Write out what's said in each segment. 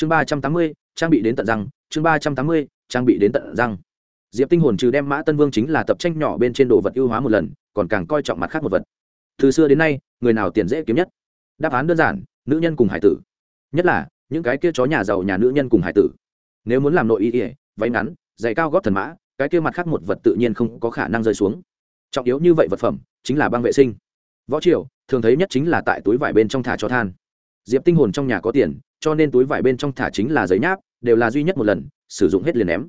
chương ba trăm tám mươi, trang bị đến tận răng. Chương ba trăm tám mươi, trang bị đến tận răng. Diệp tinh hồn trừ đem mã tân vương chính là tập tranh nhỏ bên trên đồ vật ưu hóa một lần, còn càng coi trọng mặt khác một vật. Từ xưa đến nay, người nào tiền dễ kiếm nhất? Đáp án đơn giản, nữ nhân cùng hải tử. Nhất là, những cái kia chó nhà giàu nhà nữ nhân cùng hải tử. Nếu muốn làm nội y ỉa váy ngắn, giày cao gót thần mã, cái kia mặt khác một vật tự nhiên không có khả năng rơi xuống. Trọng yếu như vậy vật phẩm, chính là băng vệ sinh. Võ triều, thường thấy nhất chính là tại túi vải bên trong thả cho than diệp tinh hồn trong nhà có tiền, cho nên túi vải bên trong thả chính là giấy nháp, đều là duy nhất một lần, sử dụng hết liền ném.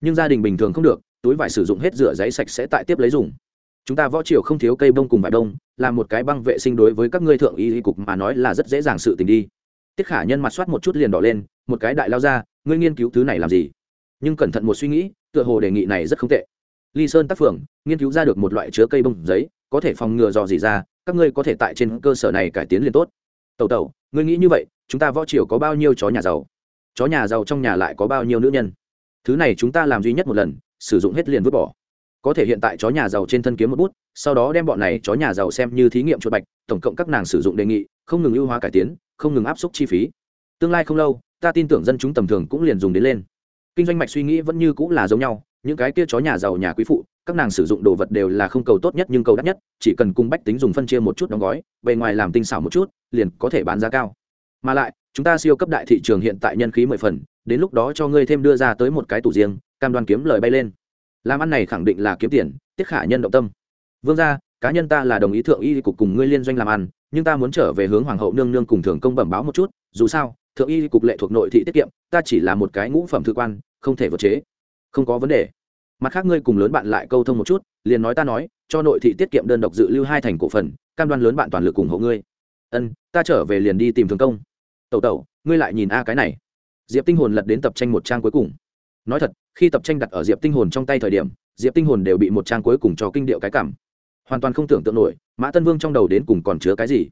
Nhưng gia đình bình thường không được, túi vải sử dụng hết rửa giấy sạch sẽ tại tiếp lấy dùng. Chúng ta võ triều không thiếu cây bông cùng vải đông, là một cái băng vệ sinh đối với các ngươi thượng y y cục mà nói là rất dễ dàng sự tình đi. Tiết khả nhân mặt soát một chút liền đỏ lên, một cái đại lao ra, ngươi nghiên cứu thứ này làm gì? Nhưng cẩn thận một suy nghĩ, tựa hồ đề nghị này rất không tệ. Ly sơn tác phường, nghiên cứu ra được một loại chứa cây bông giấy, có thể phòng ngừa dò dỉ ra, các ngươi có thể tại trên cơ sở này cải tiến liền tốt. Tẩu tẩu ngươi nghĩ như vậy, chúng ta võ triều có bao nhiêu chó nhà giàu? Chó nhà giàu trong nhà lại có bao nhiêu nữ nhân? Thứ này chúng ta làm duy nhất một lần, sử dụng hết liền vứt bỏ. Có thể hiện tại chó nhà giàu trên thân kiếm một bút, sau đó đem bọn này chó nhà giàu xem như thí nghiệm chuột bạch, tổng cộng các nàng sử dụng đề nghị, không ngừng ưu hóa cải tiến, không ngừng áp suất chi phí. Tương lai không lâu, ta tin tưởng dân chúng tầm thường cũng liền dùng đến lên. Kinh doanh mạch suy nghĩ vẫn như cũng là giống nhau, những cái kia chó nhà giàu nhà quý phụ, các nàng sử dụng đồ vật đều là không cầu tốt nhất nhưng cầu đắt nhất, chỉ cần cung bách tính dùng phân chia một chút đóng gói, bề ngoài làm tinh xảo một chút liền có thể bán giá cao. Mà lại, chúng ta siêu cấp đại thị trường hiện tại nhân khí mười phần, đến lúc đó cho ngươi thêm đưa ra tới một cái tủ riêng, cam đoan kiếm lời bay lên. Làm ăn này khẳng định là kiếm tiền tiết khả nhân động tâm. Vương gia, cá nhân ta là đồng ý thượng y cục cùng ngươi liên doanh làm ăn, nhưng ta muốn trở về hướng hoàng hậu nương nương cùng thường công bẩm báo một chút, dù sao, thượng y cục lệ thuộc nội thị tiết kiệm, ta chỉ là một cái ngũ phẩm thư quan, không thể vượt chế. Không có vấn đề. Mặt khác ngươi cùng lớn bạn lại câu thông một chút, liền nói ta nói, cho nội thị tiết kiệm đơn độc dự lưu hai thành cổ phần, cam đoan lớn bạn toàn lực ủng hộ ngươi ân, ta trở về liền đi tìm thường công. Tẩu tẩu, ngươi lại nhìn a cái này. Diệp tinh hồn lật đến tập tranh một trang cuối cùng. Nói thật, khi tập tranh đặt ở diệp tinh hồn trong tay thời điểm, diệp tinh hồn đều bị một trang cuối cùng cho kinh điệu cái cảm. Hoàn toàn không tưởng tượng nổi, mã tân vương trong đầu đến cùng còn chứa cái gì.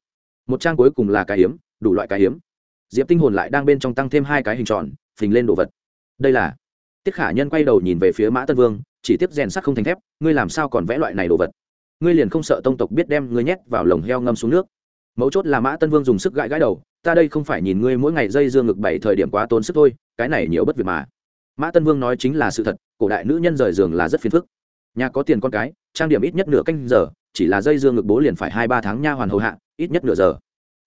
Một trang cuối cùng là cái hiếm, đủ loại cái hiếm. Diệp tinh hồn lại đang bên trong tăng thêm hai cái hình tròn, phình lên đồ vật. Đây là tiết khả nhân quay đầu nhìn về phía mã tân vương, chỉ tiếp rèn sắt không thành thép, ngươi làm sao còn vẽ loại này đồ vật? Ngươi liền không sợ tông tộc biết đem ngươi nhét vào lồng heo ngâm xuống nước? Mấu chốt là mã tân vương dùng sức gãi gãi đầu, ta đây không phải nhìn ngươi mỗi ngày dây dương ngực bảy thời điểm quá tốn sức thôi, cái này nhiều bất việc mà. Mã tân vương nói chính là sự thật, cổ đại nữ nhân rời giường là rất phiền phức. Nhà có tiền con cái, trang điểm ít nhất nửa canh giờ, chỉ là dây dương ngực bố liền phải hai ba tháng nha hoàn hầu hạ, ít nhất nửa giờ.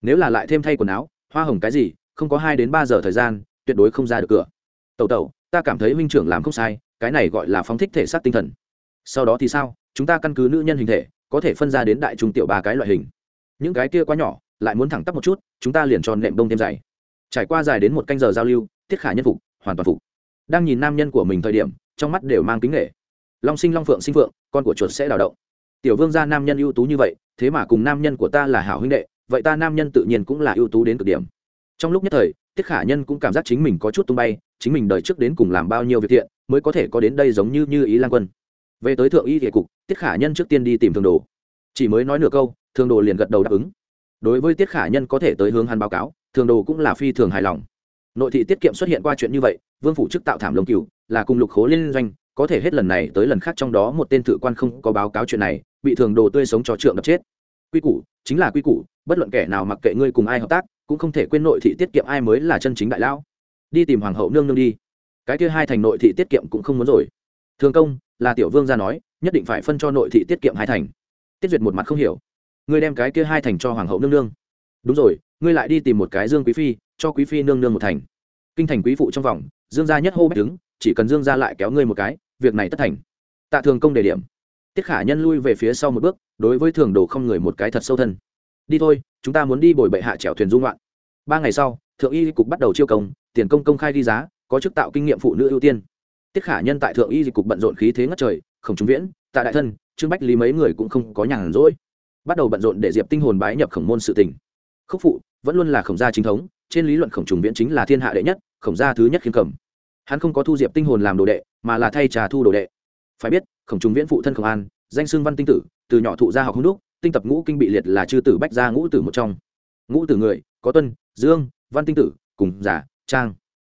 Nếu là lại thêm thay quần áo, hoa hồng cái gì, không có hai đến ba giờ thời gian, tuyệt đối không ra được cửa. Tẩu tẩu, ta cảm thấy huynh trưởng làm không sai, cái này gọi là phóng thích thể xác tinh thần. Sau đó thì sao? Chúng ta căn cứ nữ nhân hình thể, có thể phân ra đến đại trung tiểu ba cái loại hình những cái kia quá nhỏ, lại muốn thẳng tắp một chút, chúng ta liền tròn nệm đông thêm dày trải qua dài đến một canh giờ giao lưu tiết khả nhân phục, hoàn toàn phục. Đang nhìn nam nhân của mình thời điểm, trong mắt đều mang kính nghệ. Long sinh long phượng sinh phượng, con của chuột sẽ đào động. Tiểu vương gia nam nhân ưu tú như vậy, thế mà cùng nam nhân của ta là hảo huynh đệ, vậy ta nam nhân tự nhiên cũng là ưu tú đến cực điểm. Trong lúc nhất thời tiết khả nhân cũng cảm giác chính mình có chút tung bay, chính mình đời trước đến cùng làm bao nhiêu việc thiện, mới có thể có đến đây giống như như ý lan quân. Về tới thượng y địa cục tiết khả nhân trước tiên đi tìm thường đồ chỉ mới nói nửa câu, thường đồ liền gật đầu đáp ứng. Đối với tiết khả nhân có thể tới hướng hắn báo cáo, thường đồ cũng là phi thường hài lòng. Nội thị tiết kiệm xuất hiện qua chuyện như vậy, vương phủ chức tạo thảm lông cửu là cùng lục khố liên doanh, có thể hết lần này tới lần khác trong đó một tên thự quan không có báo cáo chuyện này, bị thường đồ tươi sống cho trượng đập chết. Quy củ, chính là quy củ, bất luận kẻ nào mặc kệ ngươi cùng ai hợp tác, cũng không thể quên nội thị tiết kiệm ai mới là chân chính đại lão. Đi tìm hoàng hậu nương nương đi. Cái kia hai thành nội thị tiết kiệm cũng không muốn rồi. Thường công, là tiểu vương ra nói, nhất định phải phân cho nội thị tiết kiệm hai thành tiết duyệt một mặt không hiểu. Ngươi đem cái kia hai thành cho hoàng hậu nương nương. Đúng rồi, ngươi lại đi tìm một cái dương quý phi, cho quý phi nương nương một thành. Kinh thành quý phụ trong vòng, dương gia nhất hô bách đứng, chỉ cần dương gia lại kéo ngươi một cái, việc này tất thành. Tạ thường công đề điểm. Tiết khả nhân lui về phía sau một bước, đối với thường đồ không người một cái thật sâu thân. Đi thôi, chúng ta muốn đi bồi bệ hạ chèo thuyền dung loạn. Ba ngày sau, thượng y cục bắt đầu chiêu công, tiền công công khai ghi giá, có chức tạo kinh nghiệm phụ nữ ưu tiên. Tiết khả nhân tại thượng y cục bận rộn khí thế ngất trời, khổng trung viễn tại đại thân trương bách lý mấy người cũng không có nhàn rỗi. Bắt đầu bận rộn để diệp tinh hồn bái nhập khổng môn sự tình. Khúc phụ, vẫn luôn là khổng gia chính thống, trên lý luận khổng trùng viễn chính là thiên hạ đệ nhất, khổng gia thứ nhất khiêm cầm hắn không có thu diệp tinh hồn làm đồ đệ, mà là thay trà thu đồ đệ. Phải biết, khổng trùng viễn phụ thân khổng an, danh xương văn tinh tử, từ nhỏ thụ gia học hung đúc, tinh tập ngũ kinh bị liệt là chư tử bách gia ngũ tử một trong. Ngũ tử người, có tuân, dương, văn tinh tử, cùng giả, trang.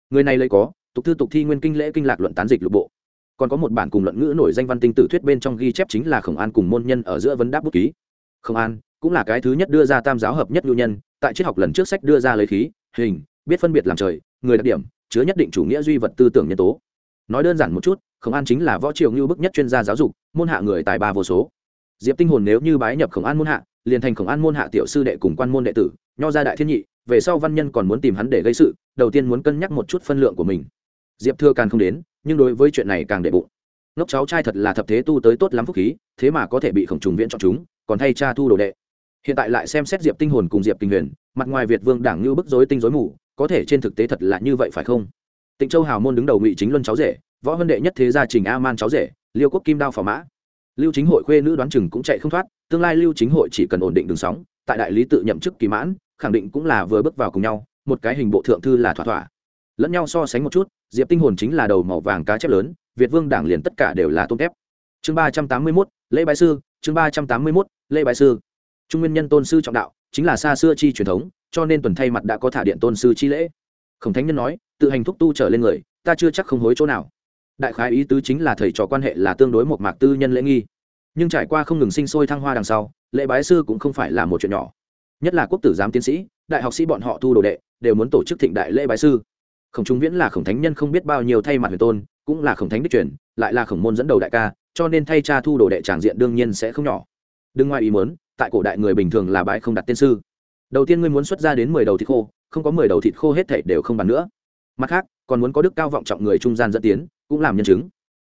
Người này lấy có, tục thư tục thi nguyên kinh lễ kinh lạc luận tán dịch lục bộ còn có một bản cùng luận ngữ nổi danh văn tinh tử thuyết bên trong ghi chép chính là khổng an cùng môn nhân ở giữa vấn đáp bút ký. Khổng an cũng là cái thứ nhất đưa ra tam giáo hợp nhất nhu nhân, tại triết học lần trước sách đưa ra lấy khí, hình, biết phân biệt làm trời, người đặc điểm, chứa nhất định chủ nghĩa duy vật tư tưởng nhân tố. Nói đơn giản một chút, khổng an chính là võ triều ngưu bức nhất chuyên gia giáo dục, môn hạ người tài ba vô số. Diệp tinh hồn nếu như bái nhập khổng an môn hạ, liền thành khổng an môn hạ tiểu sư đệ cùng quan môn đệ tử, nho gia đại thiên nhị, về sau văn nhân còn muốn tìm hắn để gây sự, đầu tiên muốn cân nhắc một chút phân lượng của mình. Diệp thừa càng không đến nhưng đối với chuyện này càng đệ bụng. Ngốc cháu trai thật là thập thế tu tới tốt lắm phúc khí, thế mà có thể bị khổng trùng viễn chọn chúng, còn thay cha thu đồ đệ. Hiện tại lại xem xét diệp tinh hồn cùng diệp kinh huyền, mặt ngoài việt vương đảng như bức rối tinh rối mù, có thể trên thực tế thật là như vậy phải không? Tịnh châu hào môn đứng đầu ngụy chính luân cháu rể, võ huân đệ nhất thế gia trình a man cháu rể, liêu quốc kim đao phò mã. Lưu chính hội khuê nữ đoán chừng cũng chạy không thoát, tương lai lưu chính hội chỉ cần ổn định đường sóng, tại đại lý tự nhậm chức kỳ mãn, khẳng định cũng là vừa bước vào cùng nhau, một cái hình bộ thượng thư là thỏa thỏa. Lẫn nhau so sánh một chút diệp tinh hồn chính là đầu màu vàng cá chép lớn, việt vương đảng liền tất cả đều là tôm tép chương ba trăm tám mươi mốt, lễ bái sư, chương ba trăm tám mươi mốt, lễ bái sư. Trung nguyên nhân tôn sư trọng đạo, chính là xa xưa chi truyền thống, cho nên tuần thay mặt đã có thả điện tôn sư chi lễ. Khổng thánh nhân nói, tự hành thúc tu trở lên người, ta chưa chắc không hối chỗ nào. Đại khái ý tứ chính là thầy trò quan hệ là tương đối một mạc tư nhân lễ nghi. Nhưng trải qua không ngừng sinh sôi thăng hoa đằng sau, lễ bái sư cũng không phải là một chuyện nhỏ. Nhất là quốc tử giám tiến sĩ, đại học sĩ bọn họ thu đồ đệ, đều muốn tổ chức thịnh đại lễ bái sư khổng trung viễn là khổng thánh nhân không biết bao nhiêu thay mặt huyền tôn, cũng là khổng thánh đích truyền, lại là khổng môn dẫn đầu đại ca, cho nên thay cha thu đồ đệ tràng diện đương nhiên sẽ không nhỏ. Đừng ngoài ý muốn, tại cổ đại người bình thường là bãi không đặt tên sư. Đầu tiên ngươi muốn xuất ra đến mười đầu thịt khô, không có mười đầu thịt khô hết thảy đều không bàn nữa. Mặt khác, còn muốn có đức cao vọng trọng người trung gian dẫn tiến, cũng làm nhân chứng.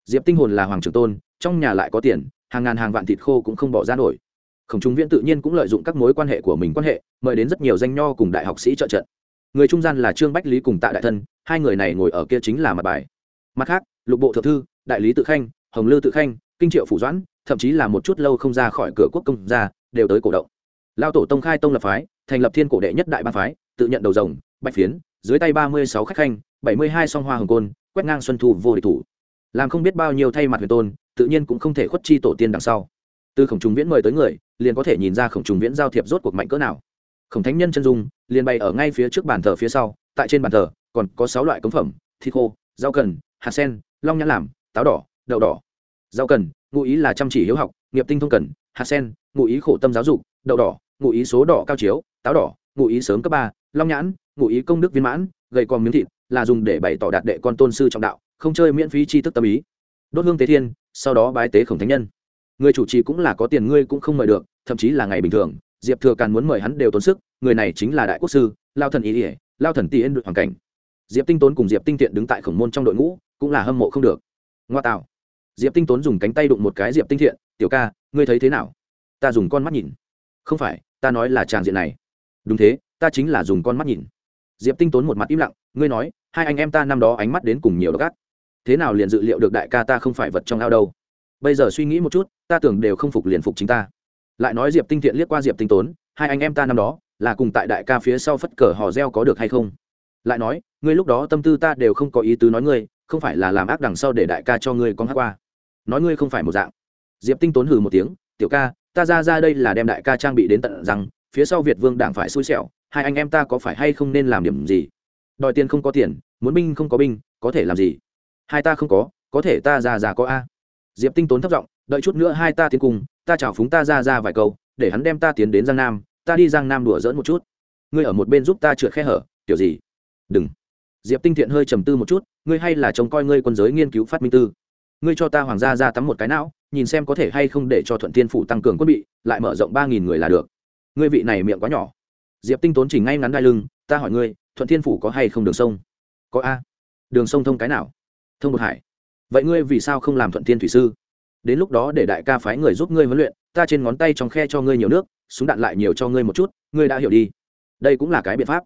Diệp tinh hồn là hoàng trưởng tôn, trong nhà lại có tiền, hàng ngàn hàng vạn thịt khô cũng không bỏ ra nổi. Khổng trung viễn tự nhiên cũng lợi dụng các mối quan hệ của mình quan hệ, mời đến rất nhiều danh nho cùng đại học sĩ trợ trận người trung gian là trương bách lý cùng tạ đại thân, hai người này ngồi ở kia chính là mặt bài. Mặt khác, lục bộ thượng thư, đại lý tự khanh, hồng lư tự khanh, kinh triệu phủ doãn, thậm chí là một chút lâu không ra khỏi cửa quốc công ra đều tới cổ động. Lao tổ tông khai tông lập phái, thành lập thiên cổ đệ nhất đại ban phái, tự nhận đầu rồng, bạch phiến, dưới tay ba mươi sáu khách khanh, bảy mươi hai song hoa hồng côn, quét ngang xuân thu vô địch thủ. Làm không biết bao nhiêu thay mặt huyền tôn, tự nhiên cũng không thể khuất chi tổ tiên đằng sau. Từ khổng trùng viễn mời tới người, liền có thể nhìn ra khổng trùng viễn giao thiệp rốt cuộc mạnh cỡ nào khổng thánh nhân chân dung liền bày ở ngay phía trước bàn thờ phía sau, tại trên bàn thờ còn có sáu loại cống phẩm, thịt khô, rau cần, hạt sen, long nhãn làm, táo đỏ, đậu đỏ. Rau cần, ngụ ý là chăm chỉ hiếu học, nghiệp tinh thông cần, hạt sen, ngụ ý khổ tâm giáo dục, đậu đỏ, ngụ ý số đỏ cao chiếu, táo đỏ, ngụ ý sớm cấp ba, long nhãn, ngụ ý công đức viên mãn, gầy còn miếng thịt là dùng để bày tỏ đạt đệ con tôn sư trọng đạo, không chơi miễn phí tri thức tâm ý. Đốt hương tế thiên, sau đó bái tế khổng thánh nhân. Người chủ trì cũng là có tiền ngươi cũng không mời được, thậm chí là ngày bình thường diệp thừa càn muốn mời hắn đều tốn sức, người này chính là đại quốc sư, lao thần ý ỉa lao thần tiên đội hoàn cảnh. Diệp tinh tốn cùng diệp tinh thiện đứng tại khổng môn trong đội ngũ, cũng là hâm mộ không được. Ngoa tạo. Diệp tinh tốn dùng cánh tay đụng một cái diệp tinh thiện, tiểu ca, ngươi thấy thế nào? Ta dùng con mắt nhìn. Không phải, ta nói là tràng diện này. Đúng thế, ta chính là dùng con mắt nhìn. Diệp tinh tốn một mặt im lặng, ngươi nói, hai anh em ta năm đó ánh mắt đến cùng nhiều gắt thế nào liền dự liệu được đại ca ta không phải vật trong ao đâu? Bây giờ suy nghĩ một chút, ta tưởng đều không phục liền phục chính ta lại nói diệp tinh thiện liếc qua diệp tinh tốn, hai anh em ta năm đó, là cùng tại đại ca phía sau phất cờ hò reo có được hay không? Lại nói, ngươi lúc đó tâm tư ta đều không có ý tứ nói ngươi, không phải là làm ác đằng sau để đại ca cho ngươi con hát qua. Nói ngươi không phải một dạng. Diệp tinh tốn hừ một tiếng, tiểu ca, ta ra ra đây là đem đại ca trang bị đến tận rằng phía sau việt vương đảng phải xui xẻo, hai anh em ta có phải hay không nên làm điểm gì? Đòi tiền không có tiền, muốn binh không có binh, có thể làm gì? Hai ta không có có thể ta già già có a. Diệp tinh tốn thất giọng, đợi chút nữa hai ta tiến cùng ta chào phúng ta ra ra vài câu, để hắn đem ta tiến đến giang nam, ta đi giang nam đùa dỡn một chút. Ngươi ở một bên giúp ta trượt khe hở, kiểu gì? Đừng. Diệp tinh thiện hơi trầm tư một chút, ngươi hay là trông coi ngươi quân giới nghiên cứu phát minh tư. Ngươi cho ta hoàng gia ra tắm một cái não, nhìn xem có thể hay không để cho thuận thiên phủ tăng cường quân bị, lại mở rộng ba nghìn người là được. Ngươi vị này miệng quá nhỏ. Diệp tinh tốn chỉ ngay ngắn đai lưng, ta hỏi ngươi, thuận thiên phủ có hay không đường sông? Có a. Đường sông thông cái nào? Thông một hải. Vậy ngươi vì sao không làm thuận thiên thủy sư? Đến lúc đó để đại ca phái người giúp ngươi huấn luyện ta trên ngón tay trong khe cho ngươi nhiều nước súng đạn lại nhiều cho ngươi một chút ngươi đã hiểu đi. Đây cũng là cái biện pháp.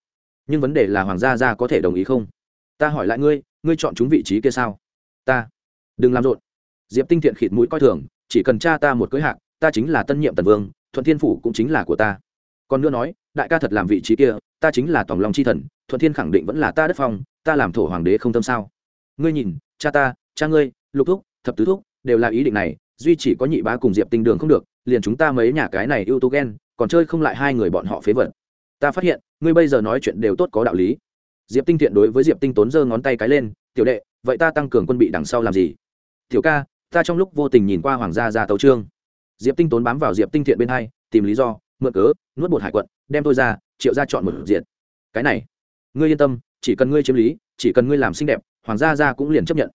Nhưng vấn đề là hoàng gia gia có thể đồng ý không? Ta hỏi lại ngươi ngươi chọn chúng vị trí kia sao? Ta. Đừng làm rộn. Diệp tinh thiện khịt mũi coi thường chỉ cần cha ta một cưới hạng, ta chính là tân nhiệm tần vương thuận thiên phủ cũng chính là của ta. Còn nữa nói đại ca thật làm vị trí kia ta chính là tổng lòng c h i thần thuận thiên khẳng định vẫn là ta đất phong ta làm thổ hoàng đế không tâm sao? Ngươi nhìn cha ta cha ngươi lục thúc thập tứ thúc đều là ý định này, duy chỉ có nhị bá cùng diệp tinh đường không được, liền chúng ta mấy nhà cái này ưu tú ghen, còn chơi không lại hai người bọn họ phế vật. Ta phát hiện, ngươi bây giờ nói chuyện đều tốt có đạo lý. Diệp tinh thiện đối với diệp tinh tốn giơ ngón tay cái lên, tiểu đệ, vậy ta tăng cường quân bị đằng sau làm gì? Tiểu ca, ta trong lúc vô tình nhìn qua hoàng gia ra tấu trương. Diệp tinh tốn bám vào diệp tinh thiện bên hai, tìm lý do, mượn cớ, nuốt bột hải quận, đem tôi ra, triệu ra chọn một diện. Cái này, ngươi yên tâm, chỉ cần ngươi chiếm lý, chỉ cần ngươi làm xinh đẹp, hoàng gia gia cũng liền chấp nhận.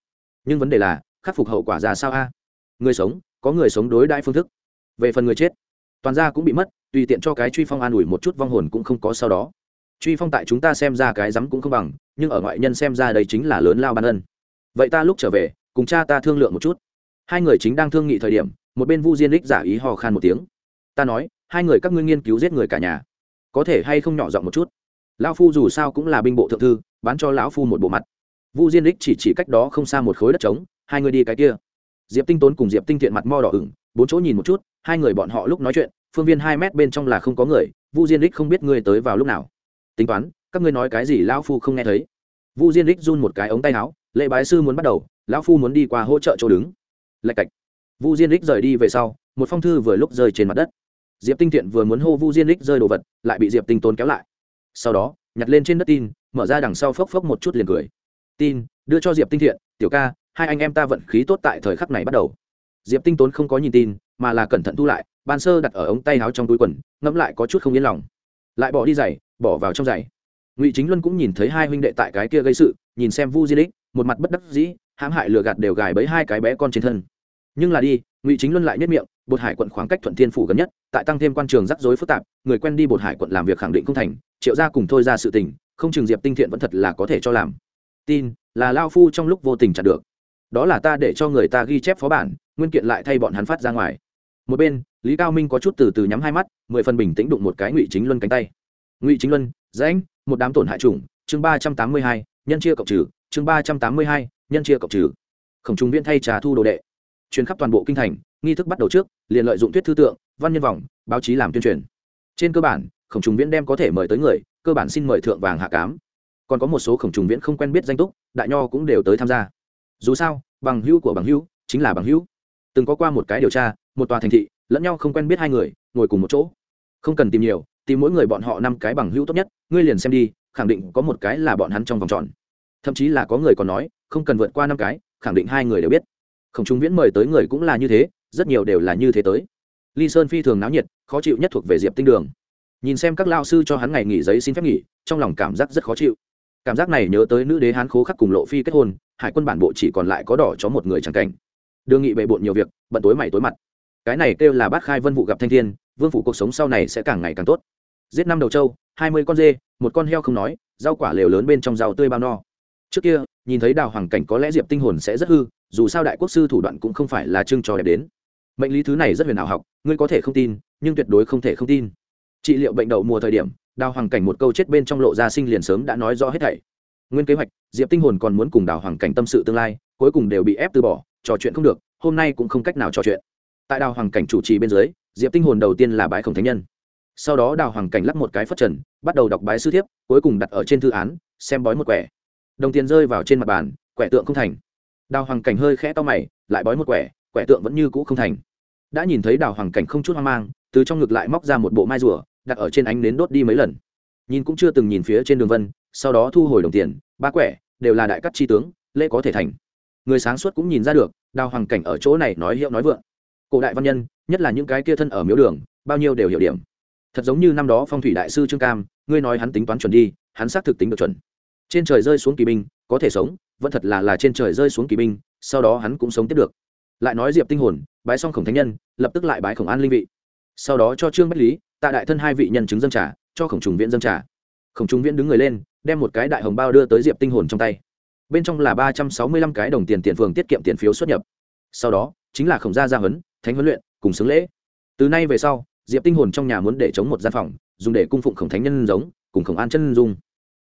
Nhưng vấn đề là khắc phục hậu quả ra sao a? Người sống, có người sống đối đãi phương thức. Về phần người chết, toàn gia cũng bị mất, tùy tiện cho cái truy phong an ủi một chút vong hồn cũng không có sau đó. Truy phong tại chúng ta xem ra cái rắm cũng không bằng, nhưng ở ngoại nhân xem ra đây chính là lớn lao ban ân. Vậy ta lúc trở về, cùng cha ta thương lượng một chút. Hai người chính đang thương nghị thời điểm, một bên vu diên đích giả ý hò khan một tiếng. Ta nói, hai người các ngươi nghiên cứu giết người cả nhà. Có thể hay không nhỏ giọng một chút? Lão phu dù sao cũng là binh bộ thượng thư, bán cho lão phu một bộ mặt. Vu diên đích chỉ chỉ cách đó không xa một khối đất trống hai người đi cái kia. Diệp tinh tốn cùng diệp tinh thiện mặt mo đỏ ửng, bốn chỗ nhìn một chút, hai người bọn họ lúc nói chuyện, phương viên hai mét bên trong là không có người, vu diên đích không biết ngươi tới vào lúc nào. Tính toán, các ngươi nói cái gì lão phu không nghe thấy. Vu diên đích run một cái ống tay áo lệ bái sư muốn bắt đầu, lão phu muốn đi qua hỗ trợ chỗ đứng. Lạch cạch. Vu diên đích rời đi về sau, một phong thư vừa lúc rơi trên mặt đất. Diệp tinh thiện vừa muốn hô vu diên đích rơi đồ vật, lại bị diệp tinh tốn kéo lại. Sau đó, nhặt lên trên đất tin, mở ra đằng sau phốc phốc một chút liền cười. Tin, đưa cho diệp tinh thiện, tiểu ca hai anh em ta vận khí tốt tại thời khắc này bắt đầu. Diệp tinh tốn không có nhìn tin, mà là cẩn thận thu lại, ban sơ đặt ở ống tay áo trong túi quần, ngẫm lại có chút không yên lòng. Lại bỏ đi giày, bỏ vào trong giày. Ngụy chính luân cũng nhìn thấy hai huynh đệ tại cái kia gây sự, nhìn xem vu di đích, một mặt bất đắc dĩ, hãm hại lừa gạt đều gài bấy hai cái bé con trên thân. Nhưng là đi, ngụy chính luân lại nhất miệng, bột hải quận khoảng cách thuận thiên phủ gần nhất, tại tăng thêm quan trường rắc rối phức tạp, người quen đi bột hải quận làm việc khẳng định không thành, triệu ra cùng thôi ra sự tình, không chừng diệp tinh thiện vẫn thật là có thể cho làm. Tin, là lao phu trong lúc vô tình chặt được đó là ta để cho người ta ghi chép phó bản, nguyên kiện lại thay bọn hắn phát ra ngoài. Một bên, lý cao minh có chút từ từ nhắm hai mắt, mười phần bình tĩnh đụng một cái ngụy chính luân cánh tay. Ngụy chính luân, rãnh, một đám tổn hại chủng, chương ba trăm tám mươi hai, nhân chia cộng trừ, chương ba trăm tám mươi hai, nhân chia cộng trừ. Khổng trung viên thay trà thu đồ đệ. Truyền khắp toàn bộ kinh thành, nghi thức bắt đầu trước, liền lợi dụng thuyết thư tượng, văn nhân vọng báo chí làm tuyên truyền. Trên cơ bản, khổng trùng viễn đem có thể mời tới người, cơ bản xin mời thượng vàng hạ cám. Còn có một số khổng trùng viễn không quen biết danh túc, đại nho cũng đều tới tham gia dù sao, bằng hữu của bằng hữu chính là bằng hữu. Từng có qua một cái điều tra, một tòa thành thị, lẫn nhau không quen biết hai người, ngồi cùng một chỗ. Không cần tìm nhiều, tìm mỗi người bọn họ năm cái bằng hữu tốt nhất, ngươi liền xem đi, khẳng định có một cái là bọn hắn trong vòng tròn. Thậm chí là có người còn nói, không cần vượt qua năm cái, khẳng định hai người đều biết. Khổng trung viễn mời tới người cũng là như thế, rất nhiều đều là như thế tới. Ly sơn phi thường náo nhiệt, khó chịu nhất thuộc về diệp tinh đường. Nhìn xem các lao sư cho hắn ngày nghỉ giấy xin phép nghỉ, trong lòng cảm giác rất khó chịu. Cảm giác này nhớ tới nữ đế hán khố khắc cùng lộ phi kết hôn hải quân bản bộ chỉ còn lại có đỏ chó một người chẳng cảnh. Đương nghị bệ bộn nhiều việc, bận tối mày tối mặt. Cái này kêu là bát khai vân vụ gặp thanh thiên, vương phủ cuộc sống sau này sẽ càng ngày càng tốt. Giết năm đầu trâu, hai mươi con dê, một con heo không nói, rau quả lều lớn bên trong rau tươi bao no. Trước kia, nhìn thấy đào hoàng cảnh có lẽ diệp tinh hồn sẽ rất hư, dù sao đại quốc sư thủ đoạn cũng không phải là trưng trò đẹp đến. Mệnh lý thứ này rất huyền ảo học, ngươi có thể không tin, nhưng tuyệt đối không thể không tin. Trị liệu bệnh đậu mùa thời điểm, đào hoàng cảnh một câu chết bên trong lộ ra sinh liền sớm đã nói rõ hết thảy nguyên kế hoạch, diệp tinh hồn còn muốn cùng đào hoàng cảnh tâm sự tương lai, cuối cùng đều bị ép từ bỏ, trò chuyện không được, hôm nay cũng không cách nào trò chuyện. Tại đào hoàng cảnh chủ trì bên dưới, diệp tinh hồn đầu tiên là bái khổng thánh nhân. Sau đó đào hoàng cảnh lắp một cái phất trần, bắt đầu đọc bái sư thiếp, cuối cùng đặt ở trên thư án, xem bói một quẻ. Đồng tiền rơi vào trên mặt bàn, quẻ tượng không thành. Đào hoàng cảnh hơi khẽ to mày, lại bói một quẻ quẻ tượng vẫn như cũ không thành. Đã nhìn thấy đào hoàng cảnh không chút hoang mang, từ trong ngực lại móc ra một bộ mai rùa, đặt ở trên ánh nến đốt đi mấy lần. Nhìn cũng chưa từng nhìn phía trên đường vân sau đó thu hồi đồng tiền, ba quẻ, đều là đại cắt tri tướng, lễ có thể thành. Người sáng suốt cũng nhìn ra được, đào hoàng cảnh ở chỗ này nói hiệu nói vượng. Cổ đại văn nhân, nhất là những cái kia thân ở miếu đường, bao nhiêu đều hiểu điểm. Thật giống như năm đó phong thủy đại sư trương cam, ngươi nói hắn tính toán chuẩn đi, hắn xác thực tính được chuẩn. Trên trời rơi xuống kỳ binh, có thể sống, vẫn thật là là trên trời rơi xuống kỳ binh, sau đó hắn cũng sống tiếp được. Lại nói diệp tinh hồn, bái xong khổng thánh nhân, lập tức lại bái khổng an linh vị. Sau đó cho trương bách lý, tạ đại thân hai vị nhân chứng dân trả cho khổng trùng viện dân trả khổng trung viễn đứng người lên, đem một cái đại hồng bao đưa tới diệp tinh hồn trong tay. Bên trong là ba trăm sáu mươi lăm cái đồng tiền tiền phường tiết kiệm tiền phiếu xuất nhập. Sau đó, chính là khổng gia gia huấn, thánh huấn luyện, cùng xứng lễ. Từ nay về sau, diệp tinh hồn trong nhà muốn để chống một gian phòng, dùng để cung phụng khổng thánh nhân giống, cùng khổng an chân dung.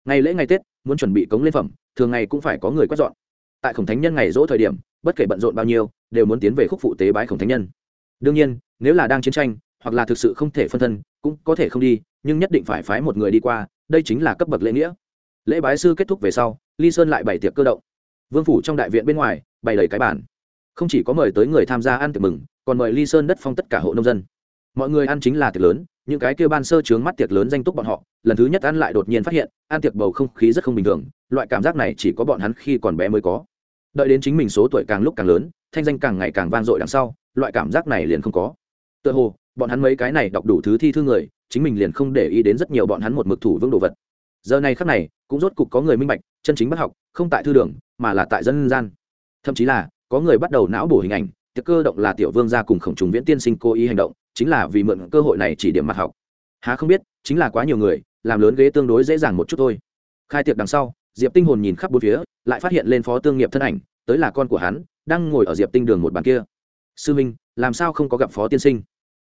Ngày lễ ngày tết, muốn chuẩn bị cống lên phẩm, thường ngày cũng phải có người quét dọn. Tại khổng thánh nhân ngày rỗ thời điểm, bất kể bận rộn bao nhiêu, đều muốn tiến về khúc phụ tế bái khổng thánh nhân. Đương nhiên, nếu là đang chiến tranh, hoặc là thực sự không thể phân thân, cũng có thể không đi, nhưng nhất định phải phái một người đi qua đây chính là cấp bậc lễ nghĩa. Lễ bái sư kết thúc về sau, ly sơn lại bày tiệc cơ động. Vương phủ trong đại viện bên ngoài, bày đầy cái bản không chỉ có mời tới người tham gia ăn tiệc mừng, còn mời ly sơn đất phong tất cả hộ nông dân. Mọi người ăn chính là tiệc lớn, những cái kia ban sơ trướng mắt tiệc lớn danh túc bọn họ, lần thứ nhất ăn lại đột nhiên phát hiện, ăn tiệc bầu không khí rất không bình thường, loại cảm giác này chỉ có bọn hắn khi còn bé mới có. Đợi đến chính mình số tuổi càng lúc càng lớn, thanh danh càng ngày càng vang dội đằng sau, loại cảm giác này liền không có. Tựa hồ, bọn hắn mấy cái này đọc đủ thứ thi thư người chính mình liền không để ý đến rất nhiều bọn hắn một mực thủ vương đồ vật. Giờ này khắc này, cũng rốt cục có người minh bạch, chân chính bắt học, không tại thư đường, mà là tại dân gian. Thậm chí là, có người bắt đầu não bổ hình ảnh, tiệc cơ động là tiểu vương gia cùng khổng trùng viễn tiên sinh cố ý hành động, chính là vì mượn cơ hội này chỉ điểm mặt học. Há không biết, chính là quá nhiều người, làm lớn ghế tương đối dễ dàng một chút thôi. Khai tiệc đằng sau, diệp tinh hồn nhìn khắp bốn phía, lại phát hiện lên phó tương nghiệp thân ảnh, tới là con của hắn, đang ngồi ở diệp tinh đường một bàn kia. Sư minh, làm sao không có gặp phó tiên sinh?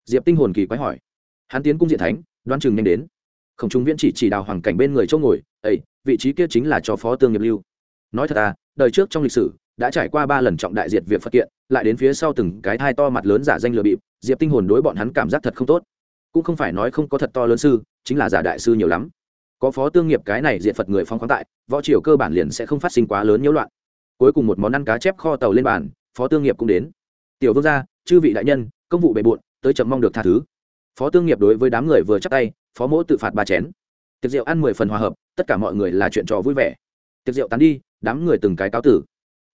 Diệp tinh hồn kỳ quái hỏi hắn tiến cung diện thánh đoan chừng nhanh đến. Khổng trung viễn chỉ chỉ đào hoàng cảnh bên người chỗ ngồi ấy vị trí kia chính là cho phó tương nghiệp lưu. Nói thật à đời trước trong lịch sử, đã trải qua ba lần trọng đại diệt việc phật kiện, lại đến phía sau từng cái thai to mặt lớn giả danh lừa bịp, diệp tinh hồn đối bọn hắn cảm giác thật không tốt. Cũng không phải nói không có thật to lớn sư, chính là giả đại sư nhiều lắm. Có phó tương nghiệp cái này diện phật người phong khoáng tại, võ triều cơ bản liền sẽ không phát sinh quá lớn nhiễu loạn. Cuối cùng một món ăn cá chép kho tàu lên bàn, phó tương nghiệp cũng đến. Tiểu vương gia, chư vị đại nhân, công vụ bề bộn, tới chậm mong được tha thứ phó tương nghiệp đối với đám người vừa chắc tay, phó mỗ tự phạt ba chén. Tiệc rượu ăn mười phần hòa hợp, tất cả mọi người là chuyện trò vui vẻ. Tiệc rượu tán đi, đám người từng cái cáo tử.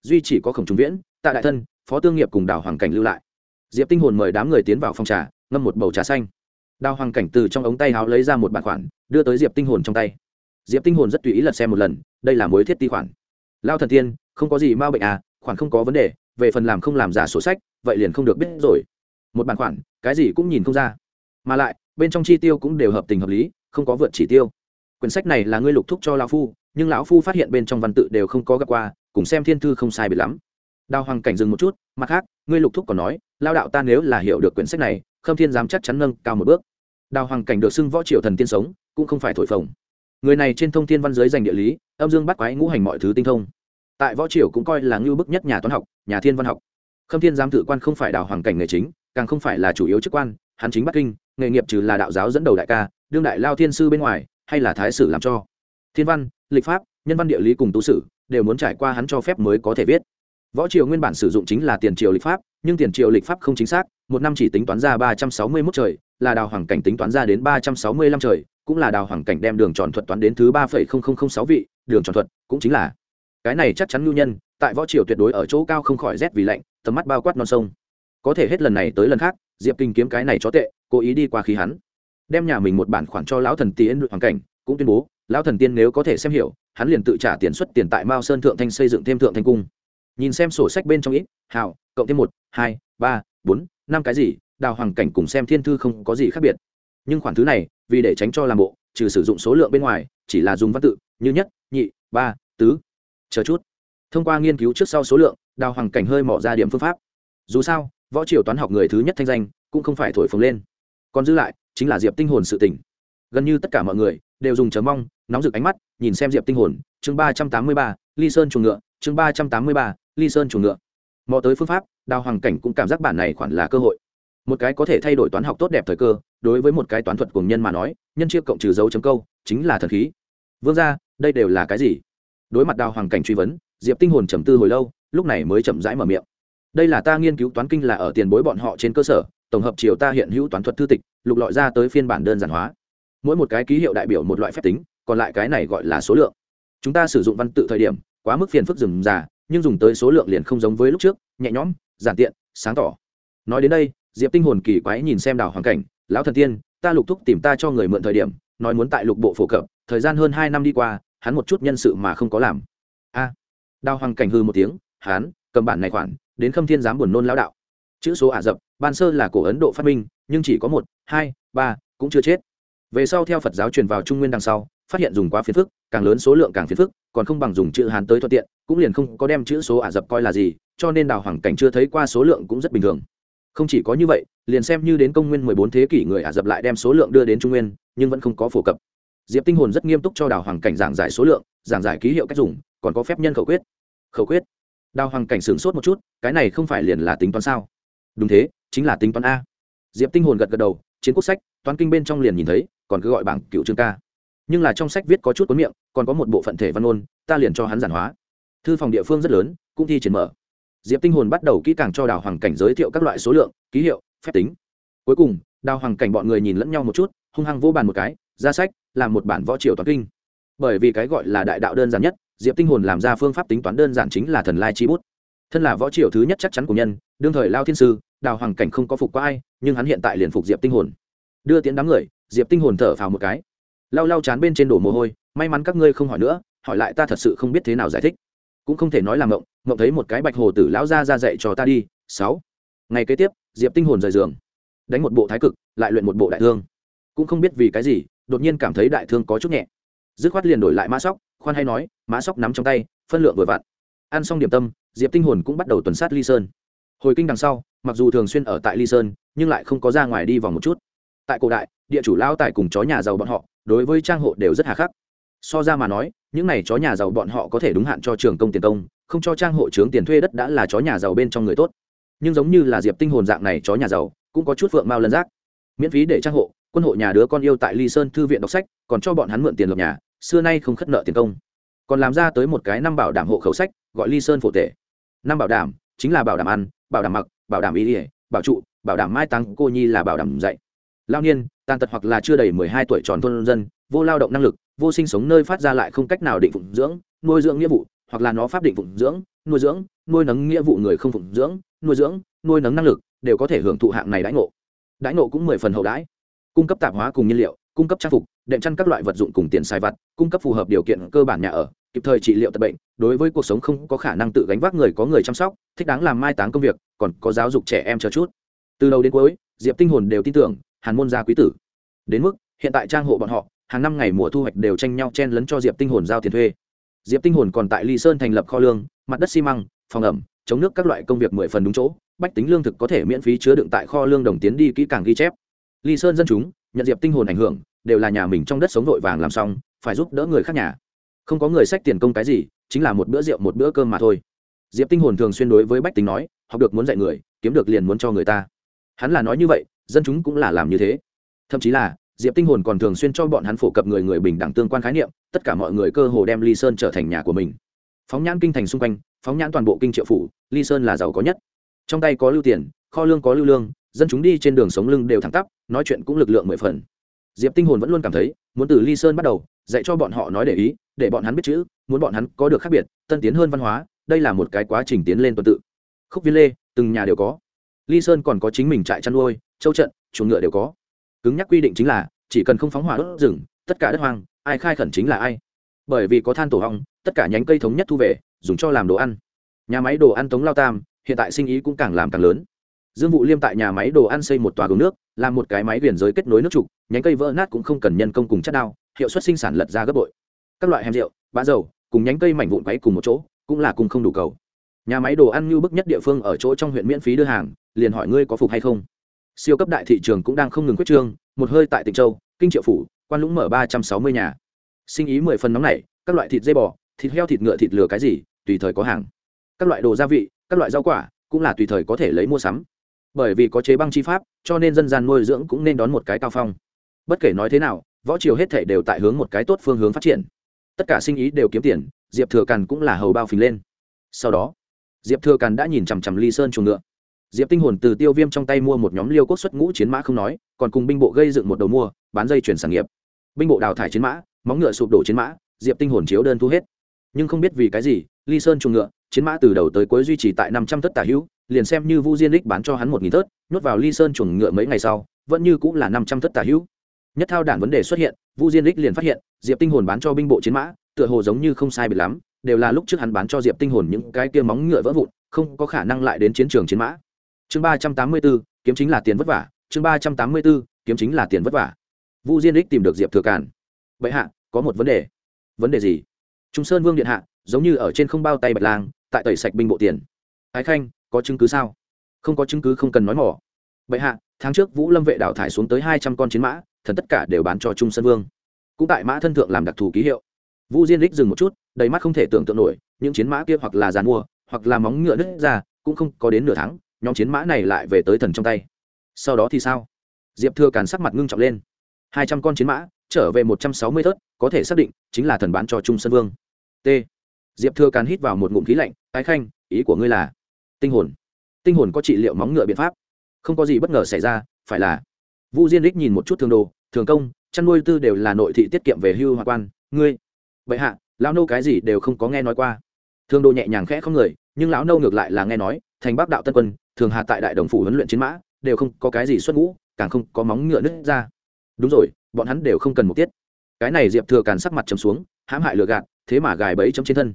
Duy chỉ có khổng trung viễn, tạ đại thân, phó tương nghiệp cùng đào hoàng cảnh lưu lại. Diệp tinh hồn mời đám người tiến vào phòng trà, ngâm một bầu trà xanh. Đào hoàng cảnh từ trong ống tay háo lấy ra một bản khoản, đưa tới diệp tinh hồn trong tay. Diệp tinh hồn rất tùy ý lật xem một lần, đây là mối thiết ti khoản. Lao thần tiên, không có gì m a bệnh à khoản không có vấn đề, về phần làm không làm giả sổ sách, vậy liền không được biết rồi. Một bản khoản, cái gì cũng nhìn không ra mà lại, bên trong chi tiêu cũng đều hợp tình hợp lý, không có vượt chỉ tiêu. Quyển sách này là ngươi lục thúc cho lão phu, nhưng lão phu phát hiện bên trong văn tự đều không có gặp qua, cùng xem thiên thư không sai biệt lắm. Đào hoàng cảnh dừng một chút, mặt khác, ngươi lục thúc còn nói lao đạo ta nếu là hiểu được quyển sách này, khâm thiên dám chắc chắn nâng cao một bước. Đào hoàng cảnh được xưng võ triều thần tiên sống, cũng không phải thổi phồng. Người này trên thông thiên văn giới dành địa lý, âm dương bắt quái ngũ hành mọi thứ tinh thông. Tại võ triều cũng coi là ngưu bức nhất nhà toán học, nhà thiên văn học. Khâm thiên giám tự quan không phải đào hoàng cảnh nghề chính, càng không phải là chủ yếu chức quan, hắn chính bắc kinh nghề nghiệp trừ là đạo giáo dẫn đầu đại ca, đương đại lao thiên sư bên ngoài, hay là thái sử làm cho. Thiên văn, lịch pháp, nhân văn địa lý cùng tú sử, đều muốn trải qua hắn cho phép mới có thể viết. Võ triều nguyên bản sử dụng chính là tiền triều lịch pháp, nhưng tiền triều lịch pháp không chính xác, một năm chỉ tính toán ra ba trăm sáu mươi mốt trời, là đào hoàng cảnh tính toán ra đến ba trăm sáu mươi lăm trời, cũng là đào hoàng cảnh đem đường tròn thuật toán đến thứ ba phẩy không không không sáu vị, đường tròn thuật cũng chính là. Cái này chắc chắn ngưu nhân, tại võ triều tuyệt đối ở chỗ cao không khỏi rét vì lạnh, tầm mắt bao quát non sông. Có thể hết lần này tới lần khác, diệp kinh kiếm cái này chó tệ cố ý đi qua khí hắn. Đem nhà mình một bản khoản cho lão thần tiên hoàng cảnh, cũng tuyên bố, lão thần tiên nếu có thể xem hiểu, hắn liền tự trả tiền xuất tiền tại mao sơn thượng thanh xây dựng thêm thượng thanh cung. Nhìn xem sổ sách bên trong ít hào cộng thêm một, hai, ba, bốn, năm cái gì, đào hoàng cảnh cùng xem thiên thư không có gì khác biệt. Nhưng khoản thứ này, vì để tránh cho làm bộ, trừ sử dụng số lượng bên ngoài, chỉ là dùng văn tự, như nhất, nhị, ba, tứ. Chờ chút. Thông qua nghiên cứu trước sau số lượng, đào hoàng cảnh hơi mỏ ra điểm phương pháp. Dù sao, võ triều toán học người thứ nhất thanh danh, cũng không phải thổi phồng lên còn dư lại chính là diệp tinh hồn sự tỉnh gần như tất cả mọi người đều dùng chờ mong, nóng rực ánh mắt nhìn xem diệp tinh hồn. Chương ba trăm tám mươi ba, ly sơn chuồng ngựa. Chương ba trăm tám mươi ba, ly sơn chuồng ngựa. Mò tới phương pháp, đào hoàng cảnh cũng cảm giác bản này khoản là cơ hội. Một cái có thể thay đổi toán học tốt đẹp thời cơ, đối với một cái toán thuật cùng nhân mà nói, nhân chia cộng trừ dấu chấm câu, chính là thần khí. Vương ra đây đều là cái gì? Đối mặt đào hoàng cảnh truy vấn, diệp tinh hồn trầm tư hồi lâu, lúc này mới chậm rãi mở miệng. Đây là ta nghiên cứu toán kinh là ở tiền bối bọn họ trên cơ sở tổng hợp chiều ta hiện hữu toán thuật thư tịch, lục lọi ra tới phiên bản đơn giản hóa. Mỗi một cái ký hiệu đại biểu một loại phép tính, còn lại cái này gọi là số lượng. Chúng ta sử dụng văn tự thời điểm, quá mức phiền phức rườm rà, nhưng dùng tới số lượng liền không giống với lúc trước, nhẹ nhõm, giản tiện, sáng tỏ. Nói đến đây, diệp tinh hồn kỳ quái nhìn xem đào hoàng cảnh, lão thần tiên, ta lục thúc tìm ta cho người mượn thời điểm, nói muốn tại lục bộ phổ cập, thời gian hơn hai năm đi qua, hắn một chút nhân sự mà không có làm. A. Đào hoàng cảnh hư một tiếng hắn cầm bản này khoản, đến khâm thiên giám buồn nôn lão đạo chữ số ả rập, ban sơ là cổ ấn độ phát minh, nhưng chỉ có một, hai, ba, cũng chưa chết. Về sau theo phật giáo truyền vào trung nguyên đằng sau, phát hiện dùng quá phiền phức, càng lớn số lượng càng phiền phức, còn không bằng dùng chữ hán tới thuận tiện, cũng liền không có đem chữ số ả rập coi là gì, cho nên đào hoàng cảnh chưa thấy qua số lượng cũng rất bình thường. Không chỉ có như vậy, liền xem như đến công nguyên mười bốn thế kỷ người ả rập lại đem số lượng đưa đến trung nguyên, nhưng vẫn không có phổ cập. Diệp tinh hồn rất nghiêm túc cho đào hoàng cảnh giảng giải số lượng, giảng giải ký hiệu cách dùng, còn có phép nhân khẩu quyết. Khẩu quyết. Đào hoàng cảnh sửng sốt một chút, cái này không phải liền là tính toán sao? Đúng thế, chính là tính toán a. Diệp tinh hồn gật gật đầu, chiến quốc sách, toán kinh bên trong liền nhìn thấy, còn cứ gọi bảng cựu chương ca. Nhưng là trong sách viết có chút cuốn miệng, còn có một bộ phận thể văn ôn ta liền cho hắn giản hóa. Thư phòng địa phương rất lớn, cũng thi triển mở. Diệp tinh hồn bắt đầu kỹ càng cho đào hoàng cảnh giới thiệu các loại số lượng, ký hiệu, phép tính. Cuối cùng, đào hoàng cảnh bọn người nhìn lẫn nhau một chút, hung hăng vô bàn một cái, ra sách, làm một bản võ triều toán kinh. Bởi vì cái gọi là đại đạo đơn giản nhất, diệp tinh hồn làm ra phương pháp tính toán đơn giản chính là thần lai chi bút thân là võ triều thứ nhất chắc chắn của nhân, đương thời lao thiên sư, đào hoàng cảnh không có phục qua ai, nhưng hắn hiện tại liền phục diệp tinh hồn. Đưa tiến đám người, diệp tinh hồn thở phào một cái. Lau lau chán bên trên đổ mồ hôi, may mắn các ngươi không hỏi nữa, hỏi lại ta thật sự không biết thế nào giải thích. Cũng không thể nói là mộng mộng thấy một cái bạch hồ tử lão ra ra dạy cho ta đi, sáu. Ngày kế tiếp, diệp tinh hồn rời giường. Đánh một bộ thái cực, lại luyện một bộ đại thương. Cũng không biết vì cái gì, đột nhiên cảm thấy đại thương có chút nhẹ. Dứt khoát liền đổi lại mã sóc, khoan hay nói, mã sóc nắm trong tay, phân lượng vừa vặn ăn xong điểm tâm, diệp tinh hồn cũng bắt đầu tuần sát ly sơn. Hồi kinh đằng sau, mặc dù thường xuyên ở tại ly sơn, nhưng lại không có ra ngoài đi vòng một chút. Tại cổ đại, địa chủ lao tài cùng chó nhà giàu bọn họ, đối với trang hộ đều rất hà khắc. So ra mà nói, những n à y chó nhà giàu bọn họ có thể đúng hạn cho trường công tiền công, không cho trang hộ trướng tiền thuê đất đã là chó nhà giàu bên trong người tốt. Nhưng giống như là diệp tinh hồn dạng này chó nhà giàu, cũng có chút phượng mao lân giác. Miễn phí để trang hộ, quân hộ nhà đứa con yêu tại ly sơn thư viện đọc sách, còn cho bọn hắn mượn tiền lập nhà, xưa nay không khất nợ tiền công còn làm ra tới một cái năm bảo đảm hộ khẩu sách, gọi ly sơn phổ tể. Năm bảo đảm, chính là bảo đảm ăn, bảo đảm mặc, bảo đảm y ỉa bảo trụ, bảo đảm mai tăng, cô nhi là bảo đảm dạy. Lao niên, tàn tật hoặc là chưa đầy mười hai tuổi tròn thôn dân, vô lao động năng lực, vô sinh sống nơi phát ra lại không cách nào định phụng dưỡng, nuôi dưỡng nghĩa vụ, hoặc là nó pháp định phụng dưỡng, nuôi dưỡng, nuôi nấng nghĩa vụ người không phụng dưỡng, nuôi dưỡng, nuôi nấng năng lực, đều có thể hưởng thụ hạng này đãi ngộ. Đãi ngộ cũng mười phần hậu đãi. Cung cấp tạp hóa cùng nhiên liệu, cung cấp trang phục đệm chăn các loại vật dụng cùng tiền xài vặt, cung cấp phù hợp điều kiện cơ bản nhà ở, kịp thời trị liệu tật bệnh, đối với cuộc sống không có khả năng tự gánh vác người có người chăm sóc, thích đáng làm mai táng công việc, còn có giáo dục trẻ em chờ chút. Từ đầu đến cuối, diệp tinh hồn đều tin tưởng, hàn môn gia quý tử. Đến mức, hiện tại trang hộ bọn họ, hàng năm ngày mùa thu hoạch đều tranh nhau chen lấn cho diệp tinh hồn giao tiền thuê. Diệp tinh hồn còn tại ly sơn thành lập kho lương, mặt đất xi măng, phòng ẩm, chống nước các loại công việc mười phần đúng chỗ, bách tính lương thực có thể miễn phí chứa đựng tại kho lương đồng tiến đi kỹ càng ghi chép. Ly sơn dân chúng, nhận diệp tinh hồn ảnh hưởng đều là nhà mình trong đất sống vội vàng làm xong, phải giúp đỡ người khác nhà. Không có người sách tiền công cái gì, chính là một bữa rượu, một bữa cơm mà thôi. Diệp tinh hồn thường xuyên đối với bách tính nói, học được muốn dạy người, kiếm được liền muốn cho người ta. Hắn là nói như vậy, dân chúng cũng là làm như thế. Thậm chí là, diệp tinh hồn còn thường xuyên cho bọn hắn phổ cập người người bình đẳng tương quan khái niệm, tất cả mọi người cơ hồ đem ly sơn trở thành nhà của mình. Phóng nhãn kinh thành xung quanh, phóng nhãn toàn bộ kinh triệu phủ, ly sơn là giàu có nhất. Trong tay có lưu tiền, kho lương có lưu lương, dân chúng đi trên đường sống lưng đều thẳng tắp, nói chuyện cũng lực lượng mười phần diệp tinh hồn vẫn luôn cảm thấy, muốn từ ly sơn bắt đầu, dạy cho bọn họ nói để ý, để bọn hắn biết chữ, muốn bọn hắn có được khác biệt, tân tiến hơn văn hóa, đây là một cái quá trình tiến lên tuần tự. Khúc viên lê, từng nhà đều có. Ly sơn còn có chính mình trại chăn nuôi, châu trận, chuồng ngựa đều có. Cứng nhắc quy định chính là, chỉ cần không phóng hỏa đốt rừng, tất cả đất hoang, ai khai khẩn chính là ai. Bởi vì có than tổ hong, tất cả nhánh cây thống nhất thu về, dùng cho làm đồ ăn. Nhà máy đồ ăn tống lao tam, hiện tại sinh ý cũng càng làm càng lớn dương vụ liêm tại nhà máy đồ ăn xây một tòa gồm nước, làm một cái máy viền giới kết nối nước trục, nhánh cây vỡ nát cũng không cần nhân công cùng chất đao, hiệu suất sinh sản lật ra gấp bội. Các loại hèm rượu, bã dầu, cùng nhánh cây mảnh vụn quấy cùng một chỗ, cũng là cùng không đủ cầu. Nhà máy đồ ăn như bức nhất địa phương ở chỗ trong huyện miễn phí đưa hàng, liền hỏi ngươi có phục hay không? Siêu cấp đại thị trường cũng đang không ngừng quyết trương, một hơi tại tịnh châu, kinh triệu phủ, quan lũng mở ba trăm sáu mươi nhà. Sinh ý mười phần nóng này các loại thịt dây bò, thịt heo thịt ngựa thịt lừa cái gì, tùy thời có hàng. Các loại đồ gia vị, các loại rau quả, cũng là tùy thời có thể lấy mua sắm bởi vì có chế băng chi pháp, cho nên dân gian nuôi dưỡng cũng nên đón một cái cao phong. Bất kể nói thế nào, võ triều hết thể đều tại hướng một cái tốt phương hướng phát triển. Tất cả sinh ý đều kiếm tiền, diệp thừa càn cũng là hầu bao phình lên. Sau đó, diệp thừa càn đã nhìn chằm chằm ly sơn chuồng ngựa. Diệp tinh hồn từ tiêu viêm trong tay mua một nhóm liêu cốt xuất ngũ chiến mã không nói, còn cùng binh bộ gây dựng một đầu mua, bán dây chuyển sản nghiệp. Binh bộ đào thải chiến mã, móng ngựa sụp đổ chiến mã, diệp tinh hồn chiếu đơn thu hết. Nhưng không biết vì cái gì, ly sơn chuồng ngựa, chiến mã từ đầu tới cuối duy trì tại năm trăm thất tả hữu liền xem như vu diên đích bán cho hắn một nghìn thớt, nhốt vào ly sơn chuồng ngựa mấy ngày sau, vẫn như cũng là năm trăm thất tả hữu. Nhất thao đản vấn đề xuất hiện, vu diên đích liền phát hiện, diệp tinh hồn bán cho binh bộ chiến mã, tựa hồ giống như không sai biệt lắm, đều là lúc trước hắn bán cho diệp tinh hồn những cái kia móng ngựa vỡ vụn, không có khả năng lại đến chiến trường chiến mã. Chương ba trăm tám mươi b ố kiếm chính là tiền vất vả, chương ba trăm tám mươi b ố kiếm chính là tiền vất vả. Vu diên đích tìm được diệp thừa càn. Bệ hạ, có một vấn đề. Vấn đề gì? Trung sơn vương điện hạ, giống như ở trên không bao tay bạch lang, tại tẩy sạch binh bộ tiền. Ái khanh có chứng cứ sao? Không có chứng cứ không cần nói mỏ. Bệ hạ, tháng trước vũ lâm vệ đào thải xuống tới hai trăm con chiến mã, thần tất cả đều bán cho trung sơn vương. Cũng tại mã thân thượng làm đặc thù ký hiệu. Vũ diên đích dừng một chút, đầy mắt không thể tưởng tượng nổi, những chiến mã kia hoặc là giàn mua, hoặc là móng ngựa nứt ra, cũng không có đến nửa tháng, nhóm chiến mã này lại về tới thần trong tay. Sau đó thì sao? Diệp thừa càn sắc mặt ngưng trọng lên. Hai trăm con chiến mã, trở về một trăm sáu mươi thớt, có thể xác định chính là thần bán cho trung sơn vương. T. Diệp thừa càn hít vào một ngụm khí lạnh tái khanh, ý của ngươi là tinh hồn. Tinh hồn có trị liệu móng ngựa biện pháp. Không có gì bất ngờ xảy ra, phải là vu diên đích nhìn một chút thường đồ, thường công, chăn nuôi tư đều là nội thị tiết kiệm về hưu hoa quan. Ngươi vậy hạ, lão nô cái gì đều không có nghe nói qua. Thường đồ nhẹ nhàng khẽ không người, nhưng lão nô ngược lại là nghe nói, thành bắc đạo tân quân, thường hạ tại đại đồng phủ huấn luyện chiến mã, đều không có cái gì xuất ngũ, càng không có móng ngựa nứt ra. Đúng rồi, bọn hắn đều không cần một tiết. Cái này diệp thừa càn sắc mặt chấm xuống, hãm hại lừa gạt, thế mà gài bẫy chấm trên thân.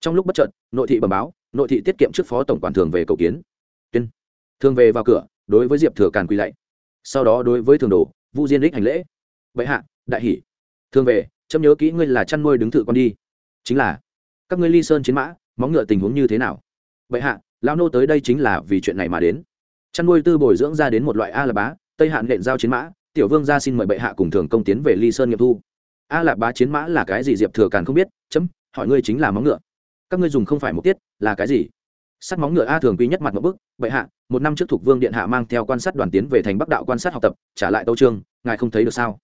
Trong lúc bất trợn nội thị bẩm báo nội thị tiết kiệm trước phó tổng quản thường về cầu kiến. Tuyên. Thường về vào cửa, đối với diệp thừa càn quỳ lạy. Sau đó đối với thường đồ vu diên đích hành lễ. Vậy hạ, đại hỷ. Thường về, chấm nhớ kỹ ngươi là chăn nuôi đứng thự con đi. Chính là, các ngươi ly sơn chiến mã, móng ngựa tình huống như thế nào? Vậy hạ lao nô tới đây chính là vì chuyện này mà đến. Chăn nuôi tư bồi dưỡng ra đến một loại a là bá, tây hạn lệnh giao chiến mã. Tiểu vương gia xin mời bệ hạ cùng thường công tiến về ly sơn nghiệm thu. A là bá chiến mã là cái gì diệp thừa càn không biết. Chấm, hỏi ngươi chính là móng ngựa các ngươi dùng không phải một tiết, là cái gì? Sắt móng ngựa a thường quy nhất mặt một bức bệ hạ, một năm trước thuộc vương điện hạ mang theo quan sát đoàn tiến về thành bắc đạo quan sát học tập, trả lại tâu trương ngài không thấy được sao?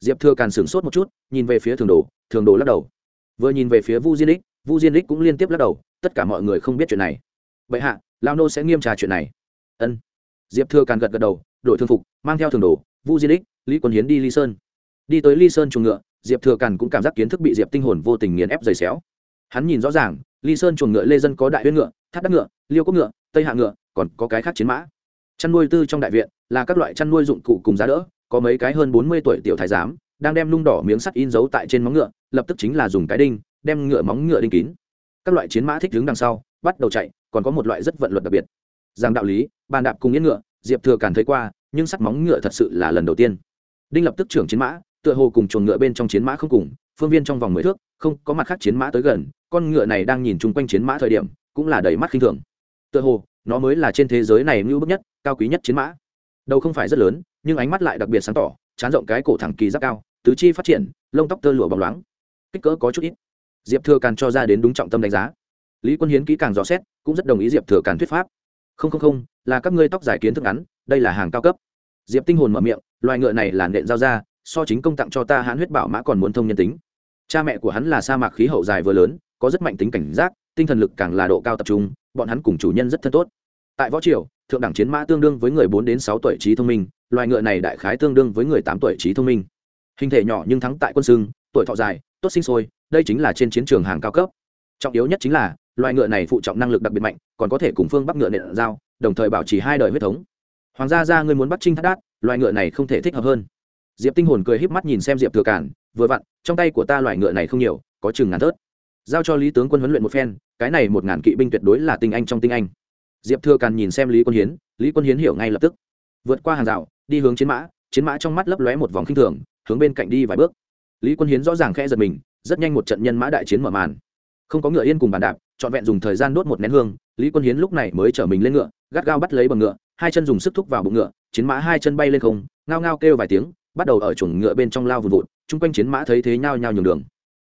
Diệp thừa càn sửng sốt một chút, nhìn về phía thường đồ thường đồ lắc đầu. Vừa nhìn về phía vu diên đích vu diên đích cũng liên tiếp lắc đầu, tất cả mọi người không biết chuyện này. Bệ hạ lao nô sẽ nghiêm trà chuyện này. Ân. Diệp thừa càn gật gật đầu đội thương phục, mang theo thường đồ, vu diên đích lý quân hiến đi ly sơn. Đi tới ly sơn chuồng ngựa, diệp thừa càn cũng cảm giác kiến thức bị diệp tinh hồn vô tình nghiền ép dày xéo hắn nhìn rõ ràng, ly sơn chuồng ngựa lê dân có đại huyết ngựa, thác đắc ngựa, liêu cốc ngựa, tây hạ ngựa, còn có cái khác chiến mã. Chăn nuôi tư trong đại viện là các loại chăn nuôi dụng cụ cùng giá đỡ, có mấy cái hơn bốn mươi tuổi tiểu thái giám, đang đem nung đỏ miếng sắt in dấu tại trên móng ngựa, lập tức chính là dùng cái đinh, đem ngựa móng ngựa đinh kín. Các loại chiến mã thích đứng đằng sau, bắt đầu chạy, còn có một loại rất vận luật đặc biệt. Rằng đạo lý, bàn đạp cùng yên ngựa, diệp thừa càn thấy qua, nhưng sắt móng ngựa thật sự là lần đầu tiên. Đinh lập tức trưởng chiến mã, tựa hồ cùng chuồng ngựa bên trong chiến mã không cùng phương viên trong vòng mười thước, không có mặt khác chiến mã tới gần, con ngựa này đang nhìn chung quanh chiến mã thời điểm, cũng là đầy mắt khinh thường. Tựa hồ, nó mới là trên thế giới này ngưu bức nhất, cao quý nhất chiến mã. Đầu không phải rất lớn, nhưng ánh mắt lại đặc biệt sáng tỏ, chán rộng cái cổ thẳng kỳ giáp cao, tứ chi phát triển, lông tóc tơ lụa bóng loáng. Kích cỡ có chút ít. Diệp thừa càn cho ra đến đúng trọng tâm đánh giá. Lý quân hiến kỹ càng rõ xét, cũng rất đồng ý diệp thừa càn thuyết pháp. Không không không, là các ngươi tóc dài kiến thức ngắn, đây là hàng cao cấp. Diệp tinh hồn mở miệng, loài ngựa này là nện giao ra, so chính công tặng cho ta hãn huyết bảo mã còn muốn thông nhân tính cha mẹ của hắn là sa mạc khí hậu dài vừa lớn, có rất mạnh tính cảnh giác, tinh thần lực càng là độ cao tập trung, bọn hắn cùng chủ nhân rất thân tốt. Tại võ triều, thượng đẳng chiến mã tương đương với người bốn đến sáu tuổi trí thông minh, loài ngựa này đại khái tương đương với người tám tuổi trí thông minh. Hình thể nhỏ nhưng thắng tại quân sưng tuổi thọ dài, tốt sinh sôi, đây chính là trên chiến trường hàng cao cấp. Trọng yếu nhất chính là, loài ngựa này phụ trọng năng lực đặc biệt mạnh, còn có thể cùng phương bắc ngựa nện dao đồng thời bảo trì hai đời huyết thống. Hoàng gia ra ngươi muốn bắt trinh thắt đát, loài ngựa này không thể thích hợp hơn. Diệp tinh hồn cười híp mắt nhìn xem diệp thừa cản vừa vặn, trong tay của ta loại ngựa này không nhiều, có chừng ngàn thớt. Giao cho lý tướng quân huấn luyện một phen, cái này một ngàn kỵ binh tuyệt đối là tinh anh trong tinh anh. Diệp thừa càn nhìn xem lý quân hiến, lý quân hiến hiểu ngay lập tức. Vượt qua hàng rào, đi hướng chiến mã chiến mã trong mắt lấp lóe một vòng khinh thường, hướng bên cạnh đi vài bước. Lý quân hiến rõ ràng khẽ giật mình, rất nhanh một trận nhân mã đại chiến mở màn. Không có ngựa yên cùng bàn đạp, trọn vẹn dùng thời gian đốt một nén hương, lý quân hiến lúc này mới chở mình lên ngựa, gắt gao bắt lấy bằng ngựa, hai chân dùng sức thúc vào bụng ngựa, chiến mã hai chân bay lên không, ngao ngao kêu vài tiếng, bắt đầu ở chuồng ngựa bên trong lao vùn vụt chung quanh chiến mã thấy thế nhau nhau nhường đường.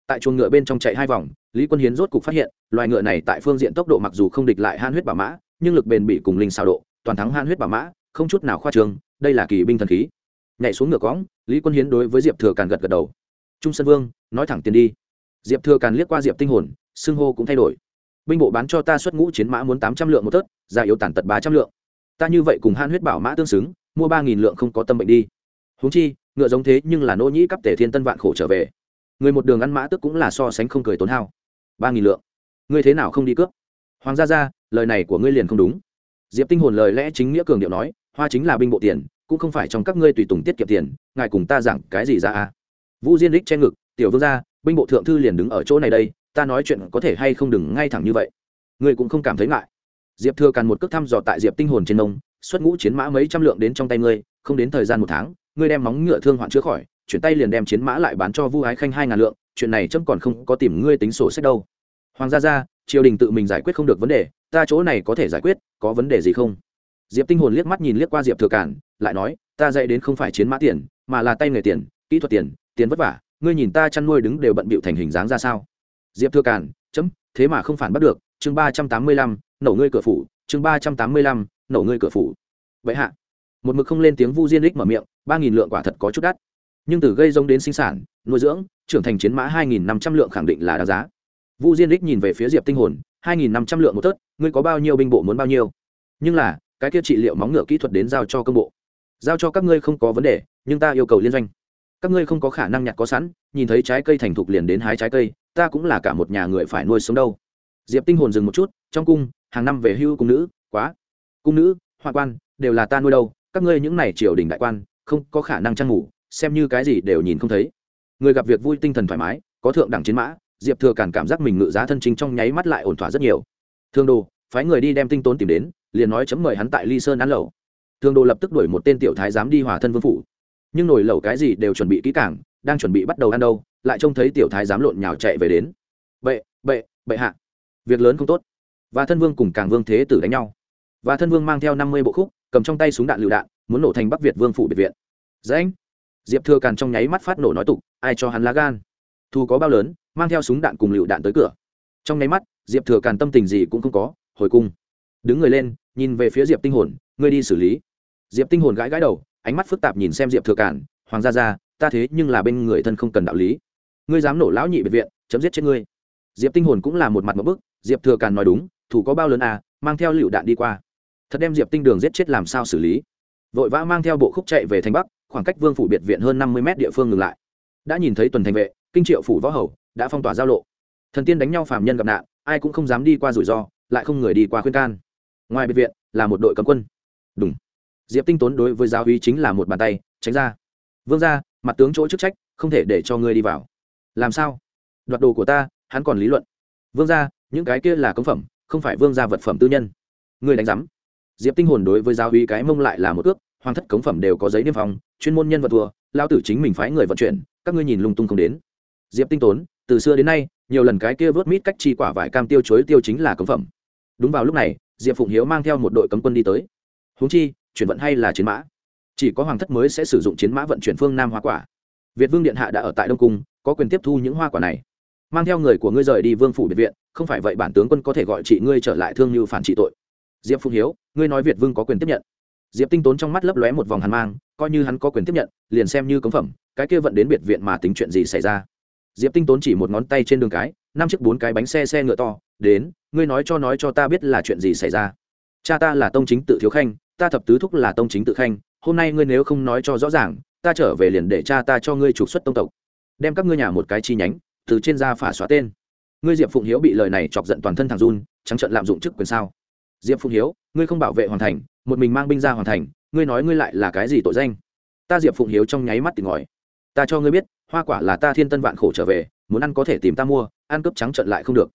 Tại chuồng ngựa bên trong chạy hai vòng, lý quân hiến rốt cục phát hiện, loài ngựa này tại phương diện tốc độ mặc dù không địch lại han huyết bảo mã, nhưng lực bền bỉ cùng linh xào độ, toàn thắng han huyết bảo mã, không chút nào khoa trường đây là kỳ binh thần khí. Nhảy xuống ngựa cõng, lý quân hiến đối với diệp thừa càn gật gật đầu. Trung sơn vương, nói thẳng tiền đi. Diệp thừa càn liếc qua diệp tinh hồn, xưng hô cũng thay đổi. Binh bộ bán cho ta xuất ngũ chiến mã muốn tám trăm lượng một tớt già yếu tàn tật ba trăm lượng. Ta như vậy cùng han huyết bảo mã tương xứng, mua ba nghìn lượng không có tâm bệnh đi huống chi, ngựa giống thế nhưng là nỗ nhĩ cấp tể thiên tân vạn khổ trở về. Người một đường ăn mã tức cũng là so sánh không cười tốn hao. Ba nghìn lượng. Ngươi thế nào không đi cướp? Hoàng gia gia, lời này của ngươi liền không đúng. Diệp tinh hồn lời lẽ chính nghĩa cường điệu nói, hoa chính là binh bộ tiền, cũng không phải trong các ngươi tùy tùng tiết kiệm tiền, ngài cùng ta giảng cái gì ra à? Vũ diên đích che ngực, tiểu vương gia, binh bộ thượng thư liền đứng ở chỗ này đây, ta nói chuyện có thể hay không đừng ngay thẳng như vậy. Ngươi cũng không cảm thấy ngại. Diệp thừa càn một cước thăm dò tại diệp tinh hồn trên nông, xuất ngũ chiến mã mấy trăm lượng đến trong tay ngươi, không đến thời gian một tháng ngươi đem móng ngựa thương hoạn chữa khỏi, chuyển tay liền đem chiến mã lại bán cho vu ái khanh hai ngàn lượng, chuyện này chấm còn không có tìm ngươi tính sổ sách đâu. Hoàng gia gia, triều đình tự mình giải quyết không được vấn đề, ta chỗ này có thể giải quyết, có vấn đề gì không? Diệp tinh hồn liếc mắt nhìn liếc qua diệp thừa cản, lại nói, ta dạy đến không phải chiến mã tiền, mà là tay nghề tiền, kỹ thuật tiền tiền vất vả, ngươi nhìn ta chăn nuôi đứng đều bận bịu thành hình dáng ra sao? Diệp thừa cản, chấm, thế mà không phản bắt được, chương ba trăm tám mươi lăm, nổ ngươi cửa phủ, chương ba trăm tám mươi lăm, nổ ngươi cửa phủ. Vậy hạ. Một mực không lên tiếng vu diên lích mở miệng ba nghìn lượng quả thật có chút đắt. Nhưng từ gây giống đến sinh sản, nuôi dưỡng, trưởng thành chiến mã hai nghìn năm trăm lượng khẳng định là đáng giá. Vu diên đích nhìn về phía diệp tinh hồn, hai nghìn năm trăm lượng một tớt ngươi có bao nhiêu binh bộ muốn bao nhiêu? Nhưng là, cái kia trị liệu móng ngựa kỹ thuật đến giao cho công bộ. Giao cho các ngươi không có vấn đề, nhưng ta yêu cầu liên doanh. Các ngươi không có khả năng nhặt có sẵn, nhìn thấy trái cây thành thục liền đến hái trái cây, ta cũng là cả một nhà người phải nuôi sống đâu. Diệp tinh hồn dừng một chút, trong cung, hàng năm về hưu cung nữ, quá. Cung nữ, hoa quan, đều là ta nuôi đâu, các ngươi những này triều đình đại quan không có khả năng chăn ngủ xem như cái gì đều nhìn không thấy. Người gặp việc vui tinh thần thoải mái có thượng đẳng chiến mã diệp thừa càn cảm giác mình ngự giá thân chính trong nháy mắt lại ổn thỏa rất nhiều. Thương đồ phái người đi đem tinh tốn tìm đến liền nói chấm mời hắn tại ly sơn ăn lẩu. Thương đồ lập tức đuổi một tên tiểu thái dám đi hòa thân vương phủ. Nhưng nổi lẩu cái gì đều chuẩn bị kỹ càng, đang chuẩn bị bắt đầu ăn đâu lại trông thấy tiểu thái dám lộn nhào chạy về đến. Bệ bệ bệ hạ. Việc lớn không tốt. Và thân vương cùng càng vương thế tử đánh nhau. Và thân vương mang theo năm mươi bộ khúc cầm trong tay súng đạn lựu đạn muốn nổ thành bắc việt vương phủ biệt viện. Dễ anh. Diệp thừa càn trong nháy mắt phát nổ nói tục, ai cho hắn lá gan? Thu có bao lớn, mang theo súng đạn cùng lựu đạn tới cửa. Trong nháy mắt, diệp thừa càn tâm tình gì cũng không có, hồi cung. Đứng người lên, nhìn về phía diệp tinh hồn, ngươi đi xử lý. Diệp tinh hồn gãi gãi đầu, ánh mắt phức tạp nhìn xem diệp thừa càn, hoàng gia gia, ta thế nhưng là bên người thân không cần đạo lý. Ngươi dám nổ lão nhị biệt viện, chấm giết chết ngươi. Diệp tinh hồn cũng là một mặt một bức, diệp thừa càn nói đúng thủ có bao lớn à mang theo lựu đạn đi qua. Thật đem diệp tinh đường giết chết làm sao xử lý? Vội vã mang theo bộ khúc chạy về thành bắc, khoảng cách vương phủ biệt viện hơn năm mươi mét địa phương ngừng lại. Đã nhìn thấy tuần thành vệ, kinh triệu phủ võ hầu, đã phong tỏa giao lộ. Thần tiên đánh nhau phàm nhân gặp nạn, ai cũng không dám đi qua rủi ro, lại không người đi qua khuyên can. Ngoài biệt viện, là một đội cấm quân. Đúng diệp tinh tốn đối với giáo uy chính là một bàn tay, tránh ra. Vương ra mặt tướng chỗ chức trách, không thể để cho ngươi đi vào. Làm sao? Đoạt đồ của ta, hắn còn lý luận. Vương ra những cái kia là công phẩm, không phải vương ra vật phẩm tư nhân. Ngươi đánh giám diệp tinh hồn đối với giáo uy cái mông lại là một ước, hoàng thất cống phẩm đều có giấy niêm phong, chuyên môn nhân vật thua lao tử chính mình phái người vận chuyển, các ngươi nhìn lung tung không đến. Diệp tinh tốn, từ xưa đến nay, nhiều lần cái kia vớt mít cách chi quả vải cam tiêu chối tiêu chính là cống phẩm. Đúng vào lúc này, diệp phụng hiếu mang theo một đội cấm quân đi tới. Huống chi, chuyển vận hay là chiến mã. Chỉ có hoàng thất mới sẽ sử dụng chiến mã vận chuyển phương nam hoa quả. Việt vương điện hạ đã ở tại đông cung, có quyền tiếp thu những hoa quả này. Mang theo người của ngươi rời đi vương phủ biệt viện, không phải vậy bản tướng quân có thể gọi chị ngươi trở lại thương như phản trị tội diệp phụng hiếu, ngươi nói việt vương có quyền tiếp nhận. Diệp tinh tốn trong mắt lấp lóe một vòng hàn mang, coi như hắn có quyền tiếp nhận, liền xem như cống phẩm, cái kia vận đến biệt viện mà tính chuyện gì xảy ra. Diệp tinh tốn chỉ một ngón tay trên đường cái, năm chiếc bốn cái bánh xe xe ngựa to, đến, ngươi nói cho nói cho ta biết là chuyện gì xảy ra. Cha ta là tông chính tự thiếu khanh, ta thập tứ thúc là tông chính tự khanh, hôm nay ngươi nếu không nói cho rõ ràng, ta trở về liền để cha ta cho ngươi trục xuất tông tộc. Đem các ngươi nhà một cái chi nhánh, từ trên ra phả xóa tên. Ngươi diệp phụng hiếu bị lời này chọc giận toàn thân thằng run, trắng trận lạm dụng chức quyền sao? Diệp phụng hiếu, ngươi không bảo vệ hoàn thành, một mình mang binh ra hoàn thành, ngươi nói ngươi lại là cái gì tội danh? Ta diệp phụng hiếu trong nháy mắt tìm ngòi ta cho ngươi biết, hoa quả là ta thiên tân vạn khổ trở về, muốn ăn có thể tìm ta mua, ăn cướp trắng trận lại không được.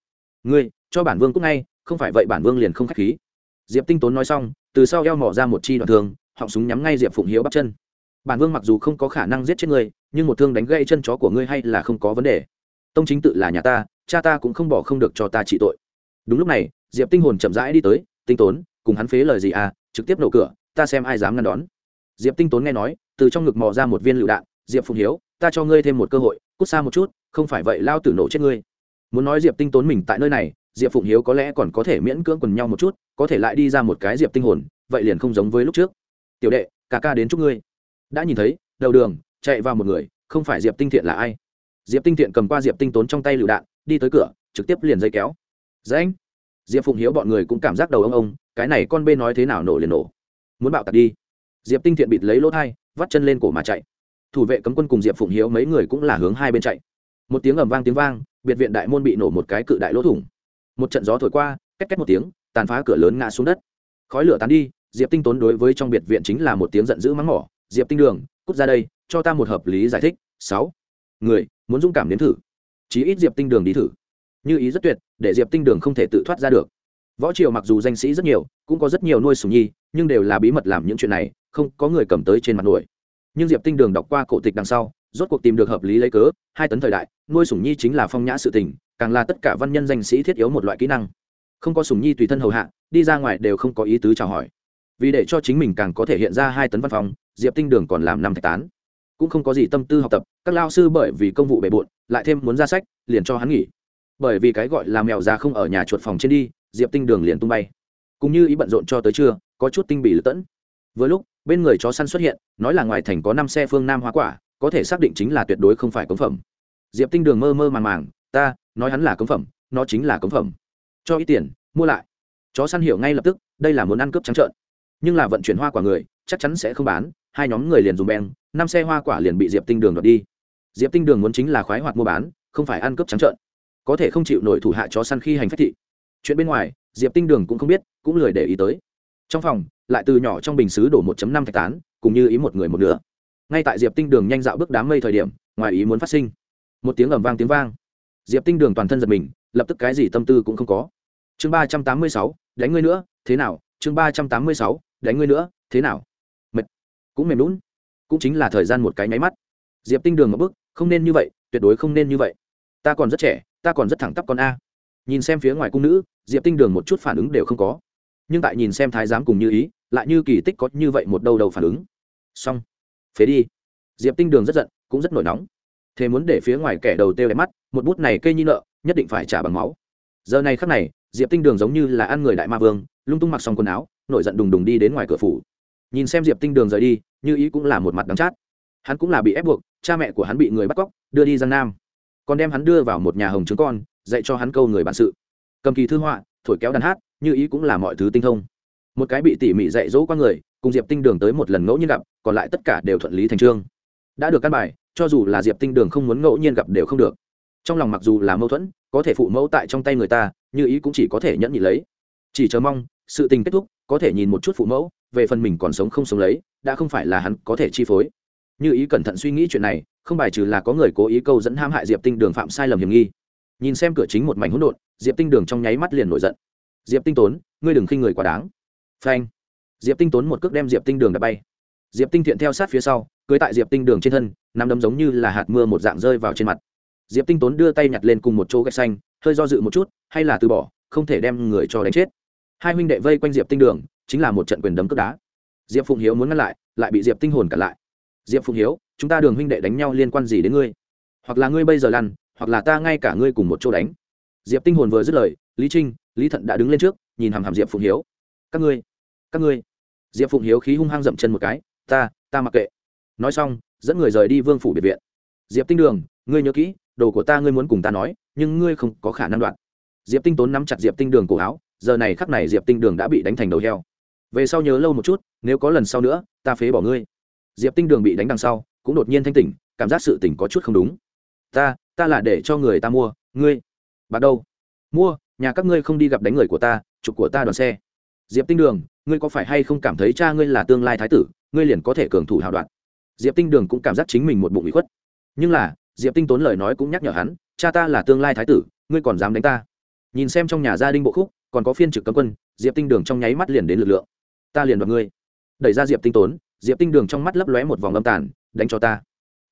Ngươi, cho bản vương cúc ngay, không phải vậy bản vương liền không k h á c h khí. Diệp tinh tốn nói xong, từ sau eo mỏ ra một chi đoạn thương, họng súng nhắm ngay diệp phụng hiếu bắp chân. Bản vương mặc dù không có khả năng giết chết ngươi, nhưng một thương đánh gây chân chó của ngươi hay là không có vấn đề. Tông chính tự là nhà ta, cha ta cũng không bỏ không được cho ta trị tội. Đúng lúc này, diệp tinh hồn chậm rãi đi tới tinh tốn, cùng hắn phế lời gì à trực tiếp nổ cửa, ta xem ai dám ngăn đón. Diệp tinh tốn nghe nói, từ trong ngực mò ra một viên lựu đạn, diệp phùng hiếu, ta cho ngươi thêm một cơ hội, cút xa một chút, không phải vậy lao tử nổ chết ngươi. Muốn nói diệp tinh tốn mình tại nơi này, diệp phụng hiếu có lẽ còn có thể miễn cưỡng quần nhau một chút, có thể lại đi ra một cái diệp tinh hồn, vậy liền không giống với lúc trước. Tiểu đệ, ca ca đến chúc ngươi. Đã nhìn thấy, đầu đường, chạy vào một người, không phải diệp tinh thiện là ai? Diệp tinh thiện cầm qua diệp tinh tốn trong tay lựu đạn, đi tới cửa, trực tiếp liền dây kéo. Dễ anh diệp phụng hiếu bọn người cũng cảm giác đầu ông ông cái này con bê nói thế nào nổ liền nổ muốn bạo tạc đi diệp tinh thiện bịt lấy lỗ thai vắt chân lên cổ mà chạy thủ vệ cấm quân cùng diệp phụng hiếu mấy người cũng là hướng hai bên chạy một tiếng ầm vang tiếng vang biệt viện đại môn bị nổ một cái cự đại lỗ thủng một trận gió thổi qua két két một tiếng tàn phá cửa lớn ngã xuống đất khói lửa tán đi diệp tinh tốn đối với trong biệt viện chính là một tiếng giận dữ mắng mỏ diệp tinh đường cút ra đây cho ta một hợp lý giải thích sáu người muốn dũng cảm đến thử chí ít diệp tinh đường đi thử như ý rất tuyệt để diệp tinh đường không thể tự thoát ra được võ triều mặc dù danh sĩ rất nhiều cũng có rất nhiều nuôi sùng nhi nhưng đều là bí mật làm những chuyện này không có người cầm tới trên mặt nổi nhưng diệp tinh đường đọc qua cổ tịch đằng sau rốt cuộc tìm được hợp lý lấy cớ hai tấn thời đại nuôi sùng nhi chính là phong nhã sự tình càng là tất cả văn nhân danh sĩ thiết yếu một loại kỹ năng không có sùng nhi tùy thân hầu hạ đi ra ngoài đều không có ý tứ chào hỏi vì để cho chính mình càng có thể hiện ra hai tấn văn phòng diệp tinh đường còn làm năm thạch tán cũng không có gì tâm tư học tập các lao sư bởi vì công vụ bề bộn lại thêm muốn ra sách liền cho hắn nghỉ bởi vì cái gọi là mèo già không ở nhà chuột phòng trên đi, diệp tinh đường liền tung bay. Cũng như ý bận rộn cho tới trưa, có chút tinh bị lật tẫn. Vừa lúc, bên người chó săn xuất hiện, nói là ngoài thành có năm xe phương nam hoa quả, có thể xác định chính là tuyệt đối không phải cống phẩm. Diệp tinh đường mơ mơ màng màng, ta, nói hắn là cống phẩm, nó chính là cống phẩm. Cho ít tiền, mua lại. Chó săn hiểu ngay lập tức, đây là muốn ăn cướp trắng trợn. Nhưng là vận chuyển hoa quả người, chắc chắn sẽ không bán, hai nhóm người liền dùng beng, năm xe hoa quả liền bị diệp tinh đường đoạt đi. Diệp tinh đường muốn chính là khoái hoạt mua bán, không phải ăn cướp trắng trợn có thể không chịu nổi thủ hạ chó săn khi hành phách thị. Chuyện bên ngoài, diệp tinh đường cũng không biết, cũng lười để ý tới. Trong phòng, lại từ nhỏ trong bình xứ đổ 1 năm thạch tán, cùng như ý một người một nửa. Ngay tại diệp tinh đường nhanh dạo bước đám mây thời điểm, ngoài ý muốn phát sinh. Một tiếng ầm vang tiếng vang. Diệp tinh đường toàn thân giật mình, lập tức cái gì tâm tư cũng không có. Chương ba trăm tám mươi sáu, đánh ngươi nữa, thế nào? Chương ba trăm tám mươi sáu, đánh ngươi nữa, thế nào? Mệt, cũng mềm lún. Cũng chính là thời gian một cái nháy mắt. Diệp tinh đường một bước, không nên như vậy, tuyệt đối không nên như vậy. Ta còn rất trẻ ta còn rất thẳng tắp con a. Nhìn xem phía ngoài cung nữ, diệp tinh đường một chút phản ứng đều không có. Nhưng tại nhìn xem thái giám cùng như ý, lại như kỳ tích có như vậy một đầu đầu phản ứng. Xong. Phế đi. Diệp tinh đường rất giận, cũng rất nổi nóng. Thế muốn để phía ngoài kẻ đầu têu đẹp mắt, một bút này cây nhi nợ, nhất định phải trả bằng máu. Giờ này khắc này, diệp tinh đường giống như là ăn người đại ma vương, lung tung mặc xong quần áo, nổi giận đùng đùng đi đến ngoài cửa phủ. Nhìn xem diệp tinh đường rời đi, như ý cũng là một mặt đắng chát. Hắn cũng là bị ép buộc, cha mẹ của hắn bị người bắt cóc, đưa đi giang nam còn đem hắn đưa vào một nhà hồng trứng con, dạy cho hắn câu người bản sự. Cầm kỳ thư họa, thổi kéo đàn hát, như ý cũng là mọi thứ tinh thông. Một cái bị tỉ mỉ dạy dỗ qua người, cùng diệp tinh đường tới một lần ngẫu nhiên gặp, còn lại tất cả đều thuận lý thành trương. Đã được căn bài, cho dù là diệp tinh đường không muốn ngẫu nhiên gặp đều không được. Trong lòng mặc dù là mâu thuẫn, có thể phụ mẫu tại trong tay người ta, như ý cũng chỉ có thể nhẫn nhị lấy. Chỉ chờ mong, sự tình kết thúc, có thể nhìn một chút phụ mẫu, về phần mình còn sống không sống lấy, đã không phải là hắn có thể chi phối như ý cẩn thận suy nghĩ chuyện này, không bài trừ là có người cố ý câu dẫn ham hại diệp tinh đường phạm sai lầm hiểm nghi. Nhìn xem cửa chính một mảnh hỗn độn, diệp tinh đường trong nháy mắt liền nổi giận. Diệp tinh tốn, ngươi đừng khinh người quá đáng. Phanh. Diệp tinh tốn một cước đem diệp tinh đường đập bay. Diệp tinh thiện theo sát phía sau, cưới tại diệp tinh đường trên thân, nằm đấm giống như là hạt mưa một dạng rơi vào trên mặt. Diệp tinh tốn đưa tay nhặt lên cùng một chỗ gạch xanh, hơi do dự một chút, hay là từ bỏ, không thể đem người cho đánh chết. Hai huynh đệ vây quanh diệp tinh đường, chính là một trận quyền đấm cướp đá. Diệp phụng hiếu muốn ngăn lại lại bị diệp tinh hồn cản lại diệp phụng hiếu, chúng ta đường huynh đệ đánh nhau liên quan gì đến ngươi? Hoặc là ngươi bây giờ lăn, hoặc là ta ngay cả ngươi cùng một chỗ đánh. Diệp tinh hồn vừa dứt lời, lý trinh, lý thận đã đứng lên trước, nhìn hàm hàm diệp phụng hiếu. Các ngươi các ngươi. Diệp phụng hiếu khí hung hăng dậm chân một cái, ta ta mặc kệ. Nói xong, dẫn người rời đi vương phủ biệt viện. Diệp tinh đường, ngươi nhớ kỹ, đồ của ta ngươi muốn cùng ta nói, nhưng ngươi không có khả năng đoạn diệp tinh tốn nắm chặt diệp tinh đường cổ áo, giờ này khắc này diệp tinh đường đã bị đánh thành đầu heo. Về sau nhớ lâu một chút, nếu có lần sau nữa, ta phế bỏ ngươi diệp tinh đường bị đánh đằng sau, cũng đột nhiên thanh tỉnh, cảm giác sự tỉnh có chút không đúng. Ta ta là để cho người ta mua, ngươi bạc đâu? Mua, nhà các ngươi không đi gặp đánh người của ta trục của ta đoàn xe. Diệp tinh đường, ngươi có phải hay không cảm thấy cha ngươi là tương lai thái tử, ngươi liền có thể cường thủ hào đoạn? Diệp tinh đường cũng cảm giác chính mình một bụng bị khuất. Nhưng là, diệp tinh tốn lời nói cũng nhắc nhở hắn, cha ta là tương lai thái tử, ngươi còn dám đánh ta? Nhìn xem trong nhà gia đình bộ khúc, còn có phiên trực cấm quân, diệp tinh đường trong nháy mắt liền đến lực lượng. Ta liền đoạt ngươi. Đẩy ra diệp tinh tốn diệp tinh đường trong mắt lấp lóe một vòng âm tàn, đánh cho ta.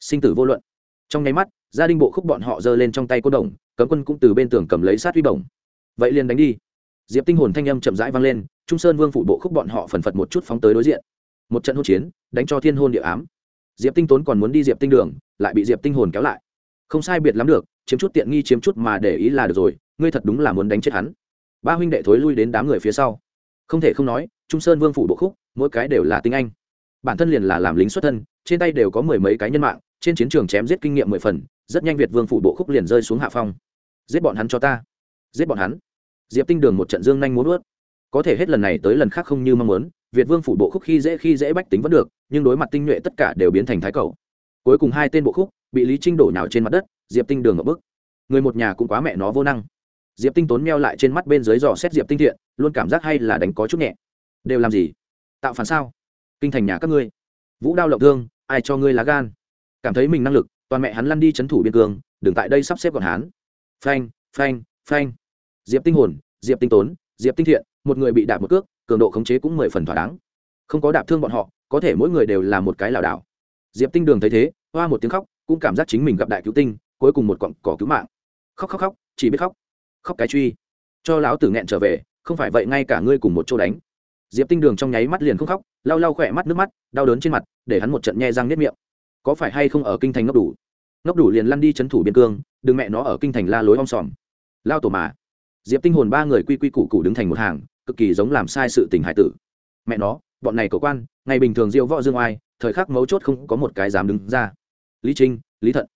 Sinh tử vô luận. Trong nháy mắt, gia đình bộ khúc bọn họ giơ lên trong tay cô đồng, cấm quân cũng từ bên tường cầm lấy sát huy bổng. Vậy liền đánh đi. Diệp tinh hồn thanh âm chậm rãi vang lên, trung sơn vương phủ bộ khúc bọn họ phần phật một chút phóng tới đối diện. Một trận hỗn chiến, đánh cho thiên hôn địa ám. Diệp tinh tốn còn muốn đi diệp tinh đường, lại bị diệp tinh hồn kéo lại. Không sai biệt lắm được, chiếm chút tiện nghi chiếm chút mà để ý là được rồi, ngươi thật đúng là muốn đánh chết hắn. Ba huynh đệ thối lui đến đám người phía sau. Không thể không nói, trung sơn vương phủ bộ khúc, mỗi cái đều là tinh anh bản thân liền là làm lính xuất thân, trên tay đều có mười mấy cái nhân mạng, trên chiến trường chém giết kinh nghiệm mười phần, rất nhanh việt vương phủ bộ khúc liền rơi xuống hạ phong. Giết bọn hắn cho ta. Giết bọn hắn. Diệp tinh đường một trận dương nhanh muốn ướt có thể hết lần này tới lần khác không như mong muốn, việt vương phủ bộ khúc khi dễ khi dễ bách tính vẫn được, nhưng đối mặt tinh nhuệ tất cả đều biến thành thái cầu. Cuối cùng hai tên bộ khúc bị lý trinh đổ nhào trên mặt đất, diệp tinh đường ở bức. Người một nhà cũng quá mẹ nó vô năng. Diệp tinh tốn meo lại trên mắt bên dưới dò xét diệp tinh thiện, luôn cảm giác hay là đánh có chút nhẹ. Đều làm gì? Tạo phản sao? Kinh thành nhà các ngươi. Vũ đao lộng thương, ai cho ngươi lá gan? Cảm thấy mình năng lực, toàn mẹ hắn lăn đi c h ấ n thủ biên cương, đừng tại đây sắp xếp gọn hán phanh phanh phanh. Diệp tinh hồn, diệp tinh tốn, diệp tinh thiện, một người bị đạp một cước, cường độ khống chế cũng mười phần thỏa đáng. Không có đạp thương bọn họ, có thể mỗi người đều là một cái lảo đảo. Diệp tinh đường thấy thế, hoa một tiếng khóc, cũng cảm giác chính mình gặp đại cứu tinh, cuối cùng một cọng cỏ cứu mạng. Khóc khóc khóc, chỉ biết khóc. Khóc cái truy. Cho lão tử nghẹn trở về, không phải vậy ngay cả ngươi cùng một chỗ đánh diệp tinh đường trong nháy mắt liền không khóc, lau lau khỏe mắt nước mắt, đau đớn trên mặt, để hắn một trận nhe răng nếp miệng. Có phải hay không ở kinh thành ngốc đủ? Ngốc đủ liền lăn đi c h ấ n thủ biên cương, đừng mẹ nó ở kinh thành la lối om sòm. Lao tổ mà. Diệp tinh hồn ba người quy quy củ củ đứng thành một hàng, cực kỳ giống làm sai sự tình hải tử. Mẹ nó, bọn này cổ quan, ngày bình thường diêu võ dương oai, thời khắc mấu chốt không có một cái dám đứng ra. Lý trinh, lý thận.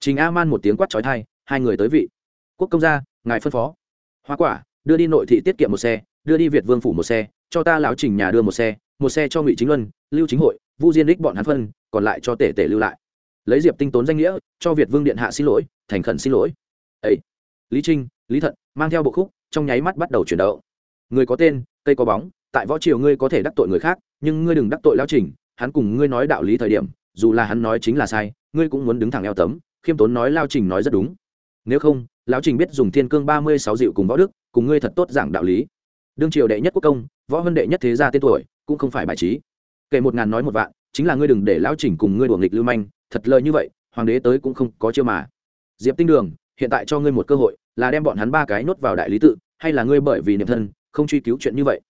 Trình a man một tiếng quát trói thai hai người tới vị. Quốc công gia, ngài phân phó. Hoa quả, đưa đi nội thị tiết kiệm một xe, đưa đi việt vương phủ một xe cho ta lão trình nhà đưa một xe một xe cho ngụy chính luân, lưu chính hội, vu diên đích bọn hắn phân, còn lại cho tể tể lưu lại. Lấy diệp tinh tốn danh nghĩa, cho việt vương điện hạ xin lỗi, thành khẩn xin lỗi. Ấy lý trinh, lý thận, mang theo bộ khúc, trong nháy mắt bắt đầu chuyển động. Người có tên, cây có bóng, tại võ triều ngươi có thể đắc tội người khác, nhưng ngươi đừng đắc tội lão trình, hắn cùng ngươi nói đạo lý thời điểm, dù là hắn nói chính là sai, ngươi cũng muốn đứng thẳng eo tấm, khiêm tốn nói lao trình nói rất đúng. Nếu không, lão trình biết dùng thiên cương ba mươi sáu dịu cùng võ đức, cùng ngươi thật tốt giảng đạo lý đương triều đệ nhất quốc công, võ hân đệ nhất thế gia tên tuổi, cũng không phải bài trí. Kể một ngàn nói một vạn, chính là ngươi đừng để lão Chỉnh cùng ngươi đuổi nghịch lưu manh, thật lời như vậy, hoàng đế tới cũng không có chiêu mà. Diệp tinh đường, hiện tại cho ngươi một cơ hội, là đem bọn hắn ba cái nốt vào đại lý tự, hay là ngươi bởi vì niệm thân, không truy cứu chuyện như vậy?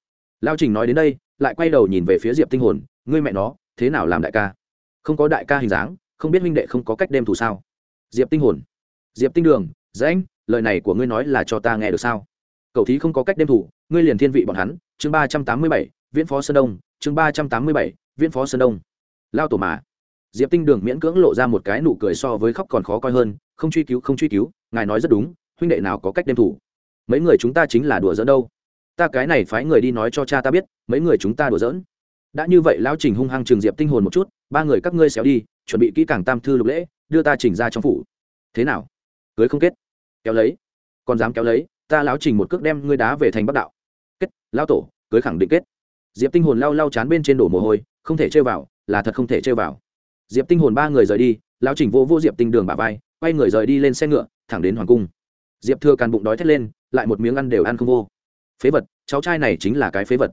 Lao trình nói đến đây, lại quay đầu nhìn về phía diệp tinh hồn, ngươi mẹ nó, thế nào làm đại ca? Không có đại ca hình dáng, không biết huynh đệ không có cách đem thù sao? Diệp tinh hồn, diệp tinh đường dãnh lời này của ngươi nói là cho ta nghe được sao? Cậu thí không có cách đem thủ, ngươi liền thiên vị bọn hắn. Chương ba trăm tám mươi bảy, viễn phó sơn đông. Chương ba trăm tám mươi bảy, viễn phó sơn đông. Lao tổ mà. Diệp tinh đường miễn cưỡng lộ ra một cái nụ cười so với khóc còn khó coi hơn. Không truy cứu, không truy cứu, ngài nói rất đúng, huynh đệ nào có cách đem thủ? Mấy người chúng ta chính là đùa giỡn đâu? Ta cái này phái người đi nói cho cha ta biết, mấy người chúng ta đùa giỡn. Đã như vậy, lão trình hung hăng trường diệp tinh hồn một chút. Ba người các ngươi xéo đi, chuẩn bị kỹ càng tam thư lục lễ, đưa ta chỉnh ra trong phủ. Thế nào? Cưới không kết. Kéo lấy. Còn dám kéo lấy? Ta lão trình một cước đem ngươi đá về thành bắc đạo. Kết, lão tổ, cưới khẳng định kết. Diệp tinh hồn lau lau chán bên trên đổ mồ hôi, không thể chơi vào, là thật không thể chơi vào. Diệp tinh hồn ba người rời đi, lão trình vô vô diệp tinh đường bà vai, quay người rời đi lên xe ngựa, thẳng đến hoàng cung. Diệp thừa càn bụng đói thét lên, lại một miếng ăn đều ăn không vô. Phế vật, cháu trai này chính là cái phế vật.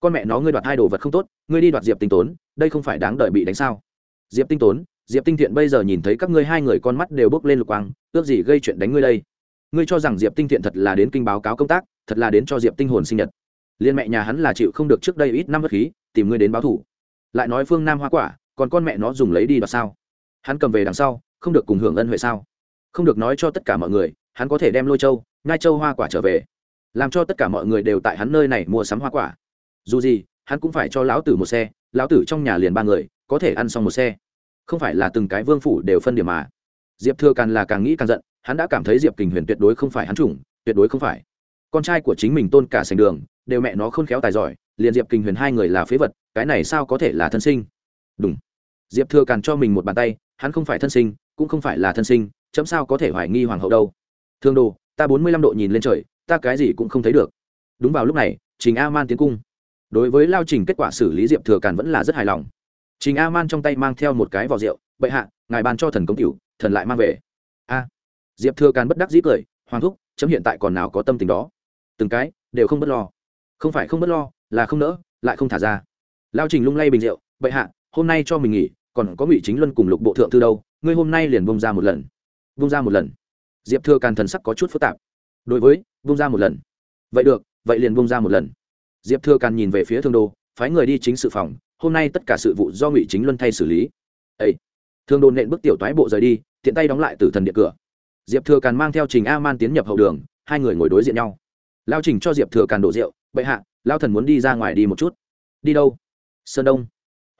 Con mẹ nó ngươi đoạt hai đồ vật không tốt, ngươi đi đoạt diệp tinh tốn, đây không phải đáng đợi bị đánh sao? Diệp tinh tốn, diệp tinh thiện bây giờ nhìn thấy các ngươi hai người con mắt đều bước lên lục quang, ước gì gây chuyện đánh ngươi đây? Ngươi cho rằng diệp tinh thiện thật là đến kinh báo cáo công tác, thật là đến cho diệp tinh hồn sinh nhật. Liên mẹ nhà hắn là chịu không được trước đây ít năm bất khí, tìm ngươi đến báo thủ. Lại nói phương nam hoa quả, còn con mẹ nó dùng lấy đi đoạt sao? Hắn cầm về đằng sau, không được cùng hưởng ân huệ sao? Không được nói cho tất cả mọi người, hắn có thể đem lôi châu ngai châu hoa quả trở về. Làm cho tất cả mọi người đều tại hắn nơi này mua sắm hoa quả. Dù gì, hắn cũng phải cho lão tử một xe, lão tử trong nhà liền ba người, có thể ăn xong một xe. Không phải là từng cái vương phủ đều phân điểm mà. Diệp thừa càng là càng nghĩ càng giận hắn đã cảm thấy diệp kình huyền tuyệt đối không phải hắn chủng, tuyệt đối không phải. Con trai của chính mình tôn cả sành đường, đều mẹ nó không khéo tài giỏi, liền diệp kình huyền hai người là phế vật, cái này sao có thể là thân sinh? Đúng diệp thừa càn cho mình một bàn tay, hắn không phải thân sinh, cũng không phải là thân sinh, chấm sao có thể hoài nghi hoàng hậu đâu? Thương đồ, ta bốn mươi lăm độ nhìn lên trời, ta cái gì cũng không thấy được. Đúng vào lúc này, trình a man tiến cung. Đối với lao trình kết quả xử lý diệp thừa càn vẫn là rất hài lòng. Trình a man trong tay mang theo một cái vỏ rượu, bệ hạ, ngài ban cho thần công cựu thần lại mang về. A diệp thừa càn bất đắc dĩ cười, hoàng thúc, chấm hiện tại còn nào có tâm tình đó. Từng cái đều không bất lo. Không phải không bất lo, là không nỡ, lại không thả ra. Lao trình lung lay bình rượu, bệ hạ, hôm nay cho mình nghỉ, còn có ngụy chính luân cùng lục bộ thượng thư đâu, ngươi hôm nay liền bông ra một lần. Bông ra một lần? Diệp thừa càn thần sắc có chút phức tạp. Đối với bông ra một lần. Vậy được, vậy liền bông ra một lần. Diệp thừa càn nhìn về phía thương đô, phái người đi chính sự phòng, hôm nay tất cả sự vụ do ngụy chính luân thay xử lý. Ây thương đô nện bước tiểu toái bộ rời đi, tiện tay đóng lại từ thần địa cửa diệp thừa càn mang theo trình a man tiến nhập hậu đường, hai người ngồi đối diện nhau. Lao trình cho diệp thừa càn đổ rượu, bệ hạ, lao thần muốn đi ra ngoài đi một chút. Đi đâu? Sơn đông.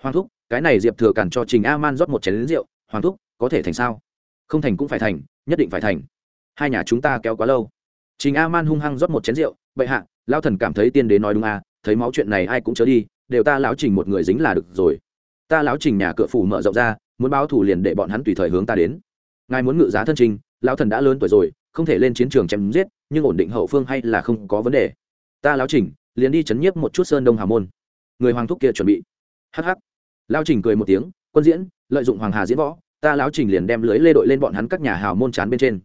Hoàng thúc, cái này diệp thừa càn cho trình a man rót một chén lính rượu, hoàng thúc, có thể thành sao? Không thành cũng phải thành, nhất định phải thành. Hai nhà chúng ta kéo quá lâu. Trình a man hung hăng rót một chén rượu, bệ hạ, lao thần cảm thấy tiên đế nói đúng à thấy máu chuyện này ai cũng chớ đi, đều ta lão trình một người dính là được rồi. Ta lão trình nhà cửa phủ mở rộng ra, muốn báo thủ liền để bọn hắn tùy thời hướng ta đến ngài muốn ngự giá thân trình, lão thần đã lớn tuổi rồi, không thể lên chiến trường chém giết, nhưng ổn định hậu phương hay là không có vấn đề. Ta lão trình liền đi chấn nhiếp một chút sơn đông hà môn. Người hoàng thúc kia chuẩn bị. Hh lão trình cười một tiếng, quân diễn, lợi dụng hoàng hà diễn võ, ta lão trình liền đem lưới lê đội lên bọn hắn các nhà hào môn chán bên trên.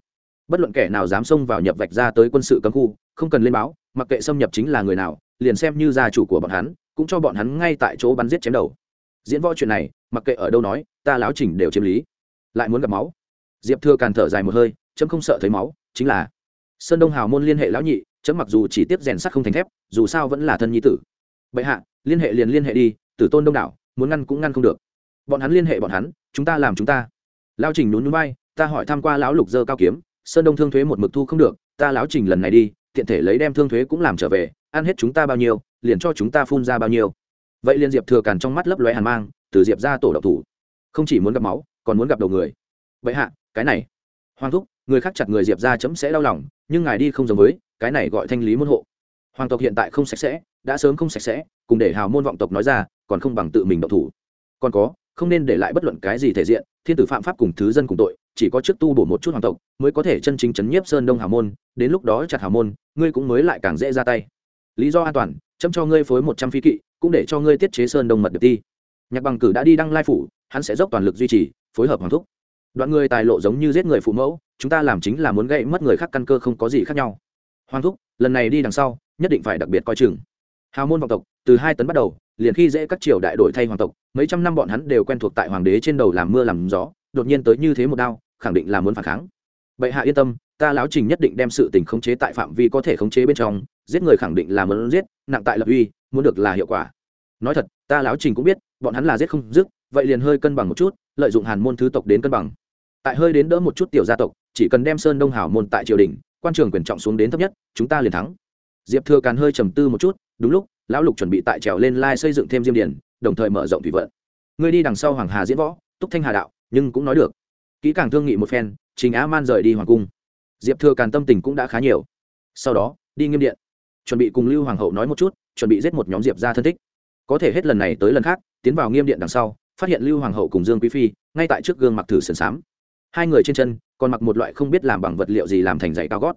Bất luận kẻ nào dám xông vào nhập vạch ra tới quân sự cấm khu, không cần lên báo, mặc kệ xâm nhập chính là người nào, liền xem như gia chủ của bọn hắn, cũng cho bọn hắn ngay tại chỗ bắn giết chém đầu. Diễn võ chuyện này, mặc kệ ở đâu nói, ta lão trình đều chiếm lý. Lại muốn gặp máu diệp thừa càn thở dài một hơi, chấm không sợ thấy máu, chính là sơn đông hào môn liên hệ lão nhị, chấm mặc dù chỉ tiếp rèn sắt không thành thép, dù sao vẫn là thân nhi tử. Bệ hạ, liên hệ liền liên hệ đi, tử tôn đông đảo, muốn ngăn cũng ngăn không được. Bọn hắn liên hệ bọn hắn, chúng ta làm chúng ta. Lao trình nhún nhún bay ta hỏi tham q u a lão lục dơ cao kiếm, sơn đông thương thuế một mực thu không được, ta lão trình lần này đi, tiện thể lấy đem thương thuế cũng làm trở về, ăn hết chúng ta bao nhiêu, liền cho chúng ta phun ra bao nhiêu. Vậy liền diệp thừa càn trong mắt lấp lóe hàn mang, từ diệp ra tổ độc thủ. Không chỉ muốn gặp máu, còn muốn gặp đầu người. Vậy hạ cái này. Hoàng thúc, người khác chặt người diệp ra chấm sẽ đau lòng, nhưng ngài đi không giống với, cái này gọi thanh lý môn hộ. Hoàng tộc hiện tại không sạch sẽ, đã sớm không sạch sẽ, cùng để hào môn vọng tộc nói ra, còn không bằng tự mình độc thủ. Còn có, không nên để lại bất luận cái gì thể diện, thiên tử phạm pháp cùng thứ dân cùng tội, chỉ có trước tu bổ một chút hoàng tộc, mới có thể chân chính chấn nhiếp sơn đông hào môn, đến lúc đó chặt hào môn, ngươi cũng mới lại càng dễ ra tay. Lý do an toàn, chấm cho ngươi phối một trăm phi kỵ, cũng để cho ngươi tiết chế sơn đông mật được ti. Nhạc bằng cử đã đi đăng lai phủ, hắn sẽ dốc toàn lực duy trì, phối hợp hoàng thúc đoạn người tài lộ giống như giết người phụ mẫu, chúng ta làm chính là muốn gây mất người khác căn cơ không có gì khác nhau. Hoàng thúc, lần này đi đằng sau, nhất định phải đặc biệt coi chừng. Hào môn vọng tộc, từ hai tấn bắt đầu, liền khi dễ các triều đại đổi thay hoàng tộc, mấy trăm năm bọn hắn đều quen thuộc tại hoàng đế trên đầu làm mưa làm gió, đột nhiên tới như thế một đao, khẳng định là muốn phản kháng. Bệ hạ yên tâm, ta lão trình nhất định đem sự tình khống chế tại phạm vi có thể khống chế bên trong, giết người khẳng định là muốn giết, nặng tại lập uy, muốn được là hiệu quả. Nói thật, ta lão trình cũng biết, bọn hắn là giết không dứt, vậy liền hơi cân bằng một chút, lợi dụng hàn môn thứ tộc đến cân bằng tại hơi đến đỡ một chút tiểu gia tộc, chỉ cần đem sơn đông hảo môn tại triều đình, quan trường quyền trọng xuống đến thấp nhất, chúng ta liền thắng. Diệp thừa càn hơi trầm tư một chút, đúng lúc, lão lục chuẩn bị tại trèo lên lai xây dựng thêm diêm điển đồng thời mở rộng thủy vận. Ngươi đi đằng sau hoàng hà diễn võ, túc thanh hà đạo, nhưng cũng nói được. Kỹ càng thương nghị một phen, trình á man rời đi hoàng cung. Diệp thừa càn tâm tình cũng đã khá nhiều. Sau đó, đi nghiêm điện. Chuẩn bị cùng lưu hoàng hậu nói một chút, chuẩn bị giết một nhóm diệp ra thân thích. Có thể hết lần này tới lần khác, tiến vào nghiêm điện đằng sau, phát hiện lưu hoàng hậu cùng dương quý phi, ngay tại trước gương mặc thử sườn xám hai người trên chân còn mặc một loại không biết làm bằng vật liệu gì làm thành giày cao gót.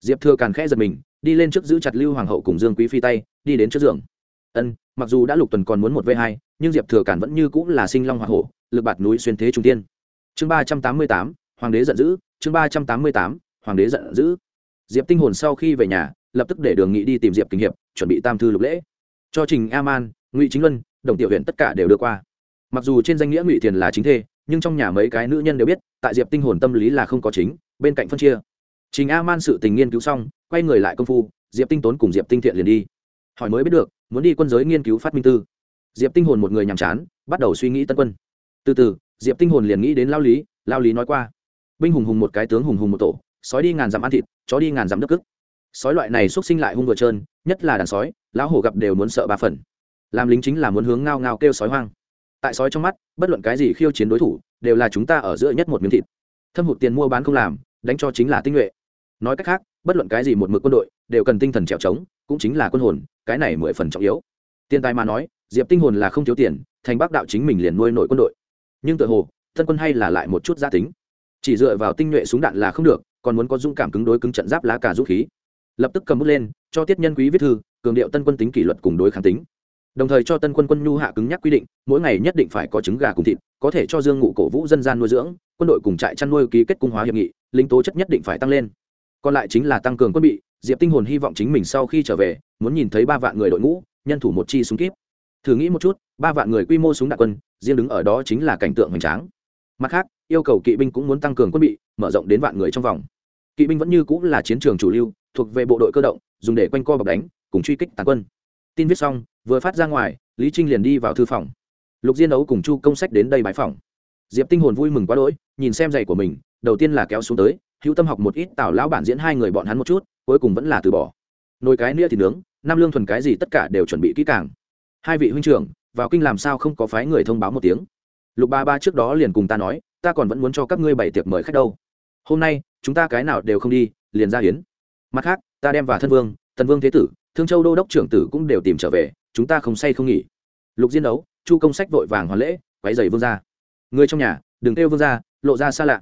Diệp thừa càn khẽ giật mình, đi lên trước giữ chặt lưu hoàng hậu cùng dương quý phi tay, đi đến trước giường. Ân, mặc dù đã lục tuần còn muốn một v hai, nhưng diệp thừa càn vẫn như cũng là sinh long hoa hổ, lực bạt núi xuyên thế trung tiên. Chương ba trăm tám mươi tám, hoàng đế giận dữ, chương ba trăm tám mươi tám, hoàng đế giận dữ. Diệp tinh hồn sau khi về nhà, lập tức để đường nghị đi tìm diệp kinh hiệp, chuẩn bị tam thư lục lễ. Cho trình a man, ngụy chính luân, đồng tiểu huyện tất cả đều đưa qua. Mặc dù trên danh nghĩa ngụy thiền là chính thê nhưng trong nhà mấy cái nữ nhân đều biết, tại diệp tinh hồn tâm lý là không có chính, bên cạnh phân chia. Trình a man sự tình nghiên cứu xong, quay người lại công phu, diệp tinh tốn cùng diệp tinh thiện liền đi. Hỏi mới biết được, muốn đi quân giới nghiên cứu phát minh tư. Diệp tinh hồn một người nhàm chán, bắt đầu suy nghĩ tân quân. Từ từ, diệp tinh hồn liền nghĩ đến lao lý lao lý nói qua. Binh hùng hùng một cái tướng hùng hùng một tổ, sói đi ngàn dặm ăn thịt, chó đi ngàn dặm đất cức. Sói loại này xuất sinh lại hung vừa trơn, nhất là đàn sói, lão hổ gặp đều muốn sợ ba phần. Làm lính chính là muốn hướng ngao ngao kêu sói hoang tại sói trong mắt, bất luận cái gì khiêu chiến đối thủ, đều là chúng ta ở giữa nhất một miếng thịt. Thâm hụt tiền mua bán không làm, đánh cho chính là tinh nhuệ. Nói cách khác, bất luận cái gì một mực quân đội, đều cần tinh thần trèo trống, cũng chính là quân hồn, cái này mười phần trọng yếu. Tiền tài mà nói, diệp tinh hồn là không thiếu tiền, thành bắc đạo chính mình liền nuôi nội quân đội. Nhưng tự hồ thân quân hay là lại một chút gia tính. Chỉ dựa vào tinh nhuệ súng đạn là không được, còn muốn có dũng cảm cứng đối cứng trận giáp lá cả vũ khí. Lập tức cầm bút lên, cho tiết nhân quý viết thư, cường điệu tân quân tính kỷ luật cùng đối kháng tính đồng thời cho tân quân quân nhu hạ cứng nhắc quy định, mỗi ngày nhất định phải có trứng gà cùng thịt, có thể cho dương ngụ cổ vũ dân gian nuôi dưỡng, quân đội cùng trại chăn nuôi ký kết cung hóa hiệp nghị, lính tố chất nhất định phải tăng lên. Còn lại chính là tăng cường quân bị, diệp tinh hồn hy vọng chính mình sau khi trở về, muốn nhìn thấy ba vạn người đội ngũ, nhân thủ một chi súng kíp. Thử nghĩ một chút, ba vạn người quy mô súng đạn quân, riêng đứng ở đó chính là cảnh tượng hoành tráng. Mặt khác, yêu cầu kỵ binh cũng muốn tăng cường quân bị, mở rộng đến vạn người trong vòng. Kỵ binh vẫn như cũng là chiến trường chủ lưu, thuộc về bộ đội cơ động, dùng để quanh co bọc đánh, cùng truy kích tàn quân. Tin viết xong vừa phát ra ngoài, lý trinh liền đi vào thư phòng. Lục diên đấu cùng chu công sách đến đây bãi phòng. Diệp tinh hồn vui mừng quá đỗi, nhìn xem giày của mình, đầu tiên là kéo xuống tới, hữu tâm học một ít tào lão bản diễn hai người bọn hắn một chút, cuối cùng vẫn là từ bỏ. Nồi cái nia thì nướng, năm lương thuần cái gì tất cả đều chuẩn bị kỹ càng. Hai vị huynh trưởng, vào kinh làm sao không có phái người thông báo một tiếng. Lục ba ba trước đó liền cùng ta nói, ta còn vẫn muốn cho các ngươi bày tiệc mời khách đâu. Hôm nay, chúng ta cái nào đều không đi, liền ra hiến. Mặt khác, ta đem vào thân vương Thân vương thế tử, thương châu đô đốc trưởng tử cũng đều tìm trở về chúng ta không say không nghỉ. Lục diên đấu, chu công sách vội vàng hoàn lễ quáy dày vương ra người trong nhà, đừng kêu vương ra lộ ra xa lạ.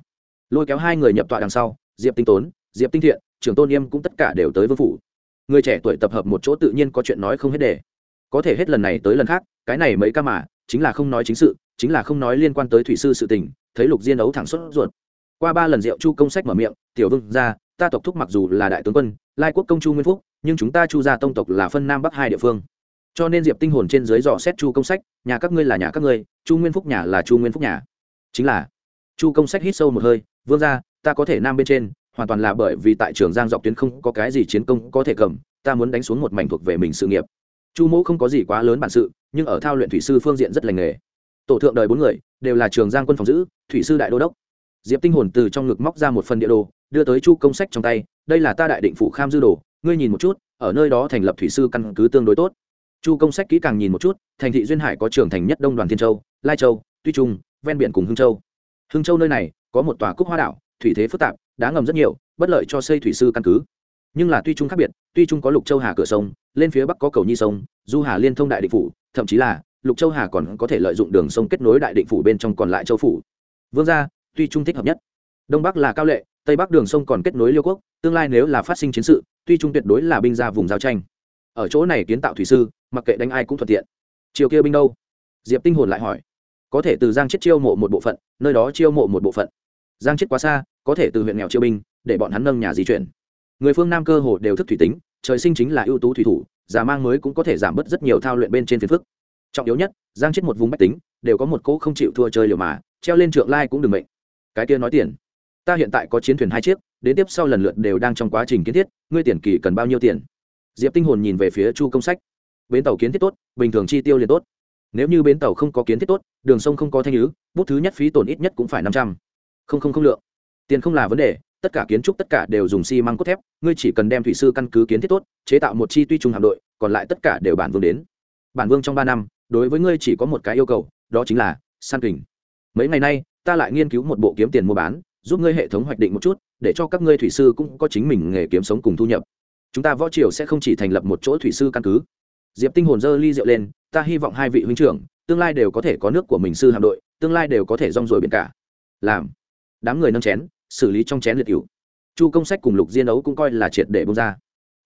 Lôi kéo hai người nhập tọa đằng sau, diệp tinh tốn, diệp tinh thiện, trưởng tôn yêm cũng tất cả đều tới vương phủ. Người trẻ tuổi tập hợp một chỗ tự nhiên có chuyện nói không hết đề có thể hết lần này tới lần khác, cái này mấy ca mà, chính là không nói chính sự, chính là không nói liên quan tới thủy sư sự tình, thấy lục diên đấu thẳng xuất ruột. Qua ba lần rượu chu công sách mở miệng, tiểu vương ra ta tộc thúc mặc dù là đại tướng quân, lai quốc công chu nguyên phúc, nhưng chúng ta chu gia tông tộc là phân nam bắc hai địa phương cho nên diệp tinh hồn trên dưới dò xét chu công sách, nhà các ngươi là nhà các ngươi, chu nguyên phúc nhà là chu nguyên phúc nhà. chính là, chu công sách hít sâu một hơi, vương ra ta có thể nam bên trên, hoàn toàn là bởi vì tại trường giang dọc tuyến không có cái gì chiến công có thể cầm, ta muốn đánh xuống một mảnh thuộc về mình sự nghiệp. chu mẫu không có gì quá lớn bản sự, nhưng ở thao luyện thủy sư phương diện rất lành nghề. tổ thượng đời bốn người, đều là trường giang quân phòng giữ, thủy sư đại đô đốc. diệp tinh hồn từ trong ngực móc ra một phần địa đồ, đưa tới chu công sách trong tay, đây là ta đại định phủ kham dư đồ, ngươi nhìn một chút, ở nơi đó thành lập thủy sư căn cứ tương đối tốt chu công sách kỹ càng nhìn một chút, thành thị duyên hải có trường thành nhất đông đoàn thiên châu, lai châu, tuy trung, ven biển cùng hưng châu. Hưng châu nơi này có một tòa cúc hoa đảo, thủy thế phức tạp, đá ngầm rất nhiều, bất lợi cho xây thủy sư căn cứ. Nhưng là tuy trung khác biệt, tuy trung có lục châu hà cửa sông, lên phía bắc có cầu nhi sông, du hà liên thông đại định phủ, thậm chí là lục châu hà còn có thể lợi dụng đường sông kết nối đại định phủ bên trong còn lại châu phủ. Vương gia, tuy trung thích hợp nhất. Đông bắc là cao lệ, tây bắc đường sông còn kết nối liêu quốc, tương lai nếu là phát sinh chiến sự, tuy trung tuyệt đối là binh ra vùng giao tranh ở chỗ này kiến tạo thủy sư, mặc kệ đánh ai cũng thuận tiện. Chiều kia binh đâu? Diệp tinh hồn lại hỏi. Có thể từ giang chết chiêu mộ một bộ phận, nơi đó chiêu mộ một bộ phận. Giang chết quá xa, có thể từ huyện nghèo chiêu binh, để bọn hắn nâng nhà di chuyển. Người phương nam cơ hồ đều thức thủy tính, trời sinh chính là ưu tú thủy thủ, già mang mới cũng có thể giảm bớt rất nhiều thao luyện bên trên phiền phức. Trọng yếu nhất, giang chết một vùng bách tính, đều có một cỗ không chịu thua chơi liều mà, treo lên trượng lai cũng đừng mệnh. Cái kia nói tiền. Ta hiện tại có chiến thuyền hai chiếc, đến tiếp sau lần lượt đều đang trong quá trình kiến thiết, ngươi tiền kỳ cần bao nhiêu tiền? Diệp tinh hồn nhìn về phía chu công sách. Bến tàu kiến thiết tốt, bình thường chi tiêu liền tốt. Nếu như bến tàu không có kiến thiết tốt, đường sông không có thanh nhứ, bút thứ nhất phí tổn ít nhất cũng phải năm trăm. Không không không lượng. Tiền không là vấn đề, tất cả kiến trúc tất cả đều dùng xi măng cốt thép, ngươi chỉ cần đem thủy sư căn cứ kiến thiết tốt, chế tạo một chi tuy trung hạm đội, còn lại tất cả đều bản vương đến. Bản vương trong ba năm, đối với ngươi chỉ có một cái yêu cầu, đó chính là san kình. Mấy ngày nay, ta lại nghiên cứu một bộ kiếm tiền mua bán, giúp ngươi hệ thống hoạch định một chút, để cho các ngươi thủy sư cũng có chính mình nghề kiếm sống cùng thu nhập chúng ta võ triều sẽ không chỉ thành lập một chỗ thủy sư căn cứ. Diệp tinh hồn dơ ly rượu lên, ta hy vọng hai vị huynh trưởng, tương lai đều có thể có nước của mình sư hạm đội, tương lai đều có thể rong ruổi biển cả. Làm. Đám người nâng chén, xử lý trong chén liệt cựu chu công sách cùng lục diên ấu cũng coi là triệt để bông ra.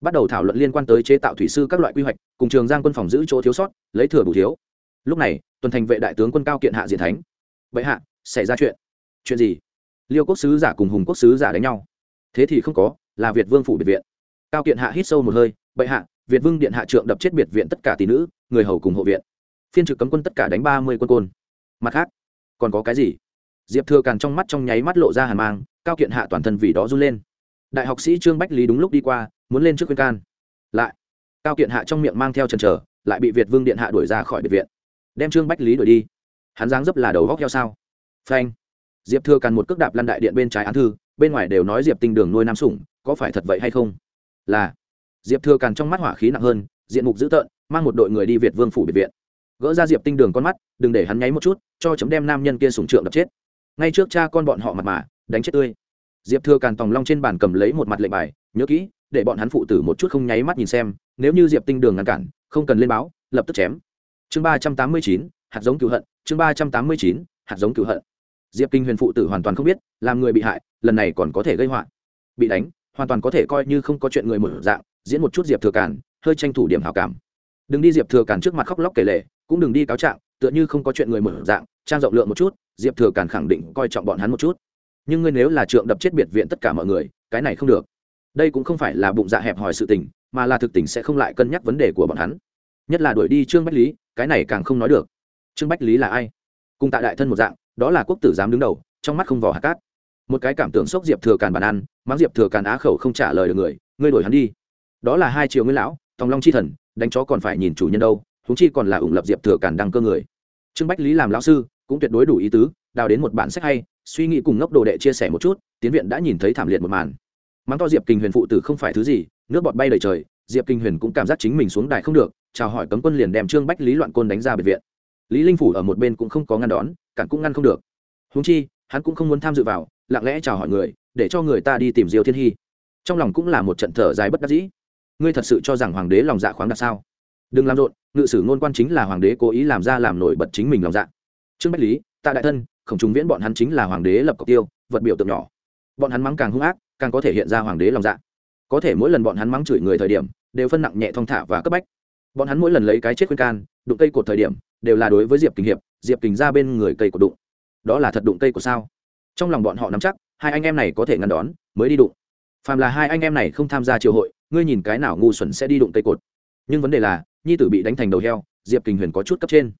Bắt đầu thảo luận liên quan tới chế tạo thủy sư các loại quy hoạch, cùng trường giang quân phòng giữ chỗ thiếu sót, lấy thừa đủ thiếu. Lúc này, tuần thành vệ đại tướng quân cao kiện hạ diện thánh. Vậy hạ, xảy ra chuyện. Chuyện gì? Liêu quốc sứ giả cùng hùng quốc sứ giả đánh nhau. Thế thì không có, là việt vương phủ biệt viện cao kiện hạ hít sâu một hơi, bệ hạ, việt vương điện hạ trượng đập chết biệt viện tất cả tỷ nữ, người hầu cùng hộ viện. Phiên trực cấm quân tất cả đánh ba mươi quân côn. Mặt khác, còn có cái gì? Diệp thừa càn trong mắt trong nháy mắt lộ ra hàn mang, cao kiện hạ toàn thân vì đó run lên. Đại học sĩ trương bách lý đúng lúc đi qua, muốn lên trước khuyên can. Lại, cao kiện hạ trong miệng mang theo trần trở, lại bị việt vương điện hạ đuổi ra khỏi biệt viện. Đem trương bách lý đuổi đi. Hắn giáng dấp là đầu góc heo sao? Phanh. Diệp thừa càn một cước đạp lăn đại điện bên trái án thư, bên ngoài đều nói diệp tinh đường nuôi nam sủng, có phải thật vậy hay không? Là diệp thừa càn trong mắt hỏa khí nặng hơn diện mục dữ tợn mang một đội người đi việt vương phủ biệt viện gỡ ra diệp tinh đường con mắt đừng để hắn nháy một chút cho chấm đem nam nhân kia sùng trượng đập chết ngay trước cha con bọn họ mặt mà đánh chết tươi diệp thừa càn tòng long trên bàn cầm lấy một mặt lệnh bài nhớ kỹ để bọn hắn phụ tử một chút không nháy mắt nhìn xem nếu như diệp tinh đường ngăn cản không cần lên báo lập tức chém chương ba trăm tám mươi chín hạt giống cựu hận chương ba trăm tám mươi chín hạt giống cựu hận diệp kinh huyền phụ tử hoàn toàn không biết làm người bị hại lần này còn có thể gây họa bị đánh hoàn toàn có thể coi như không có chuyện người một dạng, diễn một chút diệp thừa cản hơi tranh thủ điểm hảo cảm. Đừng đi diệp thừa cản trước mặt khóc lóc kể lệ cũng đừng đi cáo trạng, tựa như không có chuyện người mở dạng, trang rộng lượng một chút, diệp thừa cản khẳng định coi trọng bọn hắn một chút. Nhưng ngươi nếu là trượng đập chết biệt viện tất cả mọi người, cái này không được. Đây cũng không phải là bụng dạ hẹp hòi sự tình, mà là thực tình sẽ không lại cân nhắc vấn đề của bọn hắn. Nhất là đuổi đi trương bách lý, cái này càng không nói được. Trương bách lý là ai? Cùng tại đại thân một dạng, đó là quốc tử giám đứng đầu, trong mắt không vỏ hạt cát một cái cảm tưởng sốc diệp thừa càn bàn ăn, mắng diệp thừa càn á khẩu không trả lời được người, ngươi đổi hắn đi. Đó là hai triệu nguyên lão, tòng long chi thần, đánh chó còn phải nhìn chủ nhân đâu thúng chi còn là ủng lập diệp thừa càn đăng cơ người. Trương bách lý làm lão sư, cũng tuyệt đối đủ ý tứ, đào đến một bản sách hay, suy nghĩ cùng ngốc đồ đệ chia sẻ một chút, tiến viện đã nhìn thấy thảm liệt một màn. Mắng to diệp kinh huyền phụ tử không phải thứ gì, nước bọt bay đầy trời, diệp kinh huyền cũng cảm giác chính mình xuống đài không được, chào hỏi cấm quân liền đem trương bách lý loạn côn đánh ra biệt viện. Lý linh phủ ở một bên cũng không có ngăn đón, cản cũng ngăn không được. Húng chi, hắn cũng không muốn tham dự vào lặng lẽ chào hỏi người, để cho người ta đi tìm diêu thiên hy. Trong lòng cũng là một trận thở dài bất đắc dĩ. Ngươi thật sự cho rằng hoàng đế lòng dạ khoáng đạt sao? Đừng làm rộn, ngự sử ngôn quan chính là hoàng đế cố ý làm ra làm nổi bật chính mình lòng dạ. Trương bách lý, tạ đại thân, khổng trùng viễn bọn hắn chính là hoàng đế lập cọc tiêu, vật biểu tượng nhỏ. Bọn hắn mắng càng hung ác, càng có thể hiện ra hoàng đế lòng dạ. Có thể mỗi lần bọn hắn mắng chửi người thời điểm, đều phân nặng nhẹ thong thả và cấp bách. Bọn hắn mỗi lần lấy cái chết khuyên can, đụng cây cột thời điểm, đều là đối với diệp kình hiệp, diệp kình ra bên người cây cột đụng. Đó là thật đụng cây của sao? Trong lòng bọn họ nắm chắc, hai anh em này có thể ngăn đón, mới đi đụng. Phàm là hai anh em này không tham gia triều hội, ngươi nhìn cái nào ngu xuẩn sẽ đi đụng cây cột. Nhưng vấn đề là, nhi tử bị đánh thành đầu heo, diệp kình huyền có chút cấp trên.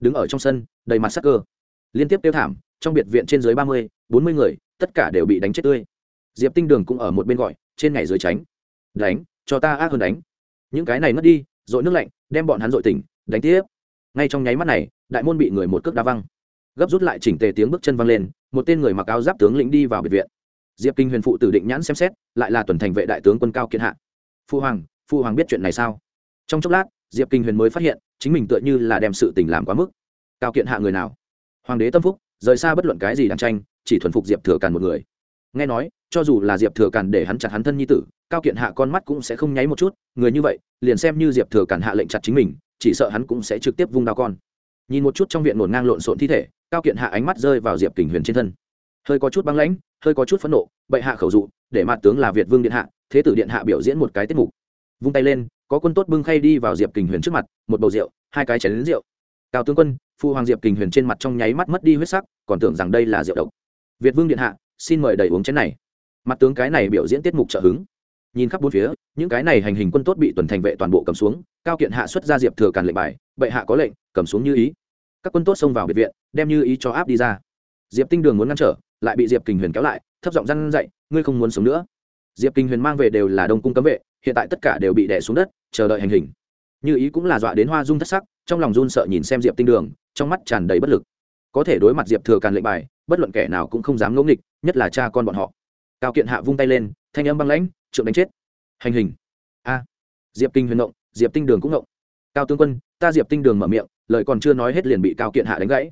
Đứng ở trong sân, đầy mặt sắc cơ. Liên tiếp tiêu thảm, trong biệt viện trên dưới ba mươi, bốn mươi người, tất cả đều bị đánh chết tươi. Diệp tinh đường cũng ở một bên gọi, trên ngày dưới tránh. Đánh, cho ta ác hơn đánh. Những cái này mất đi, dội nước lạnh, đem bọn hắn dội tỉnh, đánh tiếp. Ngay trong nháy mắt này, đại môn bị người một cước đá văng gấp rút lại chỉnh tề tiếng bước chân văng lên, một tên người mặc áo giáp tướng lĩnh đi vào biệt viện. Diệp kinh huyền phụ tử định nhãn xem xét, lại là tuần thành vệ đại tướng quân cao Kiến hạ. Phu hoàng phu hoàng biết chuyện này sao? Trong chốc lát, diệp kinh huyền mới phát hiện, chính mình tựa như là đem sự tình làm quá mức. Cao kiện hạ người nào? Hoàng đế tâm phúc, rời xa bất luận cái gì đàn tranh, chỉ thuần phục diệp thừa càn một người. Nghe nói, cho dù là diệp thừa càn để hắn chặt hắn thân nhi tử, cao kiện hạ con mắt cũng sẽ không nháy một chút, người như vậy, liền xem như diệp thừa càn hạ lệnh chặt chính mình, chỉ sợ hắn cũng sẽ trực tiếp vung đao con nhìn một chút trong viện ngổn ngang lộn xộn thi thể, cao kiện hạ ánh mắt rơi vào diệp kình huyền trên thân. Hơi có chút băng lãnh, hơi có chút phẫn nộ, bệ hạ khẩu dụ, để mặt tướng là việt vương điện hạ, thế tử điện hạ biểu diễn một cái tiết mục. Vung tay lên, có quân tốt bưng khay đi vào diệp kình huyền trước mặt, một bầu rượu, hai cái chén lính rượu. Cao tướng quân, phu hoàng diệp kình huyền trên mặt trong nháy mắt mất đi huyết sắc, còn tưởng rằng đây là rượu độc. Việt vương điện hạ, xin mời đầy uống chén này. Mặt tướng cái này biểu diễn tiết mục trợ hứng. Nhìn khắp bốn phía, những cái này hành hình quân tốt bị tuần thành vệ toàn bộ cầm xuống, cao kiện hạ xuất ra diệp thừa càn lệnh bài, bệ hạ có lệnh cầm xuống như ý. Các quân tốt xông vào biệt viện, đem như ý cho áp đi ra. Diệp tinh đường muốn ngăn trở, lại bị diệp kình huyền kéo lại, thấp giọng răn dậy ngươi không muốn sống nữa. Diệp kình huyền mang về đều là đông cung cấm vệ, hiện tại tất cả đều bị đẻ xuống đất, chờ đợi hành hình. Như ý cũng là dọa đến hoa dung thất sắc, trong lòng run sợ nhìn xem diệp tinh đường, trong mắt tràn đầy bất lực. Có thể đối mặt diệp thừa càn lệnh bài, bất luận kẻ nào cũng không dám ngẫu nghịch, nhất là cha con bọn họ. Cao kiện hạ vung tay lên, thanh âm băng lãnh, trượng đánh chết. Hành hình. A. Diệp kinh huyền động, diệp tinh đường cũng động. Cao tướng quân, ta diệp tinh đường mở miệng lời còn chưa nói hết liền bị cao kiện hạ đánh gãy.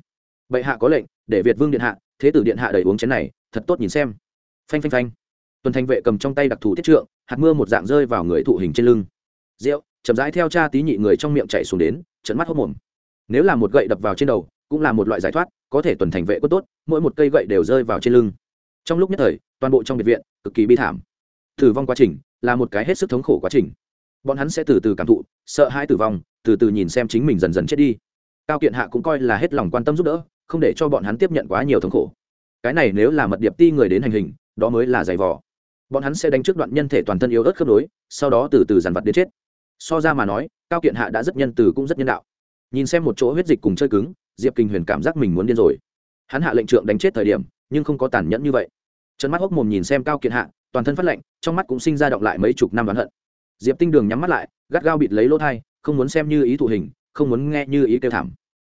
Bệ hạ có lệnh, để việt vương điện hạ, thế tử điện hạ đầy uống chén này, thật tốt nhìn xem. Phanh phanh phanh. Tuần thanh vệ cầm trong tay đặc thù tiết trượng, hạt mưa một dạng rơi vào người thụ hình trên lưng. Rượu, chậm rãi theo cha tí nhị người trong miệng chạy xuống đến trận mắt hốc mồm. Nếu là một gậy đập vào trên đầu, cũng là một loại giải thoát, có thể tuần thành vệ có tốt, mỗi một cây gậy đều rơi vào trên lưng. Trong lúc nhất thời, toàn bộ trong biệt viện, cực kỳ bi thảm. Tử vong quá trình, là một cái hết sức thống khổ quá trình. Bọn hắn sẽ từ từ cảm thụ, sợ hãi tử vong, từ từ nhìn xem chính mình dần dần chết đi cao kiện hạ cũng coi là hết lòng quan tâm giúp đỡ, không để cho bọn hắn tiếp nhận quá nhiều thống khổ. Cái này nếu là mật điệp ti người đến hành hình, đó mới là giày vò. Bọn hắn sẽ đánh trước đoạn nhân thể toàn thân yếu ớt khớp nối, sau đó từ từ dàn vặt đến chết. So ra mà nói, cao kiện hạ đã rất nhân từ cũng rất nhân đạo. Nhìn xem một chỗ huyết dịch cùng chơi cứng, diệp kinh huyền cảm giác mình muốn điên rồi. Hắn hạ lệnh trượng đánh chết thời điểm, nhưng không có tàn nhẫn như vậy. Trấn mắt hốc mồm nhìn xem cao kiện hạ, toàn thân phát lệnh trong mắt cũng sinh ra động lại mấy chục năm oán hận. Diệp tinh đường nhắm mắt lại, gắt gao bịt lấy lỗ thai, không muốn xem như ý thụ hình không muốn nghe như ý kêu thảm.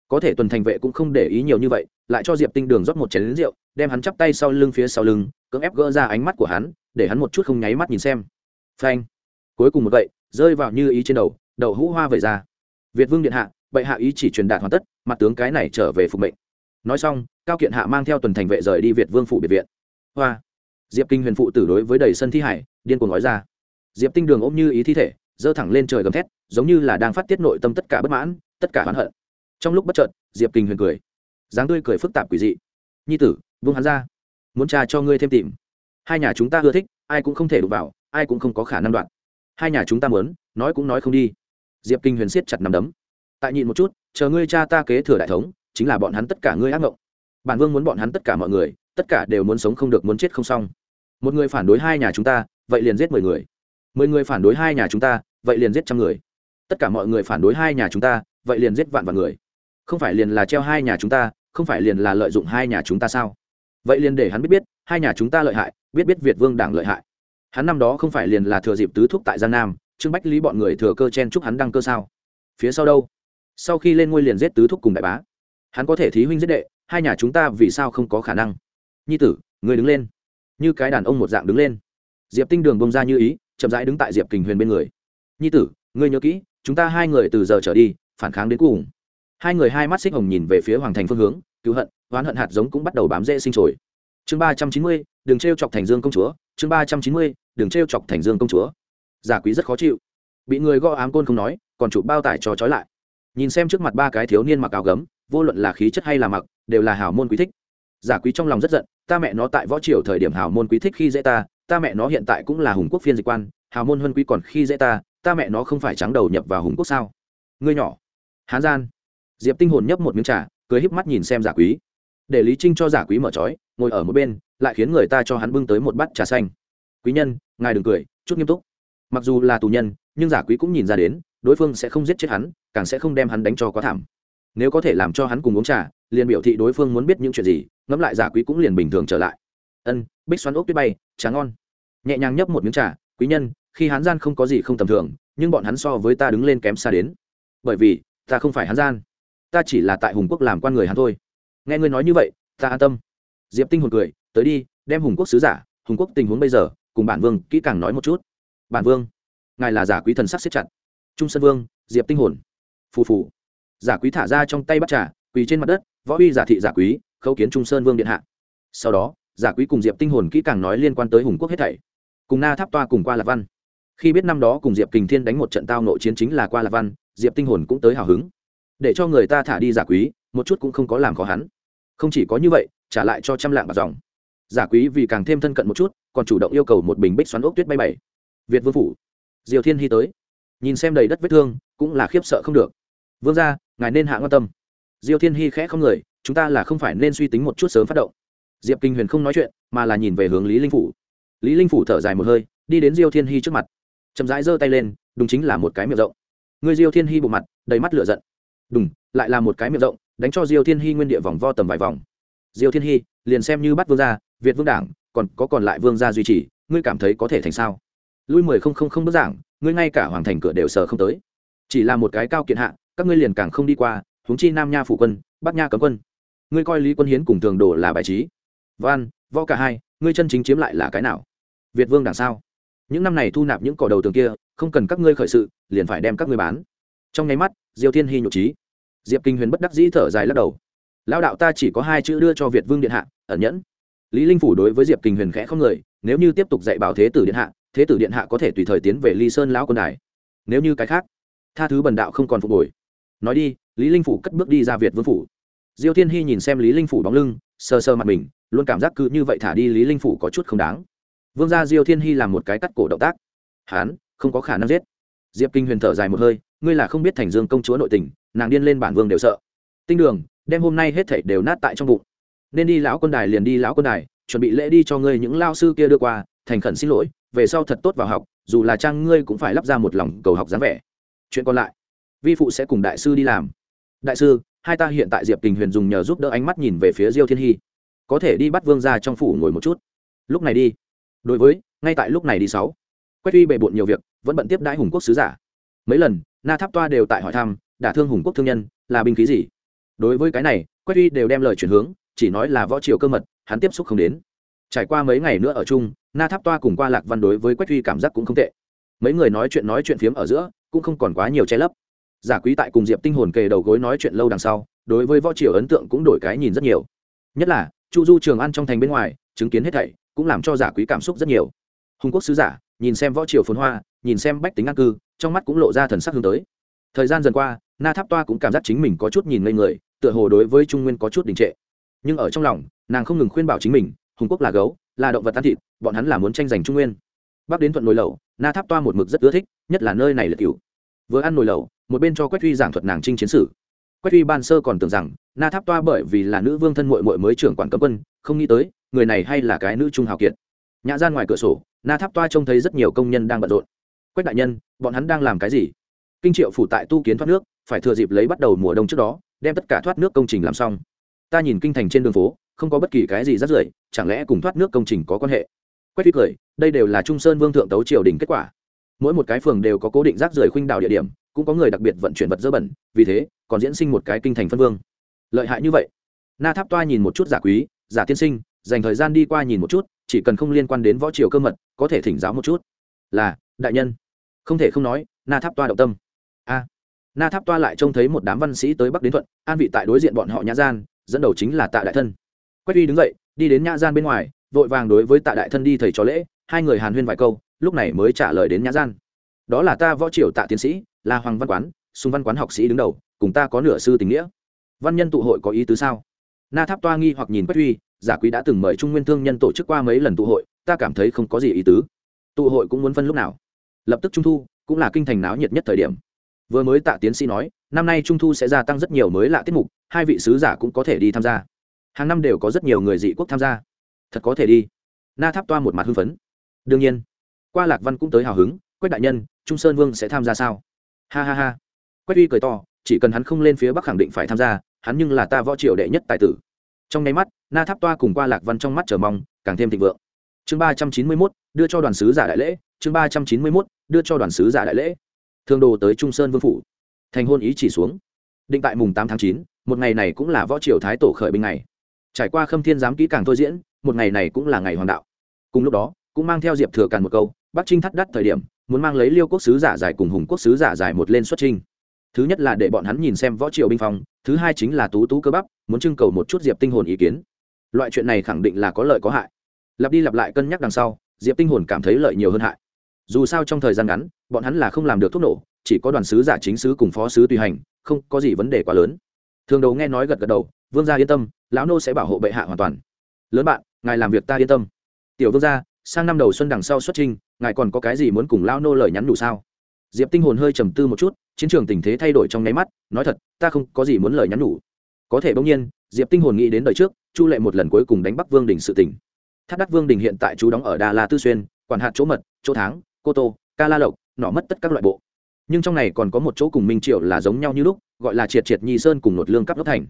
Có thể tuần thành vệ cũng không để ý nhiều như vậy, lại cho diệp tinh đường rót một chén lính rượu, đem hắn chắp tay sau lưng phía sau lưng, cưỡng ép gỡ ra ánh mắt của hắn, để hắn một chút không nháy mắt nhìn xem. Phanh. Cuối cùng một vậy rơi vào như ý trên đầu đầu hũ hoa vẩy ra. Việt vương điện hạ, bệ hạ ý chỉ truyền đạt hoàn tất, mặt tướng cái này trở về phục mệnh. Nói xong, cao kiện hạ mang theo tuần thành vệ rời đi việt vương phủ biệt viện. Hoa. Diệp kinh huyền phụ tử đối với đầy sân thi hải, điên cuồng nói ra. Diệp tinh đường ôm như ý thi thể giơ thẳng lên trời gầm thét, giống như là đang phát tiết nội tâm tất cả bất mãn, tất cả oán hận. Trong lúc bất chợt, diệp kinh huyền cười. Dáng tươi cười phức tạp quỷ dị. Nhi tử vương hắn ra. Muốn trà cho ngươi thêm tìm. Hai nhà chúng ta ưa thích, ai cũng không thể đụng vào, ai cũng không có khả năng đoạn. Hai nhà chúng ta muốn, nói cũng nói không đi. Diệp kinh huyền siết chặt nằm đấm. Tại nhịn một chút, chờ ngươi cha ta kế thừa đại thống, chính là bọn hắn tất cả ngươi ác mộng bản vương muốn bọn hắn tất cả mọi người, tất cả đều muốn sống không được, muốn chết không xong. Một người phản đối hai nhà chúng ta, vậy liền giết mười người. Mười người phản đối hai nhà chúng ta vậy liền giết trăm người. Tất cả mọi người phản đối hai nhà chúng ta, vậy liền giết vạn vạn người. Không phải liền là treo hai nhà chúng ta, không phải liền là lợi dụng hai nhà chúng ta sao? Vậy liền để hắn biết biết, hai nhà chúng ta lợi hại, biết biết việt vương đảng lợi hại. Hắn năm đó không phải liền là thừa dịp tứ thúc tại giang nam, trương bách lý bọn người thừa cơ chen chúc hắn đăng cơ sao? Phía sau đâu? Sau khi lên ngôi liền giết tứ thúc cùng đại bá. Hắn có thể thí huynh giết đệ, hai nhà chúng ta vì sao không có khả năng? Nhi tử, người đứng lên. Như cái đàn ông một dạng đứng lên. Diệp tinh đường bông ra như ý, chậm rãi đứng tại diệp kình huyền bên người nhi tử, ngươi nhớ kỹ, chúng ta hai người từ giờ trở đi, phản kháng đến cùng. Hai người hai mắt xích hồng nhìn về phía hoàng thành phương hướng, cứu hận, oán hận hạt giống cũng bắt đầu bám rễ sinh trồi. Chương ba trăm chín mươi, đừng t r e o chọc thành dương công chúa. Chương ba trăm chín mươi, đừng t r e o chọc thành dương công chúa. Giả quý rất khó chịu. Bị người gõ ám côn không nói, còn chụp bao tải trò trói lại. Nhìn xem trước mặt ba cái thiếu niên mặc áo gấm, vô luận là khí chất hay là mặc, đều là hào môn quý thích. Giả quý trong lòng rất giận, ta mẹ nó tại võ triều thời điểm hào môn quý thích khi dễ ta ta mẹ nó hiện tại cũng là hùng quốc phiên dịch quan hào môn huân quý còn khi dễ ta ta mẹ nó không phải trắng đầu nhập vào hùng quốc sao? Ngươi nhỏ. Hán gian. Diệp tinh hồn nhấp một miếng trà, cười híp mắt nhìn xem giả quý. Để lý trinh cho giả quý mở trói ngồi ở một bên, lại khiến người ta cho hắn bưng tới một bát trà xanh. Quý nhân, ngài đừng cười, chút nghiêm túc. Mặc dù là tù nhân, nhưng giả quý cũng nhìn ra đến, đối phương sẽ không giết chết hắn, càng sẽ không đem hắn đánh cho quá thảm. Nếu có thể làm cho hắn cùng uống trà, liền biểu thị đối phương muốn biết những chuyện gì, ngẫm lại giả quý cũng liền bình thường trở lại. Ân, bích xoắn ốc tuyết bay, trà ngon. Nhẹ nhàng nhấp một miếng trà, quý nhân khi Hán gian không có gì không tầm thường, nhưng bọn hắn so với ta đứng lên kém xa đến. Bởi vì, ta không phải Hán gian. Ta chỉ là tại hùng quốc làm quan người hắn thôi. Nghe ngươi nói như vậy, ta an tâm. Diệp tinh hồn cười, tới đi, đem hùng quốc sứ giả, hùng quốc tình huống bây giờ, cùng bản vương kỹ càng nói một chút. Bản vương, ngài là giả quý thần sắc xếp chặt. Trung sơn vương, diệp tinh hồn. Phù phù. Giả quý thả ra trong tay bắt trà, quỳ trên mặt đất, võ uy giả thị giả quý, khấu kiến trung sơn vương điện hạ. Sau đó, giả quý cùng diệp tinh hồn kỹ càng nói liên quan tới hùng quốc hết thảy. Cùng na tháp toa cùng qua lạc văn khi biết năm đó cùng diệp kình thiên đánh một trận tao nội chiến chính là qua lạc văn, diệp tinh hồn cũng tới hào hứng. Để cho người ta thả đi giả quý, một chút cũng không có làm khó hắn. Không chỉ có như vậy, trả lại cho trăm lạng bạc dòng. Giả quý vì càng thêm thân cận một chút, còn chủ động yêu cầu một bình bích xoắn ốc tuyết bay bảy. Việt vương phủ. Diều thiên hy tới. Nhìn xem đầy đất vết thương, cũng là khiếp sợ không được. Vương ra ngài nên hạ quan tâm. Diêu thiên hy khẽ không người, chúng ta là không phải nên suy tính một chút sớm phát động. Diệp kinh huyền không nói chuyện, mà là nhìn về hướng lý linh phủ. Lý linh phủ thở dài một hơi, đi đến diêu thiên hy trước mặt chậm rãi giơ tay lên, đúng chính là một cái miệng rộng. Người diêu thiên hy bộ mặt, đầy mắt lửa giận. Đúng, lại là một cái miệng rộng, đánh cho diêu thiên hy nguyên địa vòng vo tầm vài vòng. Diêu thiên hy, liền xem như bắt vương gia, việt vương đảng, còn có còn lại vương gia duy trì, ngươi cảm thấy có thể thành sao? Lui mười không không không bức giảng, ngươi ngay cả hoàng thành cửa đều sờ không tới. Chỉ là một cái cao kiện hạ, các ngươi liền càng không đi qua, huống chi nam nha phủ quân, bắc nha cấm quân. Ngươi coi lý quân hiến cùng thường đồ là bài trí. Văn, võ cả hai, ngươi chân chính chiếm lại là cái nào? Việt vương đằng sao? Những năm này thu nạp những cỏ đầu tường kia, không cần các ngươi khởi sự, liền phải đem các ngươi bán. Trong nháy mắt, diêu thiên hy nhục trí diệp kinh huyền bất đắc dĩ thở dài lắc đầu. Lao đạo ta chỉ có hai chữ đưa cho việt vương điện hạ, ẩn nhẫn. Lý linh phủ đối với diệp kinh huyền khẽ không người, nếu như tiếp tục dạy bảo thế tử điện hạ, thế tử điện hạ có thể tùy thời tiến về ly sơn lão quân đài. Nếu như cái khác, tha thứ bần đạo không còn phục hồi. Nói đi, lý linh phủ cất bước đi ra việt vương phủ. Diêu thiên hy nhìn xem lý linh phủ bóng lưng, sờ sờ mặt mình, luôn cảm giác cứ như vậy thả đi lý linh phủ có chút không đáng vương gia diêu thiên hy làm một cái cắt cổ động tác. Hán, không có khả năng giết. Diệp kinh huyền thở dài một hơi, ngươi là không biết thành dương công chúa nội tình, nàng điên lên bản vương đều sợ. Tinh đường, đem hôm nay hết thảy đều nát tại trong bụng. Nên đi lão quân đài liền đi lão quân đài, chuẩn bị lễ đi cho ngươi những lao sư kia đưa qua, thành khẩn xin lỗi, về sau thật tốt vào học, dù là trang ngươi cũng phải lắp ra một lòng cầu học dáng vẻ. Chuyện còn lại, vi phụ sẽ cùng đại sư đi làm. Đại sư, hai ta hiện tại diệp Kinh huyền dùng nhờ giúp đỡ ánh mắt nhìn về phía diêu thiên hy. Có thể đi bắt vương ra trong phủ ngồi một chút. Lúc này đi đối với, ngay tại lúc này đi sáu. Quách uy bề bộn nhiều việc, vẫn bận tiếp đãi hùng quốc sứ giả. Mấy lần, na tháp toa đều tại hỏi thăm, đả thương hùng quốc thương nhân, là binh khí gì? Đối với cái này, quách uy đều đem lời chuyển hướng, chỉ nói là võ triều cơ mật, hắn tiếp xúc không đến. Trải qua mấy ngày nữa ở chung, na tháp toa cùng qua lạc văn đối với quách uy cảm giác cũng không tệ. Mấy người nói chuyện nói chuyện phiếm ở giữa, cũng không còn quá nhiều che lấp. Giả quý tại cùng diệp tinh hồn kề đầu gối nói chuyện lâu đằng sau, đối với võ triều ấn tượng cũng đổi cái nhìn rất nhiều. Nhất là, chu du trường ăn trong thành bên ngoài, chứng kiến hết thảy cũng làm cho giả quý cảm xúc rất nhiều. Hùng quốc sứ giả, nhìn xem võ triều phồn hoa, nhìn xem bách tính an cư, trong mắt cũng lộ ra thần sắc hướng tới. Thời gian dần qua, na tháp toa cũng cảm giác chính mình có chút nhìn ngây người, tựa hồ đối với trung nguyên có chút đình trệ. Nhưng ở trong lòng, nàng không ngừng khuyên bảo chính mình, hùng quốc là gấu, là động vật ăn thịt, bọn hắn là muốn tranh giành trung nguyên. Bắc đến thuận nồi lẩu, na tháp toa một mực rất ưa thích, nhất là nơi này là cựu vừa ăn nồi lẩu, một bên cho quách huy giảng thuật nàng trinh chiến sử quách huy ban sơ còn tưởng rằng, na tháp toa bởi vì là nữ vương thân mội mội mới trưởng quản cấm quân, không nghĩ tới người này hay là cái nữ trung hào kiệt. Nhã gian ngoài cửa sổ, na tháp toa trông thấy rất nhiều công nhân đang bận rộn. Quách đại nhân, bọn hắn đang làm cái gì? Kinh triệu phủ tại tu kiến thoát nước, phải thừa dịp lấy bắt đầu mùa đông trước đó, đem tất cả thoát nước công trình làm xong. Ta nhìn kinh thành trên đường phố, không có bất kỳ cái gì rắt rưởi, chẳng lẽ cùng thoát nước công trình có quan hệ? Quách phi cười, đây đều là trung sơn vương thượng tấu triều đình kết quả. Mỗi một cái phường đều có cố định rác rưởi khuynh đảo địa điểm, cũng có người đặc biệt vận chuyển vật dơ bẩn, vì thế, còn diễn sinh một cái kinh thành phân vương. Lợi hại như vậy. Na tháp toa nhìn một chút giả quý, giả tiên sinh dành thời gian đi qua nhìn một chút, chỉ cần không liên quan đến võ triều cơ mật, có thể thỉnh giáo một chút. Là, đại nhân. Không thể không nói, na tháp toa động tâm. A. Na tháp toa lại trông thấy một đám văn sĩ tới bắc đến thuận, an vị tại đối diện bọn họ nhã gian, dẫn đầu chính là tạ đại thân. Quách uy đứng dậy, đi đến nhã gian bên ngoài, vội vàng đối với tạ đại thân đi thầy trò lễ, hai người hàn huyên vài câu, lúc này mới trả lời đến nhã gian. Đó là ta võ triều tạ tiến sĩ, là hoàng văn quán xung văn quán học sĩ đứng đầu, cùng ta có nửa sư tình nghĩa. Văn nhân tụ hội có ý tứ sao? Na tháp toa nghi hoặc nhìn quách uy, giả quý đã từng mời trung nguyên thương nhân tổ chức qua mấy lần tụ hội, ta cảm thấy không có gì ý tứ. Tụ hội cũng muốn phân lúc nào? Lập tức trung thu, cũng là kinh thành náo nhiệt nhất thời điểm. Vừa mới tạ tiến sĩ nói, năm nay trung thu sẽ gia tăng rất nhiều mới lạ tiết mục, hai vị sứ giả cũng có thể đi tham gia. Hàng năm đều có rất nhiều người dị quốc tham gia. Thật có thể đi. Na tháp toa một mặt hưng phấn. Đương nhiên. Qua lạc văn cũng tới hào hứng, quách đại nhân, trung sơn vương sẽ tham gia sao? Ha ha ha. Quách uy cười to, chỉ cần hắn không lên phía bắc khẳng định phải tham gia hắn nhưng là ta võ triều đệ nhất tài tử. Trong nháy mắt, na tháp toa cùng qua lạc văn trong mắt chờ mong, càng thêm thịnh vượng. Chương ba trăm chín mươi mốt, đưa cho đoàn sứ giả đại lễ, chương ba trăm chín mươi mốt, đưa cho đoàn sứ giả đại lễ. Thương đồ tới trung sơn vương phủ. Thành hôn ý chỉ xuống. Định tại mùng tám tháng chín, một ngày này cũng là võ triều thái tổ khởi binh ngày. Trải qua khâm thiên giám kỹ càng thôi diễn, một ngày này cũng là ngày hoàng đạo. Cùng lúc đó, cũng mang theo diệp thừa càn một câu, bắc trinh thắt đắt thời điểm, muốn mang lấy liêu quốc sứ giả giải cùng hùng quốc sứ giả giải một lên xuất trinh thứ nhất là để bọn hắn nhìn xem võ triều binh phong, thứ hai chính là tú tú cơ bắp, muốn trưng cầu một chút diệp tinh hồn ý kiến. Loại chuyện này khẳng định là có lợi có hại. Lặp đi lặp lại cân nhắc đằng sau, diệp tinh hồn cảm thấy lợi nhiều hơn hại. Dù sao trong thời gian ngắn, bọn hắn là không làm được thuốc nổ, chỉ có đoàn sứ giả chính sứ cùng phó sứ tùy hành, không có gì vấn đề quá lớn. Thường đầu nghe nói gật gật đầu, vương gia yên tâm, lão nô sẽ bảo hộ bệ hạ hoàn toàn. Lớn bạn, ngài làm việc ta yên tâm. Tiểu vương gia, sang năm đầu xuân đằng sau xuất trinh ngài còn có cái gì muốn cùng lão nô lời nhắn đủ sao? Diệp tinh hồn hơi trầm tư một chút, chiến trường tình thế thay đổi trong nháy mắt, nói thật, ta không có gì muốn lời nhắn nhủ. có thể bỗng nhiên, diệp tinh hồn nghĩ đến đời trước, chu lệ một lần cuối cùng đánh bắc vương đình sự tỉnh thác đắc vương đình hiện tại chú đóng ở đà la tư xuyên, quản hạt chỗ mật, chỗ tháng, cô tô, ca la lộc, nọ mất tất các loại bộ. Nhưng trong này còn có một chỗ cùng minh triệu là giống nhau như lúc, gọi là triệt triệt nhi sơn cùng nột lương cấp đốc thành.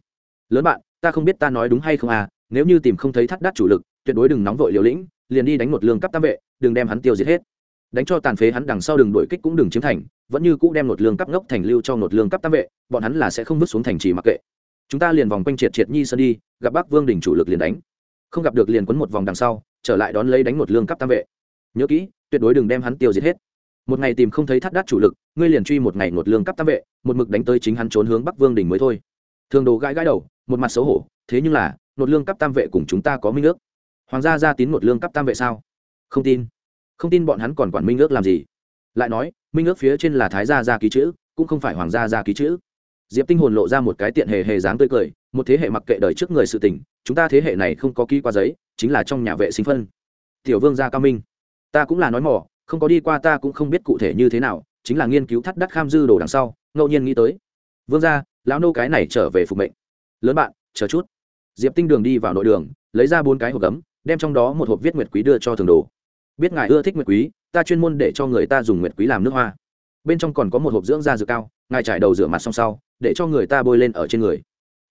Lớn bạn, ta không biết ta nói đúng hay không à nếu như tìm không thấy thắt đắt chủ lực, tuyệt đối đừng nóng vội liều lĩnh, liền đi đánh một lương cấp tam vệ, đừng đem hắn tiêu diệt hết đánh cho tàn phế hắn đằng sau đường đuổi kích cũng đừng chiếm thành, vẫn như cũ đem nột lương cấp ngốc thành lưu cho nột lương cấp tam vệ, bọn hắn là sẽ không vứt xuống thành trì mặc kệ. Chúng ta liền vòng quanh triệt triệt nhi sơn đi, gặp bắc vương đỉnh chủ lực liền đánh. Không gặp được liền quấn một vòng đằng sau, trở lại đón lấy đánh một lương cấp tam vệ. Nhớ kỹ, tuyệt đối đừng đem hắn tiêu diệt hết. Một ngày tìm không thấy thắt đát chủ lực, ngươi liền truy một ngày nột lương cấp tam vệ, một mực đánh tới chính hắn trốn hướng bắc vương đỉnh mới thôi. Thường đồ gãi gãi đầu, một mặt xấu hổ, thế nhưng là, nột lương cấp tam vệ cùng chúng ta có minh ước. Hoàng gia ra tín một lương cấp tam vệ sao? Không tin không tin bọn hắn còn quản minh ước làm gì. Lại nói, minh ước phía trên là thái gia ra ký chữ, cũng không phải hoàng gia ra ký chữ. Diệp tinh hồn lộ ra một cái tiện hề hề dáng tươi cười, một thế hệ mặc kệ đời trước người sự tình, chúng ta thế hệ này không có ký qua giấy, chính là trong nhà vệ sinh phân. Tiểu vương gia cao minh, ta cũng là nói mỏ, không có đi qua ta cũng không biết cụ thể như thế nào, chính là nghiên cứu thắt đắt kham dư đồ đằng sau, ngẫu nhiên nghĩ tới. Vương gia, lão nô cái này trở về phục mệnh. Lớn bạn, chờ chút. Diệp tinh đường đi vào nội đường, lấy ra bốn cái hộp gấm, đem trong đó một hộp viết nguyệt quý đưa cho thường đồ biết ngài ưa thích nguyệt quý, ta chuyên môn để cho người ta dùng nguyệt quý làm nước hoa. Bên trong còn có một hộp dưỡng da dược cao, ngài trải đầu rửa mặt xong sau, để cho người ta bôi lên ở trên người.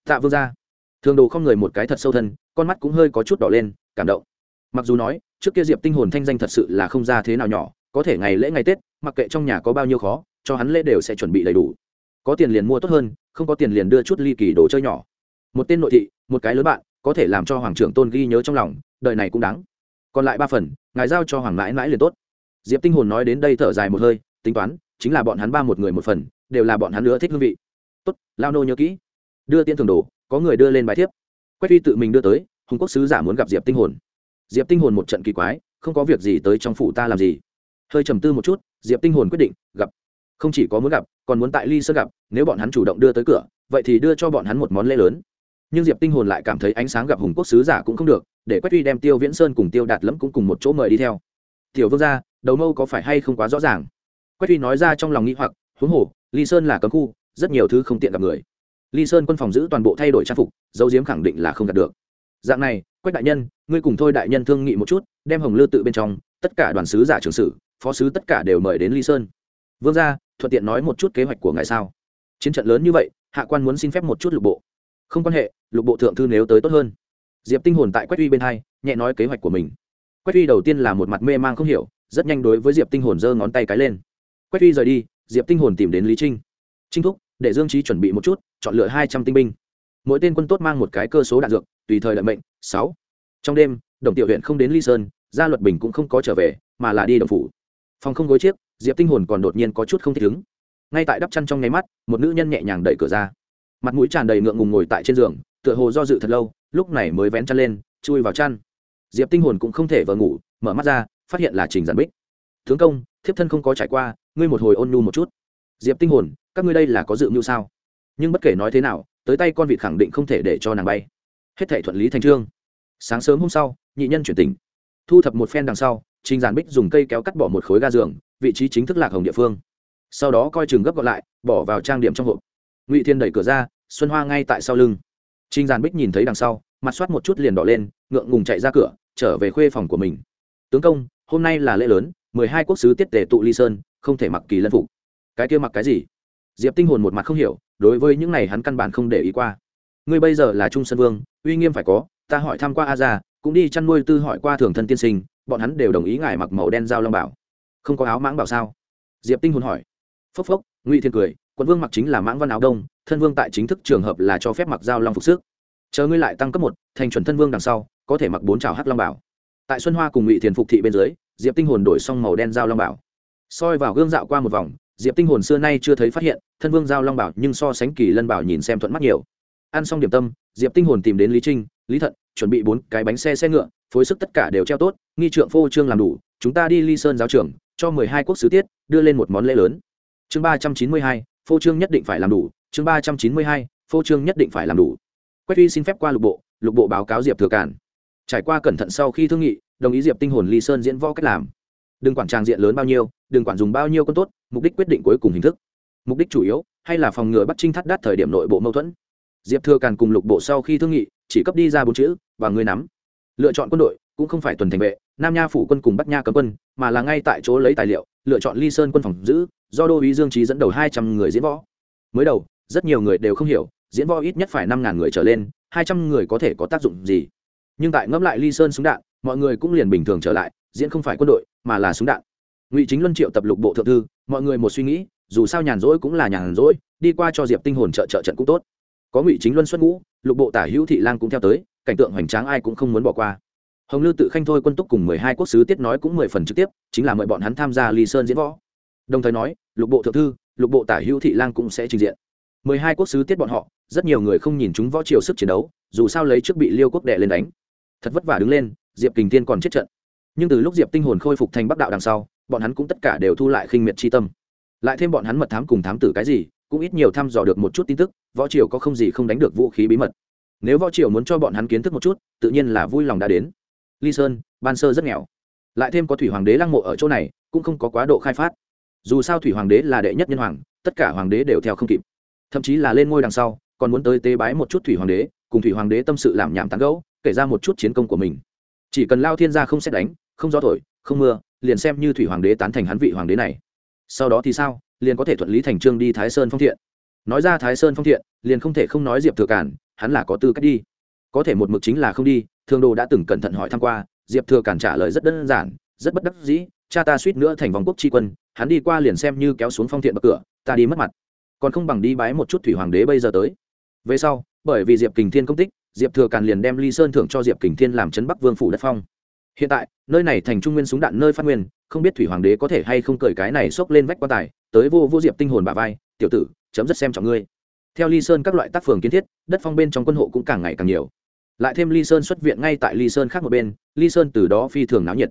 Tạ vương ra thường đồ không người một cái thật sâu thân, con mắt cũng hơi có chút đỏ lên, cảm động. Mặc dù nói, trước kia diệp tinh hồn thanh danh thật sự là không ra thế nào nhỏ, có thể ngày lễ ngày tết, mặc kệ trong nhà có bao nhiêu khó, cho hắn lễ đều sẽ chuẩn bị đầy đủ. Có tiền liền mua tốt hơn, không có tiền liền đưa chút ly kỳ đồ chơi nhỏ. Một tên nội thị, một cái lớn bạn, có thể làm cho hoàng trưởng tôn ghi nhớ trong lòng, đời này cũng đáng còn lại ba phần, ngài giao cho hoàng mãi mãi liền tốt. Diệp tinh hồn nói đến đây thở dài một hơi, tính toán, chính là bọn hắn ba một người một phần, đều là bọn hắn nữa thích hương vị. Tốt, lao nô nhớ kỹ. Đưa tiên thường đồ, có người đưa lên bài thiếp. Quách phi tự mình đưa tới, hùng quốc sứ giả muốn gặp diệp tinh hồn. Diệp tinh hồn một trận kỳ quái, không có việc gì tới trong phủ ta làm gì. Hơi trầm tư một chút, diệp tinh hồn quyết định, gặp. Không chỉ có muốn gặp, còn muốn tại ly sơ gặp, nếu bọn hắn chủ động đưa tới cửa, vậy thì đưa cho bọn hắn một món lễ lớn nhưng diệp tinh hồn lại cảm thấy ánh sáng gặp hùng quốc sứ giả cũng không được, để quách uy đem tiêu viễn sơn cùng tiêu đạt lẫm cũng cùng một chỗ mời đi theo. Tiểu vương gia, đầu mâu có phải hay không quá rõ ràng? Quách uy nói ra trong lòng nghĩ hoặc, huống hồ, ly sơn là cấm khu, rất nhiều thứ không tiện gặp người. Ly sơn quân phòng giữ toàn bộ thay đổi trang phục, dấu diếm khẳng định là không gặp được. Dạng này, quách đại nhân, ngươi cùng thôi đại nhân thương nghị một chút, đem hồng lư tự bên trong, tất cả đoàn sứ giả trưởng sử phó sứ tất cả đều mời đến ly sơn. Vương gia, thuận tiện nói một chút kế hoạch của ngài sao? Chiến trận lớn như vậy, hạ quan muốn xin phép một chút lục bộ không quan hệ, lục bộ thượng thư nếu tới tốt hơn. Diệp tinh hồn tại quách uy bên hai, nhẹ nói kế hoạch của mình. Quách uy đầu tiên là một mặt mê mang không hiểu, rất nhanh đối với diệp tinh hồn giơ ngón tay cái lên. Quách uy rời đi, diệp tinh hồn tìm đến lý trinh. Trinh thúc, để dương trí chuẩn bị một chút, chọn lựa hai trăm tinh binh. Mỗi tên quân tốt mang một cái cơ số đạn dược, tùy thời đợi mệnh, sáu. Trong đêm, đồng tiểu huyện không đến ly sơn, gia luật bình cũng không có trở về, mà là đi đồng phủ. Phòng không gối chiếc, diệp tinh hồn còn đột nhiên có chút không thích ứng. Ngay tại đắp chăn trong nháy mắt, một nữ nhân nhẹ nhàng đẩy cửa ra mặt mũi tràn đầy ngượng ngùng ngồi tại trên giường tựa hồ do dự thật lâu lúc này mới vén chăn lên chui vào chăn. Diệp tinh hồn cũng không thể vờ ngủ mở mắt ra phát hiện là trình giản bích. Tướng công thiếp thân không có trải qua ngươi một hồi ôn nhu một chút. Diệp tinh hồn các ngươi đây là có dự mưu sao? Nhưng bất kể nói thế nào tới tay con vịt khẳng định không thể để cho nàng bay. Hết thể thuận lý thành trương sáng sớm hôm sau nhị nhân chuyển tỉnh, thu thập một phen đằng sau trình giản bích dùng cây kéo cắt bỏ một khối ga giường vị trí chính thức lạc hồng địa phương. Sau đó coi chừng gấp gọn lại bỏ vào trang điểm trong hộp ngụy thiên đẩy cửa ra xuân hoa ngay tại sau lưng Trình giàn Bích nhìn thấy đằng sau, mặt soát một chút liền đỏ lên, ngượng ngùng chạy ra cửa, trở về khuê phòng của mình. "Tướng công, hôm nay là lễ lớn, mười hai quốc sứ tiết tề tụ Ly Sơn, không thể mặc kỳ lân phục." "Cái kia mặc cái gì?" Diệp Tinh hồn một mặt không hiểu, đối với những này hắn căn bản không để ý qua. "Ngươi bây giờ là Trung Sơn Vương, uy nghiêm phải có, ta hỏi thăm qua A gia, cũng đi chăn nuôi tư hỏi qua thường thân tiên sinh, bọn hắn đều đồng ý ngài mặc màu đen giao long bảo. Không có áo mãng bảo sao?" Diệp Tinh hồn hỏi. Phốc phốc, Ngụy Thiên cười, quận vương mặc chính là mãng văn áo đông, thân vương tại chính thức trường hợp là cho phép mặc giao long phục sức. Chờ ngươi lại tăng cấp một, thành chuẩn thân vương đằng sau, có thể mặc bốn trào hắc long bảo. Tại xuân hoa cùng ngụy thiền phục thị bên dưới, diệp tinh hồn đổi xong màu đen giao long bảo. Soi vào gương dạo qua một vòng, diệp tinh hồn xưa nay chưa thấy phát hiện, thân vương giao long bảo nhưng so sánh kỳ lân bảo nhìn xem thuận mắt nhiều. Ăn xong điểm tâm, diệp tinh hồn tìm đến lý trinh, lý thận, chuẩn bị bốn cái bánh xe xe ngựa, phối sức tất cả đều treo tốt, nghi trượng phô trương làm đủ, chúng ta đi ly sơn giáo trưởng cho mười hai quốc sứ tiết, đưa lên một món lễ lớn. Chương ba trăm chín mươi hai phô trương nhất định phải làm đủ, chương ba trăm chín mươi hai, phô trương nhất định phải làm đủ. Quách uy xin phép qua lục bộ lục bộ báo cáo diệp thừa cản trải qua cẩn thận sau khi thương nghị, đồng ý diệp tinh hồn ly sơn diễn võ cách làm. Đừng quản tràng diện lớn bao nhiêu, đừng quản dùng bao nhiêu con tốt, mục đích quyết định cuối cùng hình thức. Mục đích chủ yếu, hay là phòng ngừa bắt trinh thắt đắt thời điểm nội bộ mâu thuẫn. Diệp thừa càn cùng lục bộ sau khi thương nghị, chỉ cấp đi ra bốn chữ, và người nắm. Lựa chọn quân đội, cũng không phải tuần thành vệ, nam nha phủ quân cùng bắc nha cấm quân, mà là ngay tại chỗ lấy tài liệu lựa chọn ly sơn quân phòng giữ, do đô uý dương trí dẫn đầu hai trăm người diễn võ. Mới đầu, rất nhiều người đều không hiểu, diễn võ ít nhất phải năm ngàn người trở lên, hai trăm người có thể có tác dụng gì. Nhưng tại ngẫm lại ly sơn súng đạn, mọi người cũng liền bình thường trở lại, diễn không phải quân đội, mà là súng đạn. Ngụy chính luân triệu tập lục bộ thượng thư, mọi người một suy nghĩ, dù sao nhàn rỗi cũng là nhàn rỗi, đi qua cho diệp tinh hồn trợ trợ trận cũng tốt. Có ngụy chính luân xuất ngũ, lục bộ tả hữu thị lang cũng theo tới, cảnh tượng hoành tráng ai cũng không muốn bỏ qua hồng lư tự khanh thôi quân túc cùng mười hai quốc sứ tiết nói cũng mười phần trực tiếp, chính là mời bọn hắn tham gia ly sơn diễn võ. Đồng thời nói, lục bộ thượng thư, lục bộ tả hữu thị lang cũng sẽ trình diện. Mười hai quốc sứ tiết bọn họ, rất nhiều người không nhìn chúng võ triều sức chiến đấu, dù sao lấy trước bị liêu quốc đệ lên đánh. Thật vất vả đứng lên, diệp kình tiên còn chết trận. Nhưng từ lúc diệp tinh hồn khôi phục thành bắc đạo đằng sau, bọn hắn cũng tất cả đều thu lại khinh miệt chi tâm. Lại thêm bọn hắn mật thám cùng thám tử cái gì, cũng ít nhiều thăm dò được một chút tin tức, võ triều có không gì không đánh được vũ khí bí mật. Nếu võ triều muốn cho bọn hắn kiến thức một chút, tự nhiên là vui lòng đã đến ly sơn, ban sơ rất nghèo. Lại thêm có thủy hoàng đế lăng mộ ở chỗ này, cũng không có quá độ khai phát. Dù sao thủy hoàng đế là đệ nhất nhân hoàng, tất cả hoàng đế đều theo không kịp. Thậm chí là lên ngôi đằng sau, còn muốn tới tế bái một chút thủy hoàng đế, cùng thủy hoàng đế tâm sự làm nhảm tán gẫu, kể ra một chút chiến công của mình. Chỉ cần lao thiên gia không xét đánh, không gió thổi, không mưa, liền xem như thủy hoàng đế tán thành hắn vị hoàng đế này. Sau đó thì sao? Liền có thể thuận lý thành trương đi thái sơn phong thiện. Nói ra thái sơn phong thiện, liền không thể không nói diệp thừa cản hắn là có tư cách đi. Có thể một mực chính là không đi Thường đồ đã từng cẩn thận hỏi thăm qua, diệp thừa cản trả lời rất đơn giản, rất bất đắc dĩ, cha ta suýt nữa thành vòng quốc tri quân, hắn đi qua liền xem như kéo xuống phong thiện bậc cửa, ta đi mất mặt. Còn không bằng đi bái một chút thủy hoàng đế bây giờ tới. Về sau, bởi vì diệp kình thiên công tích, diệp thừa càn liền đem ly sơn thưởng cho diệp kình thiên làm trấn bắc vương phủ đất phong. Hiện tại, nơi này thành trung nguyên súng đạn nơi phát nguyên, không biết thủy hoàng đế có thể hay không cởi cái này xốc lên vách quan tài, tới vô vô diệp tinh hồn bà vai, tiểu tử, chấm dứt xem trọng ngươi. Theo ly sơn các loại tác phường kiến thiết, đất phong bên trong quân hộ cũng càng ngày càng nhiều lại thêm ly sơn xuất viện ngay tại ly sơn khác một bên, ly sơn từ đó phi thường náo nhiệt.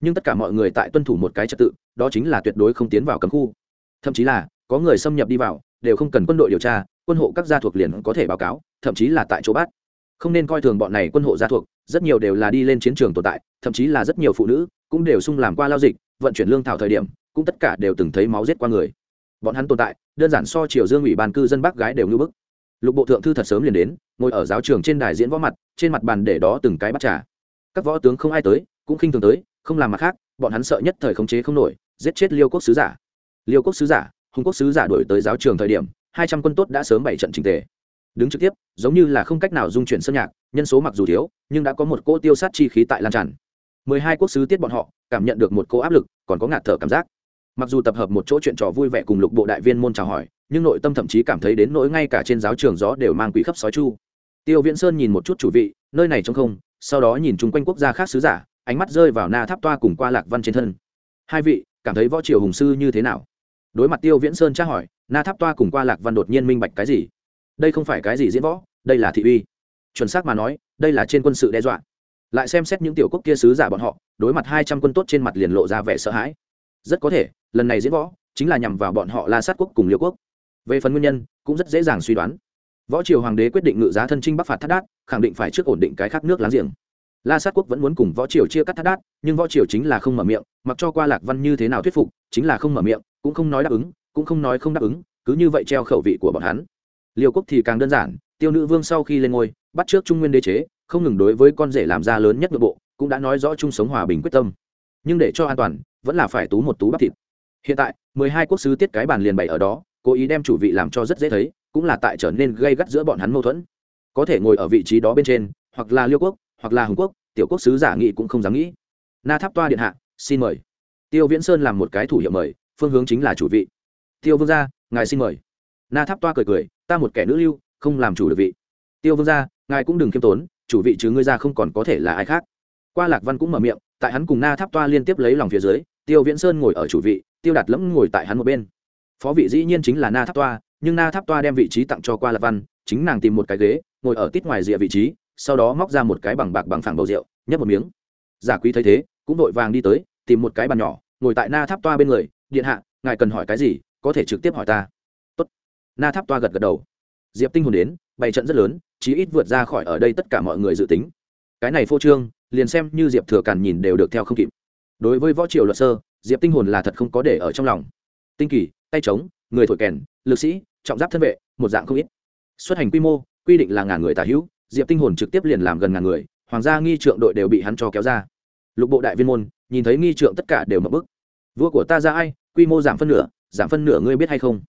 Nhưng tất cả mọi người tại tuân thủ một cái trật tự, đó chính là tuyệt đối không tiến vào cấm khu. Thậm chí là, có người xâm nhập đi vào, đều không cần quân đội điều tra, quân hộ các gia thuộc liền có thể báo cáo, thậm chí là tại chỗ bát không nên coi thường bọn này quân hộ gia thuộc, rất nhiều đều là đi lên chiến trường tồn tại, thậm chí là rất nhiều phụ nữ cũng đều sung làm qua lao dịch, vận chuyển lương thảo thời điểm, cũng tất cả đều từng thấy máu giết qua người. Bọn hắn tồn tại, đơn giản so triều dương ủy ban cư dân bắc gái đều ngưỡng bức lục bộ thượng thư thật sớm liền đến, ngồi ở giáo trường trên đài diễn võ mặt, trên mặt bàn để đó từng cái bắt trả các võ tướng không ai tới, cũng khinh thường tới, không làm mặt khác, bọn hắn sợ nhất thời khống chế không nổi, giết chết liêu quốc sứ giả. Liêu quốc sứ giả, hùng quốc sứ giả đổi tới giáo trường thời điểm, hai trăm quân tốt đã sớm bảy trận trình tề. Đứng trực tiếp, giống như là không cách nào dung chuyển sân nhạc, nhân số mặc dù thiếu, nhưng đã có một cỗ tiêu sát chi khí tại lan tràn. Mười hai quốc sứ tiết bọn họ, cảm nhận được một cỗ áp lực, còn có ngạt thở cảm giác. Mặc dù tập hợp một chỗ chuyện trò vui vẻ cùng lục bộ đại viên môn chào hỏi nhưng nội tâm thậm chí cảm thấy đến nỗi ngay cả trên giáo trường gió đều mang quỷ khắp sói chu. Tiêu viễn sơn nhìn một chút chủ vị, nơi này trống không, sau đó nhìn chung quanh quốc gia khác sứ giả, ánh mắt rơi vào na tháp toa cùng qua lạc văn trên thân. Hai vị, cảm thấy võ triều hùng sư như thế nào? Đối mặt tiêu viễn sơn tra hỏi, na tháp toa cùng qua lạc văn đột nhiên minh bạch cái gì? Đây không phải cái gì diễn võ, đây là thị uy. Chuẩn xác mà nói, đây là trên quân sự đe dọa. Lại xem xét những tiểu quốc kia sứ giả bọn họ, đối mặt hai trăm quân tốt trên mặt liền lộ ra vẻ sợ hãi. Rất có thể, lần này diễn võ, chính là nhằm vào bọn họ la sát quốc cùng liêu quốc về phần nguyên nhân, cũng rất dễ dàng suy đoán. Võ triều hoàng đế quyết định ngự giá thân trinh bắc phạt thắt đát, khẳng định phải trước ổn định cái khác nước láng giềng. La sát quốc vẫn muốn cùng võ triều chia cắt thắt đát, nhưng võ triều chính là không mở miệng, mặc cho qua lạc văn như thế nào thuyết phục, chính là không mở miệng, cũng không nói đáp ứng, cũng không nói không đáp ứng, cứ như vậy treo khẩu vị của bọn hắn. Liêu quốc thì càng đơn giản, tiêu nữ vương sau khi lên ngôi, bắt trước trung nguyên đế chế, không ngừng đối với con rể làm ra lớn nhất nội bộ, cũng đã nói rõ chung sống hòa bình quyết tâm. Nhưng để cho an toàn, vẫn là phải tú một tú bắp thịt. Hiện tại, mười hai quốc sứ tiết cái bàn liền bày ở đó cố ý đem chủ vị làm cho rất dễ thấy, cũng là tại trở nên gây gắt giữa bọn hắn mâu thuẫn. Có thể ngồi ở vị trí đó bên trên, hoặc là liêu quốc, hoặc là hùng quốc, tiểu quốc sứ giả nghị cũng không dám nghĩ. Na tháp toa điện hạ, xin mời. Tiêu viễn sơn làm một cái thủ hiệu mời, phương hướng chính là chủ vị. Tiêu vương gia, ngài xin mời. Na tháp toa cười cười, ta một kẻ nữ lưu, không làm chủ được vị. Tiêu vương gia, ngài cũng đừng khiêm tốn, chủ vị chứ ngươi ra không còn có thể là ai khác. Qua lạc văn cũng mở miệng, tại hắn cùng na tháp toa liên tiếp lấy lòng phía dưới, tiêu viễn sơn ngồi ở chủ vị, tiêu đạt lẫm ngồi tại hắn một bên phó vị dĩ nhiên chính là na tháp toa, nhưng na tháp toa đem vị trí tặng cho qua lạc văn, chính nàng tìm một cái ghế, ngồi ở tít ngoài rìa vị trí, sau đó móc ra một cái bằng bạc bằng phẳng bầu rượu, nhấp một miếng. Giả quý thấy thế, cũng vội vàng đi tới, tìm một cái bàn nhỏ, ngồi tại na tháp toa bên người, điện hạ, ngài cần hỏi cái gì, có thể trực tiếp hỏi ta. Tốt. na tháp toa gật gật đầu. Diệp tinh hồn đến, bày trận rất lớn, chí ít vượt ra khỏi ở đây tất cả mọi người dự tính. Cái này phô trương, liền xem như diệp thừa càn nhìn đều được theo không kịp. Đối với võ triều luật sơ, diệp tinh hồn là thật không có để ở trong lòng. Tinh kỳ tay trống, người thổi kèn, lực sĩ, trọng giáp thân vệ, một dạng không ít. Xuất hành quy mô, quy định là ngàn người tả hữu, diệp tinh hồn trực tiếp liền làm gần ngàn người, hoàng gia nghi trượng đội đều bị hắn cho kéo ra. Lục bộ đại viên môn, nhìn thấy nghi trượng tất cả đều mập bức. Vua của ta ra ai, quy mô giảm phân nửa, giảm phân nửa ngươi biết hay không?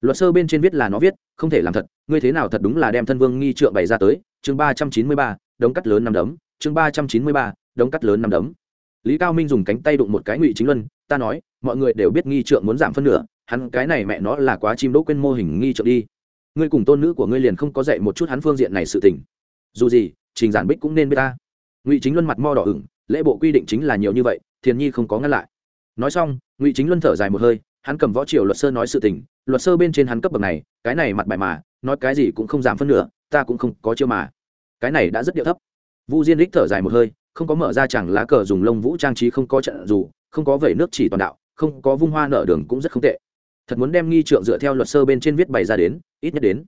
Luật sơ bên trên viết là nó viết, không thể làm thật, ngươi thế nào thật đúng là đem thân vương nghi trượng bày ra tới? Chương ba trăm chín mươi ba, đống cắt lớn năm đấm. Chương ba trăm chín mươi ba, đống cắt lớn năm đấm. Lý cao minh dùng cánh tay đụng một cái ngụy chính luân, ta nói, mọi người đều biết nghi trượng muốn giảm phân nửa hắn cái này mẹ nó là quá chim đỗ quên mô hình nghi trượng đi. Ngươi cùng tôn nữ của ngươi liền không có dạy một chút hắn phương diện này sự tình. Dù gì, trình giản bích cũng nên biết ta. Ngụy chính luân mặt mo đỏ ửng, lễ bộ quy định chính là nhiều như vậy, thiền nhi không có ngăn lại. Nói xong, ngụy chính luân thở dài một hơi, hắn cầm võ triều luật sơ nói sự tình, luật sơ bên trên hắn cấp bậc này, cái này mặt bài mà, nói cái gì cũng không giảm phân nửa, ta cũng không có chiêu mà. Cái này đã rất điệu thấp. Vu diên đích thở dài một hơi, không có mở ra chẳng lá cờ dùng lông vũ trang trí không có trận dù, không có vẩy nước chỉ toàn đạo, không có vung hoa nở đường cũng rất không tệ thật muốn đem nghi trượng dựa theo luật sơ bên trên viết bày ra đến, ít nhất đến.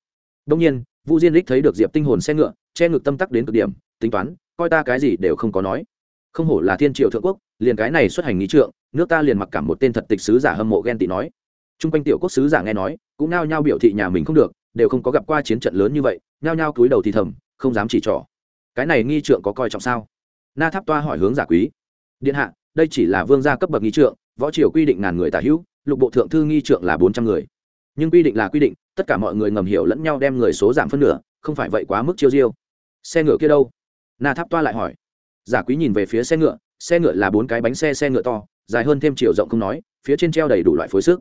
Đông nhiên, vu diên đích thấy được diệp tinh hồn xe ngựa, che ngực tâm tắc đến cực điểm, tính toán, coi ta cái gì đều không có nói. Không hổ là thiên triệu thượng quốc, liền cái này xuất hành nghi trượng, nước ta liền mặc cảm một tên thật tịch sứ giả hâm mộ ghen tị nói. Chung quanh tiểu quốc sứ giả nghe nói, cũng nao nhao biểu thị nhà mình không được, đều không có gặp qua chiến trận lớn như vậy, nhao nhao cúi đầu thì thầm, không dám chỉ trỏ. Cái này nghi trượng có coi trọng sao? Na tháp toa hỏi hướng giả quý. Điện hạ, đây chỉ là vương gia cấp bậc nghi trượng, võ triều quy định ngàn người tả hữu lục bộ thượng thư nghi trượng là bốn trăm người. Nhưng quy định là quy định, tất cả mọi người ngầm hiểu lẫn nhau đem người số giảm phân nửa, không phải vậy quá mức chiêu diêu. Xe ngựa kia đâu? Na tháp toa lại hỏi. Giả quý nhìn về phía xe ngựa xe ngựa là bốn cái bánh xe xe ngựa to, dài hơn thêm chiều rộng không nói, phía trên treo đầy đủ loại phối sức.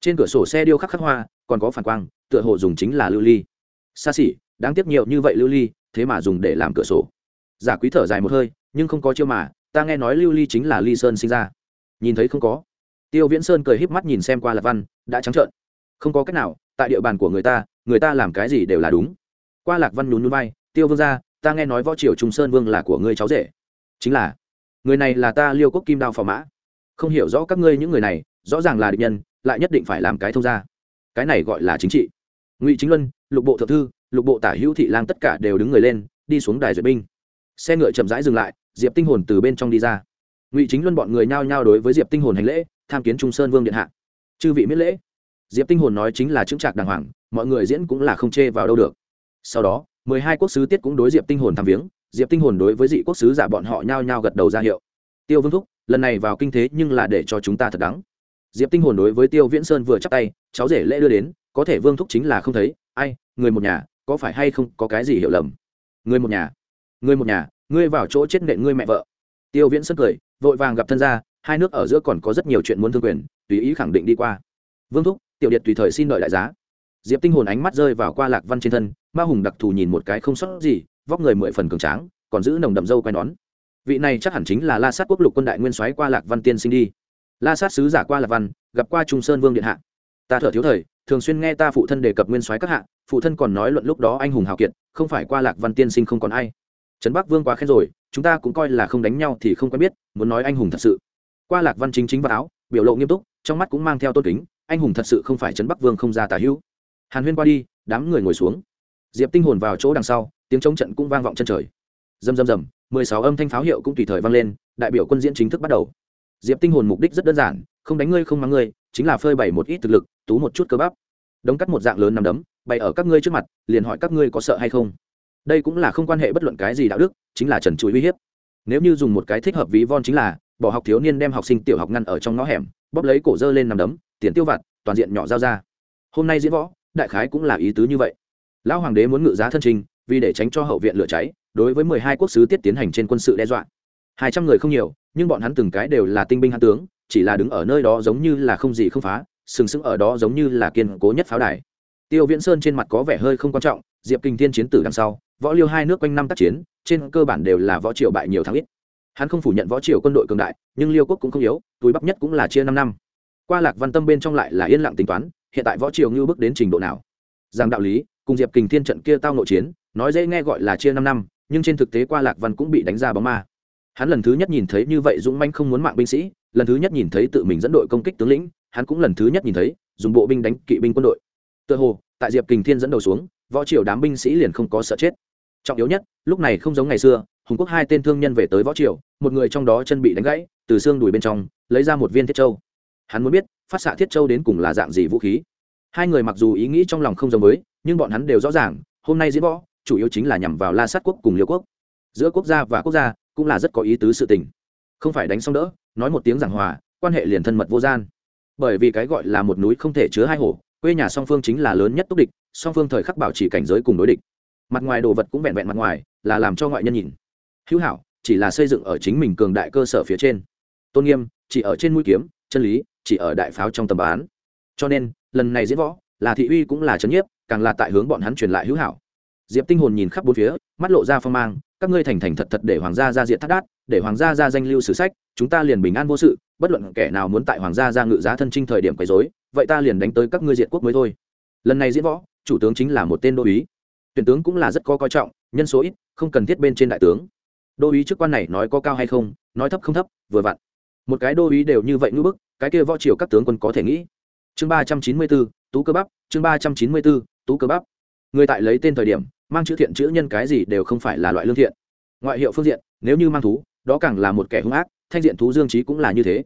Trên cửa sổ xe điêu khắc khắc hoa, còn có phản quang, tựa hồ dùng chính là lưu ly. Xa xỉ, đáng tiếc nhiều như vậy lưu ly, thế mà dùng để làm cửa sổ. Giả quý thở dài một hơi, nhưng không có chiêu mà, ta nghe nói lưu ly chính là ly sơn sinh ra. Nhìn thấy không có tiêu viễn sơn cười híp mắt nhìn xem qua lạc văn, đã trắng trợn. Không có cách nào, tại địa bàn của người ta người ta làm cái gì đều là đúng. Qua lạc văn nhún nhún vai, tiêu vương ra ta nghe nói võ triều trung sơn vương là của ngươi cháu rể. Chính là. Người này là ta liêu quốc kim đao phò mã. Không hiểu rõ các ngươi những người này, rõ ràng là địch nhân, lại nhất định phải làm cái thông gia. Cái này gọi là chính trị. Ngụy chính luân, lục bộ thượng thư, lục bộ tả hữu thị lang tất cả đều đứng người lên, đi xuống đài duyệt binh. Xe ngựa chậm rãi dừng lại, diệp tinh hồn từ bên trong đi ra. Ngụy chính luân bọn người nhao nhao đối với diệp tinh hồn hành lễ tham kiến trung sơn vương điện hạ chư vị miết lễ diệp tinh hồn nói chính là chứng trạc đàng hoàng mọi người diễn cũng là không chê vào đâu được sau đó mười hai quốc sứ tiết cũng đối diệp tinh hồn tham viếng diệp tinh hồn đối với dị quốc sứ giả bọn họ nhao nhao gật đầu ra hiệu tiêu vương thúc lần này vào kinh thế nhưng là để cho chúng ta thật đắng diệp tinh hồn đối với tiêu viễn sơn vừa chắc tay cháu rể lễ đưa đến có thể vương thúc chính là không thấy ai người một nhà có phải hay không có cái gì hiểu lầm người một nhà người một nhà ngươi vào chỗ chết nện ngươi mẹ vợ tiêu viễn sơn cười vội vàng gặp thân gia hai nước ở giữa còn có rất nhiều chuyện muốn thương quyền, tùy ý khẳng định đi qua. Vương thúc, tiểu điệt tùy thời xin đợi đại giá. Diệp tinh hồn ánh mắt rơi vào qua lạc văn trên thân, ma hùng đặc thù nhìn một cái không sót gì, vóc người mười phần cường tráng, còn giữ nồng đậm dâu quai nón. Vị này chắc hẳn chính là la sát quốc lục quân đại nguyên soái qua lạc văn tiên sinh đi. La sát sứ giả qua lạc văn, gặp qua trung sơn vương điện hạ. Ta thở thiếu thời, thường xuyên nghe ta phụ thân đề cập nguyên soái các hạ, phụ thân còn nói luận lúc đó anh hùng hào kiệt, không phải qua lạc văn tiên sinh không còn ai. Trấn bắc vương quá khen rồi, chúng ta cũng coi là không đánh nhau thì không quen biết, muốn nói anh hùng thật sự qua lạc văn chính chính vào áo, biểu lộ nghiêm túc, trong mắt cũng mang theo tôn kính, anh hùng thật sự không phải trấn bắc vương không ra tả hữu. Hàn huyên qua đi, đám người ngồi xuống. Diệp tinh hồn vào chỗ đằng sau, tiếng chống trận cũng vang vọng chân trời. Rầm rầm rầm, mười sáu âm thanh pháo hiệu cũng tùy thời vang lên, đại biểu quân diễn chính thức bắt đầu. Diệp tinh hồn mục đích rất đơn giản, không đánh ngươi không mắng ngươi, chính là phơi bày một ít thực lực, tú một chút cơ bắp. Đống cắt một dạng lớn nằm đấm, bày ở các ngươi trước mặt, liền hỏi các ngươi có sợ hay không. Đây cũng là không quan hệ bất luận cái gì đạo đức, chính là trần chuối uy hiếp. Nếu như dùng một cái thích hợp ví von chính là bỏ học thiếu niên đem học sinh tiểu học ngăn ở trong ngõ hẻm, bóp lấy cổ dơ lên nằm đấm, tiền tiêu vặt, toàn diện nhỏ giao ra. Hôm nay diễn võ, đại khái cũng là ý tứ như vậy. Lão hoàng đế muốn ngự giá thân trình, vì để tránh cho hậu viện lửa cháy, đối với mười hai quốc sứ tiết tiến hành trên quân sự đe dọa. Hai trăm người không nhiều, nhưng bọn hắn từng cái đều là tinh binh hãn tướng, chỉ là đứng ở nơi đó giống như là không gì không phá, sừng sững ở đó giống như là kiên cố nhất pháo đài. Tiêu viễn sơn trên mặt có vẻ hơi không quan trọng, diệp kinh thiên chiến tử đằng sau, võ liêu hai nước quanh năm tác chiến, trên cơ bản đều là võ triều bại nhiều thắng ít hắn không phủ nhận võ triều quân đội cường đại, nhưng liêu quốc cũng không yếu, túi bắp nhất cũng là chia năm năm. Qua lạc văn tâm bên trong lại là yên lặng tính toán, hiện tại võ triều ngưu bước đến trình độ nào? Rằng đạo lý, cùng diệp kình thiên trận kia tao nội chiến, nói dễ nghe gọi là chia năm năm, nhưng trên thực tế qua lạc văn cũng bị đánh ra bóng ma. Hắn lần thứ nhất nhìn thấy như vậy dũng manh không muốn mạng binh sĩ, lần thứ nhất nhìn thấy tự mình dẫn đội công kích tướng lĩnh, hắn cũng lần thứ nhất nhìn thấy, dùng bộ binh đánh kỵ binh quân đội. Tự hồ, tại diệp kình thiên dẫn đầu xuống, võ triều đám binh sĩ liền không có sợ chết. Trọng yếu nhất, lúc này không giống ngày xưa hùng quốc hai tên thương nhân về tới võ triều, một người trong đó chân bị đánh gãy, từ xương đùi bên trong, lấy ra một viên thiết châu. Hắn muốn biết, phát xạ thiết châu đến cùng là dạng gì vũ khí. Hai người mặc dù ý nghĩ trong lòng không giống với, nhưng bọn hắn đều rõ ràng, hôm nay diễn võ, chủ yếu chính là nhằm vào la sát quốc cùng liêu quốc. Giữa quốc gia và quốc gia cũng là rất có ý tứ sự tình. Không phải đánh xong đỡ, nói một tiếng giảng hòa, quan hệ liền thân mật vô gian. Bởi vì cái gọi là một núi không thể chứa hai hổ quê nhà song phương chính là lớn nhất túc địch, song phương thời khắc bảo trì cảnh giới cùng đối địch. Mặt ngoài đồ vật cũng vẹn vẹn mặt ngoài, là làm cho ngoại nhân nhìn hữu hảo, chỉ là xây dựng ở chính mình cường đại cơ sở phía trên. Tôn nghiêm, chỉ ở trên mũi kiếm, chân lý, chỉ ở đại pháo trong tầm bán cho nên, lần này diễn võ, là thị uy cũng là c nhiếp, càng là tại hướng bọn hắn truyền lại hữu hảo. Diệp tinh hồn nhìn khắp bốn phía, mắt lộ ra phong mang, các ngươi thành thành thật thật để hoàng gia ra diện thắt đát, để hoàng gia ra danh lưu sử sách, chúng ta liền bình an vô sự, bất luận kẻ nào muốn tại hoàng gia ra ngự giá thân trinh thời điểm quấy rối, vậy ta liền đánh tới các ngươi diện quốc mới thôi. Lần này diễn võ, chủ tướng chính là một tên đô úy. Tuyển tướng cũng là rất có coi trọng, nhân số ít, không cần thiết bên trên đại tướng đô ý chức quan này nói có cao hay không, nói thấp không thấp, vừa vặn. Một cái đô ý đều như vậy ngưỡng bức, cái kia võ triều các tướng quân có thể nghĩ. Chương ba trăm chín mươi bốn tú cơ bắp, chương ba trăm chín mươi bốn tú cơ bắp. Người tại lấy tên thời điểm, mang chữ thiện chữ nhân cái gì đều không phải là loại lương thiện. Ngoại hiệu phương diện, nếu như mang thú, đó càng là một kẻ hung ác, thanh diện thú dương trí cũng là như thế.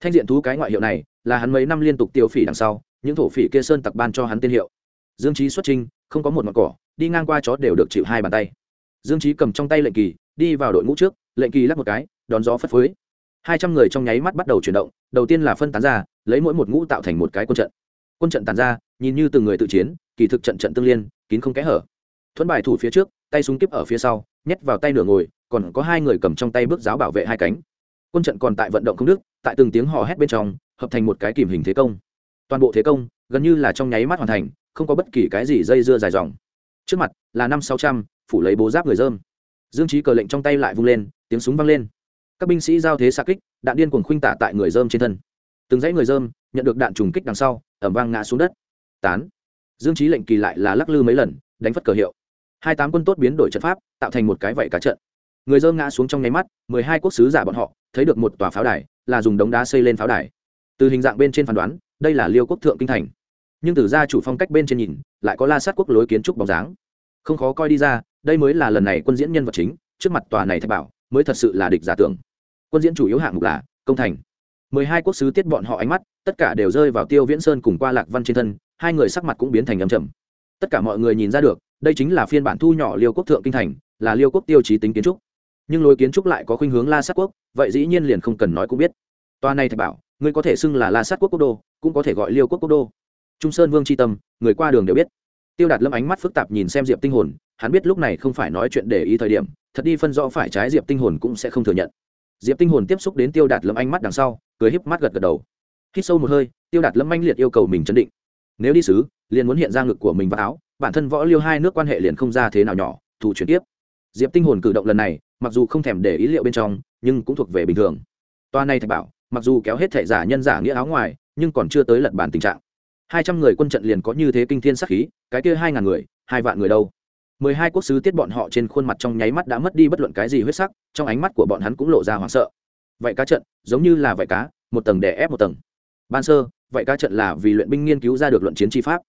Thanh diện thú cái ngoại hiệu này, là hắn mấy năm liên tục tiêu phỉ đằng sau, những thổ phỉ kia sơn tặc ban cho hắn tên hiệu. Dương trí xuất trinh không có một mặt cỏ, đi ngang qua chó đều được chịu hai bàn tay. Dương trí cầm trong tay lệnh kỳ đi vào đội ngũ trước, lệnh kỳ lắc một cái, đón gió phất phới. Hai trăm người trong nháy mắt bắt đầu chuyển động, đầu tiên là phân tán ra, lấy mỗi một ngũ tạo thành một cái quân trận. Quân trận tàn ra, nhìn như từng người tự chiến, kỳ thực trận trận tương liên, kín không kẽ hở. Thuẫn bài thủ phía trước, tay súng kíp ở phía sau, nhét vào tay nửa ngồi, còn có hai người cầm trong tay bước giáo bảo vệ hai cánh. Quân trận còn tại vận động không đức tại từng tiếng hò hét bên trong, hợp thành một cái kìm hình thế công. Toàn bộ thế công, gần như là trong nháy mắt hoàn thành, không có bất kỳ cái gì dây dưa dài dòng. Trước mặt là năm sáu trăm, phủ lấy bố giáp người dơm dương trí cờ lệnh trong tay lại vung lên, tiếng súng vang lên. Các binh sĩ giao thế xa kích, đạn điên cuồng khuynh tả tại người dơm trên thân. Từng dãy người dơm nhận được đạn trùng kích đằng sau ẩm vang ngã xuống đất. Tán. Dương trí lệnh kỳ lại là lắc lư mấy lần, đánh phất cờ hiệu. Hai tám quân tốt biến đổi trận pháp, tạo thành một cái vảy cá trận. Người dơm ngã xuống trong nháy mắt, mười hai quốc sứ giả bọn họ, thấy được một tòa pháo đài, là dùng đống đá xây lên pháo đài. Từ hình dạng bên trên phán đoán, đây là liêu quốc thượng kinh thành. Nhưng từ gia chủ phong cách bên trên nhìn, lại có la sát quốc lối kiến trúc bóng dáng không khó coi đi ra, đây mới là lần này quân diễn nhân vật chính, trước mặt tòa này thạch bảo, mới thật sự là địch giả tưởng. Quân diễn chủ yếu hạng mục là công thành. Mười hai quốc sứ tiết bọn họ ánh mắt, tất cả đều rơi vào tiêu viễn sơn cùng qua lạc văn trên thân, hai người sắc mặt cũng biến thành âm trầm. Tất cả mọi người nhìn ra được, đây chính là phiên bản thu nhỏ liêu quốc thượng kinh thành, là liêu quốc tiêu chí tính kiến trúc. Nhưng lối kiến trúc lại có khuynh hướng la sát quốc, vậy dĩ nhiên liền không cần nói cũng biết. Toa này thạch bảo, ngươi có thể xưng là la sát quốc quốc đô, cũng có thể gọi liêu quốc quốc đô. Trung sơn vương tri tâm, người qua đường đều biết tiêu đạt lâm ánh mắt phức tạp nhìn xem diệp tinh hồn, hắn biết lúc này không phải nói chuyện để ý thời điểm, thật đi phân rõ phải trái diệp tinh hồn cũng sẽ không thừa nhận. Diệp tinh hồn tiếp xúc đến tiêu đạt lâm ánh mắt đằng sau, cười híp mắt gật gật đầu. Hít sâu một hơi, tiêu đạt lâm anh liệt yêu cầu mình chấn định. Nếu đi sứ, liền muốn hiện ra ngực của mình và áo, bản thân võ liêu hai nước quan hệ liền không ra thế nào nhỏ thủ chuyển tiếp. Diệp tinh hồn cử động lần này, mặc dù không thèm để ý liệu bên trong, nhưng cũng thuộc về bình thường. Toa này thạch bảo, mặc dù kéo hết thể giả nhân giả nghĩa áo ngoài, nhưng còn chưa tới lật bản tình trạng hai trăm người quân trận liền có như thế kinh thiên sắc khí, cái kia hai ngàn người, hai vạn người đâu? Mười hai quốc sứ tiết bọn họ trên khuôn mặt trong nháy mắt đã mất đi bất luận cái gì huyết sắc, trong ánh mắt của bọn hắn cũng lộ ra hoảng sợ. Vậy cá trận, giống như là vậy cá, một tầng đè ép một tầng. Ban sơ, vậy cá trận là vì luyện binh nghiên cứu ra được luận chiến tri pháp.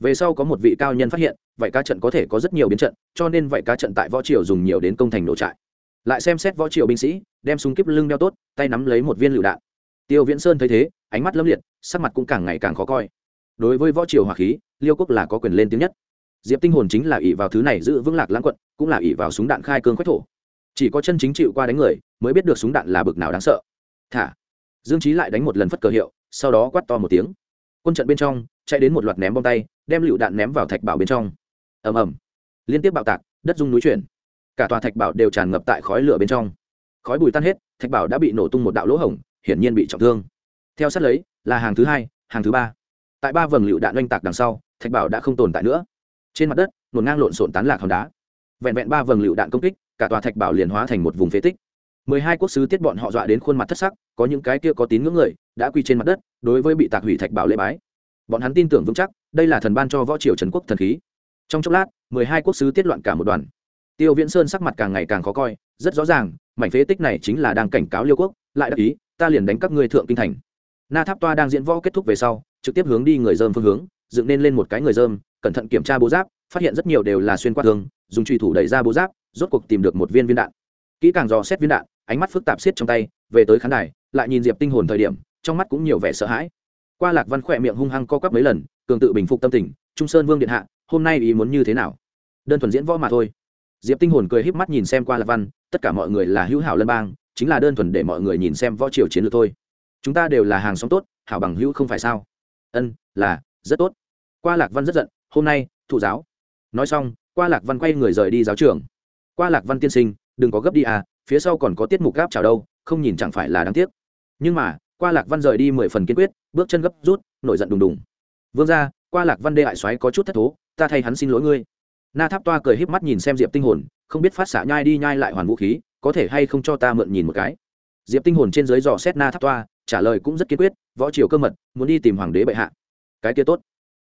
Về sau có một vị cao nhân phát hiện, vậy cá trận có thể có rất nhiều biến trận, cho nên vậy cá trận tại võ triều dùng nhiều đến công thành nổ trại. Lại xem xét võ triều binh sĩ, đem súng kíp lưng đeo tốt, tay nắm lấy một viên lựu đạn. Tiêu viễn sơn thấy thế, ánh mắt lâm liệt, sắc mặt cũng càng ngày càng khó coi đối với võ triều hỏa khí, liêu quốc là có quyền lên tiếng nhất. Diệp tinh hồn chính là ỷ vào thứ này giữ vững lạc lãng quận, cũng là ỷ vào súng đạn khai cương quách thổ. Chỉ có chân chính chịu qua đánh người, mới biết được súng đạn là bực nào đáng sợ. Thả. Dương trí lại đánh một lần phất cờ hiệu, sau đó quát to một tiếng. Quân trận bên trong, chạy đến một loạt ném bom tay, đem lựu đạn ném vào thạch bảo bên trong. Ầm ầm. Liên tiếp bạo tạc, đất rung núi chuyển. Cả tòa thạch bảo đều tràn ngập tại khói lửa bên trong. Khói bùi tan hết, thạch bảo đã bị nổ tung một đạo lỗ hổng, hiển nhiên bị trọng thương. Theo sát lấy, là hàng thứ hai, hàng thứ ba tại ba vầng lựu đạn oanh tạc đằng sau, thạch bảo đã không tồn tại nữa. Trên mặt đất ngổn ngang lộn xộn tán lạc hòn đá. Vẹn vẹn ba vầng lựu đạn công kích, cả tòa thạch bảo liền hóa thành một vùng phế tích. Mười hai quốc sứ tiết bọn họ dọa đến khuôn mặt thất sắc, có những cái kia có tín ngưỡng người, đã quy trên mặt đất, đối với bị tạc hủy thạch bảo lễ bái. Bọn hắn tin tưởng vững chắc, đây là thần ban cho võ triều trần quốc thần khí. Trong chốc lát, mười hai quốc sứ tiết loạn cả một đoàn. Tiêu viễn sơn sắc mặt càng ngày càng khó coi, rất rõ ràng, mảnh phế tích này chính là đang cảnh cáo liêu quốc, lại đắc ý, ta liền đánh các ngươi thượng kinh thành na tháp toa đang diễn võ kết thúc về sau, trực tiếp hướng đi người dơm phương hướng, dựng nên lên một cái người dơm, cẩn thận kiểm tra bố giáp, phát hiện rất nhiều đều là xuyên qua thương dùng truy thủ đẩy ra bố giáp, rốt cuộc tìm được một viên viên đạn. Kỹ càng dò xét viên đạn, ánh mắt phức tạp xiết trong tay, về tới khán đài, lại nhìn diệp tinh hồn thời điểm, trong mắt cũng nhiều vẻ sợ hãi. Qua lạc văn khỏe miệng hung hăng co quắp mấy lần, cường tự bình phục tâm tình, trung sơn vương điện hạ, hôm nay ý muốn như thế nào? Đơn thuần diễn võ mà thôi. Diệp tinh hồn cười híp mắt nhìn xem qua lạc văn, tất cả mọi người là hữu hảo lân bang, chính là đơn thuần để mọi người nhìn xem võ triều chiến lược thôi chúng ta đều là hàng xóm tốt, hảo bằng hữu không phải sao? Ân, là, rất tốt. Qua lạc văn rất giận, hôm nay, thụ giáo. Nói xong, qua lạc văn quay người rời đi giáo trường. Qua lạc văn tiên sinh, đừng có gấp đi à phía sau còn có tiết mục gáp chào đâu, không nhìn chẳng phải là đáng tiếc. Nhưng mà, qua lạc văn rời đi mười phần kiên quyết, bước chân gấp rút, nổi giận đùng đùng. Vương ra qua lạc văn đê hại xoáy có chút thất thố, ta thay hắn xin lỗi ngươi. Na tháp toa cười híp mắt nhìn xem diệp tinh hồn, không biết phát xạ nhai đi nhai lại hoàn vũ khí, có thể hay không cho ta mượn nhìn một cái. Diệp tinh hồn trên dưới dò xét na tháp toa trả lời cũng rất kiên quyết, võ triều cơ mật, muốn đi tìm hoàng đế bệ hạ. Cái kia tốt.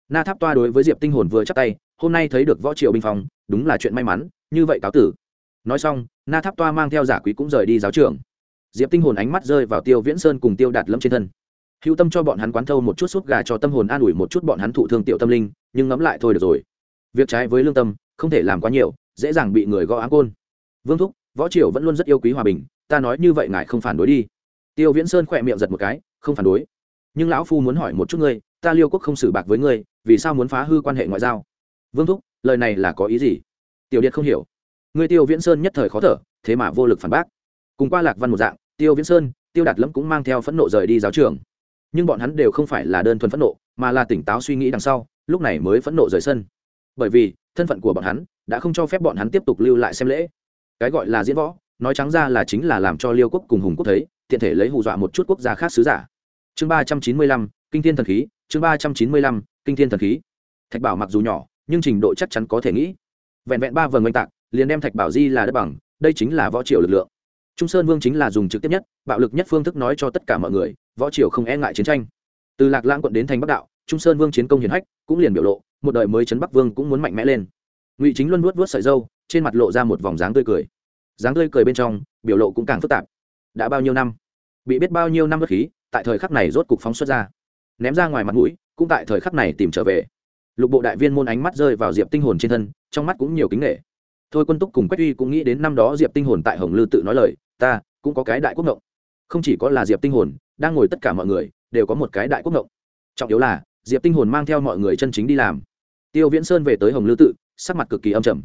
Na tháp toa đối với diệp tinh hồn vừa chắc tay, hôm nay thấy được võ triều binh phòng đúng là chuyện may mắn, như vậy cáo tử. Nói xong, na tháp toa mang theo giả quý cũng rời đi giáo trường. Diệp tinh hồn ánh mắt rơi vào tiêu viễn sơn cùng tiêu đạt lâm trên thân. Hữu tâm cho bọn hắn quán thâu một chút suốt gà cho tâm hồn an ủi một chút bọn hắn thụ thương tiểu tâm linh, nhưng ngẫm lại thôi được rồi. Việc trái với lương tâm, không thể làm quá nhiều, dễ dàng bị người gõ áng côn. Vương thúc, võ triều vẫn luôn rất yêu quý hòa bình, ta nói như vậy ngài không phản đối đi tiêu viễn sơn khỏe miệng giật một cái, không phản đối. Nhưng lão phu muốn hỏi một chút ngươi, ta liêu quốc không xử bạc với ngươi, vì sao muốn phá hư quan hệ ngoại giao? Vương thúc, lời này là có ý gì? Tiểu điện không hiểu. Ngươi tiêu viễn sơn nhất thời khó thở, thế mà vô lực phản bác. Cùng qua lạc văn một dạng, tiêu viễn sơn, tiêu đạt lâm cũng mang theo phẫn nộ rời đi giáo trường. Nhưng bọn hắn đều không phải là đơn thuần phẫn nộ, mà là tỉnh táo suy nghĩ đằng sau, lúc này mới phẫn nộ rời sân. Bởi vì, thân phận của bọn hắn đã không cho phép bọn hắn tiếp tục lưu lại xem lễ. Cái gọi là diễn võ, nói trắng ra là chính là làm cho liêu quốc cùng hùng quốc thấy tiện thể lấy hù dọa một chút quốc gia khác sứ giả. Chương ba trăm chín mươi lăm, kinh thiên thần khí, chương ba trăm chín mươi lăm, kinh thiên thần khí. Thạch bảo mặc dù nhỏ, nhưng trình độ chắc chắn có thể nghĩ. Vẹn vẹn ba vầng oanh tạc, liền đem thạch bảo di là đất bằng, đây chính là võ triều lực lượng. Trung sơn vương chính là dùng trực tiếp nhất, bạo lực nhất phương thức nói cho tất cả mọi người, võ triều không e ngại chiến tranh. Từ lạc lãng quận đến thành bắc đạo, trung sơn vương chiến công hiển hách, cũng liền biểu lộ, một đời mới Trấn bắc vương cũng muốn mạnh mẽ lên. Ngụy chính luân vuốt vuốt sợi dâu trên mặt lộ ra một vòng dáng tươi cười. Dáng tươi cười bên trong, biểu lộ cũng càng phức tạp đã bao nhiêu năm? Bị biết bao nhiêu năm bất khí, tại thời khắc này rốt cục phóng xuất ra. Ném ra ngoài mặt mũi, cũng tại thời khắc này tìm trở về. Lục bộ đại viên môn ánh mắt rơi vào diệp tinh hồn trên thân, trong mắt cũng nhiều kính nghệ thôi quân túc cùng quách uy cũng nghĩ đến năm đó diệp tinh hồn tại hồng lư tự nói lời, ta, cũng có cái đại quốc ngộng. Không chỉ có là diệp tinh hồn, đang ngồi tất cả mọi người, đều có một cái đại quốc ngộng. Trọng yếu là, diệp tinh hồn mang theo mọi người chân chính đi làm. Tiêu viễn sơn về tới hồng lư tự, sắc mặt cực kỳ âm trầm.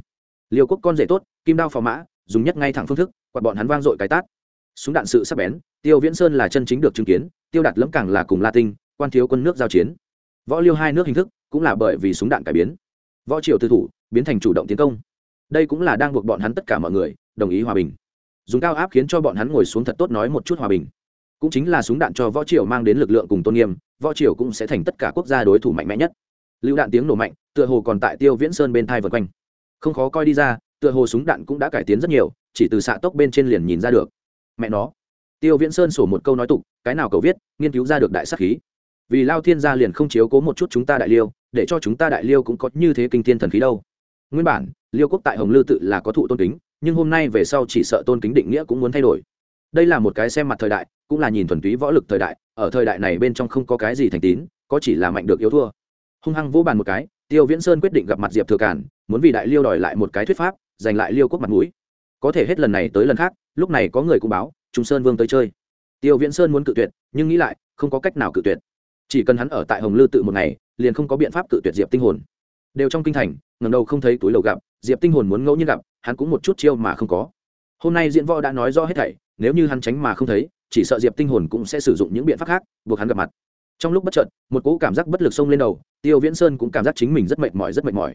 Liều quốc con rể tốt, kim đao phò mã, dùng nhất ngay thẳng phương thức, quạt bọn hắn vang dội cái tát súng đạn sự sắp bén, tiêu viễn sơn là chân chính được chứng kiến, tiêu đạt lẫm càng là cùng la tinh, quan thiếu quân nước giao chiến. Võ liêu hai nước hình thức cũng là bởi vì súng đạn cải biến. Võ triều tư thủ, biến thành chủ động tiến công. Đây cũng là đang buộc bọn hắn tất cả mọi người, đồng ý hòa bình. Dùng cao áp khiến cho bọn hắn ngồi xuống thật tốt nói một chút hòa bình. Cũng chính là súng đạn cho võ triều mang đến lực lượng cùng tôn nghiêm, võ triều cũng sẽ thành tất cả quốc gia đối thủ mạnh mẽ nhất. Lựu đạn tiếng nổ mạnh, tựa hồ còn tại tiêu viễn sơn bên thai vật quanh. Không khó coi đi ra, tựa hồ súng đạn cũng đã cải tiến rất nhiều, chỉ từ xạ tốc bên trên liền nhìn ra được mẹ nó. Tiêu viễn sơn sổ một câu nói tục, cái nào cầu viết, nghiên cứu ra được đại sắc khí. Vì lao thiên gia liền không chiếu cố một chút chúng ta đại liêu, để cho chúng ta đại liêu cũng có như thế kinh thiên thần khí đâu. Nguyên bản, liêu quốc tại hồng lư tự là có thụ tôn kính, nhưng hôm nay về sau chỉ sợ tôn kính định nghĩa cũng muốn thay đổi. Đây là một cái xem mặt thời đại, cũng là nhìn thuần túy võ lực thời đại, ở thời đại này bên trong không có cái gì thành tín, có chỉ là mạnh được yếu thua. Hung hăng vỗ bàn một cái, tiêu viễn sơn quyết định gặp mặt diệp thừa cản muốn vì đại liêu đòi lại một cái thuyết pháp, giành lại liêu quốc mặt mũi. Có thể hết lần này tới lần khác lúc này có người cũng báo, trung sơn vương tới chơi. Tiêu viễn sơn muốn cự tuyệt, nhưng nghĩ lại, không có cách nào cự tuyệt. Chỉ cần hắn ở tại hồng lư tự một ngày, liền không có biện pháp cự tuyệt diệp tinh hồn. Đều trong kinh thành ngầm đầu không thấy túi lầu gặp, diệp tinh hồn muốn ngẫu nhiên gặp, hắn cũng một chút chiêu mà không có. Hôm nay diễn võ đã nói rõ hết thảy, nếu như hắn tránh mà không thấy, chỉ sợ diệp tinh hồn cũng sẽ sử dụng những biện pháp khác, buộc hắn gặp mặt. Trong lúc bất chợt, một cỗ cảm giác bất lực xông lên đầu, tiêu viễn sơn cũng cảm giác chính mình rất mệt mỏi, rất mệt mỏi.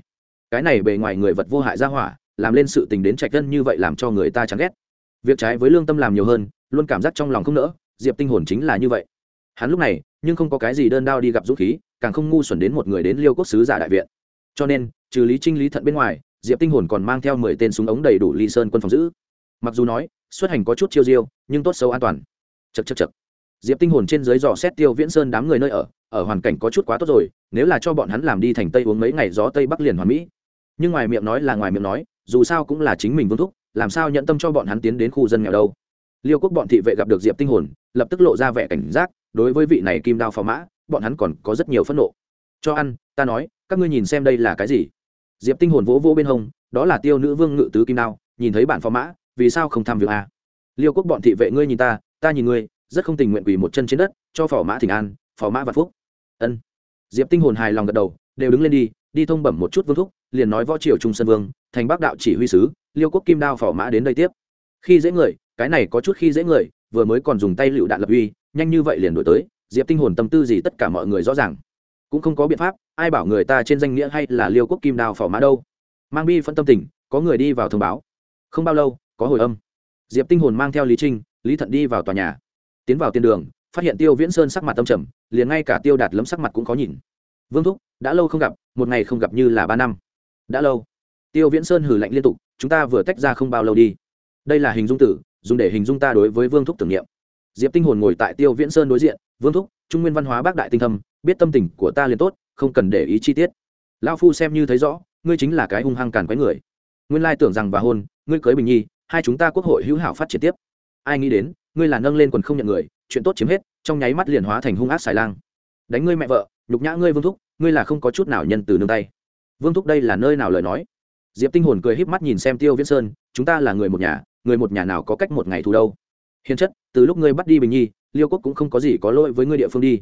Cái này bề ngoài người vật vô hại ra hỏa, làm lên sự tình đến trạch thân như vậy làm cho người ta chán ghét việc trái với lương tâm làm nhiều hơn, luôn cảm giác trong lòng không nỡ, diệp tinh hồn chính là như vậy. Hắn lúc này, nhưng không có cái gì đơn đao đi gặp dũng khí, càng không ngu xuẩn đến một người đến liêu quốc sứ giả đại viện. Cho nên, trừ lý trinh, lý thận bên ngoài, diệp tinh hồn còn mang theo mười tên súng ống đầy đủ ly sơn quân phòng giữ. Mặc dù nói, xuất hành có chút chiêu diêu, nhưng tốt xấu an toàn. Chật chật chật diệp tinh hồn trên dưới dò xét tiêu viễn sơn đám người nơi ở ở hoàn cảnh có chút quá tốt rồi, nếu là cho bọn hắn làm đi thành tây uống mấy ngày gió tây bắc liền hoàn mỹ. Nhưng ngoài miệng nói là ngoài miệng nói, dù sao cũng là chính mình vương thúc làm sao nhận tâm cho bọn hắn tiến đến khu dân nghèo đâu? Liêu quốc bọn thị vệ gặp được diệp tinh hồn, lập tức lộ ra vẻ cảnh giác, đối với vị này kim đao phò mã, bọn hắn còn có rất nhiều phẫn nộ. Cho ăn, ta nói, các ngươi nhìn xem đây là cái gì? Diệp tinh hồn vỗ vỗ bên hông, đó là tiêu nữ vương ngự tứ kim đao, nhìn thấy bản phò mã, vì sao không tham việc a à? liêu quốc bọn thị vệ, ngươi nhìn ta ta nhìn ngươi, rất không tình nguyện quỳ một chân trên đất, cho phò mã thỉnh an, phò mã vạn phúc. Ân. Diệp tinh hồn hài lòng gật đầu, đều đứng lên đi đi thông bẩm một chút vương thúc, liền nói võ triều trung sơn vương, thành bắc đạo chỉ huy sứ, liêu quốc kim đao phỏ mã đến đây tiếp. Khi dễ người, cái này có chút khi dễ người, vừa mới còn dùng tay lựu đạn lập uy, nhanh như vậy liền đổi tới, diệp tinh hồn tâm tư gì tất cả mọi người rõ ràng. Cũng không có biện pháp, ai bảo người ta trên danh nghĩa hay là liêu quốc kim đao phỏ mã đâu. Mang bi phân tâm tình, có người đi vào thông báo. Không bao lâu, có hồi âm. Diệp tinh hồn mang theo lý trinh, lý thận đi vào tòa nhà. Tiến vào tiền đường, phát hiện tiêu viễn sơn sắc mặt tâm trầm, liền ngay cả tiêu đạt lấm sắc mặt cũng có nhìn vương thúc đã lâu không gặp một ngày không gặp như là ba năm đã lâu tiêu viễn sơn hử lạnh liên tục chúng ta vừa tách ra không bao lâu đi đây là hình dung tử dùng để hình dung ta đối với vương thúc tưởng niệm diệp tinh hồn ngồi tại tiêu viễn sơn đối diện vương thúc trung nguyên văn hóa bác đại tinh thâm biết tâm tình của ta liền tốt không cần để ý chi tiết lao phu xem như thấy rõ ngươi chính là cái hung hăng càn quấy người nguyên lai tưởng rằng và hôn ngươi cưới bình nhi hai chúng ta quốc hội hữu hảo phát triển tiếp ai nghĩ đến ngươi là nâng lên quần không nhận người chuyện tốt chiếm hết trong nháy mắt liền hóa thành hung ác xài lang đánh ngươi mẹ vợ nhục nhã ngươi vương thúc ngươi là không có chút nào nhân từ nương tay. Vương thúc đây là nơi nào lời nói? Diệp tinh hồn cười híp mắt nhìn xem tiêu viễn sơn, chúng ta là người một nhà, người một nhà nào có cách một ngày thù đâu. Hiền chất, từ lúc ngươi bắt đi bình nhi, liêu quốc cũng không có gì có lỗi với ngươi địa phương đi.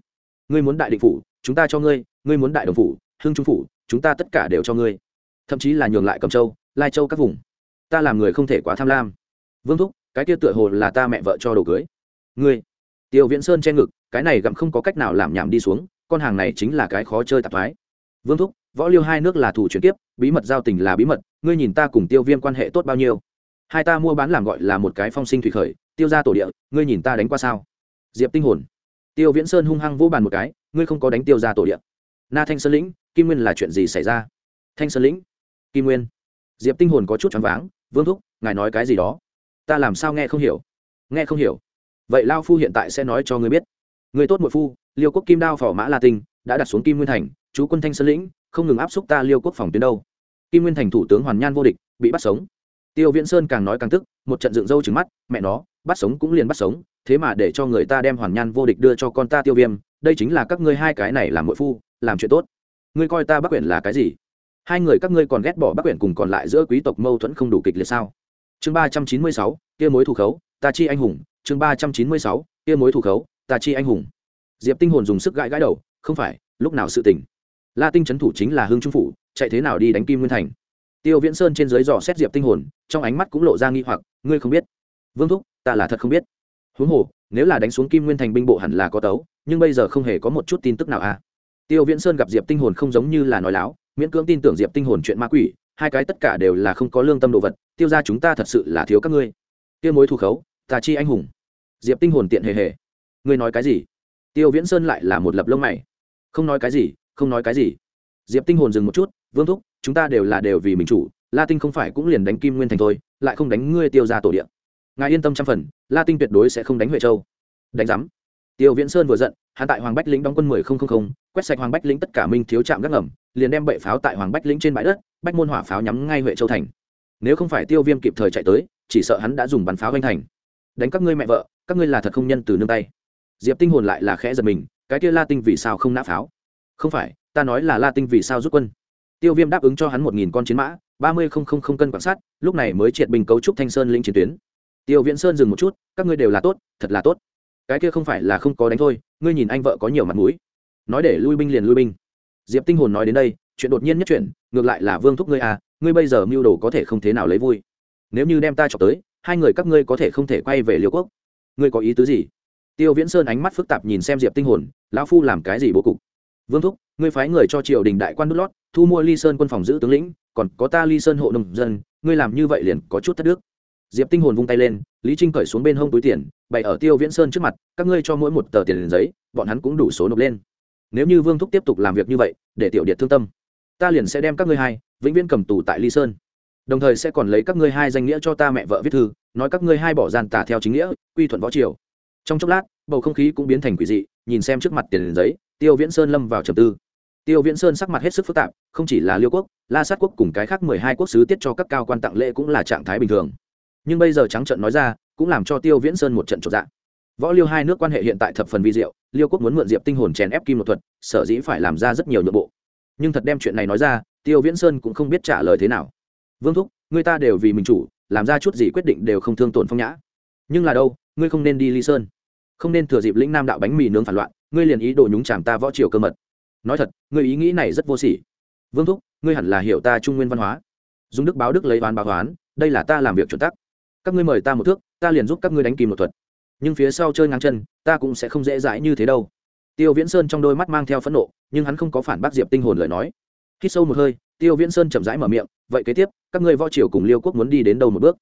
Ngươi muốn đại định phủ, chúng ta cho ngươi ngươi muốn đại đồng phủ hương trung phủ, chúng ta tất cả đều cho ngươi. Thậm chí là nhường lại cầm châu, lai châu các vùng. Ta làm người không thể quá tham lam. Vương thúc, cái kia tựa hồ là ta mẹ vợ cho đồ cưới. Ngươi. Tiêu viễn sơn che ngực, cái này gặm không có cách nào làm nhảm đi xuống con hàng này chính là cái khó chơi tạp thái vương thúc, võ liêu hai nước là thủ chuyển tiếp bí mật giao tình là bí mật, ngươi nhìn ta cùng tiêu viêm quan hệ tốt bao nhiêu? Hai ta mua bán làm gọi là một cái phong sinh thủy khởi, tiêu ra tổ địa, ngươi nhìn ta đánh qua sao? Diệp tinh hồn. Tiêu viễn sơn hung hăng vô bàn một cái, ngươi không có đánh tiêu ra tổ địa. Na thanh sơn lĩnh, kim nguyên là chuyện gì xảy ra? Thanh sơn lĩnh, kim nguyên. Diệp tinh hồn có chút choáng váng, vương thúc, ngài nói cái gì đó? Ta làm sao nghe không hiểu? Nghe không hiểu. Vậy lao phu hiện tại sẽ nói cho ngươi biết người tốt muội phu, liêu quốc kim đao phò mã la tinh, đã đặt xuống kim nguyên thành, chú quân thanh sơn lĩnh, không ngừng áp xúc ta liêu quốc phòng tuyến đâu. Kim nguyên thành thủ tướng hoàn nhan vô địch, bị bắt sống. Tiêu viễn sơn càng nói càng tức, một trận dựng râu trứng mắt, mẹ nó, bắt sống cũng liền bắt sống, thế mà để cho người ta đem hoàn nhan vô địch đưa cho con ta tiêu viêm, đây chính là các ngươi hai cái này làm muội phu, làm chuyện tốt. Ngươi coi ta bắc quyển là cái gì? Hai người các ngươi còn ghét bỏ bắc quyển cùng còn lại giữa quý tộc mâu thuẫn không đủ kịch liệt sao? Chương ba trăm chín mươi sáu, kia mối thủ khấu, ta chi anh hùng. Chương ba trăm chín mươi sáu, kia mối thủ khấu ta chi anh hùng. Diệp tinh hồn dùng sức gãi gãi đầu, không phải, lúc nào sự tỉnh la tinh c thủ chính là hương trung phủ, chạy thế nào đi đánh kim nguyên thành? Tiêu viễn sơn trên dưới dò xét diệp tinh hồn, trong ánh mắt cũng lộ ra nghi hoặc, ngươi không biết. Vương thúc, ta là thật không biết. Huống hồ, nếu là đánh xuống kim nguyên thành binh bộ hẳn là có tấu, nhưng bây giờ không hề có một chút tin tức nào à. Tiêu viễn sơn gặp diệp tinh hồn không giống như là nói láo, miễn cưỡng tin tưởng diệp tinh hồn chuyện ma quỷ, hai cái tất cả đều là không có lương tâm đồ vật, tiêu ra chúng ta thật sự là thiếu các ngươi. Tiêu mối thu khấu, tà chi anh hùng. Diệp tinh hồn tiện hề hề ngươi nói cái gì? Tiêu viễn sơn lại là một lập lông mày. Không nói cái gì, không nói cái gì. Diệp tinh hồn dừng một chút, vương thúc, chúng ta đều là đều vì mình chủ la tinh không phải cũng liền đánh kim nguyên thành thôi, lại không đánh ngươi tiêu ra tổ điện ngài yên tâm trăm phần la tinh tuyệt đối sẽ không đánh huệ châu. Đánh giám. Tiêu viễn sơn vừa giận hạ tại hoàng bách lĩnh đóng quân mười không không không, quét sạch hoàng bách lĩnh tất cả minh thiếu trạm gác ngầm, liền đem bệ pháo tại hoàng bách lĩnh trên bãi đất, bách môn hỏa pháo nhắm ngay huệ châu thành. Nếu không phải tiêu viêm kịp thời chạy tới, chỉ sợ hắn đã dùng bắn pháo vanh thành. Đánh các ngươi mẹ vợ, các ngươi là thật không nhân từ nương tay diệp tinh hồn lại là khẽ giật mình, cái kia la tinh vì sao không nã pháo? Không phải, ta nói là la tinh vì sao rút quân. Tiêu viêm đáp ứng cho hắn một nghìn con chiến mã, ba mươi không không không cân quan sát, lúc này mới triệt bình cấu trúc thanh sơn lĩnh chiến tuyến. Tiêu viễn sơn dừng một chút, các ngươi đều là tốt, thật là tốt. Cái kia không phải là không có đánh thôi, ngươi nhìn anh vợ có nhiều mặt mũi. Nói để lui binh liền lui binh. Diệp tinh hồn nói đến đây, chuyện đột nhiên nhất chuyện ngược lại là vương thúc ngươi à ngươi bây giờ mưu đồ có thể không thế nào lấy vui. Nếu như đem ta chọc tới, hai người các ngươi có thể không thể quay về liêu quốc. Ngươi có ý tứ gì? Tiêu viễn sơn ánh mắt phức tạp nhìn xem diệp tinh hồn, lão phu làm cái gì bố cục? Vương thúc, ngươi phái người cho triều đình đại quan đút lót, thu mua ly sơn quân phòng giữ tướng lĩnh, còn có ta ly sơn hộ nông dân, ngươi làm như vậy liền có chút thất đức. Diệp tinh hồn vung tay lên, lý trinh cởi xuống bên hông túi tiền, bày ở tiêu viễn sơn trước mặt, các ngươi cho mỗi một tờ tiền giấy, bọn hắn cũng đủ số nộp lên. Nếu như vương thúc tiếp tục làm việc như vậy, để tiểu điện thương tâm, ta liền sẽ đem các ngươi hai, vĩnh viễn cầm tù tại ly sơn. Đồng thời sẽ còn lấy các ngươi hai danh nghĩa cho ta mẹ vợ viết thư, nói các ngươi hai bỏ gian tả theo chính nghĩa, quy thuận võ triều trong chốc lát, bầu không khí cũng biến thành quỷ dị, nhìn xem trước mặt tiền giấy, tiêu viễn sơn lâm vào trầm tư. Tiêu viễn sơn sắc mặt hết sức phức tạp, không chỉ là liêu quốc, la sát quốc cùng cái khác mười hai quốc sứ tiết cho các cao quan tặng lễ cũng là trạng thái bình thường. Nhưng bây giờ trắng trận nói ra, cũng làm cho tiêu viễn sơn một trận trộn dạng võ liêu hai nước quan hệ hiện tại thập phần vi diệu, liêu quốc muốn mượn diệp tinh hồn chèn ép kim một thuật, sở dĩ phải làm ra rất nhiều nhượng bộ. Nhưng thật đem chuyện này nói ra, tiêu viễn sơn cũng không biết trả lời thế nào. Vương thúc, người ta đều vì mình chủ, làm ra chút gì quyết định đều không thương tổn phong nhã. Nhưng là đâu ngươi không nên đi ly sơn. Không nên thừa dịp lĩnh nam đạo bánh mì nướng phản loạn, ngươi liền ý đồ nhúng chàm ta võ triều cơ mật. Nói thật, ngươi ý nghĩ này rất vô sỉ. Vương thúc, ngươi hẳn là hiểu ta trung nguyên văn hóa. Dung đức báo đức lấy oán báo oán, đây là ta làm việc chuẩn tắc. Các ngươi mời ta một thước, ta liền giúp các ngươi đánh kìm một thuật. Nhưng phía sau chơi ngang chân, ta cũng sẽ không dễ dãi như thế đâu. Tiêu viễn sơn trong đôi mắt mang theo phẫn nộ, nhưng hắn không có phản bác diệp tinh hồn lời nói. Khi sâu một hơi, tiêu viễn sơn chậm rãi mở miệng, vậy kế tiếp, các ngươi võ triều cùng liêu quốc muốn đi đến đâu một bước?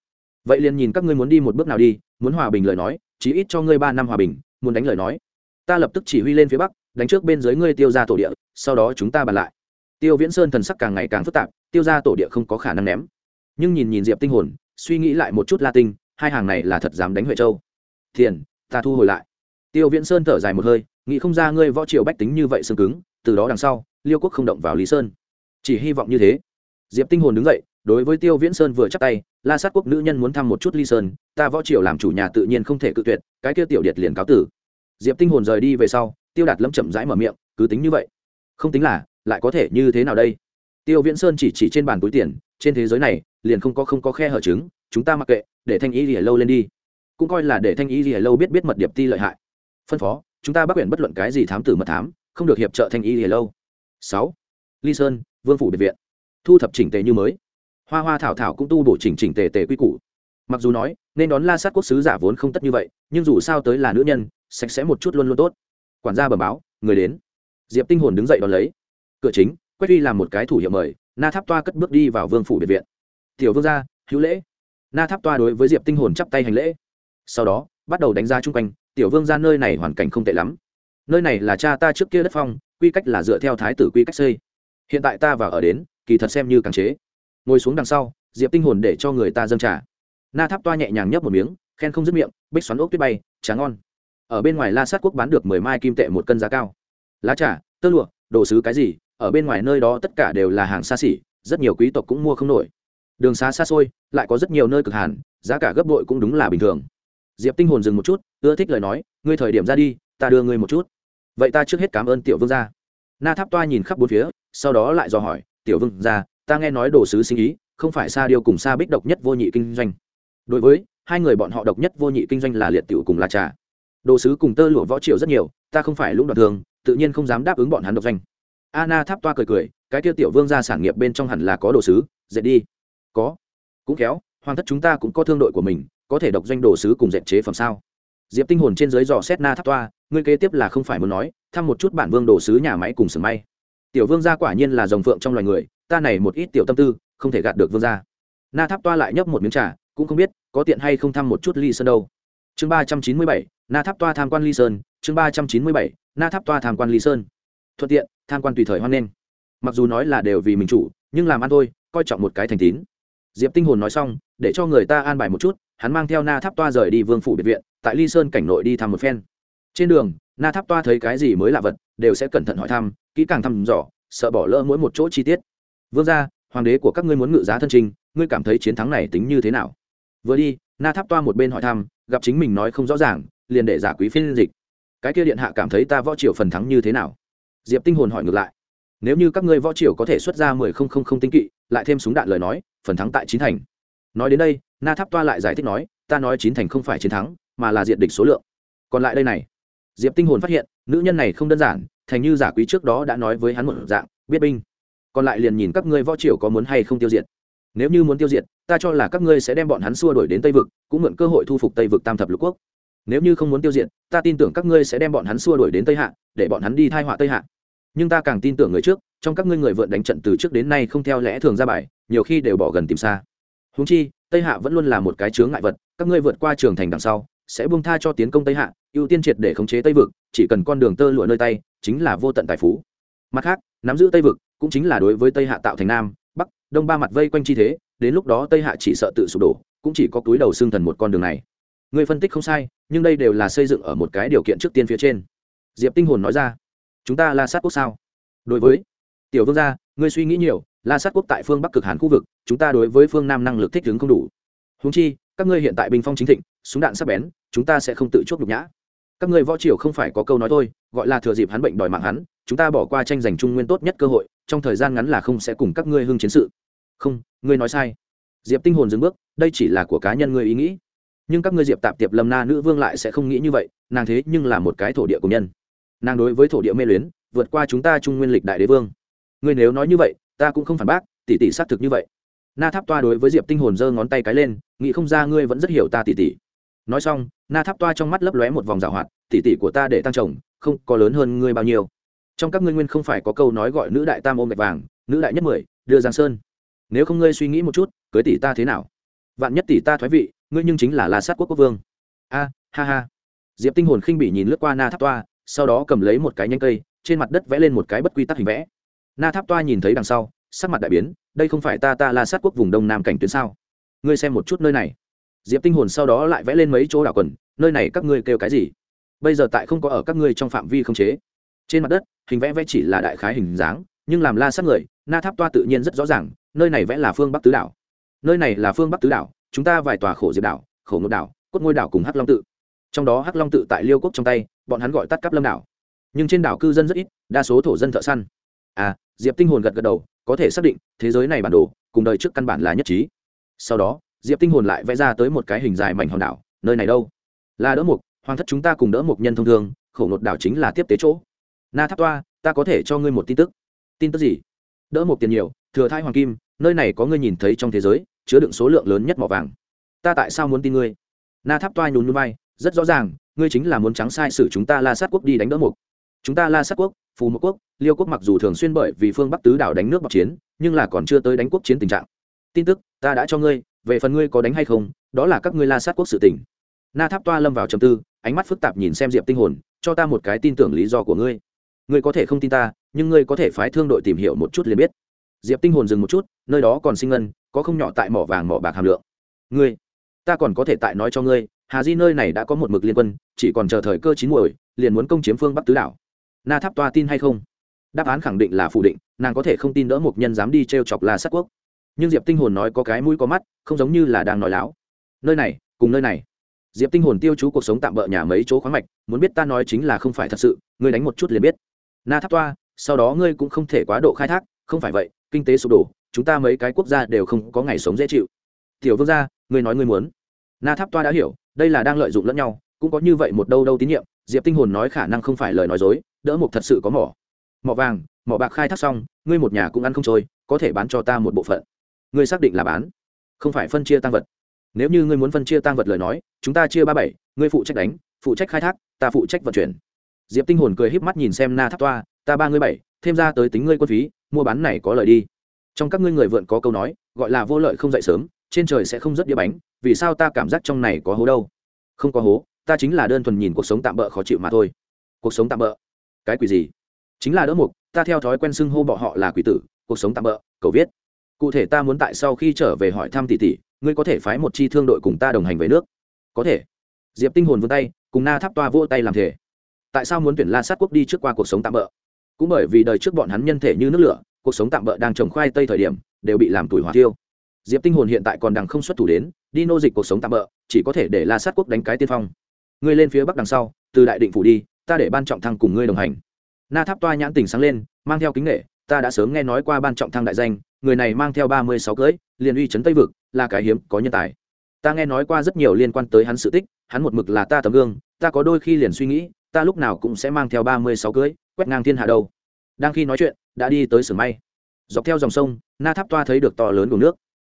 Vậy liền nhìn các ngươi muốn đi một bước nào đi, muốn hòa bình lời nói, chí ít cho ngươi ba năm hòa bình, muốn đánh lời nói. Ta lập tức chỉ huy lên phía bắc, đánh trước bên dưới ngươi tiêu ra tổ địa, sau đó chúng ta bàn lại. Tiêu viễn sơn thần sắc càng ngày càng phức tạp, tiêu ra tổ địa không có khả năng ném. Nhưng nhìn nhìn diệp tinh hồn, suy nghĩ lại một chút la tinh, hai hàng này là thật dám đánh huệ châu. Thiền, ta thu hồi lại. Tiêu viễn sơn thở dài một hơi, nghĩ không ra ngươi võ triều bách tính như vậy xương cứng, từ đó đằng sau, liêu quốc không động vào lý sơn. Chỉ hy vọng như thế. Diệp tinh hồn đứng dậy đối với tiêu viễn sơn vừa chắc tay, la sát quốc nữ nhân muốn thăm một chút ly sơn, ta võ triều làm chủ nhà tự nhiên không thể cự tuyệt, cái kia tiểu điệt liền cáo tử. Diệp tinh hồn rời đi về sau, tiêu đạt lâm chậm rãi mở miệng, cứ tính như vậy. Không tính là, lại có thể như thế nào đây? Tiêu viễn sơn chỉ chỉ trên bàn túi tiền, trên thế giới này, liền không có không có khe hở trứng chúng ta mặc kệ, để thanh ý gì lâu lên đi. Cũng coi là để thanh ý gì lâu biết biết mật điệp ti lợi hại. Phân phó, chúng ta bắc quyển bất luận cái gì thám tử mật thám, không được hiệp trợ thanh ý gì lâu. Sáu, ly sơn, vương phủ biệt viện. Thu thập chỉnh tề như mới hoa hoa thảo thảo cũng tu bổ chỉnh chỉnh tề tề quy củ. Mặc dù nói, nên đón la sát quốc sứ giả vốn không tất như vậy, nhưng dù sao tới là nữ nhân, sạch sẽ một chút luôn luôn tốt. Quản gia bẩm báo, người đến. Diệp tinh hồn đứng dậy đón lấy. Cửa chính, quách uy làm một cái thủ hiệu mời, na tháp toa cất bước đi vào vương phủ biệt viện. Tiểu vương gia, hữu lễ. Na tháp toa đối với diệp tinh hồn chắp tay hành lễ. Sau đó, bắt đầu đánh giá chung quanh, tiểu vương gia nơi này hoàn cảnh không tệ lắm. Nơi này là cha ta trước kia đất phong, quy cách là dựa theo thái tử quy cách xây. Hiện tại ta vào ở đến, kỳ thật xem như càng chế ngồi xuống đằng sau, diệp tinh hồn để cho người ta dâng trà. Na tháp toa nhẹ nhàng nhấp một miếng, khen không dứt miệng, bích xoắn ốc tuyết bay, trà ngon. Ở bên ngoài la sát quốc bán được mười mai kim tệ một cân giá cao. Lá trà, tơ lụa, đồ sứ cái gì, ở bên ngoài nơi đó tất cả đều là hàng xa xỉ, rất nhiều quý tộc cũng mua không nổi. Đường xa xa xôi, lại có rất nhiều nơi cực hàn, giá cả gấp bội cũng đúng là bình thường. Diệp tinh hồn dừng một chút, ưa thích lời nói, ngươi thời điểm ra đi, ta đưa ngươi một chút. Vậy ta trước hết cảm ơn tiểu vương gia. Na tháp toa nhìn khắp bốn phía, sau đó lại dò hỏi, tiểu vương gia ta nghe nói đồ sứ sinh ý, không phải xa điều cùng xa bích độc nhất vô nhị kinh doanh. Đối với, hai người bọn họ độc nhất vô nhị kinh doanh là liệt tiểu cùng là trà. Đồ sứ cùng tơ lụa võ triều rất nhiều, ta không phải lũng đoạn thường, tự nhiên không dám đáp ứng bọn hắn độc doanh. Anna tháp toa cười cười, cái kia tiểu vương gia sản nghiệp bên trong hẳn là có đồ sứ, dệt đi. Có. Cũng khéo, hoàng thất chúng ta cũng có thương đội của mình, có thể độc doanh đồ sứ cùng dệt chế phẩm sao? Diệp tinh hồn trên dưới dò xét na tháp toa, ngươi kế tiếp là không phải muốn nói, thăm một chút bản vương đồ sứ nhà máy cùng sừng may. Tiểu vương gia quả nhiên là dòng phượng trong loài người ta này một ít tiểu tâm tư, không thể gạt được vương gia. Na tháp toa lại nhấp một miếng trà, cũng không biết có tiện hay không thăm một chút ly sơn đâu. Chương ba trăm chín mươi bảy, na tháp toa tham quan ly sơn. Chương ba trăm chín mươi bảy, na tháp toa tham quan ly sơn. Thuận tiện, tham quan tùy thời hoan nghênh. Mặc dù nói là đều vì mình chủ, nhưng làm ăn thôi, coi trọng một cái thành tín. Diệp tinh hồn nói xong, để cho người ta an bài một chút, hắn mang theo na tháp toa rời đi vương phủ biệt viện, tại ly sơn cảnh nội đi thăm một phen. Trên đường, na tháp toa thấy cái gì mới lạ vật, đều sẽ cẩn thận hỏi thăm, kỹ càng thăm dò, sợ bỏ lỡ mỗi một chỗ chi tiết vương gia, hoàng đế của các ngươi muốn ngự giá thân trình, ngươi cảm thấy chiến thắng này tính như thế nào? Vừa đi, na tháp toa một bên hỏi thăm, gặp chính mình nói không rõ ràng, liền để giả quý phiên dịch. Cái kia điện hạ cảm thấy ta võ triều phần thắng như thế nào? Diệp tinh hồn hỏi ngược lại. Nếu như các ngươi võ triều có thể xuất ra mười không không không tinh kỵ, lại thêm súng đạn lời nói, phần thắng tại chín thành. Nói đến đây, na tháp toa lại giải thích nói, ta nói chín thành không phải chiến thắng, mà là diện địch số lượng. Còn lại đây này. Diệp tinh hồn phát hiện, nữ nhân này không đơn giản, thành như giả quý trước đó đã nói với hắn một dạng, biết binh còn lại liền nhìn các ngươi võ triều có muốn hay không tiêu diệt. Nếu như muốn tiêu diệt, ta cho là các ngươi sẽ đem bọn hắn xua đuổi đến tây vực, cũng mượn cơ hội thu phục tây vực tam thập lục quốc. Nếu như không muốn tiêu diệt, ta tin tưởng các ngươi sẽ đem bọn hắn xua đuổi đến tây hạ, để bọn hắn đi thai họa tây hạ. Nhưng ta càng tin tưởng người trước, trong các ngươi người vượn đánh trận từ trước đến nay không theo lẽ thường ra bài, nhiều khi đều bỏ gần tìm xa. Húng chi, tây hạ vẫn luôn là một cái chướng ngại vật, các ngươi vượt qua trường thành đằng sau, sẽ buông tha cho tiến công tây hạ, ưu tiên triệt để khống chế tây vực, chỉ cần con đường tơ lụa nơi tay, chính là vô tận tài phú. Mặt khác, nắm giữ tây vực cũng chính là đối với tây hạ tạo thành nam, bắc, đông ba mặt vây quanh chi thế, đến lúc đó tây hạ chỉ sợ tự sụp đổ, cũng chỉ có túi đầu xương thần một con đường này. Người phân tích không sai, nhưng đây đều là xây dựng ở một cái điều kiện trước tiên phía trên. Diệp tinh hồn nói ra, chúng ta là sát quốc sao? Đối với, tiểu vương gia, ngươi suy nghĩ nhiều, la sát quốc tại phương bắc cực hàn khu vực, chúng ta đối với phương nam năng lực thích ứng không đủ. Húng chi, các ngươi hiện tại bình phong chính thịnh, súng đạn sắp bén, chúng ta sẽ không tự chốt nhục nhã. Các ngươi võ triều không phải có câu nói thôi, gọi là thừa dịp hắn bệnh đòi mạng hắn, chúng ta bỏ qua tranh giành trung nguyên tốt nhất cơ hội trong thời gian ngắn là không sẽ cùng các ngươi hưng chiến sự. Không, ngươi nói sai. Diệp tinh hồn dừng bước, đây chỉ là của cá nhân ngươi ý nghĩ. Nhưng các ngươi diệp tạp tiệp lâm na nữ vương lại sẽ không nghĩ như vậy, nàng thế nhưng là một cái thổ địa của nhân. Nàng đối với thổ địa mê luyến, vượt qua chúng ta trung nguyên lịch đại đế vương. Ngươi nếu nói như vậy, ta cũng không phản bác, tỷ tỷ xác thực như vậy. Na tháp toa đối với diệp tinh hồn giơ ngón tay cái lên, nghĩ không ra ngươi vẫn rất hiểu ta tỷ tỷ. Nói xong, na tháp toa trong mắt lấp lóe một vòng rào hoạt, tỷ tỷ của ta để tăng chồng, không có lớn hơn ngươi bao nhiêu trong các ngươi nguyên không phải có câu nói gọi nữ đại tam ôm gạch vàng, nữ đại nhất mười, đưa giang sơn. Nếu không ngươi suy nghĩ một chút, cưới tỷ ta thế nào? Vạn nhất tỷ ta thoái vị, ngươi nhưng chính là la sát quốc quốc vương. A, ha ha. Diệp tinh hồn khinh bị nhìn lướt qua na tháp toa, sau đó cầm lấy một cái nhanh cây, trên mặt đất vẽ lên một cái bất quy tắc hình vẽ. Na tháp toa nhìn thấy đằng sau, sắc mặt đại biến, đây không phải ta ta la sát quốc vùng đông nam cảnh tuyến sao? Ngươi xem một chút nơi này. Diệp tinh hồn sau đó lại vẽ lên mấy chỗ đảo quần, nơi này các ngươi kêu cái gì? Bây giờ tại không có ở các ngươi trong phạm vi không chế trên mặt đất, hình vẽ vẽ chỉ là đại khái hình dáng, nhưng làm la sát người, na tháp toa tự nhiên rất rõ ràng, nơi này vẽ là phương bắc tứ đảo. Nơi này là phương bắc tứ đảo, chúng ta vài tòa khổ diệp đảo, khổ ngột đảo, cốt ngôi đảo cùng hắc long tự. Trong đó hắc long tự tại liêu quốc trong tay, bọn hắn gọi tắt cắp lâm đảo. Nhưng trên đảo cư dân rất ít, đa số thổ dân thợ săn. À diệp tinh hồn gật gật đầu, có thể xác định, thế giới này bản đồ, cùng đời trước căn bản là nhất trí. Sau đó, diệp tinh hồn lại vẽ ra tới một cái hình dài mảnh hòn đảo, nơi này đâu? Là đỡ mục, hoàng thất chúng ta cùng đỡ mục nhân thông thường khổ ngột đảo chính là tiếp tế chỗ na tháp toa, ta có thể cho ngươi một tin tức. Tin tức gì? Đỡ một tiền nhiều, thừa thai hoàng kim, nơi này có ngươi nhìn thấy trong thế giới, chứa đựng số lượng lớn nhất mỏ vàng. Ta tại sao muốn tin ngươi? Na tháp toa nhún núi bay rất rõ ràng, ngươi chính là muốn trắng sai sử chúng ta la sát quốc đi đánh đỡ mục chúng ta la sát quốc, phù một quốc, liêu quốc mặc dù thường xuyên bởi vì phương bắc tứ đảo đánh nước bọc chiến, nhưng là còn chưa tới đánh quốc chiến tình trạng. Tin tức, ta đã cho ngươi, về phần ngươi có đánh hay không, đó là các ngươi la sát quốc sự tỉnh na tháp toa lâm vào trầm tư, ánh mắt phức tạp nhìn xem diệp tinh hồn, cho ta một cái tin tưởng lý do của ngươi ngươi có thể không tin ta, nhưng ngươi có thể phái thương đội tìm hiểu một chút liền biết. Diệp tinh hồn dừng một chút, nơi đó còn sinh ngân, có không nhỏ tại mỏ vàng mỏ bạc hàm lượng. Ngươi, ta còn có thể tại nói cho ngươi, hà di nơi này đã có một mực liên quân, chỉ còn chờ thời cơ chín muồi, liền muốn công chiếm phương bắc tứ đảo. Na tháp toa tin hay không? Đáp án khẳng định là phủ định, nàng có thể không tin đỡ một nhân dám đi t r e o chọc la sát quốc. Nhưng diệp tinh hồn nói có cái mũi có mắt, không giống như là đang nói láo. Nơi này, cùng nơi này. Diệp tinh hồn tiêu chú cuộc sống tạm bỡ nhà mấy chỗ khoáng mạch, muốn biết ta nói chính là không phải thật sự, ngươi đánh một chút liền biết na tháp toa, sau đó ngươi cũng không thể quá độ khai thác, không phải vậy, kinh tế sụp đổ, chúng ta mấy cái quốc gia đều không có ngày sống dễ chịu. Tiểu vương gia, ngươi nói ngươi muốn. Na tháp toa đã hiểu, đây là đang lợi dụng lẫn nhau, cũng có như vậy một đâu đâu tín nhiệm, diệp tinh hồn nói khả năng không phải lời nói dối, đỡ mục thật sự có mỏ. Mỏ vàng, mỏ bạc khai thác xong, ngươi một nhà cũng ăn không trôi, có thể bán cho ta một bộ phận. Ngươi xác định là bán, không phải phân chia tăng vật. Nếu như ngươi muốn phân chia tăng vật lời nói, chúng ta chia ba bảy, ngươi phụ trách đánh, phụ trách khai thác, ta phụ trách vận chuyển diệp tinh hồn cười híp mắt nhìn xem na tháp toa, ta ba ngươi bảy, thêm ra tới tính ngươi quân phí, mua bán này có lợi đi. Trong các ngươi người vượn có câu nói, gọi là vô lợi không dậy sớm, trên trời sẽ không rất đĩa bánh, vì sao ta cảm giác trong này có hố đâu? Không có hố, ta chính là đơn thuần nhìn cuộc sống tạm bỡ khó chịu mà thôi. Cuộc sống tạm bỡ cái quỷ gì? Chính là đỡ mục, ta theo thói quen xưng hô bọ họ là quỷ tử, cuộc sống tạm bỡ cầu viết. Cụ thể ta muốn tại sau khi trở về hỏi thăm tỷ tỷ, ngươi có thể phái một chi thương đội cùng ta đồng hành về nước. Có thể. Diệp tinh hồn vươn tay, cùng na tháp toa vỗ tay làm thể tại sao muốn tuyển la sát quốc đi trước qua cuộc sống tạm bỡ cũng bởi vì đời trước bọn hắn nhân thể như nước lửa, cuộc sống tạm bỡ đang trồng khoai tây thời điểm, đều bị làm tuổi hỏa tiêu diệp tinh hồn hiện tại còn đằng không xuất thủ đến, đi nô dịch cuộc sống tạm bỡ chỉ có thể để la sát quốc đánh cái tiên phong. Ngươi lên phía bắc đằng sau, từ đại định phủ đi, ta để ban trọng thăng cùng ngươi đồng hành. Na tháp toa nhãn tình sáng lên, mang theo kính nghệ ta đã sớm nghe nói qua ban trọng thăng đại danh, người này mang theo ba mươi sáu cưỡi liền uy chấn tây vực, là cái hiếm có nhân tài. Ta nghe nói qua rất nhiều liên quan tới hắn sự tích, hắn một mực là ta tấm gương, ta có đôi khi liền suy nghĩ ta lúc nào cũng sẽ mang theo ba mươi sáu cưỡi quét ngang thiên hạ đâu. Đang khi nói chuyện, đã đi tới sưởng may. Dọc theo dòng sông, na tháp toa thấy được to lớn của nước.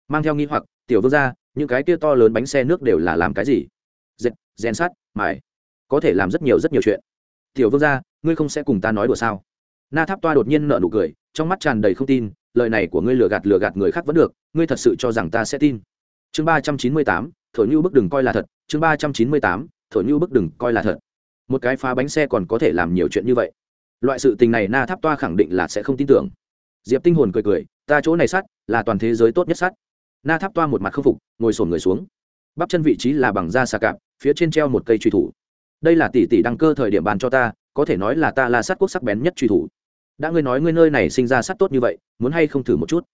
Mang theo nghi hoặc, tiểu vương ra những cái kia to lớn bánh xe nước đều là làm cái gì? Dệt, rèn sắt, mài. Có thể làm rất nhiều rất nhiều chuyện. Tiểu vương gia, ngươi không sẽ cùng ta nói đùa sao? Na tháp toa đột nhiên nợ nụ cười, trong mắt tràn đầy không tin, lời này của ngươi lừa gạt lừa gạt người khác vẫn được, ngươi thật sự cho rằng ta sẽ tin. Chương ba trăm chín mươi tám, thổi như bức đừng coi là thật. Chương ba trăm chín mươi tám, thổi như bức đừng coi là thật một cái phá bánh xe còn có thể làm nhiều chuyện như vậy. Loại sự tình này na tháp toa khẳng định là sẽ không tin tưởng. Diệp tinh hồn cười cười, ta chỗ này sắt là toàn thế giới tốt nhất sắt. Na tháp toa một mặt khâm phục, ngồi sổn người xuống. Bắp chân vị trí là bằng da xà cạp, phía trên treo một cây truy thủ. Đây là tỷ tỷ đăng cơ thời điểm bàn cho ta, có thể nói là ta là sát quốc sắc bén nhất truy thủ. Đã ngươi nói ngươi nơi này sinh ra sắt tốt như vậy, muốn hay không thử một chút?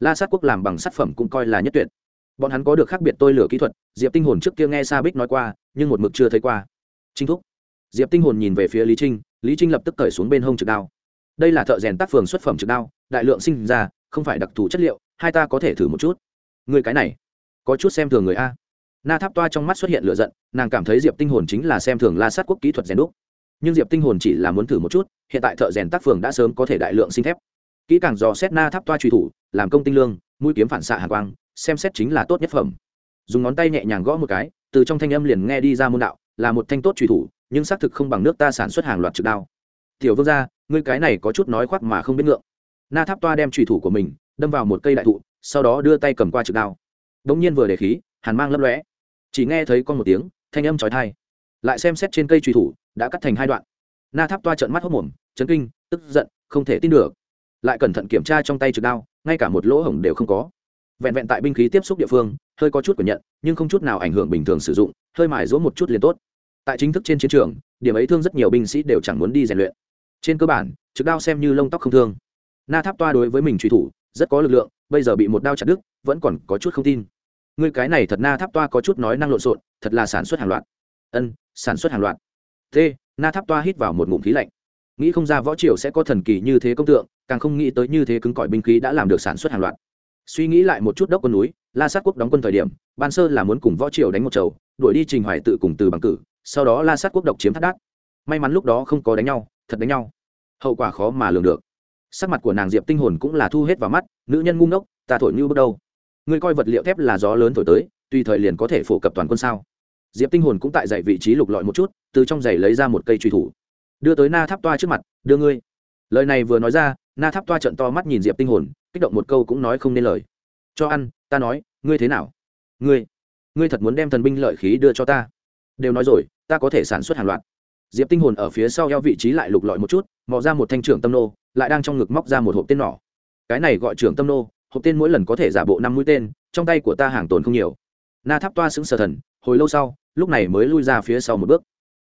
La sát quốc làm bằng sắt phẩm cũng coi là nhất tuyệt. Bọn hắn có được khác biệt tôi lửa kỹ thuật, diệp tinh hồn trước kia nghe sa bích nói qua, nhưng một mực chưa thấy qua. Chính thúc diệp tinh hồn nhìn về phía lý trinh lý trinh lập tức cởi xuống bên hông trực đao. Đây là thợ rèn tác phường xuất phẩm trực đao, đại lượng sinh ra, không phải đặc thù chất liệu, hai ta có thể thử một chút. Người cái này, có chút xem thường người a. Na tháp toa trong mắt xuất hiện lửa giận, nàng cảm thấy diệp tinh hồn chính là xem thường la sát quốc kỹ thuật rèn đúc. Nhưng diệp tinh hồn chỉ là muốn thử một chút, hiện tại thợ rèn tác phường đã sớm có thể đại lượng sinh thép. Kỹ càng dò xét na tháp toa truy thủ, làm công tinh lương, mũi kiếm phản xạ hàn quang, xem xét chính là tốt nhất phẩm. Dùng ngón tay nhẹ nhàng gõ một cái, từ trong thanh âm liền nghe đi ra môn đạo là một thanh tốt truy thủ, nhưng xác thực không bằng nước ta sản xuất hàng loạt trực đao. Tiểu vương gia, ngươi cái này có chút nói khoác mà không biết ngượng. Na tháp toa đem truy thủ của mình đâm vào một cây đại thụ, sau đó đưa tay cầm qua trực đao. Bỗng nhiên vừa để khí, hàn mang lấp lõe chỉ nghe thấy con một tiếng, thanh âm trói thai lại xem xét trên cây truy thủ, đã cắt thành hai đoạn. Na tháp toa trợn mắt hốc mồm, chấn kinh, tức giận, không thể tin được. Lại cẩn thận kiểm tra trong tay trực đao, ngay cả một lỗ hổng đều không có. Vẹn vẹn tại binh khí tiếp xúc địa phương, hơi có chút của nhận, nhưng không chút nào ảnh hưởng bình thường sử dụng, hơi mải rỗ một chút liền tốt tại chính thức trên chiến trường, điểm ấy thương rất nhiều binh sĩ đều chẳng muốn đi rèn luyện. Trên cơ bản, trực đao xem như lông tóc không thương. Na tháp toa đối với mình truy thủ, rất có lực lượng, bây giờ bị một đao chặt đứt, vẫn còn có chút không tin. Người cái này thật na tháp toa có chút nói năng lộn xộn, thật là sản xuất hàng loạt. Ân, sản xuất hàng loạt. T, na tháp toa hít vào một ngụm khí lạnh. Nghĩ không ra võ triều sẽ có thần kỳ như thế công tượng, càng không nghĩ tới như thế cứng cỏi binh khí đã làm được sản xuất hàng loạt. Suy nghĩ lại một chút đốc quân núi, la sát quốc đóng quân thời điểm, ban sơ là muốn cùng võ triều đánh một chầu, đuổi đi trình hoài tự cùng từ bằng cử sau đó la sát quốc độc chiếm thắt đát. May mắn lúc đó không có đánh nhau, thật đánh nhau. Hậu quả khó mà lường được. Sắc mặt của nàng diệp tinh hồn cũng là thu hết vào mắt, nữ nhân ngu ngốc, ta thổi như bước đâu. Ngươi coi vật liệu thép là gió lớn thổi tới, tùy thời liền có thể phổ cập toàn quân sao? Diệp tinh hồn cũng tại dạy vị trí lục lọi một chút, từ trong giày lấy ra một cây truy thủ. Đưa tới na tháp toa trước mặt, đưa ngươi. Lời này vừa nói ra, na tháp toa trận to mắt nhìn diệp tinh hồn, kích động một câu cũng nói không nên lời. Cho ăn, ta nói, ngươi thế nào? Ngươi ngươi thật muốn đem thần binh lợi khí đưa cho ta? Đều nói rồi, ta có thể sản xuất hàng loạt. Diệp tinh hồn ở phía sau eo vị trí lại lục lọi một chút, mò ra một thanh trưởng tâm nô, lại đang trong ngực móc ra một hộp tên nỏ. Cái này gọi trưởng tâm nô, hộp tên mỗi lần có thể giả bộ năm mũi tên, trong tay của ta hàng tồn không nhiều. Na tháp toa xứng sờ thần, hồi lâu sau, lúc này mới lui ra phía sau một bước.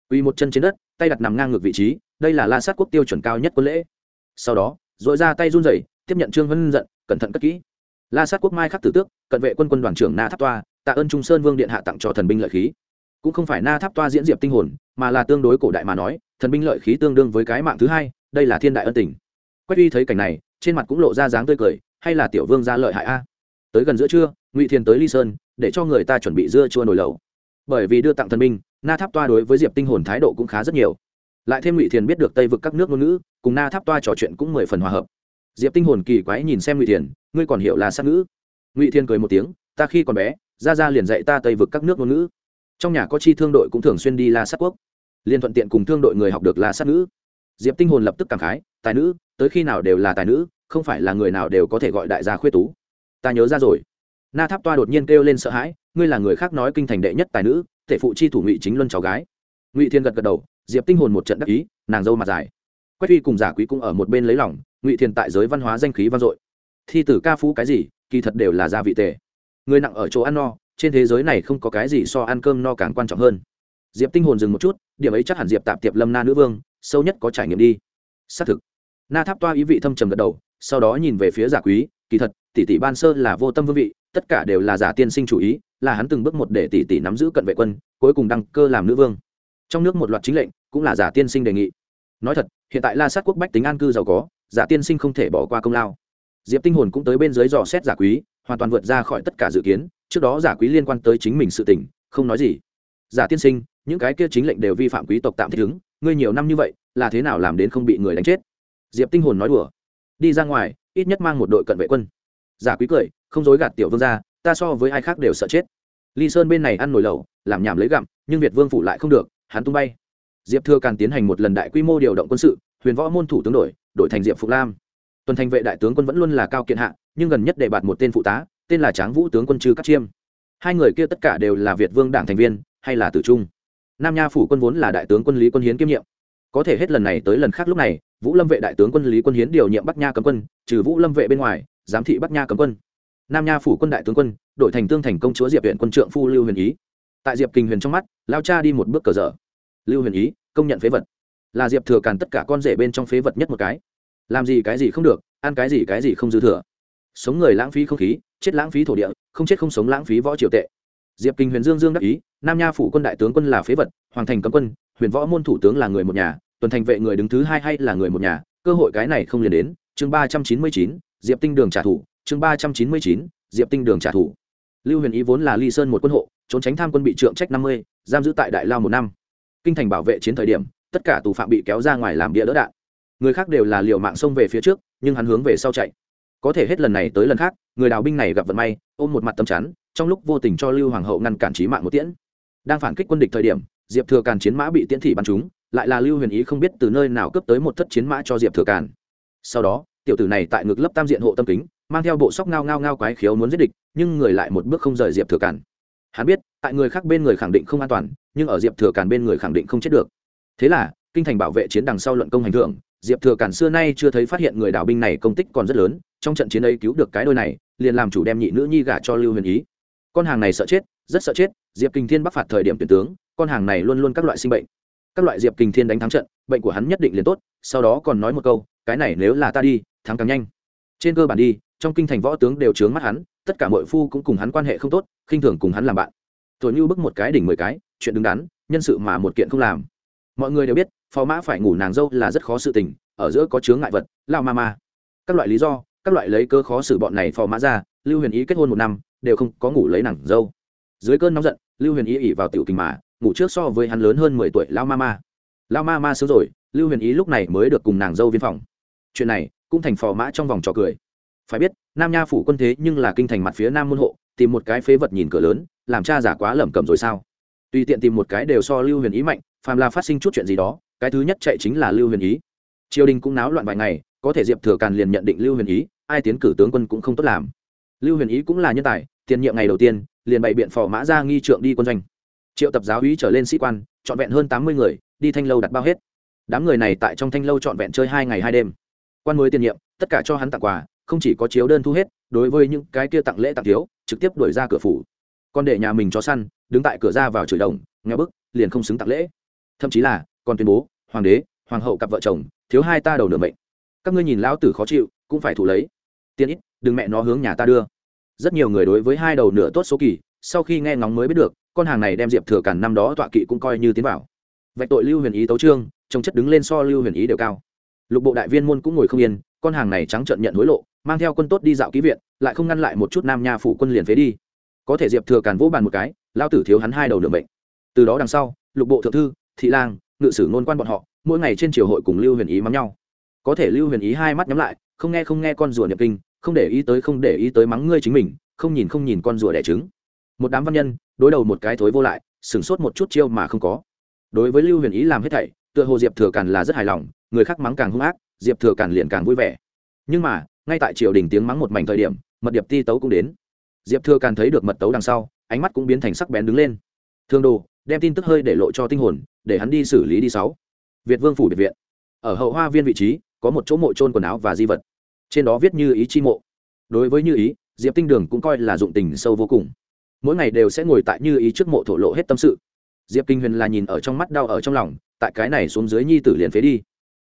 Uy một chân trên đất, tay đặt nằm ngang ngược vị trí, đây là la sát quốc tiêu chuẩn cao nhất quân lễ. Sau đó dội ra tay run rẩy, tiếp nhận trương vân giận, cẩn thận cất kỹ. La sát quốc mai khắc tử tước, cận vệ quân quân đoàn trưởng na tháp toa, tạ ơn trung sơn vương điện hạ tặng cho thần binh lợi khí cũng không phải na tháp toa diễn diệp tinh hồn, mà là tương đối cổ đại mà nói, thần binh lợi khí tương đương với cái mạng thứ hai, đây là thiên đại ân tình. Quách uy thấy cảnh này, trên mặt cũng lộ ra dáng tươi cười, hay là tiểu vương ra lợi hại a? Tới gần giữa trưa, ngụy thiền tới ly sơn, để cho người ta chuẩn bị dưa chua nồi lẩu. Bởi vì đưa tặng thần binh, na tháp toa đối với diệp tinh hồn thái độ cũng khá rất nhiều. Lại thêm ngụy thiền biết được tây vực các nước ngôn ngữ, cùng na tháp toa trò chuyện cũng mười phần hòa hợp. Diệp tinh hồn kỳ quái nhìn xem ngụy thiền, ngươi còn hiểu là sát ngữ? Ngụy thiền cười một tiếng, ta khi còn bé ra ra liền dạy ta tây vực các nước ngôn ngữ trong nhà có chi thương đội cũng thường xuyên đi la sát quốc. Liên thuận tiện cùng thương đội người học được la sát nữ diệp tinh hồn lập tức cảm khái, tài nữ, tới khi nào đều là tài nữ, không phải là người nào đều có thể gọi đại gia khuyết tú. Ta nhớ ra rồi. Na tháp toa đột nhiên kêu lên sợ hãi, ngươi là người khác nói kinh thành đệ nhất tài nữ, thể phụ chi thủ ngụy chính luân cháu gái. Ngụy thiên gật gật đầu, diệp tinh hồn một trận đắc ý, nàng dâu mặt dài. Quách phi cùng giả quý cũng ở một bên lấy lòng, ngụy thiên tại giới văn hóa danh khí vang dội. Thi tử ca phú cái gì, kỳ thật đều là gia vị tề. Người nặng ở chỗ ăn no trên thế giới này không có cái gì so ăn cơm no càng quan trọng hơn. Diệp tinh hồn dừng một chút, điểm ấy chắc hẳn diệp tạp tiệp lâm na nữ vương, sâu nhất có trải nghiệm đi. Xác thực. Na tháp toa ý vị thâm trầm gật đầu, sau đó nhìn về phía giả quý, kỳ thật, tỷ tỷ ban sơ là vô tâm vương vị, tất cả đều là giả tiên sinh chủ ý, là hắn từng bước một để tỷ tỷ nắm giữ cận vệ quân, cuối cùng đăng cơ làm nữ vương. Trong nước một loạt chính lệnh, cũng là giả tiên sinh đề nghị. Nói thật, hiện tại la sát quốc bách tính an cư giàu có, giả tiên sinh không thể bỏ qua công lao. Diệp tinh hồn cũng tới bên dưới dò xét giả quý hoàn toàn vượt ra khỏi tất cả dự kiến, trước đó giả quý liên quan tới chính mình sự tình, không nói gì. Giả tiên sinh, những cái kia chính lệnh đều vi phạm quý tộc tạm thích ứng, ngươi nhiều năm như vậy, là thế nào làm đến không bị người đánh chết? Diệp tinh hồn nói đùa. Đi ra ngoài, ít nhất mang một đội cận vệ quân. Giả quý cười, không dối gạt tiểu vương ra ta so với ai khác đều sợ chết. Ly sơn bên này ăn nồi lẩu, làm nhảm lấy gặm, nhưng việt vương phủ lại không được, hắn tung bay. Diệp thừa càng tiến hành một lần đại quy mô điều động quân sự, huyền võ môn thủ tướng đổi đổi thành diệp phục lam. Tuần thành vệ đại tướng quân vẫn luôn là cao kiện hạ nhưng gần nhất đề bạt một tên phụ tá, tên là tráng vũ tướng quân chư cát chiêm. Hai người kia tất cả đều là việt vương đảng thành viên, hay là tử trung. Nam nha phủ quân vốn là đại tướng quân lý quân hiến kiêm nhiệm. Có thể hết lần này tới lần khác lúc này, vũ lâm vệ đại tướng quân lý quân hiến điều nhiệm bắc nha cấm quân, trừ vũ lâm vệ bên ngoài, giám thị bắc nha cấm quân. Nam nha phủ quân đại tướng quân đổi thành tương thành công chúa diệp huyện quân trượng phu lưu huyền ý. Tại diệp kinh huyền trong mắt, lao cha đi một bước cờ dở. Lưu huyền ý, công nhận phế vật. Là diệp thừa càn tất cả con rể bên trong phế vật nhất một cái. Làm gì cái gì không được, ăn cái gì cái gì không dư thừa sống người lãng phí không khí, chết lãng phí thổ địa, không chết không sống lãng phí võ triều tệ. Diệp kinh huyền dương dương đắc ý, nam nha phủ quân đại tướng quân là phế vật, hoàng thành cấm quân, huyền võ môn thủ tướng là người một nhà, tuần thành vệ người đứng thứ hai hay là người một nhà, cơ hội cái này không liền đến. Chương ba trăm chín mươi chín, diệp tinh đường trả thù. Chương ba trăm chín mươi chín, diệp tinh đường trả thù. Lưu huyền ý vốn là ly sơn một quân hộ, trốn tránh tham quân bị trượng trách năm mươi, giam giữ tại đại lao một năm. Kinh thành bảo vệ chiến thời điểm, tất cả tù phạm bị kéo ra ngoài làm bia đỡ đạn. Người khác đều là liều mạng xông về phía trước, nhưng hắn hướng về sau chạy có thể hết lần này tới lần khác, người đào binh này gặp vận may, ôm một mặt tâm chắn, trong lúc vô tình cho lưu hoàng hậu ngăn cản trí mạng một tiễn. Đang phản kích quân địch thời điểm, diệp thừa càn chiến mã bị tiễn thị bắn trúng, lại là lưu huyền ý không biết từ nơi nào cướp tới một thất chiến mã cho diệp thừa càn. Sau đó, tiểu tử này tại ngực lấp tam diện hộ tâm kính, mang theo bộ sóc ngao ngao ngao quái khiếu muốn giết địch, nhưng người lại một bước không rời diệp thừa càn. Hắn biết, tại người khác bên người khẳng định không an toàn, nhưng ở diệp thừa càn bên người khẳng định không chết được. Thế là, kinh thành bảo vệ chiến đằng sau luận công hành thượng, diệp thừa càn xưa nay chưa thấy phát hiện người đảo binh này công tích còn rất lớn trong trận chiến ấy cứu được cái đôi này, liền làm chủ đem nhị nữ nhi gả cho lưu huyền ý. Con hàng này sợ chết, rất sợ chết, diệp kinh thiên bắc phạt thời điểm tuyển tướng, con hàng này luôn luôn các loại sinh bệnh. Các loại diệp kinh thiên đánh thắng trận, bệnh của hắn nhất định liền tốt, sau đó còn nói một câu, cái này nếu là ta đi, thắng càng nhanh. Trên cơ bản đi, trong kinh thành võ tướng đều trướng mắt hắn, tất cả mọi phu cũng cùng hắn quan hệ không tốt, khinh thường cùng hắn làm bạn. Thổi như bức một cái đỉnh mười cái, chuyện đứng đắn, nhân sự mà một kiện không làm. Mọi người đều biết phò mã phải ngủ nàng dâu là rất khó sự tình, ở giữa có chướng ngại vật, lao ma ma. Các loại lý do các loại lấy cơ khó xử bọn này phò mã ra, lưu huyền ý kết hôn một năm, đều không có ngủ lấy nàng dâu. Dưới cơn nóng giận, lưu huyền ý ỉ vào tiểu tình mà, ngủ trước so với hắn lớn hơn mười tuổi lao ma ma. Lao ma ma sớm rồi, lưu huyền ý lúc này mới được cùng nàng dâu viên phòng. Chuyện này, cũng thành phò mã trong vòng trò cười. Phải biết, nam nha phủ quân thế nhưng là kinh thành mặt phía nam môn hộ, tìm một cái phế vật nhìn cửa lớn, làm cha giả quá lẩm cẩm rồi sao? Tùy tiện tìm một cái đều so lưu huyền ý mạnh, phàm là phát sinh chút chuyện gì đó, cái thứ nhất chạy chính là lưu huyền ý. Triều đình cũng náo loạn vài ngày, có thể diệp thừa càn liền nhận định lưu huyền ý ai tiến cử tướng quân cũng không tốt làm. Lưu huyền ý cũng là nhân tài, tiền nhiệm ngày đầu tiên, liền bày biện phò mã ra nghi trượng đi quân doanh. Triệu tập giáo úy trở lên sĩ quan, trọn vẹn hơn tám mươi người, đi thanh lâu đặt bao hết. Đám người này tại trong thanh lâu trọn vẹn chơi hai ngày hai đêm. Quan mới tiền nhiệm, tất cả cho hắn tặng quà, không chỉ có chiếu đơn thu hết, đối với những cái kia tặng lễ tặng thiếu, trực tiếp đuổi ra cửa phủ. Còn để nhà mình cho săn, đứng tại cửa ra vào chửi đồng nghe bức, liền không xứng tặng lễ. Thậm chí là, còn tuyên bố, hoàng đế, hoàng hậu cặp vợ chồng, thiếu hai ta đầu nửa mệnh. Các ngươi nhìn lão tử khó chịu, cũng phải thủ lấy tiền ít, đừng mẹ nó hướng nhà ta đưa. Rất nhiều người đối với hai đầu nửa tốt số kỳ, sau khi nghe ngóng mới biết được, con hàng này đem diệp thừa cản năm đó tọa kỵ cũng coi như tiến vào. Vạch tội lưu huyền ý tấu trương, trông chất đứng lên so lưu huyền ý đều cao. Lục bộ đại viên môn cũng ngồi không yên, con hàng này trắng trợn nhận hối lộ, mang theo quân tốt đi dạo ký viện, lại không ngăn lại một chút nam nha phủ quân liền phế đi. Có thể diệp thừa càn vỗ bàn một cái, lao tử thiếu hắn hai đầu đường bệnh từ đó đằng sau, lục bộ thượng thư, thị lang, ngự sử ngôn quan bọn họ, mỗi ngày trên triều hội cùng lưu huyền ý mắng nhau. Có thể lưu huyền ý hai mắt nhắm lại không nghe không nghe con rùa niệm kinh, không để ý tới không để ý tới mắng ngươi chính mình, không nhìn không nhìn con rùa đẻ trứng. Một đám văn nhân, đối đầu một cái thối vô lại, sửng sốt một chút chiêu mà không có. Đối với lưu huyền ý làm hết thảy, tựa hồ diệp thừa càn là rất hài lòng, người khác mắng càng hung ác, diệp thừa càn liền càng vui vẻ. Nhưng mà, ngay tại triều đình tiếng mắng một mảnh thời điểm, mật điệp ti tấu cũng đến. Diệp thừa càn thấy được mật tấu đằng sau, ánh mắt cũng biến thành sắc bén đứng lên. Thương đồ, đem tin tức hơi để lộ cho tinh hồn, để hắn đi xử lý đi sáu. Việt vương phủ biệt viện. Ở hậu hoa viên vị trí có một chỗ mộ trôn quần áo và di vật. Trên đó viết như ý chi mộ. Đối với như ý, diệp tinh đường cũng coi là dụng tình sâu vô cùng. Mỗi ngày đều sẽ ngồi tại như ý trước mộ thổ lộ hết tâm sự. Diệp kinh huyền là nhìn ở trong mắt đau ở trong lòng, tại cái này xuống dưới nhi tử liền phế đi.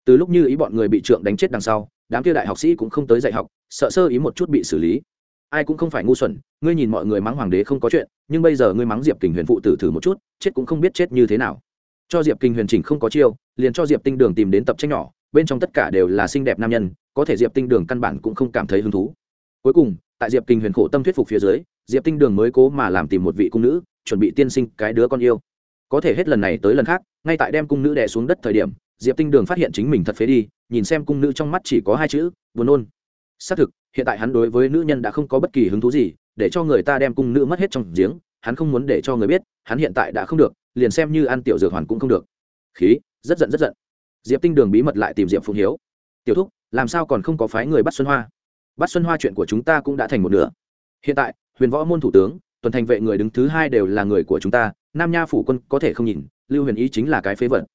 Từ lúc như ý bọn người bị trượng đánh chết đằng sau, đám kia đại học sĩ cũng không tới dạy học, sợ sơ ý một chút bị xử lý. Ai cũng không phải ngu xuẩn, ngươi nhìn mọi người mắng hoàng đế không có chuyện, nhưng bây giờ ngươi mắng diệp Kinh huyền phụ tử thử một chút, chết cũng không biết chết như thế nào. Cho diệp kinh huyền chỉnh không có chiêu, liền cho diệp tinh đường tìm đến tập tranh nhỏ bên trong tất cả đều là xinh đẹp nam nhân, có thể diệp tinh đường căn bản cũng không cảm thấy hứng thú. Cuối cùng, tại diệp kinh huyền khổ tâm thuyết phục phía dưới, diệp tinh đường mới cố mà làm tìm một vị cung nữ, chuẩn bị tiên sinh cái đứa con yêu. Có thể hết lần này tới lần khác, ngay tại đem cung nữ đè xuống đất thời điểm, diệp tinh đường phát hiện chính mình thật phế đi, nhìn xem cung nữ trong mắt chỉ có hai chữ, buồn nôn. Xác thực, hiện tại hắn đối với nữ nhân đã không có bất kỳ hứng thú gì, để cho người ta đem cung nữ mất hết trong giếng, hắn không muốn để cho người biết, hắn hiện tại đã không được, liền xem như ăn tiểu dược hoàn cũng không được. Khí, rất giận rất giận diệp tinh đường bí mật lại tìm diệp phụng hiếu. Tiểu thúc, làm sao còn không có phái người bắt xuân hoa? Bắt xuân hoa chuyện của chúng ta cũng đã thành một nửa. Hiện tại, huyền võ môn thủ tướng, tuần thành vệ người đứng thứ hai đều là người của chúng ta, nam nha phủ quân có thể không nhìn, lưu huyền ý chính là cái phế vật.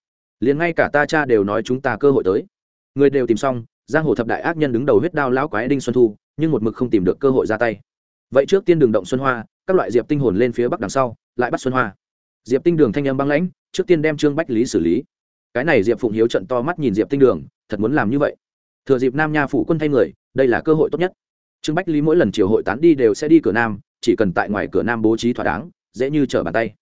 Liền ngay cả ta cha đều nói chúng ta cơ hội tới. Người đều tìm xong, giang hồ thập đại ác nhân đứng đầu huyết đao lão quái đinh xuân thu, nhưng một mực không tìm được cơ hội ra tay. Vậy trước tiên đường động xuân hoa, các loại diệp tinh hồn lên phía bắc đằng sau, lại bắt xuân hoa. Diệp tinh đường thanh âm băng lãnh, trước tiên đem trương bách lý xử lý cái này diệp phụng hiếu trận to mắt nhìn diệp tinh đường, thật muốn làm như vậy. Thừa dịp nam nha phủ quân thay người, đây là cơ hội tốt nhất. Trương bách lý mỗi lần triều hội tán đi đều sẽ đi cửa nam, chỉ cần tại ngoài cửa nam bố trí thỏa đáng, dễ như trở bàn tay.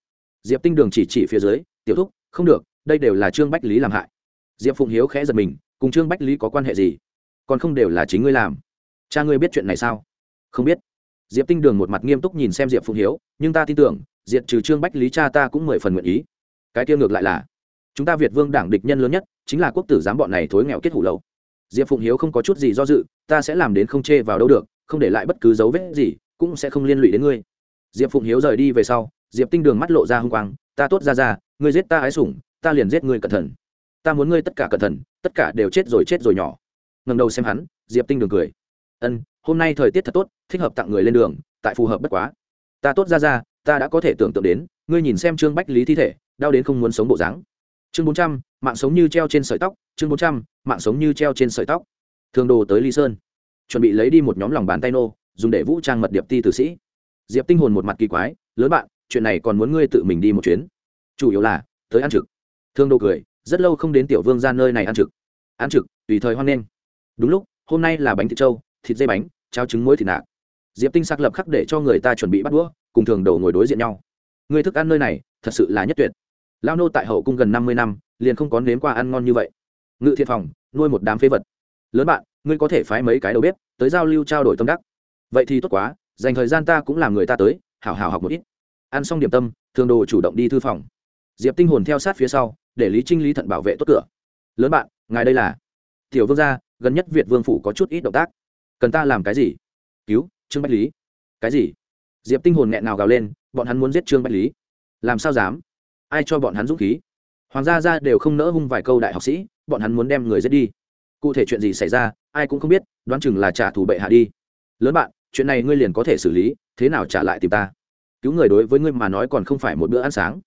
Diệp tinh đường chỉ chỉ phía dưới, tiểu thúc, không được, đây đều là trương bách lý làm hại. Diệp phụng hiếu khẽ giật mình, cùng trương bách lý có quan hệ gì? Còn không đều là chính ngươi làm. Cha ngươi biết chuyện này sao? Không biết. Diệp tinh đường một mặt nghiêm túc nhìn xem diệp phụng hiếu, nhưng ta tin tưởng, diệt trừ trương bách lý cha ta cũng mười phần nguyện ý. Cái tiêu ngược lại là chúng ta việt vương đảng địch nhân lớn nhất, chính là quốc tử giám bọn này thối nghèo kết hủ lậu. Diệp phụng hiếu không có chút gì do dự, ta sẽ làm đến không chê vào đâu được, không để lại bất cứ dấu vết gì, cũng sẽ không liên lụy đến ngươi. Diệp phụng hiếu rời đi về sau, diệp tinh đường mắt lộ ra h u n g quang, ta tốt ra ra, ngươi giết ta ái sủng, ta liền giết ngươi cẩn thận. Ta muốn ngươi tất cả cẩn thận, tất cả đều chết rồi chết rồi nhỏ. Ngầm đầu xem hắn, diệp tinh đường cười. Ân, hôm nay thời tiết thật tốt, thích hợp tặng người lên đường, tại phù hợp bất quá. Ta tốt ra ra, ta đã có thể tưởng tượng đến, ngươi nhìn xem trương bách lý thi thể, đau đến không muốn sống bộ dáng chương bốn trăm, mạng sống như treo trên sợi tóc, chương bốn trăm, mạng sống như treo trên sợi tóc. Thường đồ tới ly sơn. Chuẩn bị lấy đi một nhóm lòng bàn tay nô, dùng để vũ trang mật điệp ti tử sĩ. Diệp tinh hồn một mặt kỳ quái, lớn bạn, chuyện này còn muốn ngươi tự mình đi một chuyến? Chủ yếu là, tới ăn trực. Thương đồ cười, rất lâu không đến tiểu vương ra nơi này ăn trực. Ăn trực, tùy thời hoan nghênh. Đúng lúc, hôm nay là bánh thịt trâu, thịt dây bánh, cháo trứng muối thịt nạc. Diệp tinh sắc lập khắc để cho người ta chuẩn bị bắt đũa, cùng thường đầu ngồi đối diện nhau. Người thức ăn nơi này, thật sự là nhất tuyệt lao nô tại hậu cung gần năm mươi năm, liền không có nếm qua ăn ngon như vậy. Ngự thiện phòng, nuôi một đám phế vật. Lớn bạn, ngươi có thể phái mấy cái đầu bếp tới giao lưu trao đổi tâm đắc. Vậy thì tốt quá, dành thời gian ta cũng làm người ta tới, hảo hảo học một ít. Ăn xong điểm tâm, thường đồ chủ động đi thư phòng. Diệp tinh hồn theo sát phía sau, để lý trinh lý thận bảo vệ tốt cửa. Lớn bạn, ngài đây là? Tiểu vương gia, gần nhất việt vương phủ có chút ít động tác. Cần ta làm cái gì? Cứu, trương bách lý. Cái gì? Diệp tinh hồn nghẹn nào gào lên, bọn hắn muốn giết trương bách lý. Làm sao dám? Ai cho bọn hắn dũng khí? Hoàng gia ra đều không nỡ hung vài câu đại học sĩ, bọn hắn muốn đem người giết đi. Cụ thể chuyện gì xảy ra, ai cũng không biết, đoán chừng là trả thù bệ hạ đi. Lớn bạn, chuyện này ngươi liền có thể xử lý, thế nào trả lại tìm ta? Cứu người đối với ngươi mà nói còn không phải một bữa ăn sáng.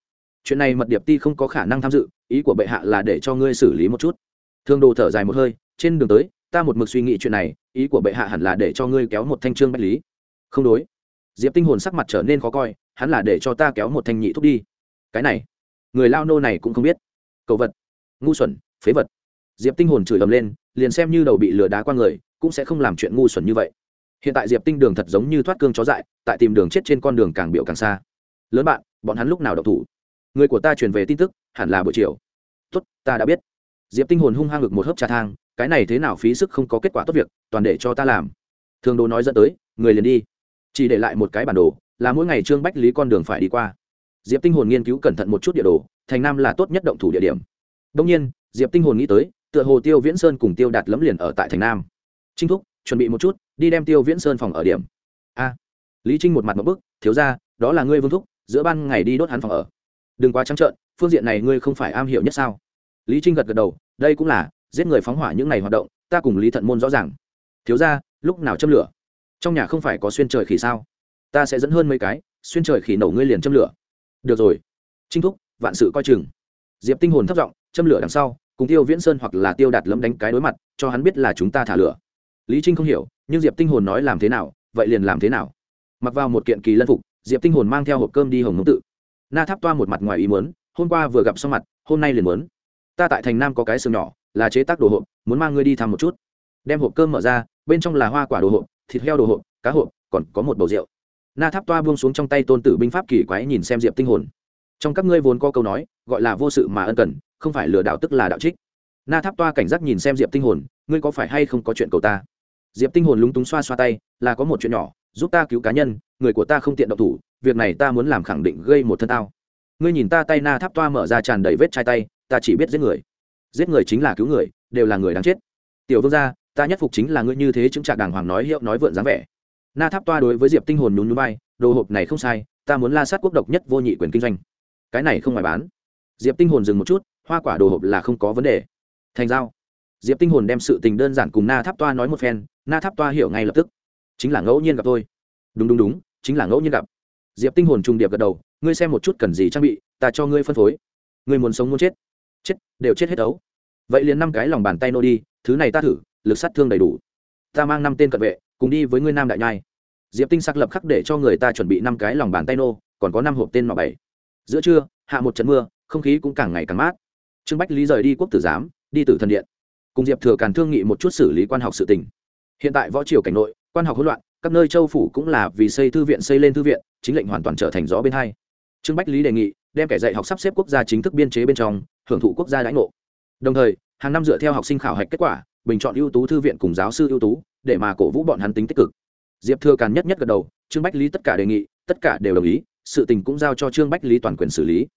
Chuyện này mật điệp ti không có khả năng tham dự, ý của bệ hạ là để cho ngươi xử lý một chút. Thương đồ thở dài một hơi, trên đường tới, ta một mực suy nghĩ chuyện này, ý của bệ hạ hẳn là để cho ngươi kéo một thanh trương bách lý. Không đối. Diệp tinh hồn sắc mặt trở nên khó coi, hắn là để cho ta kéo một thanh nhị thúc đi. Cái này người lao nô này cũng không biết. Cầu vật, ngu xuẩn, phế vật. Diệp tinh hồn chửi ầm lên, liền xem như đầu bị lừa đá qua người, cũng sẽ không làm chuyện ngu xuẩn như vậy. Hiện tại diệp tinh đường thật giống như thoát cương chó dại, tại tìm đường chết trên con đường càng biểu càng xa. Lớn bạn, bọn hắn lúc nào độc thủ? Người của ta truyền về tin tức, hẳn là buổi chiều. Tốt, ta đã biết. Diệp tinh hồn hung hăng ngực một hớp trà thang, cái này thế nào phí sức không có kết quả tốt việc, toàn để cho ta làm. Thường đồ nói dẫn tới, người liền đi. Chỉ để lại một cái bản đồ, là mỗi ngày trương bách lý con đường phải đi qua diệp tinh hồn nghiên cứu cẩn thận một chút địa đồ, thành nam là tốt nhất động thủ địa điểm. Đông nhiên, diệp tinh hồn nghĩ tới, tựa hồ tiêu viễn sơn cùng tiêu đạt lẫm liền ở tại thành nam. Trinh thúc, chuẩn bị một chút, đi đem tiêu viễn sơn phòng ở điểm. A. À, lý trinh một mặt một bức, thiếu ra, đó là ngươi vương thúc, giữa ban ngày đi đốt hắn phòng ở. Đừng quá trắng trợn, phương diện này ngươi không phải am hiểu nhất sao? Lý trinh gật gật đầu, đây cũng là, giết người phóng hỏa những ngày hoạt động, ta cùng lý thận môn rõ ràng. Thiếu ra, lúc nào châm lửa? Trong nhà không phải có xuyên trời khỉ sao? Ta sẽ dẫn hơn mấy cái, xuyên trời khỉ nổ ngươi liền châm lửa được rồi. Trinh thúc, vạn sự coi chừng. Diệp tinh hồn thất giọng, châm lửa đằng sau, cùng tiêu viễn sơn hoặc là tiêu đạt lâm đánh cái đối mặt, cho hắn biết là chúng ta thả lửa. Lý trinh không hiểu, nhưng diệp tinh hồn nói làm thế nào, vậy liền làm thế nào? Mặc vào một kiện kỳ lân phục, diệp tinh hồn mang theo hộp cơm đi hồng ngưỡng tự. Na tháp toa một mặt ngoài ý muốn, hôm qua vừa gặp xong mặt, hôm nay liền muốn. Ta tại thành nam có cái xương nhỏ, là chế tác đồ hộp, muốn mang ngươi đi thăm một chút. Đem hộp cơm mở ra, bên trong là hoa quả đồ hộp, thịt heo đồ hộp, cá hộp, còn có một bầu rượu na tháp toa buông xuống trong tay tôn tử binh pháp kỳ quái nhìn xem diệp tinh hồn. Trong các ngươi vốn có câu nói, gọi là vô sự mà ân cần, không phải lừa đảo tức là đạo trích. Na tháp toa cảnh giác nhìn xem diệp tinh hồn, ngươi có phải hay không có chuyện cầu ta? Diệp tinh hồn lúng túng xoa xoa tay, là có một chuyện nhỏ, giúp ta cứu cá nhân, người của ta không tiện động thủ, việc này ta muốn làm khẳng định gây một thân tao. Ngươi nhìn ta tay na tháp toa mở ra tràn đầy vết chai tay, ta chỉ biết giết người. Giết người chính là cứu người, đều là người đáng chết. Tiểu vương gia, ta nhất phục chính là ngươi như thế chứng trạng đàng hoàng nói hiệu nói vượn dáng vẻ na tháp toa đối với diệp tinh hồn nhún nhún vai, đồ hộp này không sai, ta muốn la sát quốc độc nhất vô nhị quyền kinh doanh. Cái này không ngoài bán. Diệp tinh hồn dừng một chút, hoa quả đồ hộp là không có vấn đề. Thành giao. Diệp tinh hồn đem sự tình đơn giản cùng na tháp toa nói một phen, na tháp toa hiểu ngay lập tức. Chính là ngẫu nhiên gặp tôi đúng đúng đúng, chính là ngẫu nhiên gặp. Diệp tinh hồn trung điệp gật đầu, ngươi xem một chút cần gì trang bị, ta cho ngươi phân phối. Ngươi muốn sống muốn chết. Chết, đều chết hết ấu. Vậy liền năm cái lòng bàn tay nô đi, thứ này ta thử, lực sát thương đầy đủ. Ta mang năm tên cận vệ cùng đi với ngươi nam đại nhai. Diệp tinh sắc lập khắc để cho người ta chuẩn bị năm cái lòng bàn tay nô, còn có năm hộp tên nọ bảy. Giữa trưa, hạ một trận mưa, không khí cũng càng ngày càng mát. Trương bách lý rời đi quốc tử giám, đi tử thần điện. Cùng diệp thừa càn thương nghị một chút xử lý quan học sự tình. Hiện tại võ triều cảnh nội, quan học hỗn loạn, các nơi châu phủ cũng là vì xây thư viện xây lên thư viện, chính lệnh hoàn toàn trở thành gió bên hai. Trương bách lý đề nghị, đem kẻ dạy học sắp xếp quốc gia chính thức biên chế bên trong, hưởng thụ quốc gia đãi ngộ. Đồng thời, hàng năm dựa theo học sinh khảo hạch kết quả, bình chọn ưu tú thư viện cùng giáo sư ưu tú để mà cổ vũ bọn hắn tính tích cực. Diệp thừa càn nhất nhất gật đầu, trương bách lý tất cả đề nghị, tất cả đều đồng ý, sự tình cũng giao cho trương bách lý toàn quyền xử lý.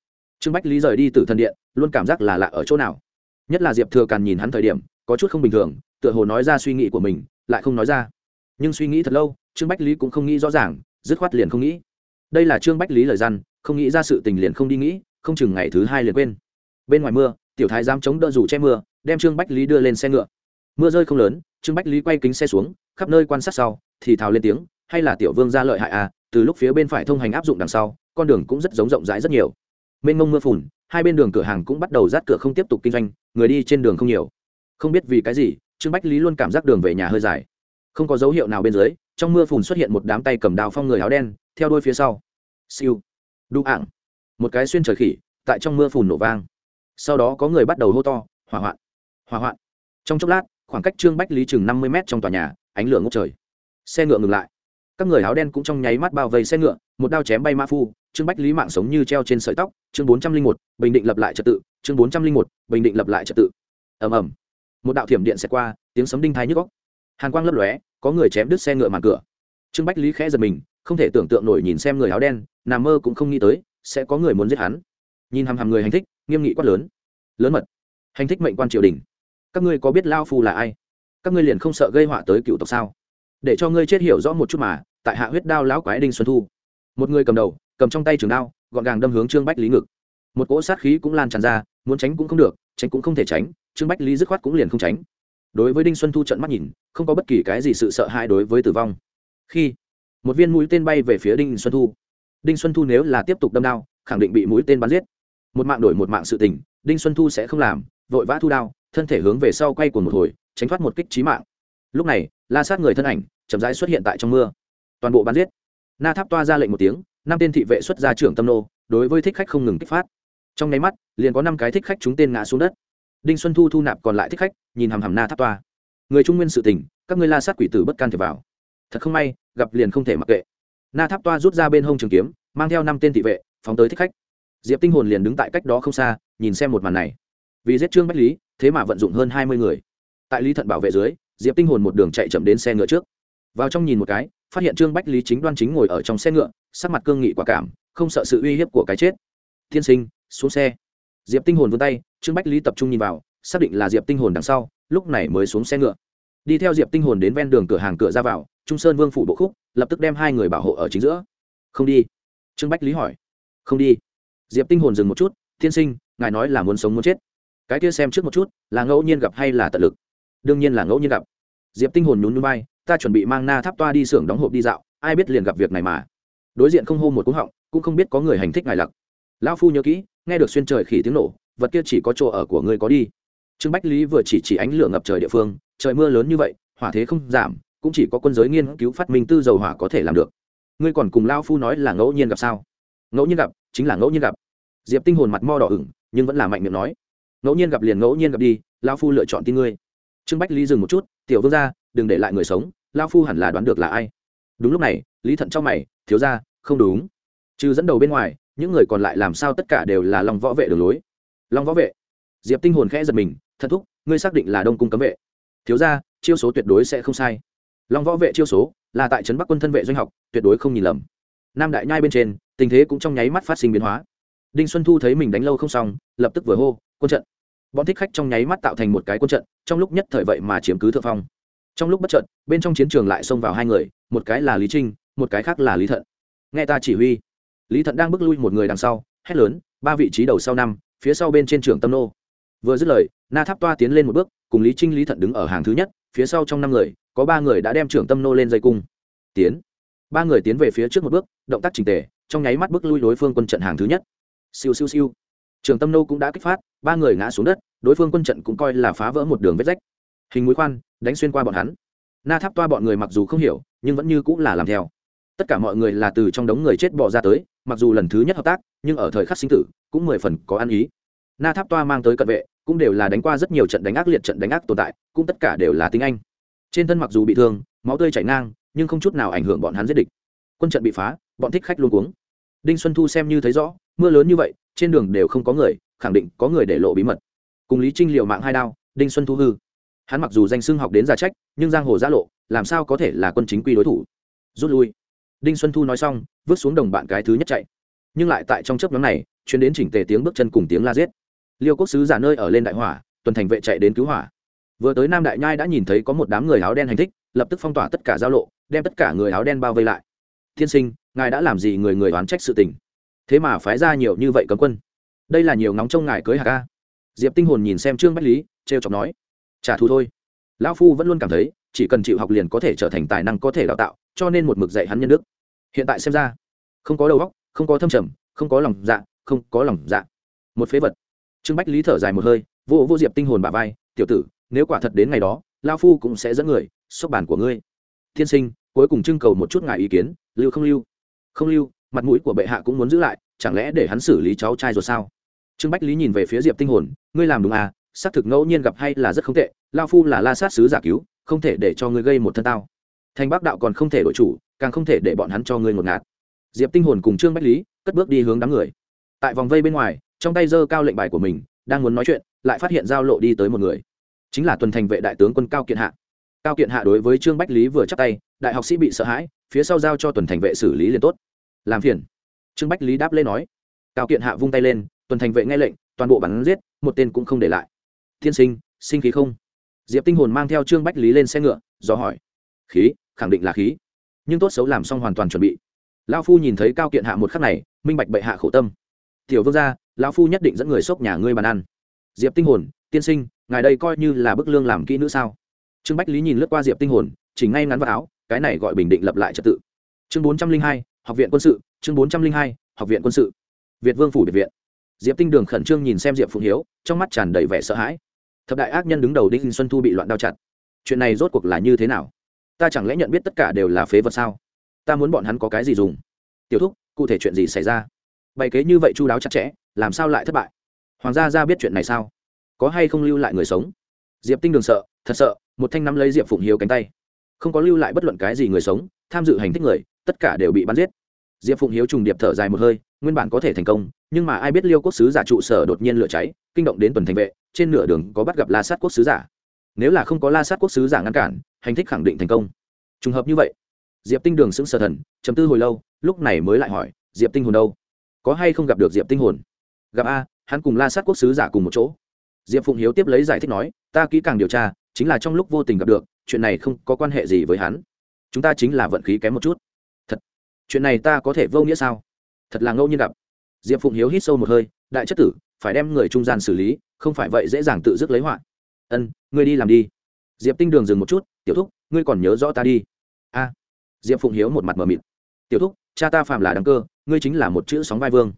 Trương bách lý rời đi từ thân điện, luôn cảm giác là lạ ở chỗ nào. Nhất là diệp thừa càn nhìn hắn thời điểm, có chút không bình thường, tựa hồ nói ra suy nghĩ của mình, lại không nói ra. Nhưng suy nghĩ thật lâu, trương bách lý cũng không nghĩ rõ ràng, dứt khoát liền không nghĩ. Đây là trương bách lý lời răn không nghĩ ra sự tình liền không đi nghĩ, không chừng ngày thứ hai liền quên. Bên ngoài mưa, tiểu thái dám chống đỡ dù che mưa, đem trương bách lý đưa lên xe ngựa mưa rơi không lớn, trương bách lý quay kính xe xuống, khắp nơi quan sát sau, thì thào lên tiếng, hay là tiểu vương ra lợi hại à từ lúc phía bên phải thông hành áp dụng đằng sau, con đường cũng rất giống rộng rãi rất nhiều. Mênh mông mưa phùn, hai bên đường cửa hàng cũng bắt đầu rát cửa không tiếp tục kinh doanh, người đi trên đường không nhiều. Không biết vì cái gì, trương bách lý luôn cảm giác đường về nhà hơi dài. Không có dấu hiệu nào bên dưới, trong mưa phùn xuất hiện một đám tay cầm đào phong người áo đen, theo đuôi phía sau. Siêu. Đu ạng. Một cái xuyên trời khỉ, tại trong mưa phùn nổ vang. Sau đó có người bắt đầu hô to, hỏa hoạn hỏa hoạn. Trong chốc lát khoảng cách trương bách lý chừng năm mươi m trong tòa nhà, ánh lửa ngốc trời. Xe ngựa ngừng lại. Các người áo đen cũng trong nháy mắt bao vây xe ngựa, một đao chém bay ma phu, trương bách lý mạng sống như treo trên sợi tóc. Chương bốn trăm linh một, bình định lập lại trật tự. Chương bốn trăm linh một, bình định lập lại trật tự. Ầm ầm. Một đạo thiểm điện xẹt qua, tiếng sấm đinh thái nhức góc hàn quang lấp lóe, có người chém đứt xe ngựa màn cửa. Trương bách lý khẽ giật mình, không thể tưởng tượng nổi nhìn xem người áo đen, nằm mơ cũng không nghĩ tới, sẽ có người muốn giết hắn. Nhìn hằm hằm người hành thích, nghiêm nghị quát lớn. Lớn mật. Hành thích mệnh quan triều đình các ngươi có biết lao phu là ai? Các ngươi liền không sợ gây họa tới cựu tộc sao? Để cho ngươi chết hiểu rõ một chút mà, tại hạ huyết đao lão quái đinh xuân thu. Một người cầm đầu, cầm trong tay trường đao, gọn gàng đâm hướng trương bách lý ngực. Một cỗ sát khí cũng lan tràn ra, muốn tránh cũng không được, tránh cũng không thể tránh, trương bách lý dứt khoát cũng liền không tránh. Đối với đinh xuân thu trận mắt nhìn, không có bất kỳ cái gì sự sợ hãi đối với tử vong. Khi, một viên mũi tên bay về phía đinh xuân thu. Đinh xuân thu nếu là tiếp tục đâm đao, khẳng định bị mũi tên bắn giết. Một mạng đổi một mạng sự tình, đinh xuân thu sẽ không làm, vội vã thu đao thân thể hướng về sau quay cuồng một hồi, tránh thoát một kích trí mạng. Lúc này, la sát người thân ảnh chậm rãi xuất hiện tại trong mưa. Toàn bộ bắn giết. Na tháp toa ra lệnh một tiếng, năm tên thị vệ xuất ra trưởng tâm nô, đối với thích khách không ngừng kích phát. Trong nháy mắt, liền có năm cái thích khách chúng tên ngã xuống đất. Đinh xuân thu thu nạp còn lại thích khách, nhìn hằm hằm na tháp toa. Người trung nguyên sự tình, các ngươi la sát quỷ tử bất can thiệp vào. Thật không may, gặp liền không thể mặc kệ. Na tháp toa rút ra bên hông trường kiếm, mang theo năm tên thị vệ, phóng tới thích khách. Diệp tinh hồn liền đứng tại cách đó không xa, nhìn xem một màn này vì giết trương bách lý, thế mà vận dụng hơn hai mươi người. Tại lý thận bảo vệ dưới, diệp tinh hồn một đường chạy chậm đến xe ngựa trước. Vào trong nhìn một cái, phát hiện trương bách lý chính đoan chính ngồi ở trong xe ngựa, sắc mặt cương nghị quả cảm, không sợ sự uy hiếp của cái chết. Tiên sinh, xuống xe. Diệp tinh hồn vươn tay, trương bách lý tập trung nhìn vào, xác định là diệp tinh hồn đằng sau, lúc này mới xuống xe ngựa. Đi theo diệp tinh hồn đến ven đường cửa hàng cửa ra vào, trung sơn vương phủ bộ khúc, lập tức đem hai người bảo hộ ở chính giữa. Không đi. Trương bách lý hỏi. Không đi. Diệp tinh hồn dừng một chút, tiên sinh, ngài nói là muốn sống muốn chết cái kia xem trước một chút, là ngẫu nhiên gặp hay là tận lực? Đương nhiên là ngẫu nhiên gặp. Diệp tinh hồn nhún núi bay ta chuẩn bị mang na tháp toa đi xưởng đóng hộp đi dạo, ai biết liền gặp việc này mà. Đối diện không hô một cú họng, cũng không biết có người hành thích ngài lặc. Lão phu nhớ kỹ, nghe được xuyên trời khỉ tiếng nổ, vật kia chỉ có chỗ ở của ngươi có đi. Trương bách lý vừa chỉ chỉ ánh lửa ngập trời địa phương, trời mưa lớn như vậy, hỏa thế không giảm, cũng chỉ có quân giới nghiên cứu phát minh tư dầu hỏa có thể làm được. Ngươi còn cùng lao phu nói là ngẫu nhiên gặp sao? Ngẫu nhiên gặp, chính là ngẫu nhiên gặp. Diệp tinh hồn mặt mo đỏ ửng, nhưng vẫn là mạnh miệng nói ngẫu nhiên gặp liền ngẫu nhiên gặp đi lao phu lựa chọn tin ngươi. Trương bách lý dừng một chút, tiểu vương ra đừng để lại người sống lao phu hẳn là đoán được là ai. Đúng lúc này, lý thận cho mày, thiếu ra không đúng. Trừ dẫn đầu bên ngoài, những người còn lại làm sao tất cả đều là lòng võ vệ đường lối. Long võ vệ. Diệp tinh hồn khẽ giật mình thật thúc, ngươi xác định là đông cung cấm vệ. Thiếu ra chiêu số tuyệt đối sẽ không sai. Long võ vệ chiêu số là tại trấn bắc quân thân vệ doanh học, tuyệt đối không nhìn lầm. Nam đại nhai bên trên, tình thế cũng trong nháy mắt phát sinh biến hóa đinh xuân thu thấy mình đánh lâu không xong, lập tức vừa hô, quân trận! Bọn thích khách trong nháy mắt tạo thành một cái quân trận, trong lúc nhất thời vậy mà chiếm cứ thượng phong. Trong lúc bất trận bên trong chiến trường lại xông vào hai người, một cái là lý trinh, một cái khác là lý thận. Nghe ta chỉ huy. Lý thận đang bước lui một người đằng sau, hét lớn, ba vị trí đầu sau năm, phía sau bên trên trường tâm nô. Vừa dứt lời, na tháp toa tiến lên một bước, cùng lý trinh lý thận đứng ở hàng thứ nhất, phía sau trong năm người, có ba người đã đem trưởng tâm nô lên dây cung. Tiến. Ba người tiến về phía trước một bước, động tác trình tề, trong nháy mắt bước lui đối phương quân trận hàng thứ nhất siêu siêu siêu. Trường tâm nô cũng đã kích phát, ba người ngã xuống đất, đối phương quân trận cũng coi là phá vỡ một đường vết rách. Hình mũi khoan, đánh xuyên qua bọn hắn. Na tháp toa bọn người mặc dù không hiểu, nhưng vẫn như cũng là làm theo. Tất cả mọi người là từ trong đống người chết bỏ ra tới, mặc dù lần thứ nhất hợp tác, nhưng ở thời khắc sinh tử, cũng mười phần có ăn ý. Na tháp toa mang tới cận vệ, cũng đều là đánh qua rất nhiều trận đánh ác liệt, trận đánh ác tồn tại, cũng tất cả đều là tiếng anh. Trên thân mặc dù bị thương, máu tươi chảy ngang, nhưng không chút nào ảnh hưởng bọn hắn giết địch. Quân trận bị phá, bọn thích khách luôn cuống. Đinh xuân thu xem như thấy rõ mưa lớn như vậy, trên đường đều không có người, khẳng định có người để lộ bí mật. Cùng lý trinh liều mạng hai đao, đinh xuân thu hư. Hắn mặc dù danh xưng học đến gia trách, nhưng giang hồ giã lộ, làm sao có thể là quân chính quy đối thủ? Rút lui. Đinh xuân thu nói xong, vứt xuống đồng bạn cái thứ nhất chạy. Nhưng lại tại trong chấp nhóm này, chuyến đến chỉnh tề tiếng bước chân cùng tiếng la giết. Liêu quốc sứ giả nơi ở lên đại hỏa, tuần thành vệ chạy đến cứu hỏa. Vừa tới nam đại nhai đã nhìn thấy có một đám người áo đen hành thích, lập tức phong tỏa tất cả giao lộ, đem tất cả người áo đen bao vây lại. Tiên sinh, ngài đã làm gì người người oán trách sự tình? Thế mà phái ra nhiều như vậy cấm quân. Đây là nhiều ngóng trông ngài cưới hạ ca diệp tinh hồn nhìn xem trương bách lý t r e o chọc nói, trả thù thôi. Lão phu vẫn luôn cảm thấy, chỉ cần chịu học liền có thể trở thành tài năng có thể đào tạo, cho nên một mực dạy hắn nhân đức. Hiện tại xem ra, không có đầu óc, không có thâm trầm, không có lòng dạ không có lòng dạ. Một phế vật. Trương bách lý thở dài một hơi, vô vô diệp tinh hồn bà vai, tiểu tử, nếu quả thật đến ngày đó lao phu cũng sẽ dẫn người xuất bản của ngươi. Thiên sinh, cuối cùng trưng cầu một chút ngài ý kiến, lưu không lưu? Không lưu mặt mũi của bệ hạ cũng muốn giữ lại, chẳng lẽ để hắn xử lý cháu trai rồi sao? Trương bách lý nhìn về phía diệp tinh hồn, ngươi làm đúng à xác thực ngẫu nhiên gặp hay là rất không tệ lao phu là la sát sứ giả cứu, không thể để cho ngươi gây một thân tao. Thành bắc đạo còn không thể đổi chủ, càng không thể để bọn hắn cho ngươi ngột ngạt. Diệp tinh hồn cùng trương bách lý cất bước đi hướng đám người. Tại vòng vây bên ngoài, trong tay giơ cao lệnh bài của mình, đang muốn nói chuyện, lại phát hiện giao lộ đi tới một người. Chính là tuần thành vệ đại tướng quân cao kiện hạ. Cao kiện hạ đối với trương bách lý vừa chắc tay, đại học sĩ bị sợ hãi, phía sau giao cho tuần thành vệ xử lý liền tốt làm phiền. Trương bách lý đáp lê nói. Cao kiện hạ vung tay lên, tuần thành vệ nghe lệnh, toàn bộ bắn giết, một tên cũng không để lại. Thiên sinh sinh khí không? Diệp tinh hồn mang theo trương bách lý lên xe ngựa, do hỏi. Khí, khẳng định là khí. Nhưng tốt xấu làm xong hoàn toàn chuẩn bị. Lao phu nhìn thấy cao kiện hạ một khắc này, minh bạch bệ hạ khổ tâm. Tiểu vương gia, lão phu nhất định dẫn người xốc nhà ngươi bàn ăn. Diệp tinh hồn, tiên sinh, ngài đây coi như là bức lương làm kỹ nữ sao? Trương bách lý nhìn lướt qua diệp tinh hồn, chỉ ngay ngắn vào áo, cái này gọi bình định lập lại trật tự. Chương bốn trăm linh hai học viện quân sự, chương bốn trăm linh hai, học viện quân sự. Việt vương phủ biệt viện. Diệp tinh đường khẩn trương nhìn xem diệp phụng hiếu, trong mắt tràn đầy vẻ sợ hãi. Thập đại ác nhân đứng đầu đinh xuân thu bị loạn đao chặt. Chuyện này rốt cuộc là như thế nào? Ta chẳng lẽ nhận biết tất cả đều là phế vật sao? Ta muốn bọn hắn có cái gì dùng? Tiểu thúc, cụ thể chuyện gì xảy ra? Bày kế như vậy chu đáo chặt chẽ, làm sao lại thất bại? Hoàng gia ra biết chuyện này sao? Có hay không lưu lại người sống? Diệp tinh đường sợ, thật sợ, một thanh nắm lấy diệp phụng hiếu cánh tay. Không có lưu lại bất luận cái gì người sống, tham dự hành thích người tất cả đều bị bắn giết. Diệp phụng hiếu trùng điệp thở dài một hơi, nguyên bản có thể thành công, nhưng mà ai biết liêu quốc sứ giả trụ sở đột nhiên lửa cháy, kinh động đến tuần thành vệ, trên nửa đường có bắt gặp la sát quốc sứ giả. Nếu là không có la sát quốc sứ giả ngăn cản, hành thích khẳng định thành công. Trùng hợp như vậy, diệp tinh đường xứng sờ thần chấm tư hồi lâu, lúc này mới lại hỏi, diệp tinh hồn đâu? Có hay không gặp được diệp tinh hồn? Gặp a, hắn cùng la sát quốc sứ giả cùng một chỗ. Diệp phụng hiếu tiếp lấy giải thích nói, ta kỹ càng điều tra, chính là trong lúc vô tình gặp được, chuyện này không có quan hệ gì với hắn. Chúng ta chính là vận khí kém một chút chuyện này ta có thể vô nghĩa sao? Thật là ngẫu nhiên gặp. Diệp phụng hiếu hít sâu một hơi, đại chất tử, phải đem người trung gian xử lý, không phải vậy dễ dàng tự dứt lấy họa. Ân, ngươi đi làm đi. Diệp tinh đường dừng một chút, tiểu thúc, ngươi còn nhớ rõ ta đi. A. Diệp phụng hiếu một mặt mờ mịt. Tiểu thúc, cha ta phạm là đăng cơ, ngươi chính là một chữ sóng vai vương.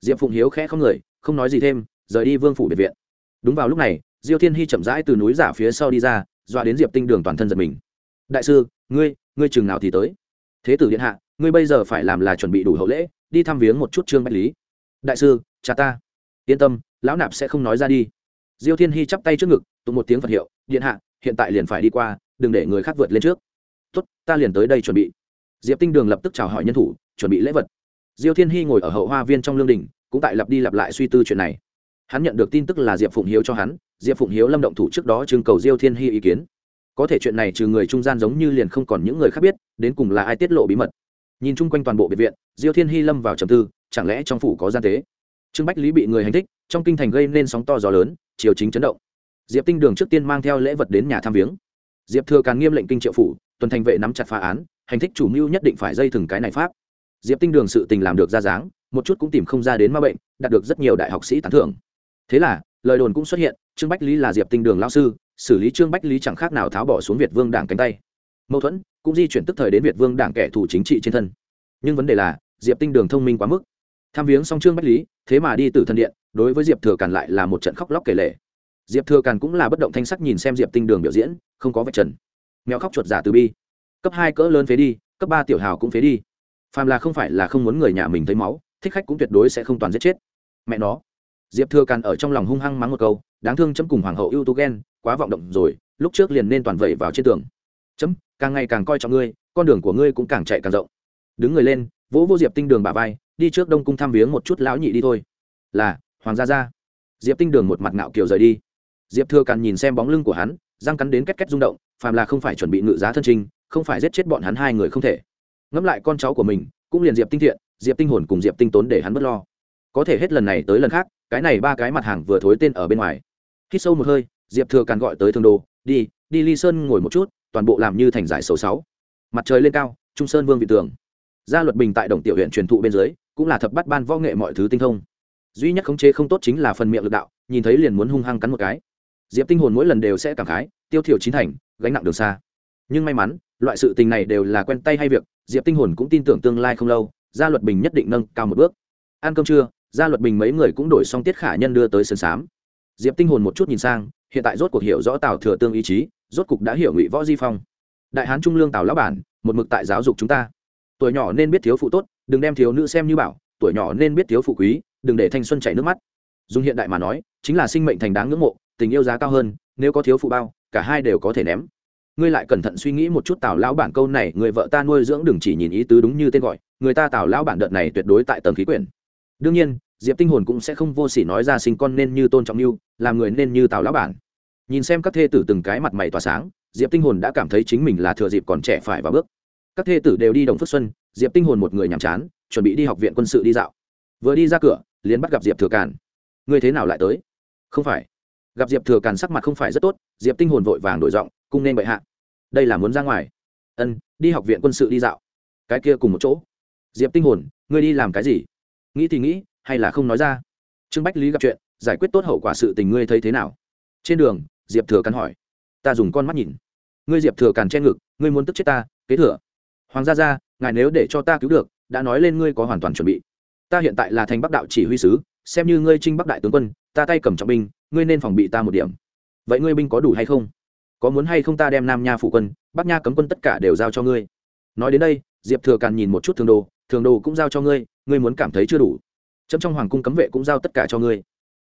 Diệp phụng hiếu khẽ không người, không nói gì thêm, rời đi vương phủ biệt viện. Đúng vào lúc này, diêu thiên hy chậm rãi từ núi giả phía sau đi ra, dọa đến diệp tinh đường toàn thân giật mình. Đại sư, ngươi ngươi chừng nào thì tới? Thế tử điện hạ ngươi bây giờ phải làm là chuẩn bị đủ hậu lễ, đi thăm viếng một chút trương bách lý. Đại sư cha ta. Yên tâm, lão nạp sẽ không nói ra đi. Diêu thiên hy chắp tay trước ngực, tụng một tiếng phật hiệu, điện hạ, hiện tại liền phải đi qua, đừng để người khác vượt lên trước. Tốt, ta liền tới đây chuẩn bị. Diệp tinh đường lập tức chào hỏi nhân thủ, chuẩn bị lễ vật. Diêu thiên hy ngồi ở hậu hoa viên trong lương đình, cũng tại lặp đi lặp lại suy tư chuyện này. Hắn nhận được tin tức là diệp phụng hiếu cho hắn, diệp phụng hiếu lâm động thủ trước đó trưng cầu diêu thiên hy ý kiến. Có thể chuyện này trừ người trung gian giống như liền không còn những người khác biết, đến cùng là ai tiết lộ bí mật nhìn chung quanh toàn bộ biệt viện, diêu thiên hy lâm vào trầm tư, chẳng lẽ trong phủ có gian tế? Trương bách lý bị người hành thích, trong kinh thành gây nên sóng to gió lớn chiều chính chấn động. Diệp tinh đường trước tiên mang theo lễ vật đến nhà tham viếng. Diệp thừa càng nghiêm lệnh kinh triệu phủ, tuần thành vệ nắm chặt phá án, hành thích chủ mưu nhất định phải dây thừng cái này pháp. Diệp tinh đường sự tình làm được ra dáng, một chút cũng tìm không ra đến ma bệnh, đạt được rất nhiều đại học sĩ tán thưởng. Thế là, lời đồn cũng xuất hiện, trương bách lý là diệp tinh đường lao sư, xử lý trương bách lý chẳng khác nào tháo bỏ xuống việt vương đảng cánh tay mâu thuẫn cũng di chuyển tức thời đến việt vương đảng kẻ thù chính trị trên thân nhưng vấn đề là diệp tinh đường thông minh quá mức tham viếng song trương bách lý thế mà đi từ thân điện đối với diệp thừa càn lại là một trận khóc lóc kể lể diệp thừa càn cũng là bất động thanh sắc nhìn xem diệp tinh đường biểu diễn không có vạch trần mèo khóc chuột giả từ bi cấp hai cỡ lớn phế đi cấp ba tiểu hào cũng phế đi phàm là không phải là không muốn người nhà mình thấy máu thích khách cũng tuyệt đối sẽ không toàn giết chết mẹ nó diệp thừa càn ở trong lòng hung hăng mắng một câu đáng thương chấm cùng hoàng hậu ưu tú ghen quá vọng động rồi lúc trước liền nên toàn vẩy vào trên tường chấm càng ngày càng coi trọng ngươi, con đường của ngươi cũng càng chạy càng rộng. Đứng người lên, vỗ vô diệp tinh đường bà vai, đi trước đông cung thăm viếng một chút lão nhị đi thôi. Là, hoàng gia gia. Diệp tinh đường một mặt ngạo kiều rời đi. Diệp thừa càn nhìn xem bóng lưng của hắn, răng cắn đến két két rung động, phàm là không phải chuẩn bị ngự giá thân trinh không phải giết chết bọn hắn hai người không thể. Ngẫm lại con cháu của mình, cũng liền diệp tinh thiện, diệp tinh hồn cùng diệp tinh tốn để hắn bớt lo. Có thể hết lần này tới lần khác, cái này ba cái mặt hàng vừa thối tên ở bên ngoài. Khi sâu một hơi, diệp thừa càn gọi tới thương đồ đi đi ly sơn ngồi một chút toàn bộ làm như thành giải sầu sáu. Mặt trời lên cao, trung sơn vương vị tường. Gia luật bình tại đồng tiểu huyện truyền thụ bên dưới, cũng là thập bắt ban võ nghệ mọi thứ tinh thông. Duy nhất khống chế không tốt chính là phần miệng lực đạo, nhìn thấy liền muốn hung hăng cắn một cái. Diệp tinh hồn mỗi lần đều sẽ cảm khái, tiêu thiểu chín thành, gánh nặng đường xa. Nhưng may mắn, loại sự tình này đều là quen tay hay việc, diệp tinh hồn cũng tin tưởng tương lai không lâu, gia luật bình nhất định nâng cao một bước. Ăn cơm trưa, gia luật bình mấy người cũng đổi xong tiết khả nhân đưa tới sân sám. Diệp tinh hồn một chút nhìn sang, hiện tại rốt cuộc hiểu rõ tào thừa tương ý chí rốt cục đã hiểu ngụy võ di phong. Đại hán trung lương tào lão bản, một mực tại giáo dục chúng ta. Tuổi nhỏ nên biết thiếu phụ tốt, đừng đem thiếu nữ xem như bảo, tuổi nhỏ nên biết thiếu phụ quý, đừng để thanh xuân chảy nước mắt. Dùng hiện đại mà nói, chính là sinh mệnh thành đáng ngưỡng mộ, tình yêu giá cao hơn, nếu có thiếu phụ bao, cả hai đều có thể ném. Ngươi lại cẩn thận suy nghĩ một chút tào lão bản câu này, người vợ ta nuôi dưỡng đừng chỉ nhìn ý tứ đúng như tên gọi, người ta tào lão bản đợt này tuyệt đối tại tầng khí quyển. Đương nhiên, diệp tinh hồn cũng sẽ không vô sỉ nói ra sinh con nên như tôn trọng như làm người nên như tào lão bản nhìn xem các thê tử từng cái mặt mày tỏa sáng, diệp tinh hồn đã cảm thấy chính mình là thừa dịp còn trẻ phải vào bước. Các thê tử đều đi đồng phước xuân, diệp tinh hồn một người nhàm chán, chuẩn bị đi học viện quân sự đi dạo. Vừa đi ra cửa, liền bắt gặp diệp thừa càn. Ngươi thế nào lại tới? Không phải. Gặp diệp thừa càn sắc mặt không phải rất tốt, diệp tinh hồn vội vàng đổi giọng, cung nên bệ hạ. Đây là muốn ra ngoài. Ân, đi học viện quân sự đi dạo. Cái kia cùng một chỗ. Diệp tinh hồn, ngươi đi làm cái gì? Nghĩ thì nghĩ, hay là không nói ra? Trương bách lý gặp chuyện, giải quyết tốt hậu quả sự tình ngươi thấy thế nào? Trên đường diệp thừa càn hỏi. Ta dùng con mắt nhìn. Ngươi diệp thừa càn che ngực, ngươi muốn tức chết ta, kế thừa. Hoàng gia gia, ngài nếu để cho ta cứu được, đã nói lên ngươi có hoàn toàn chuẩn bị. Ta hiện tại là thành bắc đạo chỉ huy sứ, xem như ngươi trinh bắc đại tướng quân, ta tay cầm trọng binh, ngươi nên phòng bị ta một điểm. Vậy ngươi binh có đủ hay không? Có muốn hay không ta đem nam nha phủ quân, bắc nha cấm quân tất cả đều giao cho ngươi. Nói đến đây, diệp thừa càn nhìn một chút thường đồ thường đồ cũng giao cho ngươi ngươi muốn cảm thấy chưa đủ. Chấm trong hoàng cung cấm vệ cũng giao tất cả cho ngươi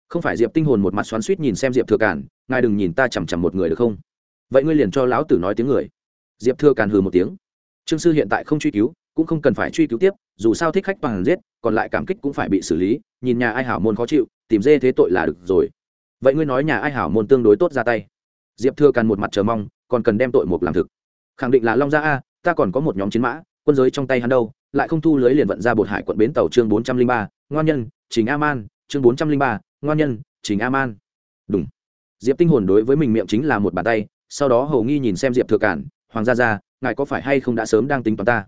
không phải diệp tinh hồn một mặt xoắn suýt nhìn xem diệp thừa Cản, ngài đừng nhìn ta chằm chằm một người được không? Vậy ngươi liền cho lão tử nói tiếng người. Diệp thừa Cản hừ một tiếng. Trương sư hiện tại không truy cứu cũng không cần phải truy cứu tiếp dù sao thích khách toàn giết còn lại cảm kích cũng phải bị xử lý nhìn nhà ai hảo môn khó chịu tìm dê thế tội là được rồi. Vậy ngươi nói nhà ai hảo môn tương đối tốt ra tay. Diệp thừa Cản một mặt chờ mong còn cần đem tội một làm thực. Khẳng định là long gia a ta còn có một nhóm chiến mã quân giới trong tay hắn đâu lại không thu lưới liền vận ra bột hải quận bến tàu chương bốn trăm linh ba ngoan nhân chính a man chương bốn trăm linh ba ngoan nhân chính a man đúng. Diệp tinh hồn đối với mình miệng chính là một bàn tay, sau đó hầu nghi nhìn xem diệp thừa cản, hoàng gia gia, ngài có phải hay không đã sớm đang tính toán ta?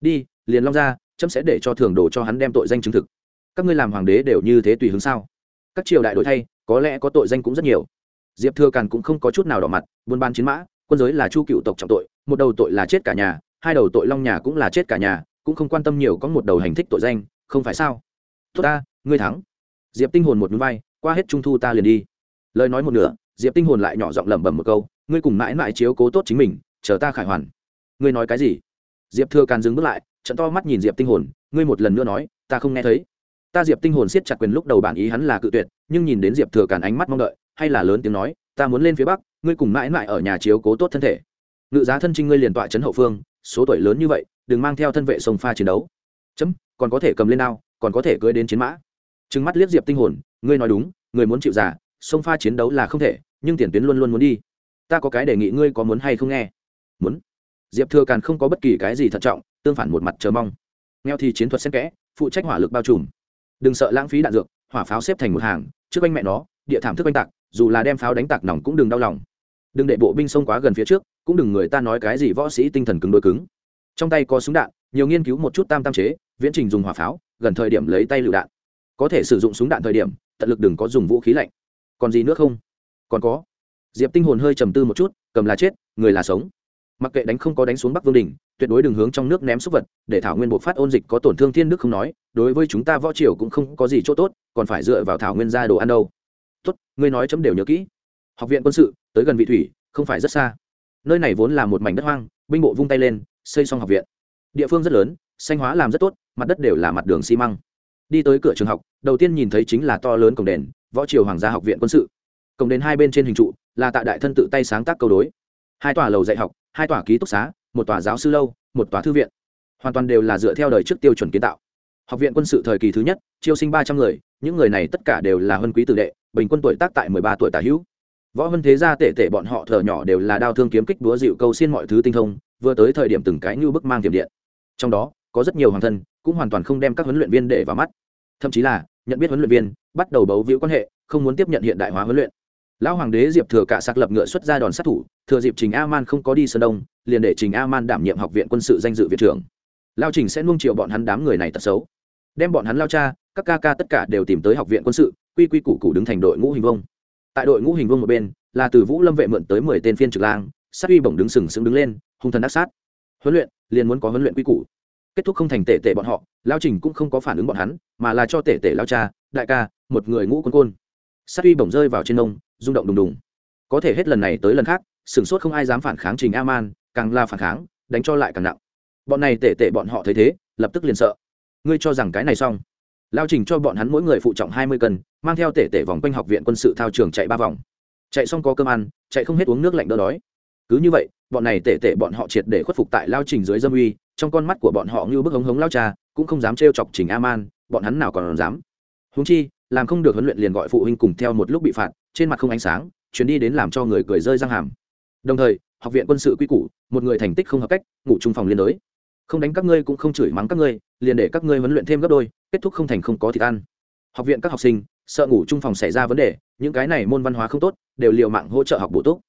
Đi, liền long ra chấm sẽ để cho thường đồ cho hắn đem tội danh chứng thực. Các ngươi làm hoàng đế đều như thế tùy hướng sao? Các triều đại đổi thay, có lẽ có tội danh cũng rất nhiều. Diệp thừa càn cũng không có chút nào đỏ mặt, buôn ban chiến mã, quân giới là chu cựu tộc trọng tội, một đầu tội là chết cả nhà, hai đầu tội long nhà cũng là chết cả nhà, cũng không quan tâm nhiều có một đầu hành thích tội danh, không phải sao? Tốt ta, ngươi thắng diệp tinh hồn một núi vai, qua hết trung thu ta liền đi. Lời nói một nửa, diệp tinh hồn lại nhỏ giọng lẩm bẩm một câu, ngươi cùng mãi mãi chiếu cố tốt chính mình, chờ ta khải hoàn. Ngươi nói cái gì? Diệp thừa càn dừng bước lại, trận to mắt nhìn diệp tinh hồn, ngươi một lần nữa nói, ta không nghe thấy. Ta diệp tinh hồn siết chặt quyền lúc đầu bản ý hắn là cự tuyệt, nhưng nhìn đến diệp thừa càn ánh mắt mong đợi, hay là lớn tiếng nói, ta muốn lên phía bắc, ngươi cùng mãi mãi ở nhà chiếu cố tốt thân thể. Ngự giá thân trinh ngươi liền tọa trấn hậu phương, số tuổi lớn như vậy, đừng mang theo thân vệ sông pha chiến đấu. Chấm, còn có thể cầm lên đao, còn có thể cưỡi đến chiến mã trừng mắt liếc diệp tinh hồn, ngươi nói đúng, người muốn chịu giả sông pha chiến đấu là không thể, nhưng tiền tuyến luôn luôn muốn đi. Ta có cái đề nghị ngươi có muốn hay không nghe? Muốn. Diệp thừa càn không có bất kỳ cái gì thận trọng, tương phản một mặt chờ mong. Nghèo thì chiến thuật xen kẽ, phụ trách hỏa lực bao trùm. Đừng sợ lãng phí đạn dược, hỏa pháo xếp thành một hàng, trước anh mẹ nó, địa thảm thức anh tạc, dù là đem pháo đánh tạc nòng cũng đừng đau lòng. Đừng để bộ binh xông quá gần phía trước, cũng đừng người ta nói cái gì võ sĩ tinh thần cứng đôi cứng. Trong tay có súng đạn, nhiều nghiên cứu một chút tam tam chế, viễn trình dùng hỏa pháo, gần thời điểm lấy tay lựu đạn có thể sử dụng súng đạn thời điểm, tận lực đừng có dùng vũ khí lạnh. Còn gì nữa không? Còn có. Diệp tinh hồn hơi trầm tư một chút, cầm là chết, người là sống. Mặc kệ đánh không có đánh xuống bắc vương đình tuyệt đối đừng hướng trong nước ném xúc vật, để thảo nguyên bộ phát ôn dịch có tổn thương thiên đức không nói, đối với chúng ta võ triều cũng không có gì chỗ tốt, còn phải dựa vào thảo nguyên ra đồ ăn đâu. Tốt, ngươi nói chấm đều nhớ kỹ. Học viện quân sự, tới gần vị thủy, không phải rất xa. Nơi này vốn là một mảnh đất hoang, binh bộ vung tay lên, xây xong học viện. Địa phương rất lớn, xanh hóa làm rất tốt, mặt đất đều là mặt đường xi măng đi tới cửa trường học, đầu tiên nhìn thấy chính là to lớn cổng đền, võ triều hoàng gia học viện quân sự. Cổng đền hai bên trên hình trụ là tại đại thân tự tay sáng tác câu đối. Hai tòa lầu dạy học, hai tòa ký túc xá, một tòa giáo sư lâu, một tòa thư viện. Hoàn toàn đều là dựa theo đời trước tiêu chuẩn kiến tạo. Học viện quân sự thời kỳ thứ nhất, chiêu sinh ba trăm người, những người này tất cả đều là huân quý tử đệ, bình quân tuổi tác tại mười ba tuổi tả hữu. Võ huân thế gia tể tể bọn họ thợ nhỏ đều là đao thương kiếm kích búa dịu câu xiên mọi thứ tinh thông, vừa tới thời điểm từng cái như bức mang tiềm điện. Trong đó, có rất nhiều hoàng thân cũng hoàn toàn không đem các huấn luyện viên để vào mắt. Thậm chí là, nhận biết huấn luyện viên, bắt đầu bấu víu quan hệ, không muốn tiếp nhận hiện đại hóa huấn luyện. Lão hoàng đế diệp thừa cả sạc lập ngựa xuất ra đòn sát thủ, thừa dịp trình a man không có đi sơn đông, liền để trình a man đảm nhiệm học viện quân sự danh dự viện trưởng. Lao trình sẽ nuông chiều bọn hắn đám người này tật xấu. Đem bọn hắn lao cha, các ca ca tất cả đều tìm tới học viện quân sự, quy quy củ củ đứng thành đội ngũ hình vông tại đội ngũ hình vông một bên, là từ vũ lâm vệ mượn tới mười tên phiên trực lang, sát uy bổng đứng sừng sững đứng lên, hung thần đắc sát. Huấn luyện, liền muốn có huấn luyện quy củ kết thúc không thành tệ tệ bọn họ, lao trình cũng không có phản ứng bọn hắn, mà là cho tệ tệ lao cha, đại ca, một người ngũ quân côn. Sát uy bổng rơi vào trên nông rung động đùng đùng. Có thể hết lần này tới lần khác, sửng sốt không ai dám phản kháng trình a man càng la phản kháng, đánh cho lại càng nặng. Bọn này tệ tệ bọn họ thấy thế, lập tức liền sợ. Ngươi cho rằng cái này xong. Lao trình cho bọn hắn mỗi người phụ trọng hai mươi cân, mang theo tể tể vòng quanh học viện quân sự thao trường chạy ba vòng. Chạy xong có cơm ăn, chạy không hết uống nước lạnh đỡ đói. Cứ như vậy, bọn này tể tể bọn họ triệt để khuất phục tại lao trình dưới dâm uy trong con mắt của bọn họ như bức hống hống lao cha, cũng không dám trêu chọc trình a man bọn hắn nào còn dám. Húng chi, làm không được huấn luyện liền gọi phụ huynh cùng theo một lúc bị phạt, trên mặt không ánh sáng, chuyến đi đến làm cho người cười rơi răng hàm. Đồng thời, học viện quân sự quy củ, một người thành tích không hợp cách, ngủ chung phòng liên đối. Không đánh các ngươi cũng không chửi mắng các ngươi, liền để các ngươi huấn luyện thêm gấp đôi, kết thúc không thành không có thịt ăn. Học viện các học sinh, sợ ngủ chung phòng xảy ra vấn đề, những cái này môn văn hóa không tốt, đều liều mạng hỗ trợ học bổ túc.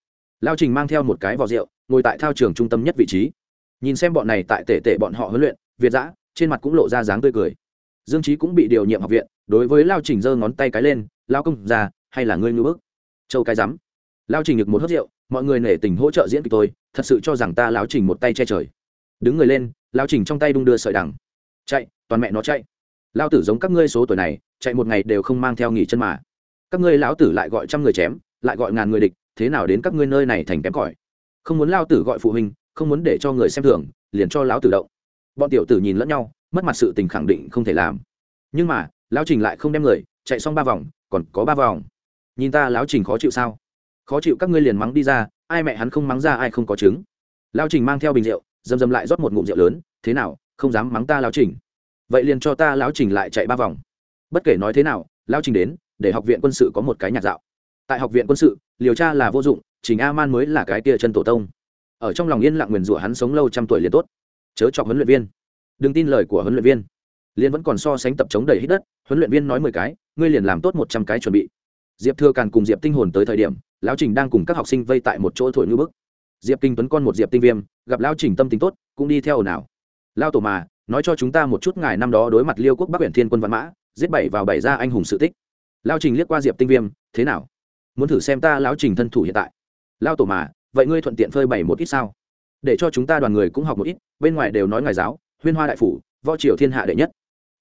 Lao trình mang theo một cái vò rượu, ngồi tại thao trường trung tâm nhất vị trí nhìn xem bọn này tại tể tể bọn họ huấn luyện việt giã trên mặt cũng lộ ra dáng tươi cười. Dương trí cũng bị điều nhiệm học viện đối với lao trình giơ ngón tay cái lên lao công già, hay là ngươi ngư bức? Châu cái rắm. Lao trình được một hớt rượu mọi người nể tình hỗ trợ diễn kịch tôi thật sự cho rằng ta lao trình một tay che trời. Đứng người lên lao trình trong tay đung đưa sợi đằng. Chạy toàn mẹ nó chạy. Lao tử giống các ngươi số tuổi này chạy một ngày đều không mang theo nghỉ chân mà. Các ngươi lão tử lại gọi trăm người chém lại gọi ngàn người địch thế nào đến các ngươi nơi này thành kém cỏi? Không muốn lao tử gọi phụ huynh không muốn để cho người xem thường, liền cho lão tử động. Bọn tiểu tử nhìn lẫn nhau, mất mặt sự tình khẳng định không thể làm. Nhưng mà, lão trình lại không đem người, chạy xong ba vòng, còn có ba vòng. Nhìn ta, lão trình khó chịu sao? Khó chịu các ngươi liền mắng đi ra, ai mẹ hắn không mắng ra ai không có chứng. Lão trình mang theo bình rượu, dầm dầm lại rót một ngụm rượu lớn, thế nào, không dám mắng ta lão trình. Vậy liền cho ta lão trình lại chạy ba vòng. Bất kể nói thế nào, lão trình đến, để học viện quân sự có một cái nhạc dạo. Tại học viện quân sự, liều tra là vô dụng, trình a man mới là cái tia chân tổ tông ở trong lòng yên lặng nguyền rủa hắn sống lâu trăm tuổi liền tốt. Chớ chọc huấn luyện viên. Đừng tin lời của huấn luyện viên. Liên vẫn còn so sánh tập chống đầy hít đất, huấn luyện viên nói mười cái, ngươi liền làm tốt một trăm cái chuẩn bị. Diệp thừa càn cùng diệp tinh hồn tới thời điểm, lão trình đang cùng các học sinh vây tại một chỗ thổi ngư bức. Diệp kinh tuấn con một diệp tinh viêm, gặp lão trình tâm tính tốt, cũng đi theo nào lao tổ mà, nói cho chúng ta một chút ngài năm đó đối mặt liêu quốc bắc huyện thiên quân văn mã, giết bảy vào bảy ra anh hùng sự tích. Lao trình liếc qua diệp tinh viêm, thế nào? Muốn thử xem ta lão trình thân thủ hiện tại? Lao tổ mà vậy ngươi thuận tiện phơi bảy một ít sao? Để cho chúng ta đoàn người cũng học một ít, bên ngoài đều nói ngài giáo, huyên hoa đại phủ, võ triều thiên hạ đệ nhất.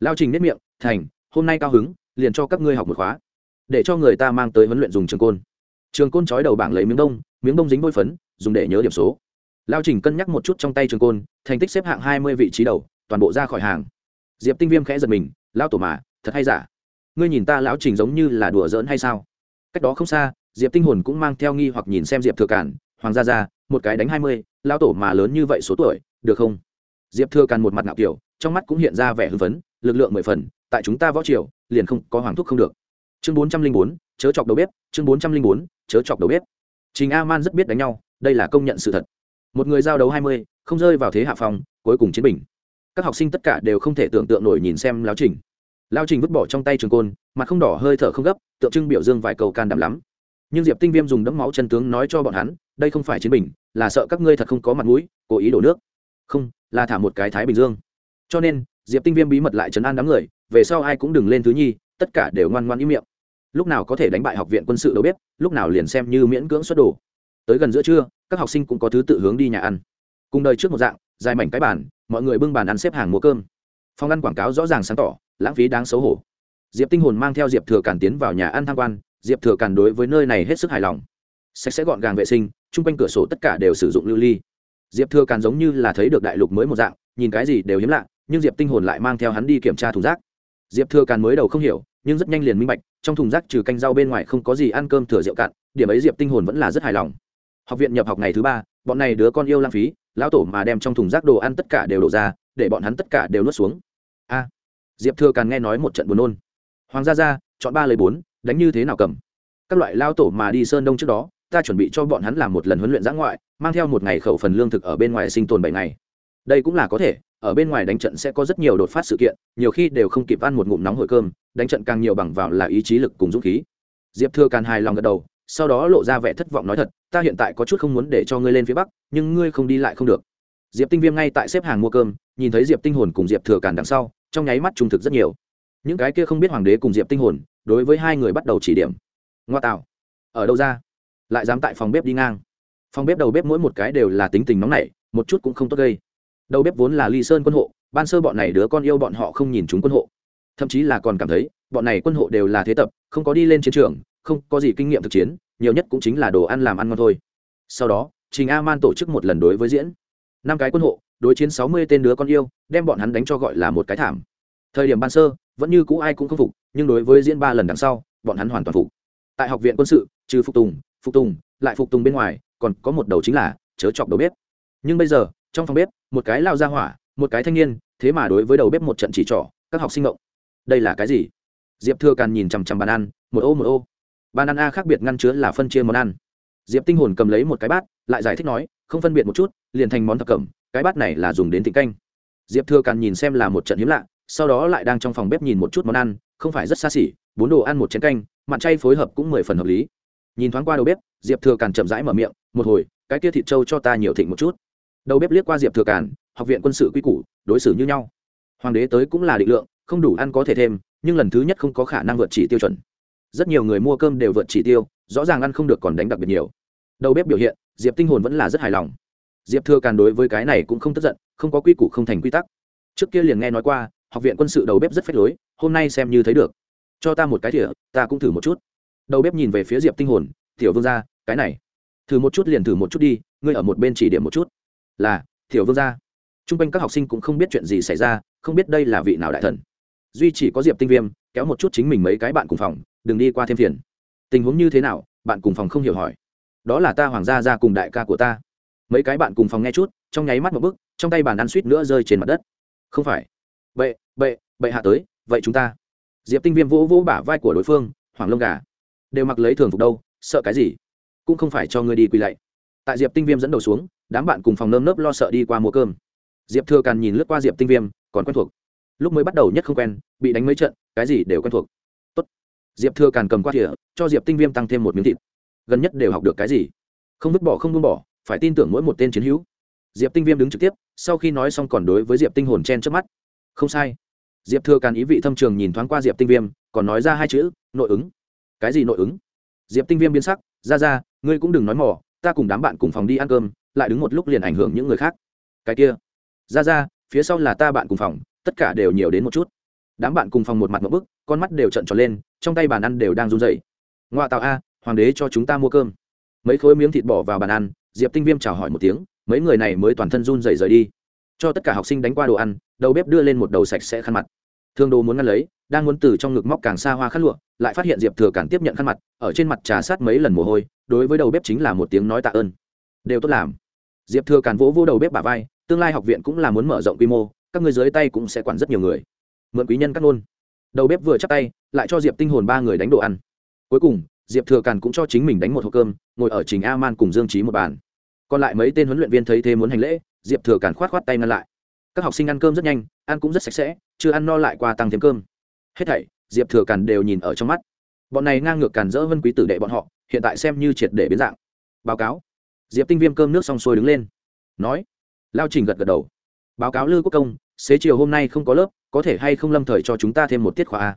Lao trình nếp miệng, thành, hôm nay cao hứng, liền cho các ngươi học một khóa. Để cho người ta mang tới huấn luyện dùng trường côn. Trường côn trói đầu bảng lấy miếng đông miếng đông dính bôi phấn, dùng để nhớ điểm số. Lao trình cân nhắc một chút trong tay trường côn, thành tích xếp hạng hai mươi vị trí đầu, toàn bộ ra khỏi hàng. Diệp tinh viêm khẽ giật mình, lao tổ mà, thật hay giả? Ngươi nhìn ta lão trình giống như là đùa giỡn hay sao? Cách đó không xa, diệp tinh hồn cũng mang theo nghi hoặc nhìn xem diệp thừa cản hoàng gia gia, một cái đánh hai mươi lao tổ mà lớn như vậy số tuổi, được không? Diệp thừa càn một mặt ngạo kiểu, trong mắt cũng hiện ra vẻ hưng phấn, lực lượng mười phần, tại chúng ta võ triều, liền không có hoàng thúc không được. Chương bốn trăm linh bốn, chớ chọc đầu bếp, chương bốn trăm linh bốn, chớ chọc đầu bếp. Trình a man rất biết đánh nhau, đây là công nhận sự thật. Một người giao đấu hai mươi, không rơi vào thế hạ phòng cuối cùng chiến bình. Các học sinh tất cả đều không thể tưởng tượng nổi nhìn xem lao trình. Lao trình vứt bỏ trong tay trường côn, mặt không đỏ, hơi thở không gấp, tượng trưng biểu dương vài cầu can đảm lắm nhưng diệp tinh viêm dùng đấm máu chân tướng nói cho bọn hắn, đây không phải chiến bình, là sợ các ngươi thật không có mặt mũi, cố ý đổ nước. Không, là thả một cái thái bình dương. Cho nên, diệp tinh viêm bí mật lại chấn an đám người, về sau ai cũng đừng lên thứ nhi, tất cả đều ngoan ngoan ý miệng. Lúc nào có thể đánh bại học viện quân sự đâu biết, lúc nào liền xem như miễn cưỡng xuất đồ. Tới gần giữa trưa, các học sinh cũng có thứ tự hướng đi nhà ăn. Cùng đời trước một dạng, dài mảnh cái bàn, mọi người bưng bàn ăn xếp hàng mua cơm. Phòng ăn quảng cáo rõ ràng sáng tỏ, lãng phí đáng xấu hổ. Diệp tinh hồn mang theo diệp thừa cản tiến vào nhà ăn tham quan diệp thừa càn đối với nơi này hết sức hài lòng. Sạch sẽ gọn gàng vệ sinh, chung quanh cửa sổ tất cả đều sử dụng lưu ly. Diệp thừa càn giống như là thấy được đại lục mới một dạng, nhìn cái gì đều hiếm lạ, nhưng diệp tinh hồn lại mang theo hắn đi kiểm tra thùng rác. Diệp thừa càn mới đầu không hiểu, nhưng rất nhanh liền minh bạch, trong thùng rác trừ canh rau bên ngoài không có gì ăn cơm thừa rượu cạn, điểm ấy diệp tinh hồn vẫn là rất hài lòng. Học viện nhập học ngày thứ ba, bọn này đứa con yêu lãng phí, lão tổ mà đem trong thùng rác đồ ăn tất cả đều đổ ra, để bọn hắn tất cả đều nuốt xuống. A. Diệp thừa càn nghe nói một trận buồn nôn. Hoàng gia gia, chọn ba lấy bốn đánh như thế nào cầm? Các loại lao tổ mà đi sơn đông trước đó, ta chuẩn bị cho bọn hắn làm một lần huấn luyện giã ngoại, mang theo một ngày khẩu phần lương thực ở bên ngoài sinh tồn bảy ngày. Đây cũng là có thể, ở bên ngoài đánh trận sẽ có rất nhiều đột phát sự kiện, nhiều khi đều không kịp ăn một ngụm nóng hổi cơm, đánh trận càng nhiều bằng vào là ý chí lực cùng dũng khí. Diệp thừa càn hài lòng gật đầu, sau đó lộ ra vẻ thất vọng nói thật, ta hiện tại có chút không muốn để cho ngươi lên phía bắc, nhưng ngươi không đi lại không được. Diệp tinh viêm ngay tại xếp hàng mua cơm, nhìn thấy diệp tinh hồn cùng diệp thừa càn đằng sau, trong nháy mắt trung thực rất nhiều. Những cái kia không biết hoàng đế cùng diệp tinh hồn đối với hai người bắt đầu chỉ điểm. Ngoa tạo. Ở đâu ra? Lại dám tại phòng bếp đi ngang. Phòng bếp đầu bếp mỗi một cái đều là tính tình nóng nảy, một chút cũng không tốt gây. Đầu bếp vốn là ly sơn quân hộ, ban sơ bọn này đứa con yêu bọn họ không nhìn chúng quân hộ. Thậm chí là còn cảm thấy, bọn này quân hộ đều là thế tập, không có đi lên chiến trường, không có gì kinh nghiệm thực chiến, nhiều nhất cũng chính là đồ ăn làm ăn ngon thôi. Sau đó, trình a man tổ chức một lần đối với diễn. Năm cái quân hộ, đối chiến sáu mươi tên đứa con yêu, đem bọn hắn đánh cho gọi là một cái thảm. Thời điểm ban sơ, vẫn như cũ ai cũng không phục nhưng đối với diễn ba lần đằng sau, bọn hắn hoàn toàn phục. Tại học viện quân sự, trừ phục tùng phục tùng, lại phục tùng bên ngoài, còn có một đầu chính là chớ chọc đầu bếp. Nhưng bây giờ, trong phòng bếp, một cái lao ra hỏa, một cái thanh niên, thế mà đối với đầu bếp một trận chỉ trỏ, các học sinh động đây là cái gì? Diệp thừa càn nhìn chằm chằm bàn ăn, một ô một ô. Bàn ăn a khác biệt ngăn chứa là phân chia món ăn. Diệp tinh hồn cầm lấy một cái bát, lại giải thích nói, không phân biệt một chút, liền thành món thập cẩm, cái bát này là dùng đến thịnh canh. Diệp thừa càn nhìn xem là một trận hiếm lạ, sau đó lại đang trong phòng bếp nhìn một chút món ăn không phải rất xa xỉ, bốn đồ ăn một chén canh, mặn chay phối hợp cũng mười phần hợp lý. Nhìn thoáng qua đầu bếp, diệp thừa càn chậm rãi mở miệng, một hồi, cái kia thịt trâu cho ta nhiều thịnh một chút. Đầu bếp liếc qua diệp thừa càn, học viện quân sự quy củ, đối xử như nhau. Hoàng đế tới cũng là định lượng, không đủ ăn có thể thêm, nhưng lần thứ nhất không có khả năng vượt chỉ tiêu chuẩn. Rất nhiều người mua cơm đều vượt chỉ tiêu, rõ ràng ăn không được còn đánh đặc biệt nhiều. Đầu bếp biểu hiện, diệp tinh hồn vẫn là rất hài lòng. Diệp thừa càn đối với cái này cũng không tức giận, không có quy củ không thành quy tắc. Trước kia liền nghe nói qua học viện quân sự đầu bếp rất phách lối, hôm nay xem như thấy được. Cho ta một cái thỉa ta cũng thử một chút. Đầu bếp nhìn về phía diệp tinh hồn, tiểu vương gia, cái này, thử một chút liền thử một chút đi, ngươi ở một bên chỉ điểm một chút. Là, tiểu vương gia. Trung quanh các học sinh cũng không biết chuyện gì xảy ra, không biết đây là vị nào đại thần. Duy chỉ có diệp tinh viêm, kéo một chút chính mình mấy cái bạn cùng phòng, đừng đi qua thêm phiền. Tình huống như thế nào? bạn cùng phòng không hiểu hỏi. Đó là ta hoàng gia gia cùng đại ca của ta. Mấy cái bạn cùng phòng nghe chút, trong nháy mắt một bước, trong tay bàn ăn suýt nữa rơi trên mặt đất. Không phải. Vậy bệ bệ hạ tới, vậy chúng ta. Diệp tinh viêm vỗ vỗ bả vai của đối phương hoàng lông gà. Đều mặc lấy thường phục đâu, sợ cái gì? Cũng không phải cho ngươi đi quỳ lạy. Tại diệp tinh viêm dẫn đầu xuống, đám bạn cùng phòng nơm nớp lo sợ đi qua mua cơm. Diệp thừa càn nhìn lướt qua diệp tinh viêm, còn quen thuộc. Lúc mới bắt đầu nhất không quen, bị đánh mấy trận, cái gì đều quen thuộc. Tốt. diệp thừa càn cầm qua thìa, cho diệp tinh viêm tăng thêm một miếng thịt. Gần nhất đều học được cái gì? Không vứt bỏ, không buông bỏ, phải tin tưởng mỗi một tên chiến hữu. Diệp tinh viêm đứng trực tiếp, sau khi nói xong còn đối với diệp tinh hồn chen trước mắt. Không sai diệp thừa càn ý vị thâm trường nhìn thoáng qua diệp tinh viêm, còn nói ra hai chữ, nội ứng. Cái gì nội ứng? Diệp tinh viêm biến sắc, ra ra, ngươi cũng đừng nói mỏ ta cùng đám bạn cùng phòng đi ăn cơm, lại đứng một lúc liền ảnh hưởng những người khác. Cái kia? Ra ra, phía sau là ta bạn cùng phòng, tất cả đều nhiều đến một chút. Đám bạn cùng phòng một mặt một bức, con mắt đều trận tròn lên, trong tay bàn ăn đều đang run dậy ngoại tạo a, hoàng đế cho chúng ta mua cơm. Mấy khối miếng thịt bỏ vào bàn ăn, diệp tinh viêm chào hỏi một tiếng, mấy người này mới toàn thân run dậy rời đi. Cho tất cả học sinh đánh qua đồ ăn đầu bếp đưa lên một đầu sạch sẽ khăn mặt. Thương đồ muốn ngăn lấy, đang muốn từ trong ngực móc càng xa hoa khăn lụa, lại phát hiện diệp thừa cản tiếp nhận khăn mặt, ở trên mặt trà sát mấy lần mồ hôi, đối với đầu bếp chính là một tiếng nói tạ ơn. Đều tốt làm. Diệp thừa cản vỗ vô đầu bếp bà vai, tương lai học viện cũng là muốn mở rộng quy mô, các người dưới tay cũng sẽ quản rất nhiều người. Mượn quý nhân cắt nôn đầu bếp vừa chắc tay, lại cho diệp tinh hồn ba người đánh đồ ăn. Cuối cùng, diệp thừa càn cũng cho chính mình đánh một hộp cơm, ngồi ở trình a man cùng dương trí một bàn. Còn lại mấy tên huấn luyện viên thấy thế muốn hành lễ, diệp thừa càn khoát khoát tay ngăn lại các học sinh ăn cơm rất nhanh, ăn cũng rất sạch sẽ, chưa ăn no lại qua tăng thêm cơm. Hết thảy, diệp thừa càn đều nhìn ở trong mắt. Bọn này ngang ngược càn dỡ vân quý tử đệ bọn họ, hiện tại xem như triệt để biến dạng. Báo cáo. Diệp tinh viêm cơm nước xong xuôi đứng lên. Nói. Lao trình gật gật đầu. Báo cáo lư quốc công, xế chiều hôm nay không có lớp, có thể hay không lâm thời cho chúng ta thêm một tiết khóa a?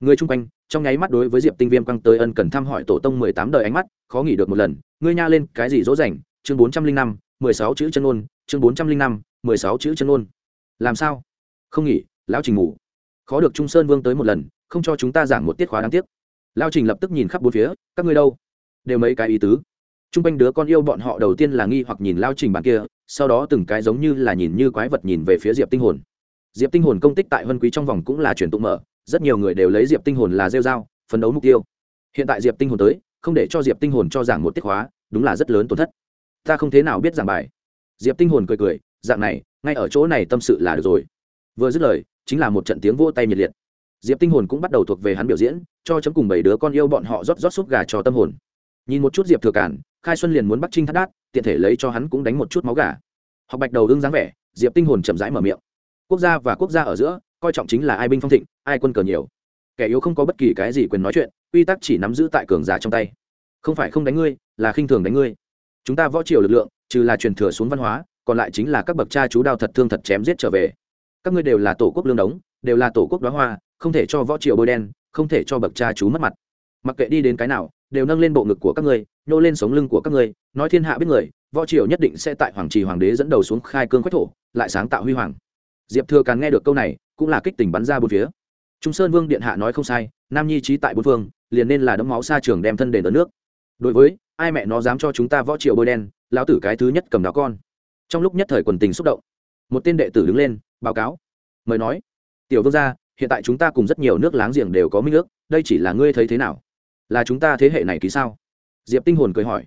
Người chung quanh, trong nháy mắt đối với diệp tinh viêm căng tới ân cần thăm hỏi tổ tông mười tám đời ánh mắt, khó nghỉ được một lần. Ngươi nha lên cái gì dỗ dành? Chương bốn trăm linh năm, mười sáu chữ chân ôn, chương bốn trăm linh năm, mười sáu chữ chân ôn làm sao? Không nghỉ, lão trình ngủ. Khó được trung sơn vương tới một lần, không cho chúng ta giảng một tiết khóa đáng tiếc. Lao trình lập tức nhìn khắp bốn phía, các ngươi đâu? Đều mấy cái ý tứ. T r u n g quanh đứa con yêu bọn họ đầu tiên là nghi hoặc nhìn lao trình bàn kia, sau đó từng cái giống như là nhìn như quái vật nhìn về phía diệp tinh hồn. Diệp tinh hồn công tích tại vân quý trong vòng cũng là truyền tụng mở, rất nhiều người đều lấy diệp tinh hồn là rêu dao, phấn đấu mục tiêu. Hiện tại diệp tinh hồn tới, không để cho diệp tinh hồn cho giảng một tiết khóa, đúng là rất lớn tổn thất. Ta không thế nào biết giảng bài. Diệp tinh hồn cười cười dạng này, ngay ở chỗ này tâm sự là được rồi. Vừa dứt lời, chính là một trận tiếng vỗ tay nhiệt liệt. Diệp tinh hồn cũng bắt đầu thuộc về hắn biểu diễn, cho chấm cùng bảy đứa con yêu bọn họ rót rót xúc gà cho tâm hồn. Nhìn một chút diệp thừa cản, khai xuân liền muốn bắt trinh thắt đát, tiện thể lấy cho hắn cũng đánh một chút máu gà. Học bạch đầu đương dáng vẻ, diệp tinh hồn chậm rãi mở miệng. Quốc gia và quốc gia ở giữa, coi trọng chính là ai binh phong thịnh, ai quân cờ nhiều. Kẻ yếu không có bất kỳ cái gì quyền nói chuyện, quy tắc chỉ nắm giữ tại cường giả trong tay. Không phải không đánh ngươi, là khinh thường đánh ngươi. Chúng ta võ triều lực lượng, trừ là truyền thừa xuống văn hóa còn lại chính là các bậc cha chú đao thật thương thật chém giết trở về. Các ngươi đều là tổ quốc lương đống, đều là tổ quốc đoá hoa, không thể cho võ triều bôi đen, không thể cho bậc cha chú mất mặt. Mặc kệ đi đến cái nào, đều nâng lên bộ ngực của các ngươi, nhô lên sống lưng của các ngươi, nói thiên hạ biết người, võ triều nhất định sẽ tại hoàng trì hoàng đế dẫn đầu xuống khai cương quách thổ, lại sáng tạo huy hoàng. Diệp thừa càng nghe được câu này, cũng là kích tình bắn ra bốn phía. Trung sơn vương điện hạ nói không sai, nam nhi trí tại bốn phương, liền nên là đấm máu xa trường đem thân đền ở nước. Đối với, ai mẹ nó dám cho chúng ta võ triều bôi đen, lão tử cái thứ nhất cầm đó con trong lúc nhất thời quần tình xúc động, một tên đệ tử đứng lên, báo cáo. Mời nói, tiểu vương gia, hiện tại chúng ta cùng rất nhiều nước láng giềng đều có minh nước đây chỉ là ngươi thấy thế nào? Là chúng ta thế hệ này ký sao? Diệp tinh hồn cười hỏi.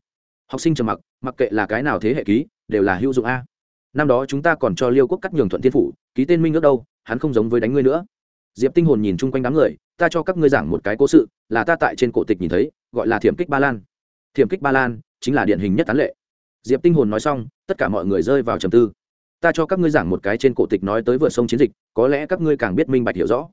Học sinh trầm mặc mặc kệ là cái nào thế hệ ký, đều là hữu dụng a. Năm đó chúng ta còn cho liêu quốc cắt nhường thuận thiên phủ, ký tên minh ước đâu, hắn không giống với đánh ngươi nữa. Diệp tinh hồn nhìn chung quanh đám người, ta cho các ngươi giảng một cái cố sự, là ta tại trên cổ tịch nhìn thấy, gọi là thiểm kích ba lan. Thiểm kích ba lan chính là điển hình nhất tán lệ diệp tinh hồn nói xong, tất cả mọi người rơi vào trầm tư. Ta cho các ngươi giảng một cái trên cổ tịch nói tới vượt sông chiến dịch, có lẽ các ngươi càng biết minh bạch hiểu rõ.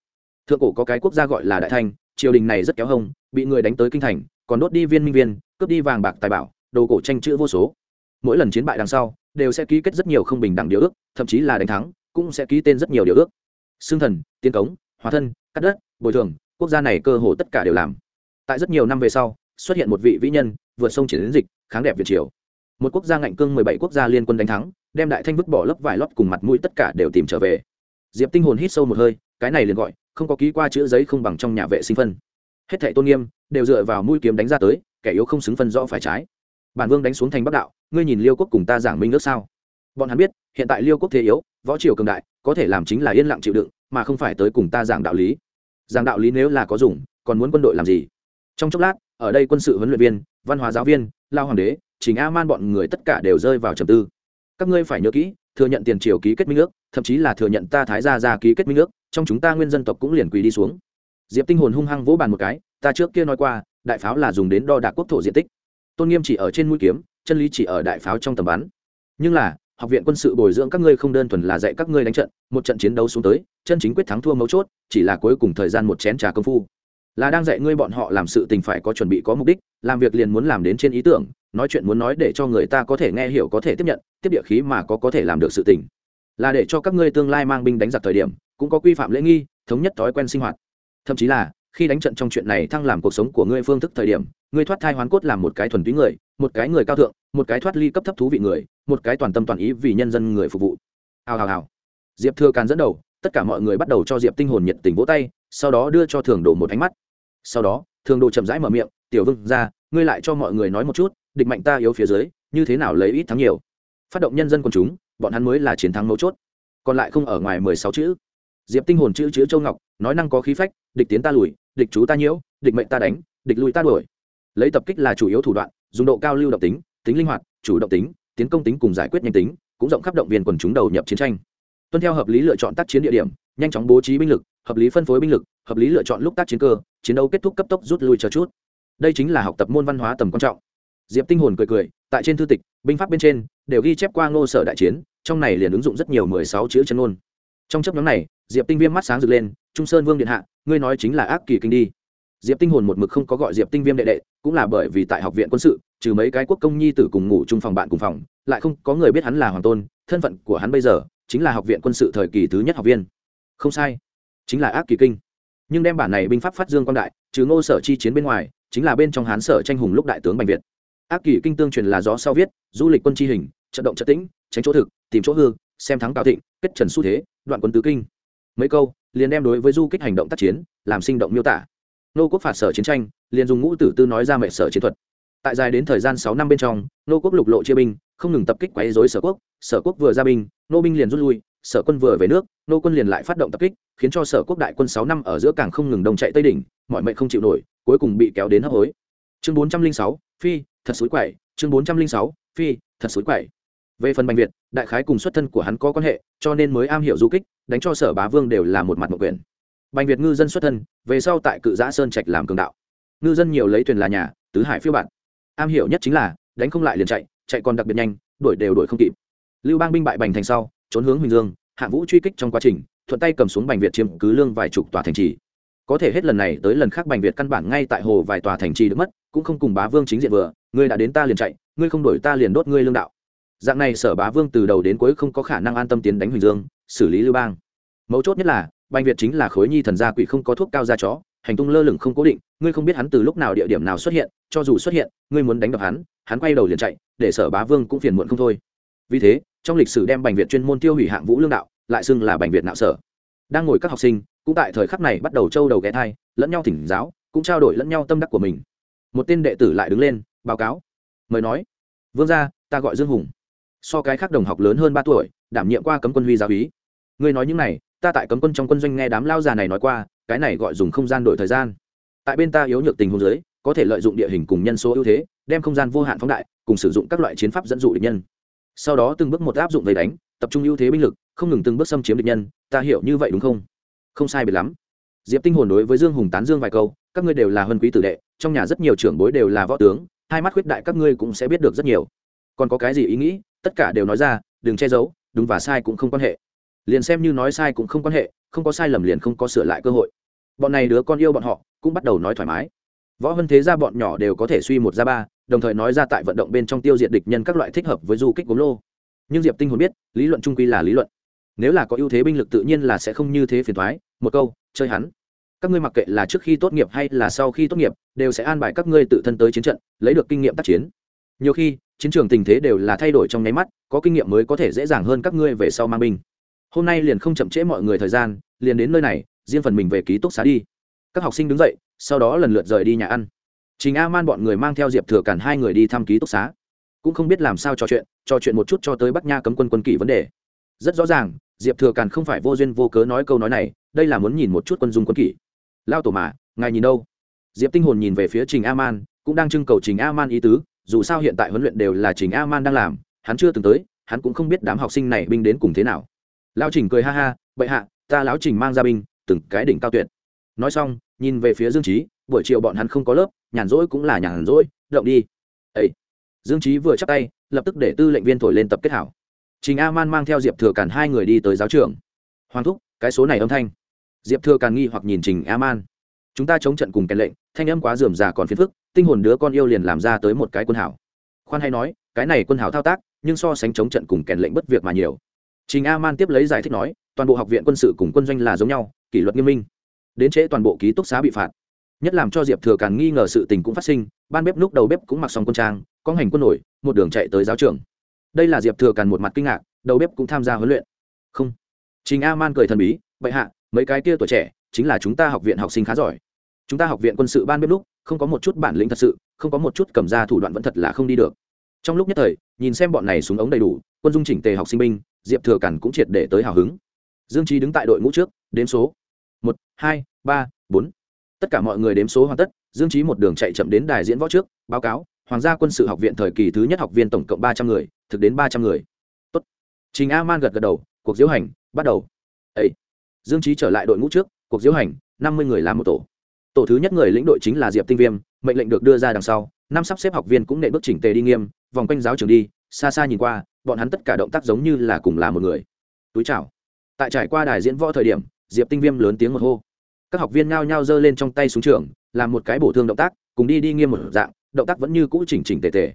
Thượng cổ có cái quốc gia gọi là đại thanh triều đình này rất kéo hông bị người đánh tới kinh thành, còn đốt đi viên minh viên, cướp đi vàng bạc tài bảo, đồ cổ tranh chữ vô số. Mỗi lần chiến bại đằng sau, đều sẽ ký kết rất nhiều không bình đẳng điều ước, thậm chí là đánh thắng, cũng sẽ ký tên rất nhiều điều ước. Xương thần, tiên cống, hóa thân, cắt đất, bồi thường, quốc gia này cơ hồ tất cả đều làm. Tại rất nhiều năm về sau, xuất hiện một vị vĩ nhân, vượt sông chiến đến dịch, kháng đẹp việt triều một quốc gia ngạnh cương mười bảy quốc gia liên quân đánh thắng, đem đại thanh vứt bỏ lớp vải lót cùng mặt mũi tất cả đều tìm trở về. Diệp tinh hồn hít sâu một hơi, cái này liền gọi, không có ký qua chữ giấy không bằng trong nhà vệ sinh phân. Hết thảy tôn nghiêm, đều dựa vào mũi kiếm đánh ra tới, kẻ yếu không xứng phân rõ phải trái. Bản vương đánh xuống thành bắc đạo, ngươi nhìn liêu quốc cùng ta giảng minh nước sao? Bọn hắn biết, hiện tại liêu quốc thế yếu, võ triều cường đại, có thể làm chính là yên lặng chịu đựng, mà không phải tới cùng ta giảng đạo lý. Giảng đạo lý nếu là có dùng, còn muốn quân đội làm gì? Trong chốc lát, ở đây quân sự huấn luyện viên, văn hóa giáo viên, lao hoàng đế trình a man bọn người tất cả đều rơi vào trầm tư. Các ngươi phải nhớ kỹ, thừa nhận tiền triều ký kết minh ước, thậm chí là thừa nhận ta thái gia ra ký kết minh ước, trong chúng ta nguyên dân tộc cũng liền quỳ đi xuống. Diệp tinh hồn hung hăng vỗ bàn một cái, ta trước kia nói qua, đại pháo là dùng đến đo đạc quốc thổ diện tích. Tôn nghiêm chỉ ở trên mũi kiếm, chân lý chỉ ở đại pháo trong tầm bắn. Nhưng là, học viện quân sự bồi dưỡng các ngươi không đơn thuần là dạy các ngươi đánh trận, một trận chiến đấu xuống tới, chân chính quyết thắng thua mấu chốt, chỉ là cuối cùng thời gian một chén trà công phu. Là đang dạy ngươi bọn họ làm sự tình phải có chuẩn bị có mục đích, làm việc liền muốn làm đến trên ý tưởng nói chuyện muốn nói để cho người ta có thể nghe hiểu, có thể tiếp nhận, tiếp địa khí mà có có thể làm được sự tình. Là để cho các ngươi tương lai mang binh đánh giặc thời điểm, cũng có quy phạm lễ nghi, thống nhất thói quen sinh hoạt. Thậm chí là, khi đánh trận trong chuyện này thăng làm cuộc sống của ngươi phương thức thời điểm, ngươi thoát thai hoán cốt làm một cái thuần túy người, một cái người cao thượng, một cái thoát ly cấp thấp thú vị người, một cái toàn tâm toàn ý vì nhân dân người phục vụ. Hào hào hào. Diệp thừa càn dẫn đầu, tất cả mọi người bắt đầu cho diệp tinh hồn nhiệt tình vỗ tay, sau đó đưa cho thường đồ một ánh mắt. Sau đó, thường đồ chậm rãi mở miệng, tiểu vương ra, ngươi lại cho mọi người nói một chút địch mạnh ta yếu phía dưới, như thế nào lấy ít thắng nhiều? Phát động nhân dân quần chúng, bọn hắn mới là chiến thắng mấu chốt. Còn lại không ở ngoài mười sáu chữ. Diệp tinh hồn chữ chữ châu ngọc, nói năng có khí phách, địch tiến ta lùi, địch chú ta nhiễu, địch mệnh ta đánh, địch lui ta đuổi. Lấy tập kích là chủ yếu thủ đoạn, dùng độ cao lưu động tính tính linh hoạt, chủ động tính, tiến công tính cùng giải quyết nhanh tính, cũng rộng khắp động viên quần chúng đầu nhập chiến tranh. Tuân theo hợp lý lựa chọn tác chiến địa điểm, nhanh chóng bố trí binh lực, hợp lý phân phối binh lực, hợp lý lựa chọn lúc tác chiến cơ, chiến đấu kết thúc cấp tốc rút lui chờ chút. Đây chính là học tập môn văn hóa tầm quan trọng diệp tinh hồn cười cười, tại trên thư tịch, binh pháp bên trên, đều ghi chép qua ngô sở đại chiến, trong này liền ứng dụng rất nhiều mười sáu chữ chân ngôn. Trong chấp nhóm này, diệp tinh viêm mắt sáng rực lên, trung sơn vương điện hạ, ngươi nói chính là ác kỳ kinh đi. Diệp tinh hồn một mực không có gọi diệp tinh viêm đệ đệ, cũng là bởi vì tại học viện quân sự, trừ mấy cái quốc công nhi tử cùng ngủ chung phòng bạn cùng phòng, lại không có người biết hắn là hoàng tôn, thân phận của hắn bây giờ, chính là học viện quân sự thời kỳ thứ nhất học viên. Không sai, chính là ác kỳ kinh. Nhưng đem bản này binh pháp phát dương quan đại, trừ ngô sở chi chiến bên ngoài, chính là bên trong hán sở tranh hùng lúc đại tướng bành việt ác kỳ kinh tương truyền là gió sau viết, du lịch quân chi hình, trận động trận tĩnh, tránh chỗ thực, tìm chỗ hư, xem thắng cao thịnh, kết trần xu thế, đoạn quân tứ kinh. Mấy câu, liền đem đối với du kích hành động tác chiến, làm sinh động miêu tả. Nô quốc phạt sở chiến tranh, liền dùng ngũ tử tư nói ra mệ sở chiến thuật. Tại dài đến thời gian sáu năm bên trong, nô quốc lục lộ chia binh, không ngừng tập kích quấy dối sở quốc sở quốc vừa ra binh, nô binh liền rút lui, sở quân vừa về nước, nô quân liền lại phát động tập kích, khiến cho sở quốc đại quân sáu năm ở giữa cảng không ngừng đồng chạy tây đỉnh, mọi mệnh không chịu nổi, cuối cùng bị kéo đến hấp hối. Chương bốn trăm linh sáu, phi thật suối quậy chương bốn trăm linh sáu, phi, thật suối quậy về phần bành việt, đại khái cùng xuất thân của hắn có quan hệ, cho nên mới am hiểu du kích, đánh cho sở bá vương đều là một mặt một quyền. Bành việt ngư dân xuất thân, về sau tại cự giã sơn trạch làm cường đạo. Ngư dân nhiều lấy thuyền là nhà, tứ hải phiêu bản am hiểu nhất chính là, đánh không lại liền chạy chạy còn đặc biệt nhanh, đuổi đều đuổi không kịp. Lưu bang binh bại bành thành sau, trốn hướng huỳnh dương, hạ vũ truy kích trong quá trình, thuận tay cầm xuống bành việt chiếm cứ lương vài chục tòa thành trì. Có thể hết lần này tới lần khác bành việt căn bản ngay tại hồ vài tòa thành trì được mất, cũng không cùng bá vương chính diện vừa ngươi đã đến ta liền chạy, ngươi không đổi ta liền đốt ngươi lương đạo. Dạng này sở bá vương từ đầu đến cuối không có khả năng an tâm tiến đánh huỳnh dương, xử lý lưu bang. Mấu chốt nhất là banh việt chính là khối nhi thần gia quỷ không có thuốc cao da chó, hành tung lơ lửng không cố định, ngươi không biết hắn từ lúc nào địa điểm nào xuất hiện, cho dù xuất hiện, ngươi muốn đánh đập hắn hắn quay đầu liền chạy, để sở bá vương cũng phiền muộn không thôi. Vì thế, trong lịch sử đem bành việt chuyên môn tiêu hủy hạng vũ lương đạo, lại xưng là bành việt nạo sở. Đang ngồi các học sinh, cũng tại thời khắc này bắt đầu trâu đầu ghé thai, lẫn nhau thỉnh giáo, cũng trao đổi lẫn nhau tâm đắc của mình. Một tên đệ tử lại đứng lên báo cáo. Mời nói. Vương gia, ta gọi dương hùng. So cái khác đồng học lớn hơn ba tuổi, đảm nhiệm qua cấm quân huy giáo ý ngươi nói những này, ta tại cấm quân trong quân doanh nghe đám lao già này nói qua, cái này gọi dùng không gian đổi thời gian. Tại bên ta yếu nhược tình hôn giới có thể lợi dụng địa hình cùng nhân số ưu thế, đem không gian vô hạn phóng đại, cùng sử dụng các loại chiến pháp dẫn dụ địch nhân. Sau đó từng bước một áp dụng về đánh, tập trung ưu thế binh lực, không ngừng từng bước xâm chiếm địch nhân, ta hiểu như vậy đúng không? Không sai biệt lắm. Diệp tinh hồn đối với dương hùng tán dương vài câu, các ngươi đều là huân quý tử đệ, trong nhà rất nhiều trưởng bối đều là võ tướng hai mắt khuyết đại các ngươi cũng sẽ biết được rất nhiều. Còn có cái gì ý nghĩ? Tất cả đều nói ra, đừng che giấu, đúng và sai cũng không quan hệ. Liền xem như nói sai cũng không quan hệ, không có sai lầm liền không có sửa lại cơ hội. Bọn này đứa con yêu bọn họ cũng bắt đầu nói thoải mái. Võ hân thế ra bọn nhỏ đều có thể suy một ra ba, đồng thời nói ra tại vận động bên trong tiêu diệt địch nhân các loại thích hợp với du kích gốm lô. Nhưng diệp tinh hồn biết, lý luận trung quy là lý luận. Nếu là có ưu thế binh lực tự nhiên là sẽ không như thế phiền thoái một câu, chơi hắn các ngươi mặc kệ là trước khi tốt nghiệp hay là sau khi tốt nghiệp, đều sẽ an bài các ngươi tự thân tới chiến trận, lấy được kinh nghiệm tác chiến. Nhiều khi, chiến trường tình thế đều là thay đổi trong nháy mắt, có kinh nghiệm mới có thể dễ dàng hơn các ngươi về sau mang binh. Hôm nay liền không chậm trễ mọi người thời gian, liền đến nơi này, riêng phần mình về ký túc xá đi. Các học sinh đứng dậy, sau đó lần lượt rời đi nhà ăn. Trình a man bọn người mang theo diệp thừa cản hai người đi thăm ký túc xá. Cũng không biết làm sao trò chuyện trò chuyện một chút cho tới bắc nha cấm quân quân kỷ vấn đề. Rất rõ ràng, diệp thừa càn không phải vô duyên vô cớ nói câu nói này, đây là muốn nhìn một chút quân dung quân kỷ lao tổ mà, ngài nhìn đâu? Diệp tinh hồn nhìn về phía trình a man cũng đang trưng cầu trình a man ý tứ, dù sao hiện tại huấn luyện đều là trình a man đang làm, hắn chưa từng tới, hắn cũng không biết đám học sinh này binh đến cùng thế nào. Lao trình cười ha ha, bệ hạ, ta lão trình mang ra binh, từng cái đỉnh cao tuyệt. Nói xong, nhìn về phía dương trí buổi chiều bọn hắn không có lớp, nhàn rỗi cũng là nhàn rỗi, động đi. Ấy dương trí vừa chắc tay, lập tức để tư lệnh viên thổi lên tập kết hảo. Trình a man mang theo diệp thừa cản hai người đi tới giáo trường. Hoàng thúc, cái số này âm thanh diệp thừa càng nghi hoặc nhìn trình a man chúng ta chống trận cùng kèn lệnh, thanh âm quá dườm già còn phiền phức, tinh hồn đứa con yêu liền làm ra tới một cái quân hảo. Khoan hay nói, cái này quân hảo thao tác, nhưng so sánh chống trận cùng kèn lệnh bất việc mà nhiều. Trình a man tiếp lấy giải thích nói, toàn bộ học viện quân sự cùng quân doanh là giống nhau, kỷ luật nghiêm minh. Đến trễ toàn bộ ký túc xá bị phạt. Nhất làm cho diệp thừa càng nghi ngờ sự tình cũng phát sinh, ban bếp lúc đầu bếp cũng mặc xong quân trang, có hành quân nổi, một đường chạy tới giáo trường. Đây là diệp thừa càng một mặt kinh ngạc, đầu bếp cũng tham gia huấn luyện. Không. Trình a man cười thần bí, bệ hạ mấy cái kia tuổi trẻ chính là chúng ta học viện học sinh khá giỏi. Chúng ta học viện quân sự ban bếp lúc, không có một chút bản lĩnh thật sự, không có một chút cầm ra thủ đoạn vẫn thật là không đi được. Trong lúc nhất thời, nhìn xem bọn này súng ống đầy đủ, quân dung chỉnh tề học sinh binh, diệp thừa cản cũng triệt để tới hào hứng. Dương trí đứng tại đội ngũ trước, đếm số. Một, hai, ba, bốn. Tất cả mọi người đếm số hoàn tất, dương trí một đường chạy chậm đến đài diễn võ trước, báo cáo, hoàng gia quân sự học viện thời kỳ thứ nhất học viên tổng cộng ba trăm người, thực đến ba trăm người. Tốt. trình a man gật gật đầu, cuộc diễu hành bắt đầu. Ấy dương trí trở lại đội ngũ trước, cuộc diễu hành, năm mươi người làm một tổ. Tổ thứ nhất người lĩnh đội chính là diệp tinh viêm, mệnh lệnh được đưa ra đằng sau, năm sắp xếp học viên cũng nệ bước chỉnh tề đi nghiêm, vòng quanh giáo trường đi, xa xa nhìn qua, bọn hắn tất cả động tác giống như là cùng là một người. Túi chào. Tại trải qua đài diễn võ thời điểm, diệp tinh viêm lớn tiếng một hô. Các học viên ngao nhao giơ lên trong tay súng trường, làm một cái bổ thương động tác, cùng đi đi nghiêm một dạng, động tác vẫn như cũ chỉnh chỉnh tề tề.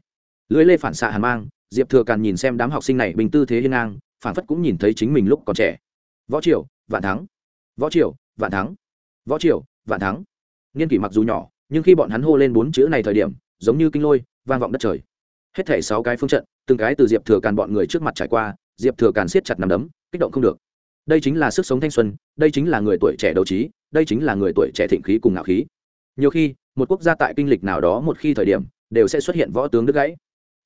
Lưới lê phản xạ hàn mang, diệp thừa càn nhìn xem đám học sinh này bình tư thế hiên ngang phản phất cũng nhìn thấy chính mình lúc còn trẻ. Võ triều vạn thắng. Võ triều, vạn thắng. Võ triều, vạn thắng. Niên kỷ mặc dù nhỏ, nhưng khi bọn hắn hô lên bốn chữ này thời điểm, giống như kinh lôi, vang vọng đất trời. Hết thảy sáu cái phương trận, từng cái từ diệp thừa càn bọn người trước mặt trải qua, diệp thừa càn siết chặt nằm đấm, kích động không được. Đây chính là sức sống thanh xuân, đây chính là người tuổi trẻ đấu trí, đây chính là người tuổi trẻ thịnh khí cùng ngạo khí. Nhiều khi, một quốc gia tại kinh lịch nào đó một khi thời điểm, đều sẽ xuất hiện võ tướng đứt gãy.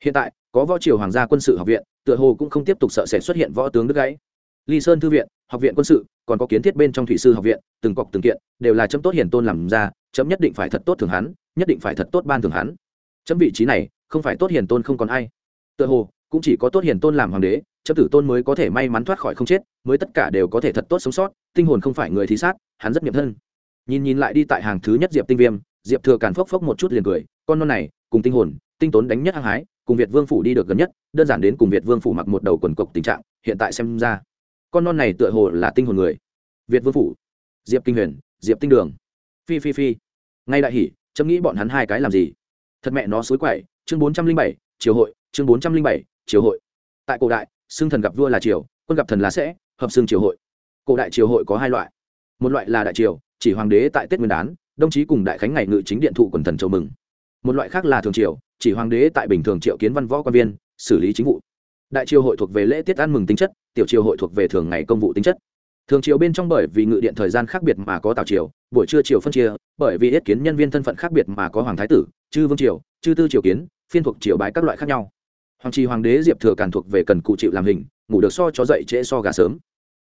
Hiện tại, có võ triều hoàng gia quân sự học viện, tựa hồ cũng không tiếp tục sợ sẽ xuất hiện võ tướng đứt gãy. Ly sơn thư viện học viện quân sự, còn có kiến thiết bên trong thủy sư học viện, từng cọc từng kiện, đều là chấm tốt hiển tôn làm ra, chấm nhất định phải thật tốt thường hắn, nhất định phải thật tốt ban thường hắn. Chấm vị trí này, không phải tốt hiển tôn không còn ai. Tựa hồ, cũng chỉ có tốt hiển tôn làm hoàng đế, chấm tử tôn mới có thể may mắn thoát khỏi không chết, mới tất cả đều có thể thật tốt sống sót, tinh hồn không phải người thí sát, hắn rất nghiệm thân. Nhìn nhìn lại đi tại hàng thứ nhất diệp tinh viêm, diệp thừa càn phốc phốc một chút liền cười, con non này, cùng tinh hồn, tinh tốn đánh nhất hăng hái, cùng việt vương phủ đi được gần nhất, đơn giản đến cùng việt vương phủ mặc một đầu quần cộc tình trạng, hiện tại xem ra con non này tựa hồ là tinh hồn người. Việt vương phủ, diệp kinh huyền, diệp tinh đường. Phi phi phi. Ngay đại hỉ, chấm nghĩ bọn hắn hai cái làm gì? Thật mẹ nó xối quậy, chương bốn trăm linh bảy, triều hội, chương bốn trăm linh bảy, triều hội. Tại cổ đại xưng thần gặp vua là triều, quân gặp thần là sẽ, hợp xưng triều hội. Cổ đại triều hội có hai loại. Một loại là đại triều, chỉ hoàng đế tại tết nguyên đán, đồng chí cùng đại khánh ngày ngự chính điện thụ quần thần chầu mừng. Một loại khác là thường triều, chỉ hoàng đế tại bình thường triệu kiến văn võ quan viên, xử lý chính vụ đại triều hội thuộc về lễ tiết ăn mừng tính chất, tiểu triều hội thuộc về thường ngày công vụ tính chất. Thường triều bên trong bởi vì ngự điện thời gian khác biệt mà có tào triều, buổi trưa triều phân chia, bởi vì ít kiến nhân viên thân phận khác biệt mà có hoàng thái tử, chư vương triều, chư tư triều kiến, phiên thuộc triều bái các loại khác nhau. Hoàng trì hoàng đế diệp thừa càn thuộc về cần cụ chịu làm hình, ngủ được so cho dậy trễ so gà sớm.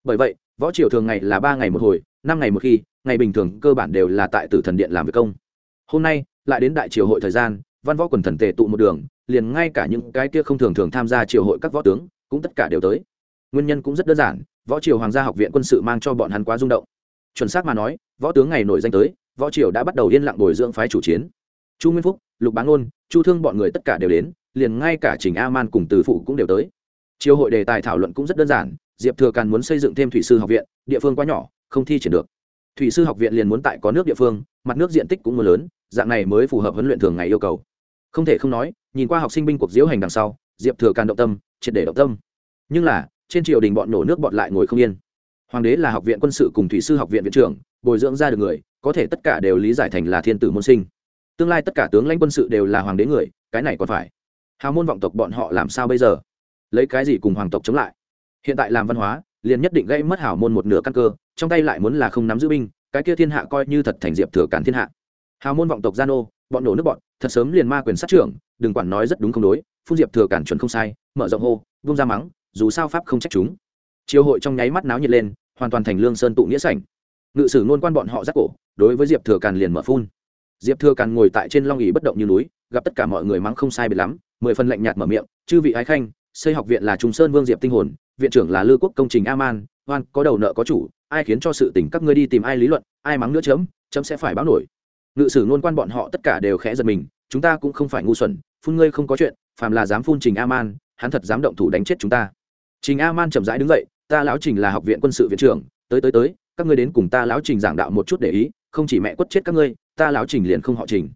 Bởi vậy, võ triều thường ngày là ba ngày một hồi, năm ngày một khi, ngày bình thường cơ bản đều là tại tử thần điện làm việc công. Hôm nay, lại đến đại triều hội thời gian văn võ quần thần tề tụ một đường, liền ngay cả những cái kia không thường thường tham gia triều hội các võ tướng, cũng tất cả đều tới. Nguyên nhân cũng rất đơn giản, võ triều hoàng gia học viện quân sự mang cho bọn hắn quá rung động. Chuẩn xác mà nói, võ tướng ngày nổi danh tới, võ triều đã bắt đầu yên lặng bồi dưỡng phái chủ chiến. Chu nguyên phúc, lục bán ôn chu thương bọn người tất cả đều đến, liền ngay cả trình a man cùng từ phụ cũng đều tới. Triều hội đề tài thảo luận cũng rất đơn giản, diệp thừa càn muốn xây dựng thêm thủy sư học viện, địa phương quá nhỏ, không thi triển được. Thủy sư học viện liền muốn tại có nước địa phương, mặt nước diện tích cũng mưa lớn, dạng này mới phù hợp huấn luyện thường ngày yêu cầu không thể không nói, nhìn qua học sinh binh cuộc diễu hành đằng sau, diệp thừa càn động tâm, triệt để động tâm. Nhưng là, trên triều đình bọn nổ nước bọn lại ngồi không yên. Hoàng đế là học viện quân sự cùng thủy sư học viện viện trưởng, bồi dưỡng ra được người, có thể tất cả đều lý giải thành là thiên tử môn sinh. Tương lai tất cả tướng lãnh quân sự đều là hoàng đế người, cái này còn phải. Hào môn vọng tộc bọn họ làm sao bây giờ? Lấy cái gì cùng hoàng tộc chống lại? Hiện tại làm văn hóa, liền nhất định gây mất hào môn một nửa căn cơ, trong tay lại muốn là không nắm giữ binh, cái kia thiên hạ coi như thật thành diệp thừa cản thiên hạ hào môn vọng tộc gian ô bọn nổ nước bọn, thật sớm liền ma quyền sát trưởng, đừng quản nói rất đúng không đối, phun diệp thừa cản chuẩn không sai, mở rộng hô, vung ra mắng, dù sao pháp không trách chúng. Chiều hội trong nháy mắt náo nhiệt lên, hoàn toàn thành lương sơn tụ nghĩa sảnh. Ngự sử nôn quan bọn họ giác cổ, đối với diệp thừa càn liền mở phun. Diệp thừa càn ngồi tại trên long ỉ bất động như núi, gặp tất cả mọi người mắng không sai biệt lắm, mười phần lạnh nhạt mở miệng, chư vị ái khanh, xây học viện là trung sơn vương diệp tinh hồn, viện trưởng là lư quốc công trình a man hoan có đầu nợ có chủ, ai khiến cho sự tình các ngươi đi tìm ai lý luận, ai mắng nữa chấm chấm sẽ phải báo nổi ngự sử nôn quan bọn họ tất cả đều khẽ giật mình, chúng ta cũng không phải ngu xuẩn, phun ngươi không có chuyện, phàm là dám phun trình a man hắn thật dám động thủ đánh chết chúng ta. Trình a man chậm rãi đứng dậy, ta lão trình là học viện quân sự viện trưởng, tới tới tới, các ngươi đến cùng ta lão trình giảng đạo một chút để ý, không chỉ mẹ quất chết các ngươi, ta lão trình liền không họ trình.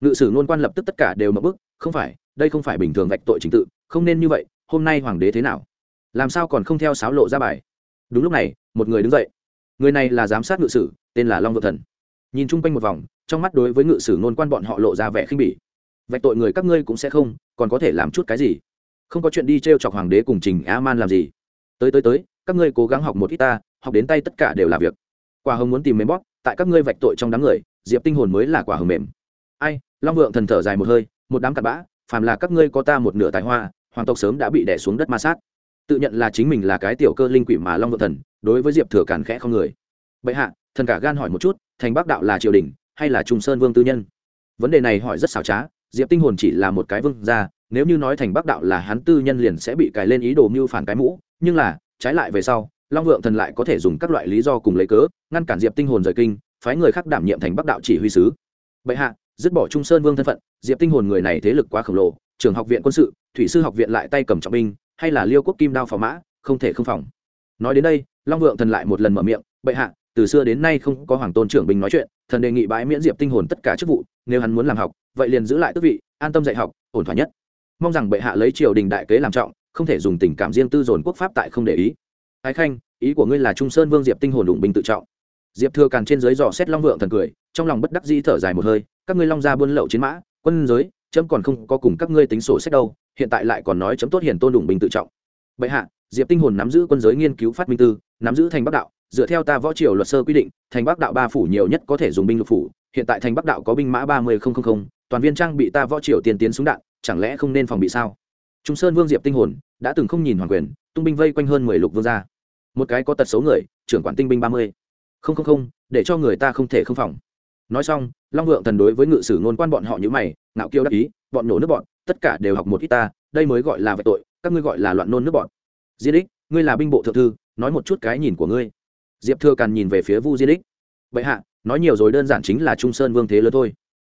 Ngự sử nôn quan lập tức tất cả đều mập bức, không phải, đây không phải bình thường vạch tội trình tự, không nên như vậy, hôm nay hoàng đế thế nào? Làm sao còn không theo sáo lộ ra bài? Đúng lúc này, một người đứng dậy. Người này là giám sát ngự sử, tên là long vợ thần. Nhìn chung quanh một vòng trong mắt đối với ngự sử nôn quan bọn họ lộ ra vẻ khinh bỉ. Vạch tội người các ngươi cũng sẽ không, còn có thể làm chút cái gì? Không có chuyện đi t r e o chọc hoàng đế cùng trình a man làm gì? Tới tới tới, các ngươi cố gắng học một ít ta, học đến tay tất cả đều là việc. Quả hồng muốn tìm mềm bóp, tại các ngươi vạch tội trong đám người, diệp tinh hồn mới là quả hồng mềm. Ai, long vượng thần thở dài một hơi, một đám cặn bã, phàm là các ngươi có ta một nửa tài hoa, hoàng tộc sớm đã bị đẻ xuống đất ma sát. Tự nhận là chính mình là cái tiểu cơ linh quỷ mà long vượng thần, đối với diệp thừa càn khẽ không người. Bệ hạ, thần cả gan hỏi một chút, thành bắc đạo là triều đình hay là trung sơn vương tư nhân? Vấn đề này hỏi rất xảo trá, diệp tinh hồn chỉ là một cái vương gia, nếu như nói thành bắc đạo là hắn tư nhân liền sẽ bị cài lên ý đồ mưu phản cái mũ, nhưng là, trái lại về sau, long vượng thần lại có thể dùng các loại lý do cùng lấy cớ, ngăn cản diệp tinh hồn rời kinh, phái người khác đảm nhiệm thành bắc đạo chỉ huy sứ. Bệ hạ, dứt bỏ trung sơn vương thân phận, diệp tinh hồn người này thế lực quá khổng lồ trường học viện quân sự, thủy sư học viện lại tay cầm trọng binh, hay là liêu quốc kim đao phò mã, không thể không phòng. Nói đến đây, long vượng thần lại một lần mở miệng, bệ hạ từ xưa đến nay không có hoàng tôn trưởng binh nói chuyện, thần đề nghị bãi miễn diệp tinh hồn tất cả chức vụ, nếu hắn muốn làm học, vậy liền giữ lại tước vị, an tâm dạy học, ổn thỏa nhất. Mong rằng bệ hạ lấy triều đình đại kế làm trọng, không thể dùng tình cảm riêng tư dồn quốc pháp tại không để ý. Ái khanh, ý của ngươi là trung sơn vương diệp tinh hồn đụng binh tự trọng. Diệp thừa càn trên dưới dò xét long vượng thần cười, trong lòng bất đắc dĩ thở dài một hơi, các ngươi long ra buôn lậu chiến mã, quân giới, chấm còn không có cùng các ngươi tính sổ sách đâu, hiện tại lại còn nói chấm tốt hiển tôn đụng binh tự trọng. Bệ hạ, diệp tinh hồn nắm giữ quân giới nghiên cứu phát minh tư, nắm giữ thành bắc đạo dựa theo ta võ triều luật sơ quy định, thành bắc đạo ba phủ nhiều nhất có thể dùng binh lục phủ, hiện tại thành bắc đạo có binh mã ba mươi toàn viên trang bị ta võ triều tiên tiến súng đạn, chẳng lẽ không nên phòng bị sao? Trung sơn vương diệp tinh hồn đã từng không nhìn hoàng quyền, tung binh vây quanh hơn mười lục vương gia. Một cái có tật xấu người, trưởng quản tinh binh ba mươi. Không không không, để cho người ta không thể không phòng. Nói xong, long vượng thần đối với ngự sử ngôn quan bọn họ như mày, ngạo kiêu đắc ý, bọn nổ nước bọn, tất cả đều học một ít ta, đây mới gọi là vệ tội, các ngươi gọi là loạn nôn nước bọn. Diên ích ngươi là binh bộ thượng thư, nói một chút cái nhìn của ngươi diệp thừa càn nhìn về phía vu diên đích vậy hạ, nói nhiều rồi đơn giản chính là trung sơn vương thế lớn thôi.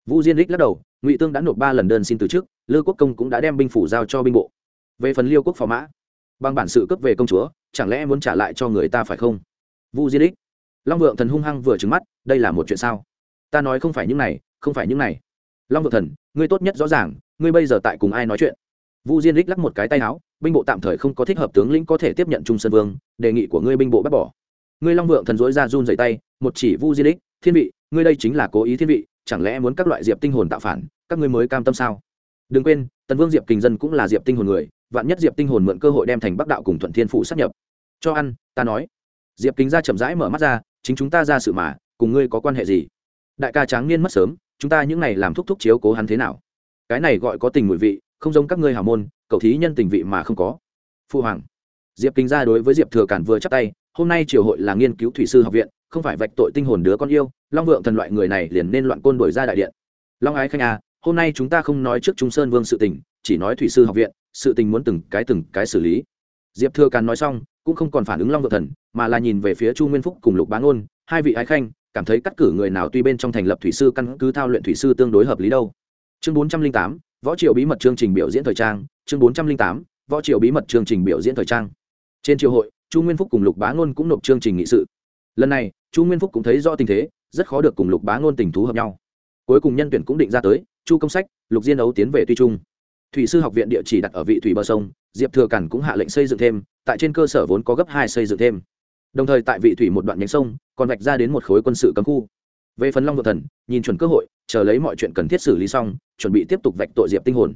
Vu diên đích lắc đầu, ngụy tương đã nộp ba lần đơn xin từ chức, lư quốc công cũng đã đem binh phủ giao cho binh bộ. Về phần liêu quốc phò mã, bằng bản sự cấp về công chúa, chẳng lẽ muốn trả lại cho người ta phải không? Vu diên đích long vượng thần hung hăng vừa trứng mắt, đây là một chuyện sao? Ta nói không phải những này, không phải những này. Long Vượng thần, ngươi tốt nhất rõ ràng, ngươi bây giờ tại cùng ai nói chuyện? Vu diên đích lắc một cái tay áo, binh bộ tạm thời không có thích hợp tướng lĩnh có thể tiếp nhận trung sơn vương, đề nghị của ngươi binh bộ bác bỏ ngươi long vượng thần dối ra run dày tay, một chỉ vu di lích thiên vị, ngươi đây chính là cố ý thiên vị, chẳng lẽ muốn các loại diệp tinh hồn tạo phản, các ngươi mới cam tâm sao? Đừng quên, tần vương diệp kình dân cũng là diệp tinh hồn người, vạn nhất diệp tinh hồn mượn cơ hội đem thành bắc đạo cùng thuận thiên phụ sát nhập. Cho ăn, ta nói. Diệp kính ra chậm rãi mở mắt ra, chính chúng ta ra sự mà, cùng ngươi có quan hệ gì? Đại ca tráng niên mất sớm, chúng ta những ngày làm thúc thúc chiếu cố hắn thế nào? Cái này gọi có tình mùi vị, không giống các ngươi hào môn cậu thí nhân tình vị mà không có. Phu hoàng. Diệp kính ra đối với diệp thừa cản vừa chắp tay hôm nay triều hội là nghiên cứu thủy sư học viện không phải vạch tội tinh hồn đứa con yêu long vượng thần loại người này liền nên loạn côn đổi ra đại điện. Long ái khanh à, hôm nay chúng ta không nói trước trung sơn vương sự tình chỉ nói thủy sư học viện sự tình muốn từng cái từng cái xử lý. Diệp thừa càn nói xong cũng không còn phản ứng long vượng thần mà là nhìn về phía chu nguyên phúc cùng lục bá ngôn hai vị ái khanh cảm thấy cắt cử người nào tuy bên trong thành lập thủy sư căn cứ thao luyện thủy sư tương đối hợp lý đâu. Chương bốn trăm linh tám võ triệu bí mật chương trình biểu diễn thời trang chương bốn trăm linh tám võ triệu bí mật chương trình biểu diễn thời trang. Trên triều hội chu nguyên phúc cùng lục bá ngôn cũng nộp chương trình nghị sự. Lần này, chu nguyên phúc cũng thấy rõ tình thế, rất khó được cùng lục bá ngôn tình thú hợp nhau. Cuối cùng nhân tuyển cũng định ra tới, chu công sách, lục diên ấu tiến về tuy trung. Thủy sư học viện địa chỉ đặt ở vị thủy bờ sông, diệp thừa cản cũng hạ lệnh xây dựng thêm, tại trên cơ sở vốn có gấp hai xây dựng thêm. Đồng thời tại vị thủy một đoạn nhánh sông, còn vạch ra đến một khối quân sự cấm khu. Về phần long vợ thần, nhìn chuẩn cơ hội, chờ lấy mọi chuyện cần thiết xử lý xong, chuẩn bị tiếp tục vạch tội diệp tinh hồn.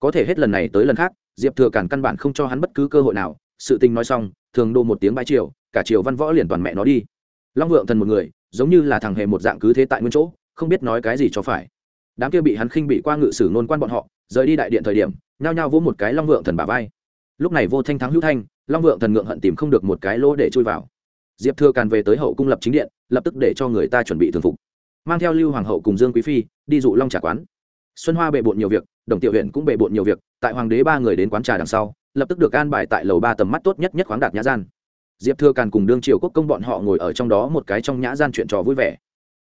Có thể hết lần này tới lần khác, diệp thừa cản căn bản không cho hắn bất cứ cơ hội nào sự tình nói xong, thường đô một tiếng bãi triều, cả triều văn võ liền toàn mẹ nó đi. Long vượng thần một người, giống như là thằng hề một dạng cứ thế tại nguyên chỗ, không biết nói cái gì cho phải. Đám kia bị hắn khinh bị qua ngự sử nôn quan bọn họ, rời đi đại điện thời điểm, nhao nhao vỗ một cái long vượng thần bà vai. Lúc này vô thanh thắng hữu thanh, long vượng thần ngượng hận tìm không được một cái lỗ để chui vào. Diệp thừa càn về tới hậu cung lập chính điện, lập tức để cho người ta chuẩn bị thường phục. Mang theo lưu hoàng hậu cùng dương quý phi, đi dụ long trà quán. Xuân hoa bệ bộn nhiều việc, đồng tiểu huyện cũng bệ bộn nhiều việc, tại hoàng đế ba người đến quán trà đằng sau lập tức được an bài tại lầu ba tầm mắt tốt nhất nhất khoáng đạt nhã gian. Diệp thừa càn cùng đương triều quốc công bọn họ ngồi ở trong đó một cái trong nhã gian chuyện trò vui vẻ.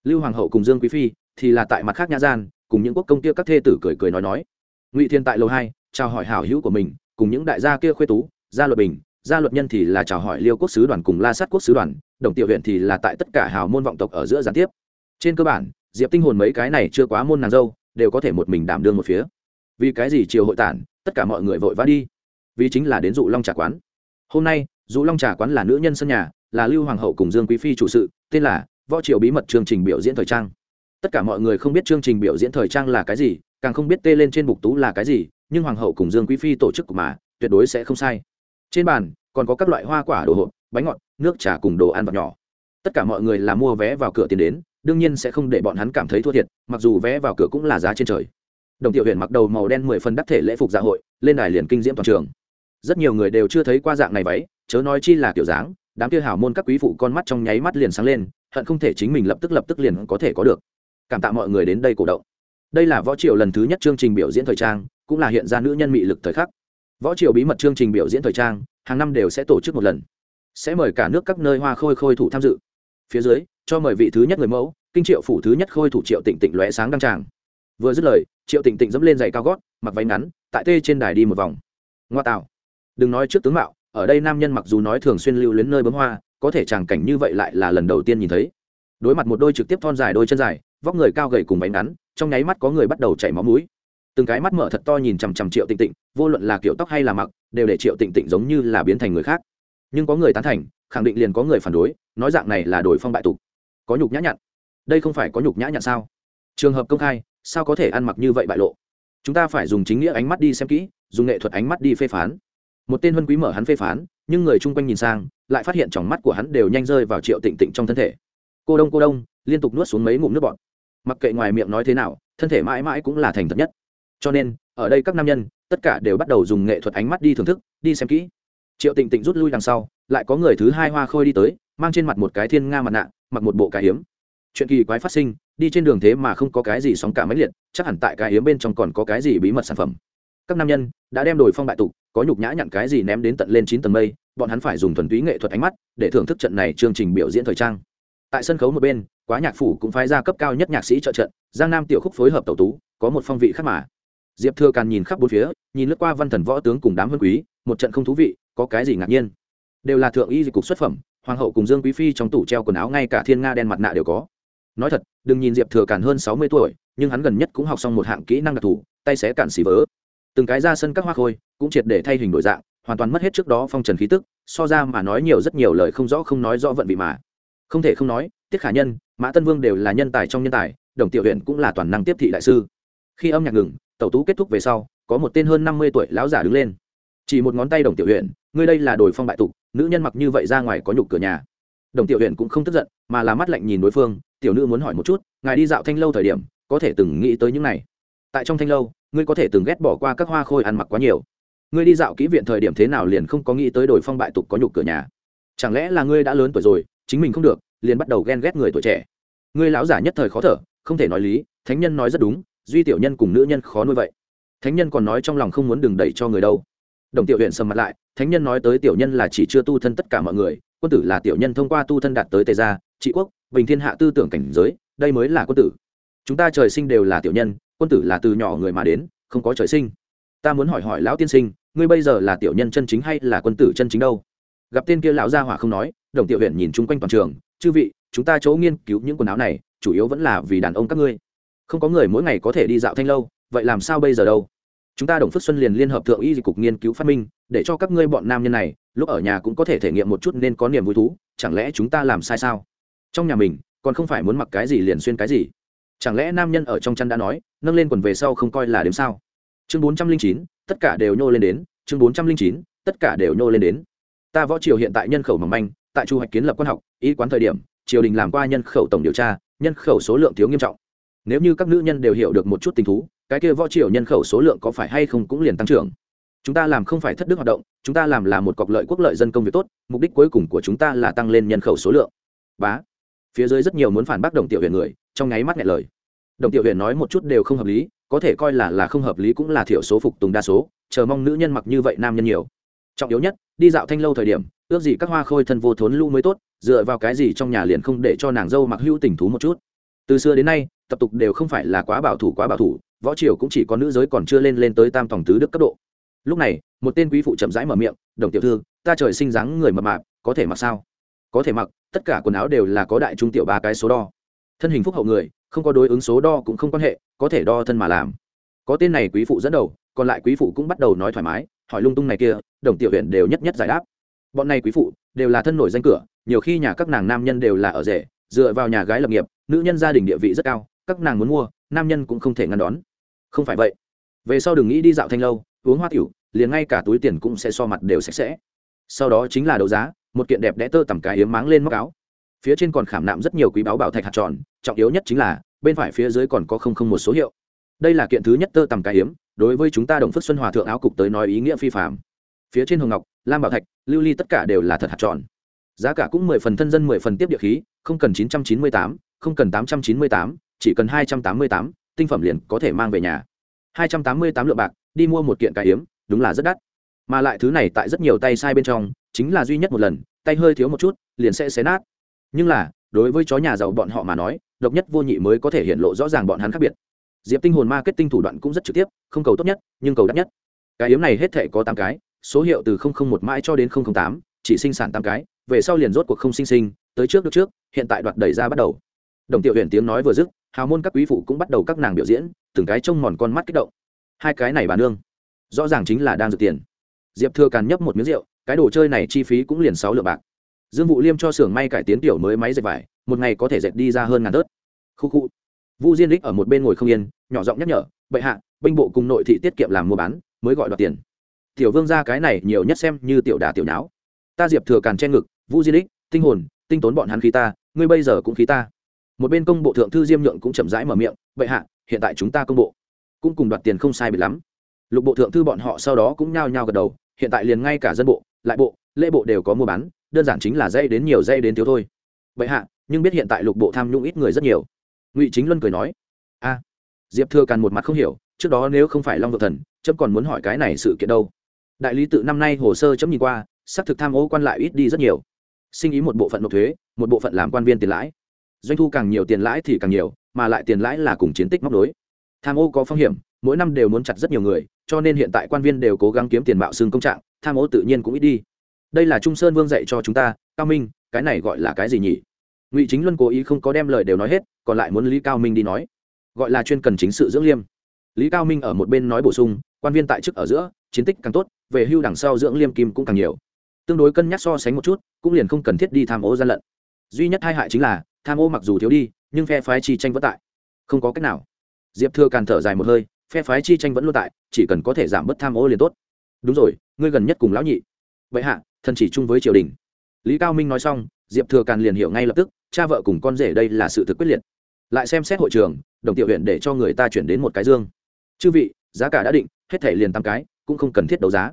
Lưu hoàng hậu cùng dương quý phi thì là tại mặt khác nhã gian, cùng những quốc công kia các thê tử cười cười nói nói. Ngụy thiên tại lầu hai, chào hỏi hảo hữu của mình, cùng những đại gia kia khuê tú, gia luật bình, gia luật nhân thì là chào hỏi liêu quốc sứ đoàn cùng la sát quốc sứ đoàn, đồng tiểu huyện thì là tại tất cả hào môn vọng tộc ở giữa gián tiếp. Trên cơ bản, diệp tinh hồn mấy cái này chưa quá môn nàng dâu, đều có thể một mình đảm đương một phía. Vì cái gì chiều hội tản, tất cả mọi người vội vã đi vì chính là đến dụ long trà quán. Hôm nay, dụ long trà quán là nữ nhân sân nhà, là lưu hoàng hậu cùng dương quý phi chủ sự, tên là võ triều bí mật chương trình biểu diễn thời trang. Tất cả mọi người không biết chương trình biểu diễn thời trang là cái gì, càng không biết tê lên trên bục tú là cái gì, nhưng hoàng hậu cùng dương quý phi tổ chức của mà, tuyệt đối sẽ không sai. Trên bàn, còn có các loại hoa quả đồ hộp, bánh ngọt, nước trà cùng đồ ăn vặt nhỏ. Tất cả mọi người là mua vé vào cửa tiền đến, đương nhiên sẽ không để bọn hắn cảm thấy thua thiệt, mặc dù vé vào cửa cũng là giá trên trời. Đồng tiểu huyện mặc đầu màu đen mười phần đắc thể lễ phục dạ hội, lên đài liền kinh diễm toàn trường rất nhiều người đều chưa thấy qua dạng này váy, chớ nói chi là kiểu dáng, đám kia hào môn các quý phụ con mắt trong nháy mắt liền sáng lên, hận không thể chính mình lập tức lập tức liền có thể có được. Cảm tạ mọi người đến đây cổ động. Đây là võ triều lần thứ nhất chương trình biểu diễn thời trang, cũng là hiện ra nữ nhân mị lực thời khắc. Võ triều bí mật chương trình biểu diễn thời trang, hàng năm đều sẽ tổ chức một lần. Sẽ mời cả nước các nơi hoa khôi khôi thủ tham dự. Phía dưới, cho mời vị thứ nhất người mẫu, kinh triệu phủ thứ nhất khôi thủ triệu tịnh tịnh lóe sáng đăng tràng. Vừa dứt lời, triệu tịnh tịnh dẫm lên giày cao gót, mặc váy ngắn, tại tê trên đài đi một vòng. Ngoa tạo đừng nói trước tướng mạo, ở đây nam nhân mặc dù nói thường xuyên lưu luyến nơi bấm hoa, có thể tràng cảnh như vậy lại là lần đầu tiên nhìn thấy. Đối mặt một đôi trực tiếp thon dài đôi chân dài, vóc người cao gầy cùng váy ngắn, trong nháy mắt có người bắt đầu chảy máu mũi. Từng cái mắt mở thật to nhìn chằm chằm triệu tịnh tịnh, vô luận là kiểu tóc hay là mặc, đều để triệu tịnh tịnh giống như là biến thành người khác. Nhưng có người tán thành, khẳng định liền có người phản đối, nói dạng này là đổi phong bại tục. Có nhục nhã nhặn. Đây không phải có nhục nhã nhặn sao? Trường hợp công khai, sao có thể ăn mặc như vậy bại lộ? Chúng ta phải dùng chính nghĩa ánh mắt đi xem kỹ, dùng nghệ thuật ánh mắt đi phê phán một tên huân quý mở hắn phê phán, nhưng người chung quanh nhìn sang, lại phát hiện tròng mắt của hắn đều nhanh rơi vào triệu tịnh tịnh trong thân thể. Cô đông cô đông, liên tục nuốt xuống mấy ngụm nước bọt. Mặc kệ ngoài miệng nói thế nào, thân thể mãi mãi cũng là thành thật nhất. Cho nên, ở đây các nam nhân, tất cả đều bắt đầu dùng nghệ thuật ánh mắt đi thưởng thức, đi xem kỹ. Triệu tịnh tịnh rút lui đằng sau, lại có người thứ hai hoa khôi đi tới, mang trên mặt một cái thiên nga mặt nạ, mặc một bộ cái hiếm chuyện kỳ quái phát sinh, đi trên đường thế mà không có cái gì sóng cả máy liệt, chắc hẳn tại cái hiếm bên trong còn có cái gì bí mật sản phẩm các nam nhân đã đem đổi phong bại tục, có nhục nhã nhặn cái gì ném đến tận lên chín tầng mây, bọn hắn phải dùng thuần túy nghệ thuật ánh mắt để thưởng thức trận này chương trình biểu diễn thời trang. Tại sân khấu một bên, quá nhạc phủ cũng phái ra cấp cao nhất nhạc sĩ trợ trận, giang nam tiểu khúc phối hợp tẩu tú, có một phong vị khác mà. Diệp thừa càn nhìn khắp bốn phía, nhìn lướt qua văn thần võ tướng cùng đám vân quý, một trận không thú vị, có cái gì ngạc nhiên? Đều là thượng y dịch cục xuất phẩm, hoàng hậu cùng dương quý phi trong tủ treo quần áo ngay cả thiên nga đen mặt nạ đều có. Nói thật, đừng nhìn diệp thừa càn hơn sáu mươi tuổi, nhưng hắn gần nhất cũng học xong một hạng kỹ năng đặc thù, tay xé cản xỉ vỡ từng cái ra sân các hoa khôi cũng triệt để thay hình đổi dạng, hoàn toàn mất hết trước đó phong trần khí tức, so ra mà nói nhiều rất nhiều lời không rõ không nói rõ vận vị mà. Không thể không nói, tiết khả nhân, mã tân vương đều là nhân tài trong nhân tài, đồng tiểu huyện cũng là toàn năng tiếp thị đại sư. Khi âm nhạc ngừng, tẩu tú kết thúc về sau, có một tên hơn năm mươi tuổi lão giả đứng lên. Chỉ một ngón tay đồng tiểu huyện ngươi đây là đồi phong bại tục, nữ nhân mặc như vậy ra ngoài có nhục cửa nhà. Đồng tiểu huyện cũng không tức giận, mà là mắt lạnh nhìn đối phương, tiểu nữ muốn hỏi một chút, ngài đi dạo thanh lâu thời điểm, có thể từng nghĩ tới những này? Tại trong thanh lâu ngươi có thể từng ghét bỏ qua các hoa khôi ăn mặc quá nhiều. Ngươi đi dạo kỹ viện thời điểm thế nào liền không có nghĩ tới đổi phong bại tục có nhục cửa nhà. Chẳng lẽ là ngươi đã lớn tuổi rồi, chính mình không được, liền bắt đầu ghen ghét người tuổi trẻ. Ngươi lão giả nhất thời khó thở, không thể nói lý, thánh nhân nói rất đúng, duy tiểu nhân cùng nữ nhân khó nuôi vậy. Thánh nhân còn nói trong lòng không muốn đừng đẩy cho người đâu. Đồng tiểu huyện sầm mặt lại, thánh nhân nói tới tiểu nhân là chỉ chưa tu thân tất cả mọi người, quân tử là tiểu nhân thông qua tu thân đạt tới tề gia, trị quốc, bình thiên hạ tư tưởng cảnh giới, đây mới là quân tử. Chúng ta trời sinh đều là tiểu nhân quân tử là từ nhỏ người mà đến, không có trời sinh. Ta muốn hỏi hỏi lão tiên sinh, ngươi bây giờ là tiểu nhân chân chính hay là quân tử chân chính đâu? Gặp tên kia lão gia hỏa không nói, đồng tiểu huyện nhìn chung quanh toàn trường, chư vị, chúng ta chỗ nghiên cứu những quần áo này, chủ yếu vẫn là vì đàn ông các ngươi. Không có người mỗi ngày có thể đi dạo thanh lâu, vậy làm sao bây giờ đâu? Chúng ta đồng phước xuân liền liên hợp thượng y cục nghiên cứu phát minh, để cho các ngươi bọn nam nhân này, lúc ở nhà cũng có thể thể nghiệm một chút nên có niềm vui thú, chẳng lẽ chúng ta làm sai sao? Trong nhà mình, còn không phải muốn mặc cái gì liền xuyên cái gì? Chẳng lẽ nam nhân ở trong chăn đã nói, nâng lên quần về sau không coi là đếm sao? Chương bốn trăm linh chín, tất cả đều nhô lên đến. Chương bốn trăm linh chín, tất cả đều nhô lên đến. Ta võ triều hiện tại nhân khẩu mỏng manh, tại chu hoạch kiến lập quan học ý quán thời điểm, triều đình làm qua nhân khẩu tổng điều tra, nhân khẩu số lượng thiếu nghiêm trọng. Nếu như các nữ nhân đều hiểu được một chút tình thú, cái kia võ triều nhân khẩu số lượng có phải hay không cũng liền tăng trưởng. Chúng ta làm không phải thất đức hoạt động, chúng ta làm là một cọc lợi quốc lợi dân công việc tốt, mục đích cuối cùng của chúng ta là tăng lên nhân khẩu số lượng. Bá. Phía dưới rất nhiều muốn phản bác đồng tiểu huyện người trong nháy mắt nghẹn lời. Đồng tiểu huyền nói một chút đều không hợp lý, có thể coi là là không hợp lý cũng là thiểu số phục tùng đa số, chờ mong nữ nhân mặc như vậy nam nhân nhiều. Trọng yếu nhất, đi dạo thanh lâu thời điểm, ước gì các hoa khôi thân vô thốn lưu mới tốt, dựa vào cái gì trong nhà liền không để cho nàng dâu mặc hữu tình thú một chút. Từ xưa đến nay, tập tục đều không phải là quá bảo thủ quá bảo thủ, võ triều cũng chỉ có nữ giới còn chưa lên lên tới tam tổng tứ đức cấp độ. Lúc này, một tên quý phụ chậm rãi mở miệng, đồng tiểu thư, ta trời sinh dáng người mập mạp, có thể mặc sao? Có thể mặc, tất cả quần áo đều là có đại trung tiểu ba cái số đo thân hình phúc hậu người, không có đối ứng số đo cũng không quan hệ, có thể đo thân mà làm. Có tên này quý phụ dẫn đầu, còn lại quý phụ cũng bắt đầu nói thoải mái, hỏi lung tung này kia, đồng tiểu huyện đều nhất nhất giải đáp. Bọn này quý phụ đều là thân nổi danh cửa, nhiều khi nhà các nàng nam nhân đều là ở rể, dựa vào nhà gái lập nghiệp, nữ nhân gia đình địa vị rất cao, các nàng muốn mua, nam nhân cũng không thể ngăn đón. Không phải vậy. Về sau đừng nghĩ đi dạo thanh lâu, uống hoa tiểu, liền ngay cả túi tiền cũng sẽ so mặt đều sạch sẽ. Sau đó chính là đấu giá, một kiện đẹp đẽ tơ tầm cái hiếm máng lên móc áo phía trên còn khảm nạm rất nhiều quý báo bảo thạch hạt tròn, trọng yếu nhất chính là, bên phải phía dưới còn có không không một số hiệu. Đây là kiện thứ nhất tơ tầm cái hiếm đối với chúng ta đồng phước xuân hòa thượng áo cục tới nói ý nghĩa phi phạm phía trên hồng ngọc, lam bảo thạch, lưu ly tất cả đều là thật hạt tròn. Giá cả cũng mười phần thân dân mười phần tiếp địa khí, không cần chín trăm chín mươi tám, không cần tám trăm chín mươi tám, chỉ cần hai trăm tám mươi tám, tinh phẩm liền có thể mang về nhà. Hai trăm tám mươi tám lượng bạc, đi mua một kiện cái hiếm đúng là rất đắt. Mà lại thứ này tại rất nhiều tay sai bên trong, chính là duy nhất một lần, tay hơi thiếu một chút, liền sẽ xé nát nhưng là, đối với chó nhà giàu bọn họ mà nói, độc nhất vô nhị mới có thể hiện lộ rõ ràng bọn hắn khác biệt. Diệp tinh hồn marketing thủ đoạn cũng rất trực tiếp, không cầu tốt nhất, nhưng cầu đắt nhất. Cái yếm này hết thể có tám cái, số hiệu từ một mãi cho đến tám, chỉ sinh sản tám cái, về sau liền rốt cuộc không sinh sinh, tới trước được trước, hiện tại đoạt đẩy ra bắt đầu. Đồng tiểu huyện tiếng nói vừa dứt, hào môn các quý phụ cũng bắt đầu các nàng biểu diễn, từng cái trông mòn con mắt kích động. Hai cái này bà nương, rõ ràng chính là đang dự tiền. Diệp thừa càn nhấp một miếng rượu, cái đồ chơi này chi phí cũng liền sáu lượng bạc dương vụ liêm cho xưởng may cải tiến tiểu mới máy dệt vải, một ngày có thể dệt đi ra hơn ngàn tớt. Khu khu. Vu diên đích ở một bên ngồi không yên, nhỏ giọng nhắc nhở, bệ hạ, binh bộ cùng nội thị tiết kiệm làm mua bán, mới gọi đoạt tiền. Tiểu vương ra cái này nhiều nhất xem như tiểu đà tiểu nháo. Ta diệp thừa càn che ngực, vu diên đích, tinh hồn, tinh tốn bọn hắn khí ta, ngươi bây giờ cũng khí ta. Một bên công bộ thượng thư diêm nhượng cũng chậm rãi mở miệng, bệ hạ, hiện tại chúng ta công bộ cũng cùng đoạt tiền không sai bị lắm. Lục bộ thượng thư bọn họ sau đó cũng nhao nhao gật đầu, hiện tại liền ngay cả dân bộ, lại bộ, lễ bộ đều có mua bán đơn giản chính là dây đến nhiều dây đến thiếu thôi. Vậy hạ, nhưng biết hiện tại lục bộ tham nhũng ít người rất nhiều. Ngụy chính luân cười nói, a, diệp thừa càn một mặt không hiểu, trước đó nếu không phải long vợ thần trâm còn muốn hỏi cái này sự kiện đâu? Đại lý tự năm nay hồ sơ chấm nhìn qua, xác thực tham ô quan lại ít đi rất nhiều. Sinh ý một bộ phận nộp thuế, một bộ phận làm quan viên tiền lãi. Doanh thu càng nhiều tiền lãi thì càng nhiều, mà lại tiền lãi là cùng chiến tích móc đối tham ô có phong hiểm, mỗi năm đều muốn chặt rất nhiều người, cho nên hiện tại quan viên đều cố gắng kiếm tiền mạo xương công trạng, tham ô tự nhiên cũng ít đi đây là trung sơn vương dạy cho chúng ta, cao minh, cái này gọi là cái gì nhỉ? Ngụy chính luân cố ý không có đem lời đều nói hết, còn lại muốn lý cao minh đi nói. Gọi là chuyên cần chính sự dưỡng liêm. Lý cao minh ở một bên nói bổ sung, quan viên tại chức ở giữa, chiến tích càng tốt, về hưu đằng sau dưỡng liêm kim cũng càng nhiều. Tương đối cân nhắc so sánh một chút, cũng liền không cần thiết đi tham ô gian lận. Duy nhất hai hại chính là, tham ô mặc dù thiếu đi, nhưng phe phái chi tranh vẫn tại. Không có cách nào. Diệp thừa càn thở dài một hơi, phe phái chi tranh vẫn luôn tại, chỉ cần có thể giảm bớt tham ô liền tốt. Đúng rồi, ngươi gần nhất cùng lão nhị vậy hạ, thần chỉ chung với triều đình. Lý cao minh nói xong, diệp thừa càn liền hiểu ngay lập tức, cha vợ cùng con rể đây là sự thực quyết liệt. Lại xem xét hội trường, đồng tiểu huyện để cho người ta chuyển đến một cái dương. Chư vị, giá cả đã định, hết thẻ liền tám cái, cũng không cần thiết đấu giá.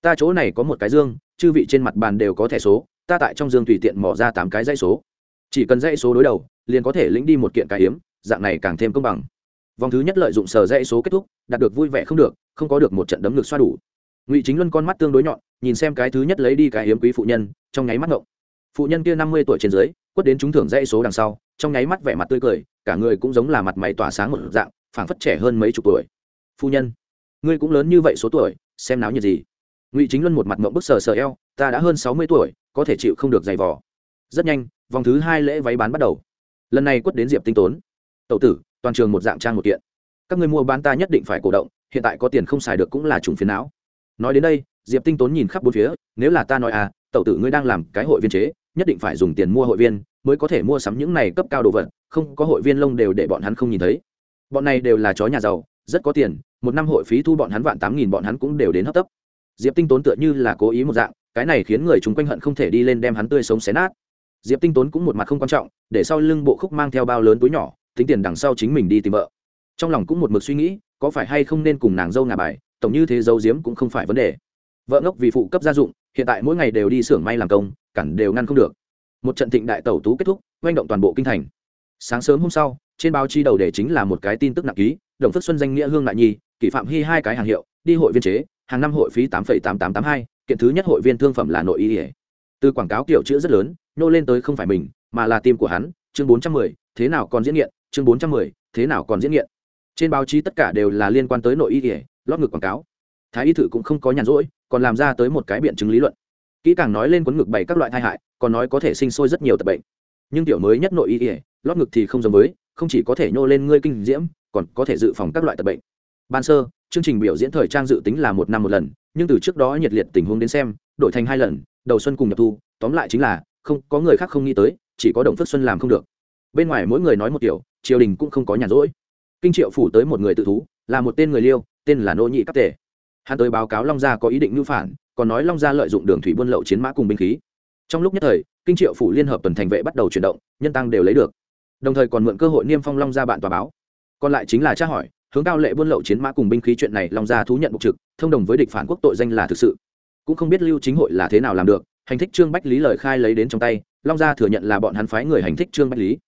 Ta chỗ này có một cái dương, chư vị trên mặt bàn đều có thẻ số, ta tại trong dương tùy tiện mỏ ra tám cái dãy số. Chỉ cần dãy số đối đầu, liền có thể lĩnh đi một kiện cái hiếm dạng này càng thêm công bằng. Vòng thứ nhất lợi dụng sờ dãy số kết thúc, đạt được vui vẻ không được, không có được một trận đấm ngực xoa đủ ngụy chính luân con mắt tương đối nhọn nhìn xem cái thứ nhất lấy đi cái hiếm quý phụ nhân trong nháy mắt ngộng phụ nhân kia năm mươi tuổi trên dưới quất đến trúng thưởng dãy số đằng sau trong nháy mắt vẻ mặt tươi cười cả người cũng giống là mặt mày tỏa sáng một dạng phảng phất trẻ hơn mấy chục tuổi phu nhân ngươi cũng lớn như vậy số tuổi xem náo nhiệt gì ngụy chính luân một mặt mộng bức sờ sờ eo ta đã hơn sáu mươi tuổi có thể chịu không được giày vò rất nhanh vòng thứ hai lễ váy bán bắt đầu lần này quất đến diệp tinh tốn tậu tử toàn trường một dạng trang một kiện các người mua bán ta nhất định phải cổ động hiện tại có tiền không xài được cũng là trùng phiền não nói đến đây, diệp tinh tốn nhìn khắp bốn phía, nếu là ta nói à tậu tử ngươi đang làm cái hội viên chế, nhất định phải dùng tiền mua hội viên, mới có thể mua sắm những này cấp cao đồ vật, không có hội viên lông đều để bọn hắn không nhìn thấy. Bọn này đều là chó nhà giàu, rất có tiền, một năm hội phí thu bọn hắn vạn tám nghìn bọn hắn cũng đều đến hấp tấp. Diệp tinh tốn tựa như là cố ý một dạng, cái này khiến người chúng quanh hận không thể đi lên đem hắn tươi sống xé nát. Diệp tinh tốn cũng một mặt không quan trọng, để sau lưng bộ khúc mang theo bao lớn túi nhỏ, tính tiền đằng sau chính mình đi tìm vợ. Trong lòng cũng một mực suy nghĩ, có phải hay không nên cùng nàng dâu ngà bài tổng như thế dâu diếm cũng không phải vấn đề. Vợ ngốc vì phụ cấp gia dụng, hiện tại mỗi ngày đều đi xưởng may làm công, cản đều ngăn không được. Một trận thịnh đại tẩu tú kết thúc oanh động toàn bộ kinh thành. Sáng sớm hôm sau, trên báo chi đầu đề chính là một cái tin tức nặng ký, đồng phước xuân danh nghĩa hương lại nhi, kỷ phạm hy hai cái hàng hiệu, đi hội viên chế, hàng năm hội phí tám tám tám tám hai, kiện thứ nhất hội viên thương phẩm là nội y ỉa từ quảng cáo kiểu chữ rất lớn, nô lên tới không phải mình, mà là tim của hắn, chương bốn trăm mười, thế nào còn diễn nghiện, chương bốn trăm mười, thế nào còn diễn nghiện. Trên báo chí tất cả đều là liên quan tới nội y ỉa lót ngực quảng cáo. Thái y thử cũng không có nhàn rỗi còn làm ra tới một cái biện chứng lý luận. Kỹ càng nói lên quấn ngực bày các loại tai hại còn nói có thể sinh sôi rất nhiều tập bệnh. Nhưng tiểu mới nhất nội y ỉa lót ngực thì không giống mới, không chỉ có thể nhô lên ngươi kinh diễm còn có thể dự phòng các loại tập bệnh. Ban sơ chương trình biểu diễn thời trang dự tính là một năm một lần nhưng từ trước đó nhiệt liệt tình huống đến xem đổi thành hai lần đầu xuân cùng nhập thu tóm lại chính là không có người khác không nghĩ tới chỉ có đồng phước xuân làm không được. Bên ngoài mỗi người nói một kiểu triều đình cũng không có nhàn rỗi. Kinh triệu phủ tới một người tự thú là một tên người liêu tên là nô nhị cấp tề. Hắn tới báo cáo long gia có ý định ngữ phản, còn nói long gia lợi dụng đường thủy buôn lậu chiến mã cùng binh khí. Trong lúc nhất thời, kinh triệu phủ liên hợp tuần thành vệ bắt đầu chuyển động, nhân tăng đều lấy được. Đồng thời còn mượn cơ hội niêm phong long gia bạn tòa báo. Còn lại chính là tra hỏi, hướng cao lệ buôn lậu chiến mã cùng binh khí chuyện này long gia thú nhận bục trực, thông đồng với địch phản quốc tội danh là thực sự. Cũng không biết lưu chính hội là thế nào làm được, hành thích trương bách lý lời khai lấy đến trong tay, long gia thừa nhận là bọn hắn phái người hành thích trương bách lý.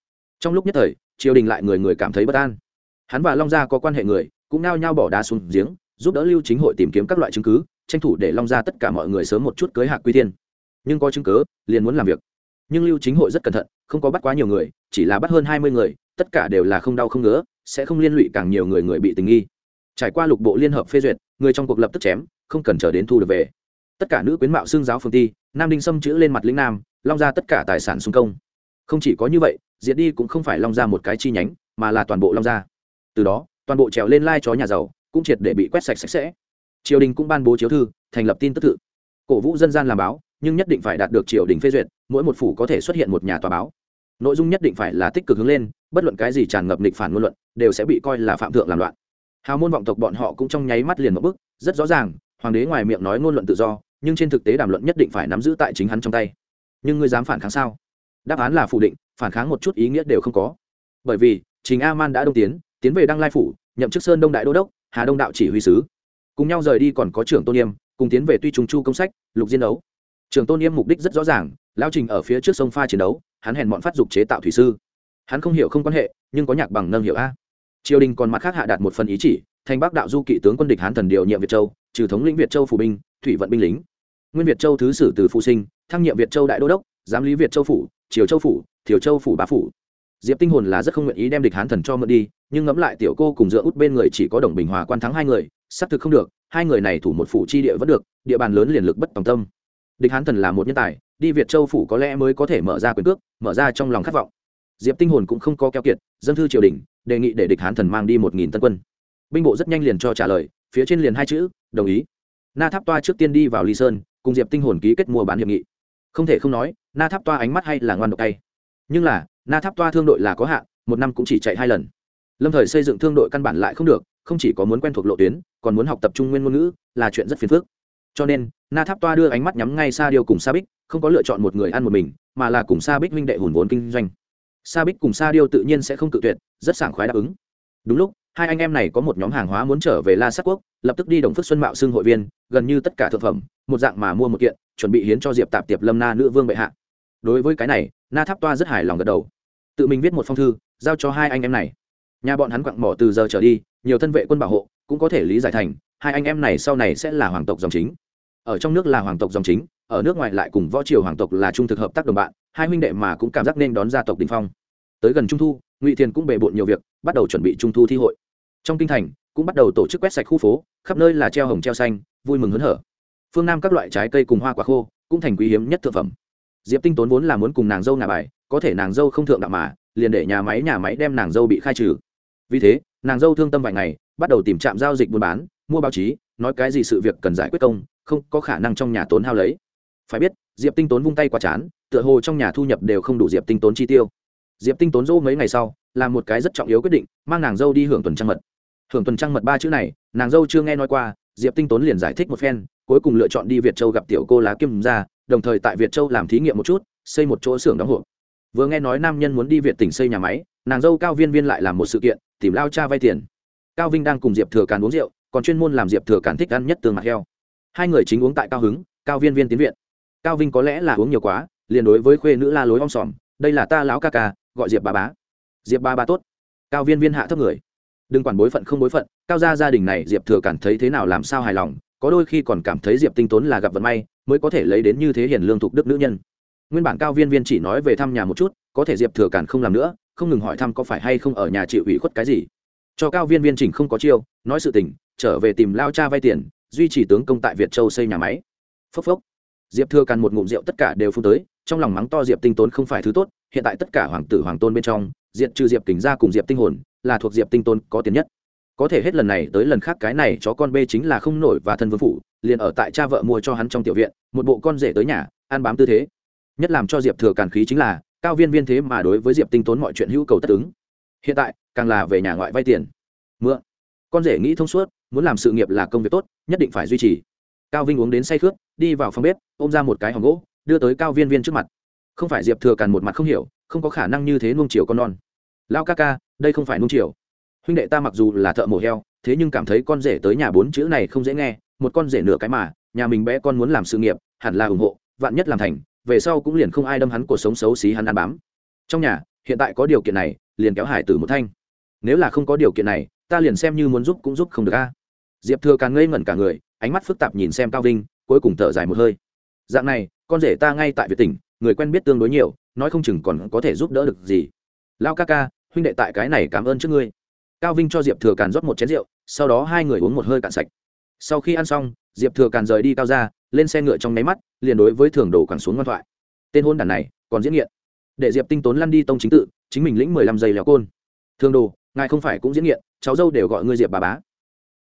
Trong lúc nhất thời, triều đình lại người người cảm thấy bất an. Hắn và long gia có quan hệ người cũng nao nhao bỏ đá xuống giếng, giúp đỡ lưu chính hội tìm kiếm các loại chứng cứ, tranh thủ để long gia tất cả mọi người sớm một chút cưới hạ quy thiên. Nhưng có chứng cứ, liền muốn làm việc. Nhưng lưu chính hội rất cẩn thận, không có bắt quá nhiều người, chỉ là bắt hơn hai mươi người, tất cả đều là không đau không ngứa, sẽ không liên lụy càng nhiều người người bị tình nghi. Trải qua lục bộ liên hợp phê duyệt, người trong cuộc lập tức chém, không cần chờ đến thu được về. Tất cả nữ quyến mạo xương giáo phương ti, nam đinh xâm chữ lên mặt lĩnh nam, long ra tất cả tài sản xung công. Không chỉ có như vậy, diệt đi cũng không phải long ra một cái chi nhánh, mà là toàn bộ long ra từ đó toàn bộ trèo lên lai chó nhà giàu, cũng triệt để bị quét sạch sạch sẽ. Triều đình cũng ban bố chiếu thư, thành lập tin tức tự. Cổ vũ dân gian làm báo, nhưng nhất định phải đạt được triều đình phê duyệt, mỗi một phủ có thể xuất hiện một nhà tòa báo. Nội dung nhất định phải là tích cực hướng lên, bất luận cái gì tràn ngập nghịch phản ngôn luận, đều sẽ bị coi là phạm thượng làm loạn. Hào môn vọng tộc bọn họ cũng trong nháy mắt liền một bức rất rõ ràng, hoàng đế ngoài miệng nói ngôn luận tự do, nhưng trên thực tế đàm luận nhất định phải nắm giữ tại chính hắn trong tay. Nhưng ngươi dám phản kháng sao? Đáp án là phủ định, phản kháng một chút ý nghĩa đều không có. Bởi vì chính a man đã đông tiến tiến về đăng lai phủ, nhậm chức sơn đông đại đô đốc, hà đông đạo chỉ huy sứ. Cùng nhau rời đi còn có trưởng tôn yêm, cùng tiến về tuy trùng chu công sách, lục diên đấu. Trưởng tôn yêm mục đích rất rõ ràng lao trình ở phía trước sông pha chiến đấu, hắn hèn bọn phát dục chế tạo thủy sư. Hắn không hiểu không quan hệ, nhưng có nhạc bằng nâng hiểu a. Triều đình còn mặt khác hạ đạt một phần ý chỉ, thành bắc đạo du kỵ tướng quân địch hán thần điều nhiệm việt châu, trừ thống lĩnh việt châu phủ binh, thủy vận binh lính. Nguyên việt châu thứ sử từ phụ sinh, thăng nhiệm việt châu đại đô đốc, giám lý việt châu phủ, triều châu phủ, thiều châu phủ bá phủ. Diệp tinh hồn là rất không nguyện ý đem địch hán thần cho mượn đi nhưng ngẫm lại tiểu cô cùng giữa út bên người chỉ có đồng bình hòa quan thắng hai người, xác thực không được, hai người này thủ một phủ chi địa vẫn được, địa bàn lớn liền lực bất tòng tâm. Địch hán thần là một nhân tài, đi việt châu phủ có lẽ mới có thể mở ra quyền cước, mở ra trong lòng khát vọng. Diệp tinh hồn cũng không có keo kiệt, dân thư triều đình, đề nghị để địch hán thần mang đi một nghìn tân quân. Binh bộ rất nhanh liền cho trả lời, phía trên liền hai chữ, đồng ý. Na tháp toa trước tiên đi vào ly sơn, cùng diệp tinh hồn ký kết mua bán hiệp nghị. Không thể không nói, na tháp toa ánh mắt hay là ngoan độc tay. Nhưng là, na tháp toa thương đội là có hạn, một năm cũng chỉ chạy hai lần lâm thời xây dựng thương đội căn bản lại không được, không chỉ có muốn quen thuộc lộ tuyến, còn muốn học tập trung nguyên ngôn ngữ, là chuyện rất phiền phức. Cho nên, na tháp toa đưa ánh mắt nhắm ngay xa điều cùng sa bích, không có lựa chọn một người ăn một mình, mà là cùng sa bích minh đệ hùn vốn kinh doanh. Sa bích cùng sa điêu tự nhiên sẽ không tự tuyệt, rất sảng khoái đáp ứng. Đúng lúc, hai anh em này có một nhóm hàng hóa muốn trở về la sắc quốc, lập tức đi đồng phước xuân mạo xưng hội viên, gần như tất cả thực phẩm, một dạng mà mua một kiện, chuẩn bị hiến cho diệp tạp tiệp lâm na nữ vương bệ hạ. Đối với cái này, na tháp toa rất hài lòng gật đầu. Tự mình viết một phong thư, giao cho hai anh em này nhà bọn hắn quặng mỏ từ giờ trở đi, nhiều thân vệ quân bảo hộ, cũng có thể lý giải thành, hai anh em này sau này sẽ là hoàng tộc dòng chính. Ở trong nước là hoàng tộc dòng chính, ở nước ngoài lại cùng võ triều hoàng tộc là trung thực hợp tác đồng bạn, hai huynh đệ mà cũng cảm giác nên đón gia tộc đình phong. Tới gần trung thu, ngụy thiền cũng bề bộn nhiều việc, bắt đầu chuẩn bị trung thu thi hội. Trong kinh thành, cũng bắt đầu tổ chức quét sạch khu phố, khắp nơi là treo hồng treo xanh, vui mừng hớn hở. Phương nam các loại trái cây cùng hoa quả khô, cũng thành quý hiếm nhất thực phẩm. Diệp tinh tốn vốn là muốn cùng nàng dâu ngà bài, có thể nàng dâu không thượng đạo mà, liền để nhà máy nhà máy đem nàng dâu bị khai trừ vì thế, nàng dâu thương tâm vài ngày, bắt đầu tìm trạm giao dịch buôn bán, mua báo chí, nói cái gì sự việc cần giải quyết công, không có khả năng trong nhà tốn hao lấy. Phải biết, diệp tinh tốn vung tay quá chán, tựa hồ trong nhà thu nhập đều không đủ diệp tinh tốn chi tiêu. Diệp tinh tốn dỗ mấy ngày sau, làm một cái rất trọng yếu quyết định, mang nàng dâu đi hưởng tuần trăng mật. Hưởng tuần trăng mật ba chữ này, nàng dâu chưa nghe nói qua, diệp tinh tốn liền giải thích một phen, cuối cùng lựa chọn đi việt châu gặp tiểu cô lá kim ra đồng thời tại việt châu làm thí nghiệm một chút, xây một chỗ xưởng đóng hộp. Vừa nghe nói nam nhân muốn đi việt tỉnh xây nhà máy, nàng dâu cao viên viên lại làm một sự kiện tìm lao cha vay tiền. Cao vinh đang cùng diệp thừa càn uống rượu, còn chuyên môn làm diệp thừa càn thích ăn nhất tương mặt heo. Hai người chính uống tại cao hứng, cao viên viên tiến viện. Cao vinh có lẽ là uống nhiều quá, liền đối với khuê nữ la lối om sòm, đây là ta lão ca ca, gọi diệp bà bá. Diệp ba ba tốt. Cao viên viên hạ thấp người. Đừng quản bối phận không bối phận, cao gia gia đình này diệp thừa cảm thấy thế nào làm sao hài lòng, có đôi khi còn cảm thấy diệp tinh tốn là gặp vận may, mới có thể lấy đến như thế hiền lương thục đức nữ nhân. Nguyên bản cao viên viên chỉ nói về thăm nhà một chút, có thể diệp thừa cản không làm nữa không ngừng hỏi thăm có phải hay không ở nhà chịu ủy khuất cái gì. Cho cao viên viên chỉnh không có chiêu, nói sự tình, trở về tìm lao cha vay tiền, duy trì tướng công tại việt châu xây nhà máy. Phốc phốc. Diệp thừa càn một ngụm rượu tất cả đều phun tới, trong lòng mắng to diệp tinh tốn không phải thứ tốt, hiện tại tất cả hoàng tử hoàng tôn bên trong diện trừ diệp kính ra cùng diệp tinh hồn, là thuộc diệp tinh tôn có tiền nhất. Có thể hết lần này tới lần khác cái này chó con bê chính là không nổi và thân vương phủ, liền ở tại cha vợ mua cho hắn trong tiểu viện, một bộ con rể tới nhà, ăn bám tư thế. Nhất làm cho diệp thừa càn khí chính là cao viên viên thế mà đối với diệp tinh tốn mọi chuyện hữu cầu tất ứng. Hiện tại, càng là về nhà ngoại vay tiền. Mượn. Con rể nghĩ thông suốt, muốn làm sự nghiệp là công việc tốt, nhất định phải duy trì. Cao vinh uống đến say khướt, đi vào phòng bếp, ôm ra một cái hòm gỗ, đưa tới cao viên viên trước mặt. Không phải diệp thừa càn một mặt không hiểu, không có khả năng như thế nuông chiều con non. Lao ca ca, đây không phải nuông chiều. Huynh đệ ta mặc dù là thợ mổ heo, thế nhưng cảm thấy con rể tới nhà bốn chữ này không dễ nghe, một con rể nửa cái mà, nhà mình bé con muốn làm sự nghiệp, hẳn là ủng hộ, vạn nhất làm thành về sau cũng liền không ai đâm hắn cuộc sống xấu xí hắn ăn bám. Trong nhà, hiện tại có điều kiện này, liền kéo hải tử một thanh. Nếu là không có điều kiện này, ta liền xem như muốn giúp cũng giúp không được a. Diệp thừa càng ngây ngẩn cả người, ánh mắt phức tạp nhìn xem cao vinh, cuối cùng thở dài một hơi. Dạng này, con rể ta ngay tại việt tỉnh, người quen biết tương đối nhiều, nói không chừng còn có thể giúp đỡ được gì. Lao ca ca, huynh đệ tại cái này cảm ơn trước ngươi. Cao vinh cho diệp thừa càn rót một chén rượu, sau đó hai người uống một hơi cạn sạch. Sau khi ăn xong, diệp thừa càn rời đi cao ra lên xe ngựa trong nháy mắt, liền đối với thường đồ quẳng xuống ngoan thoại. Tên hôn đàn này còn diễn nghiện. Để diệp tinh tốn lăn đi tông chính tự, chính mình lĩnh mười lăm giây léo côn. Thường đồ, ngài không phải cũng diễn nghiện, cháu dâu đều gọi ngươi diệp bà bá.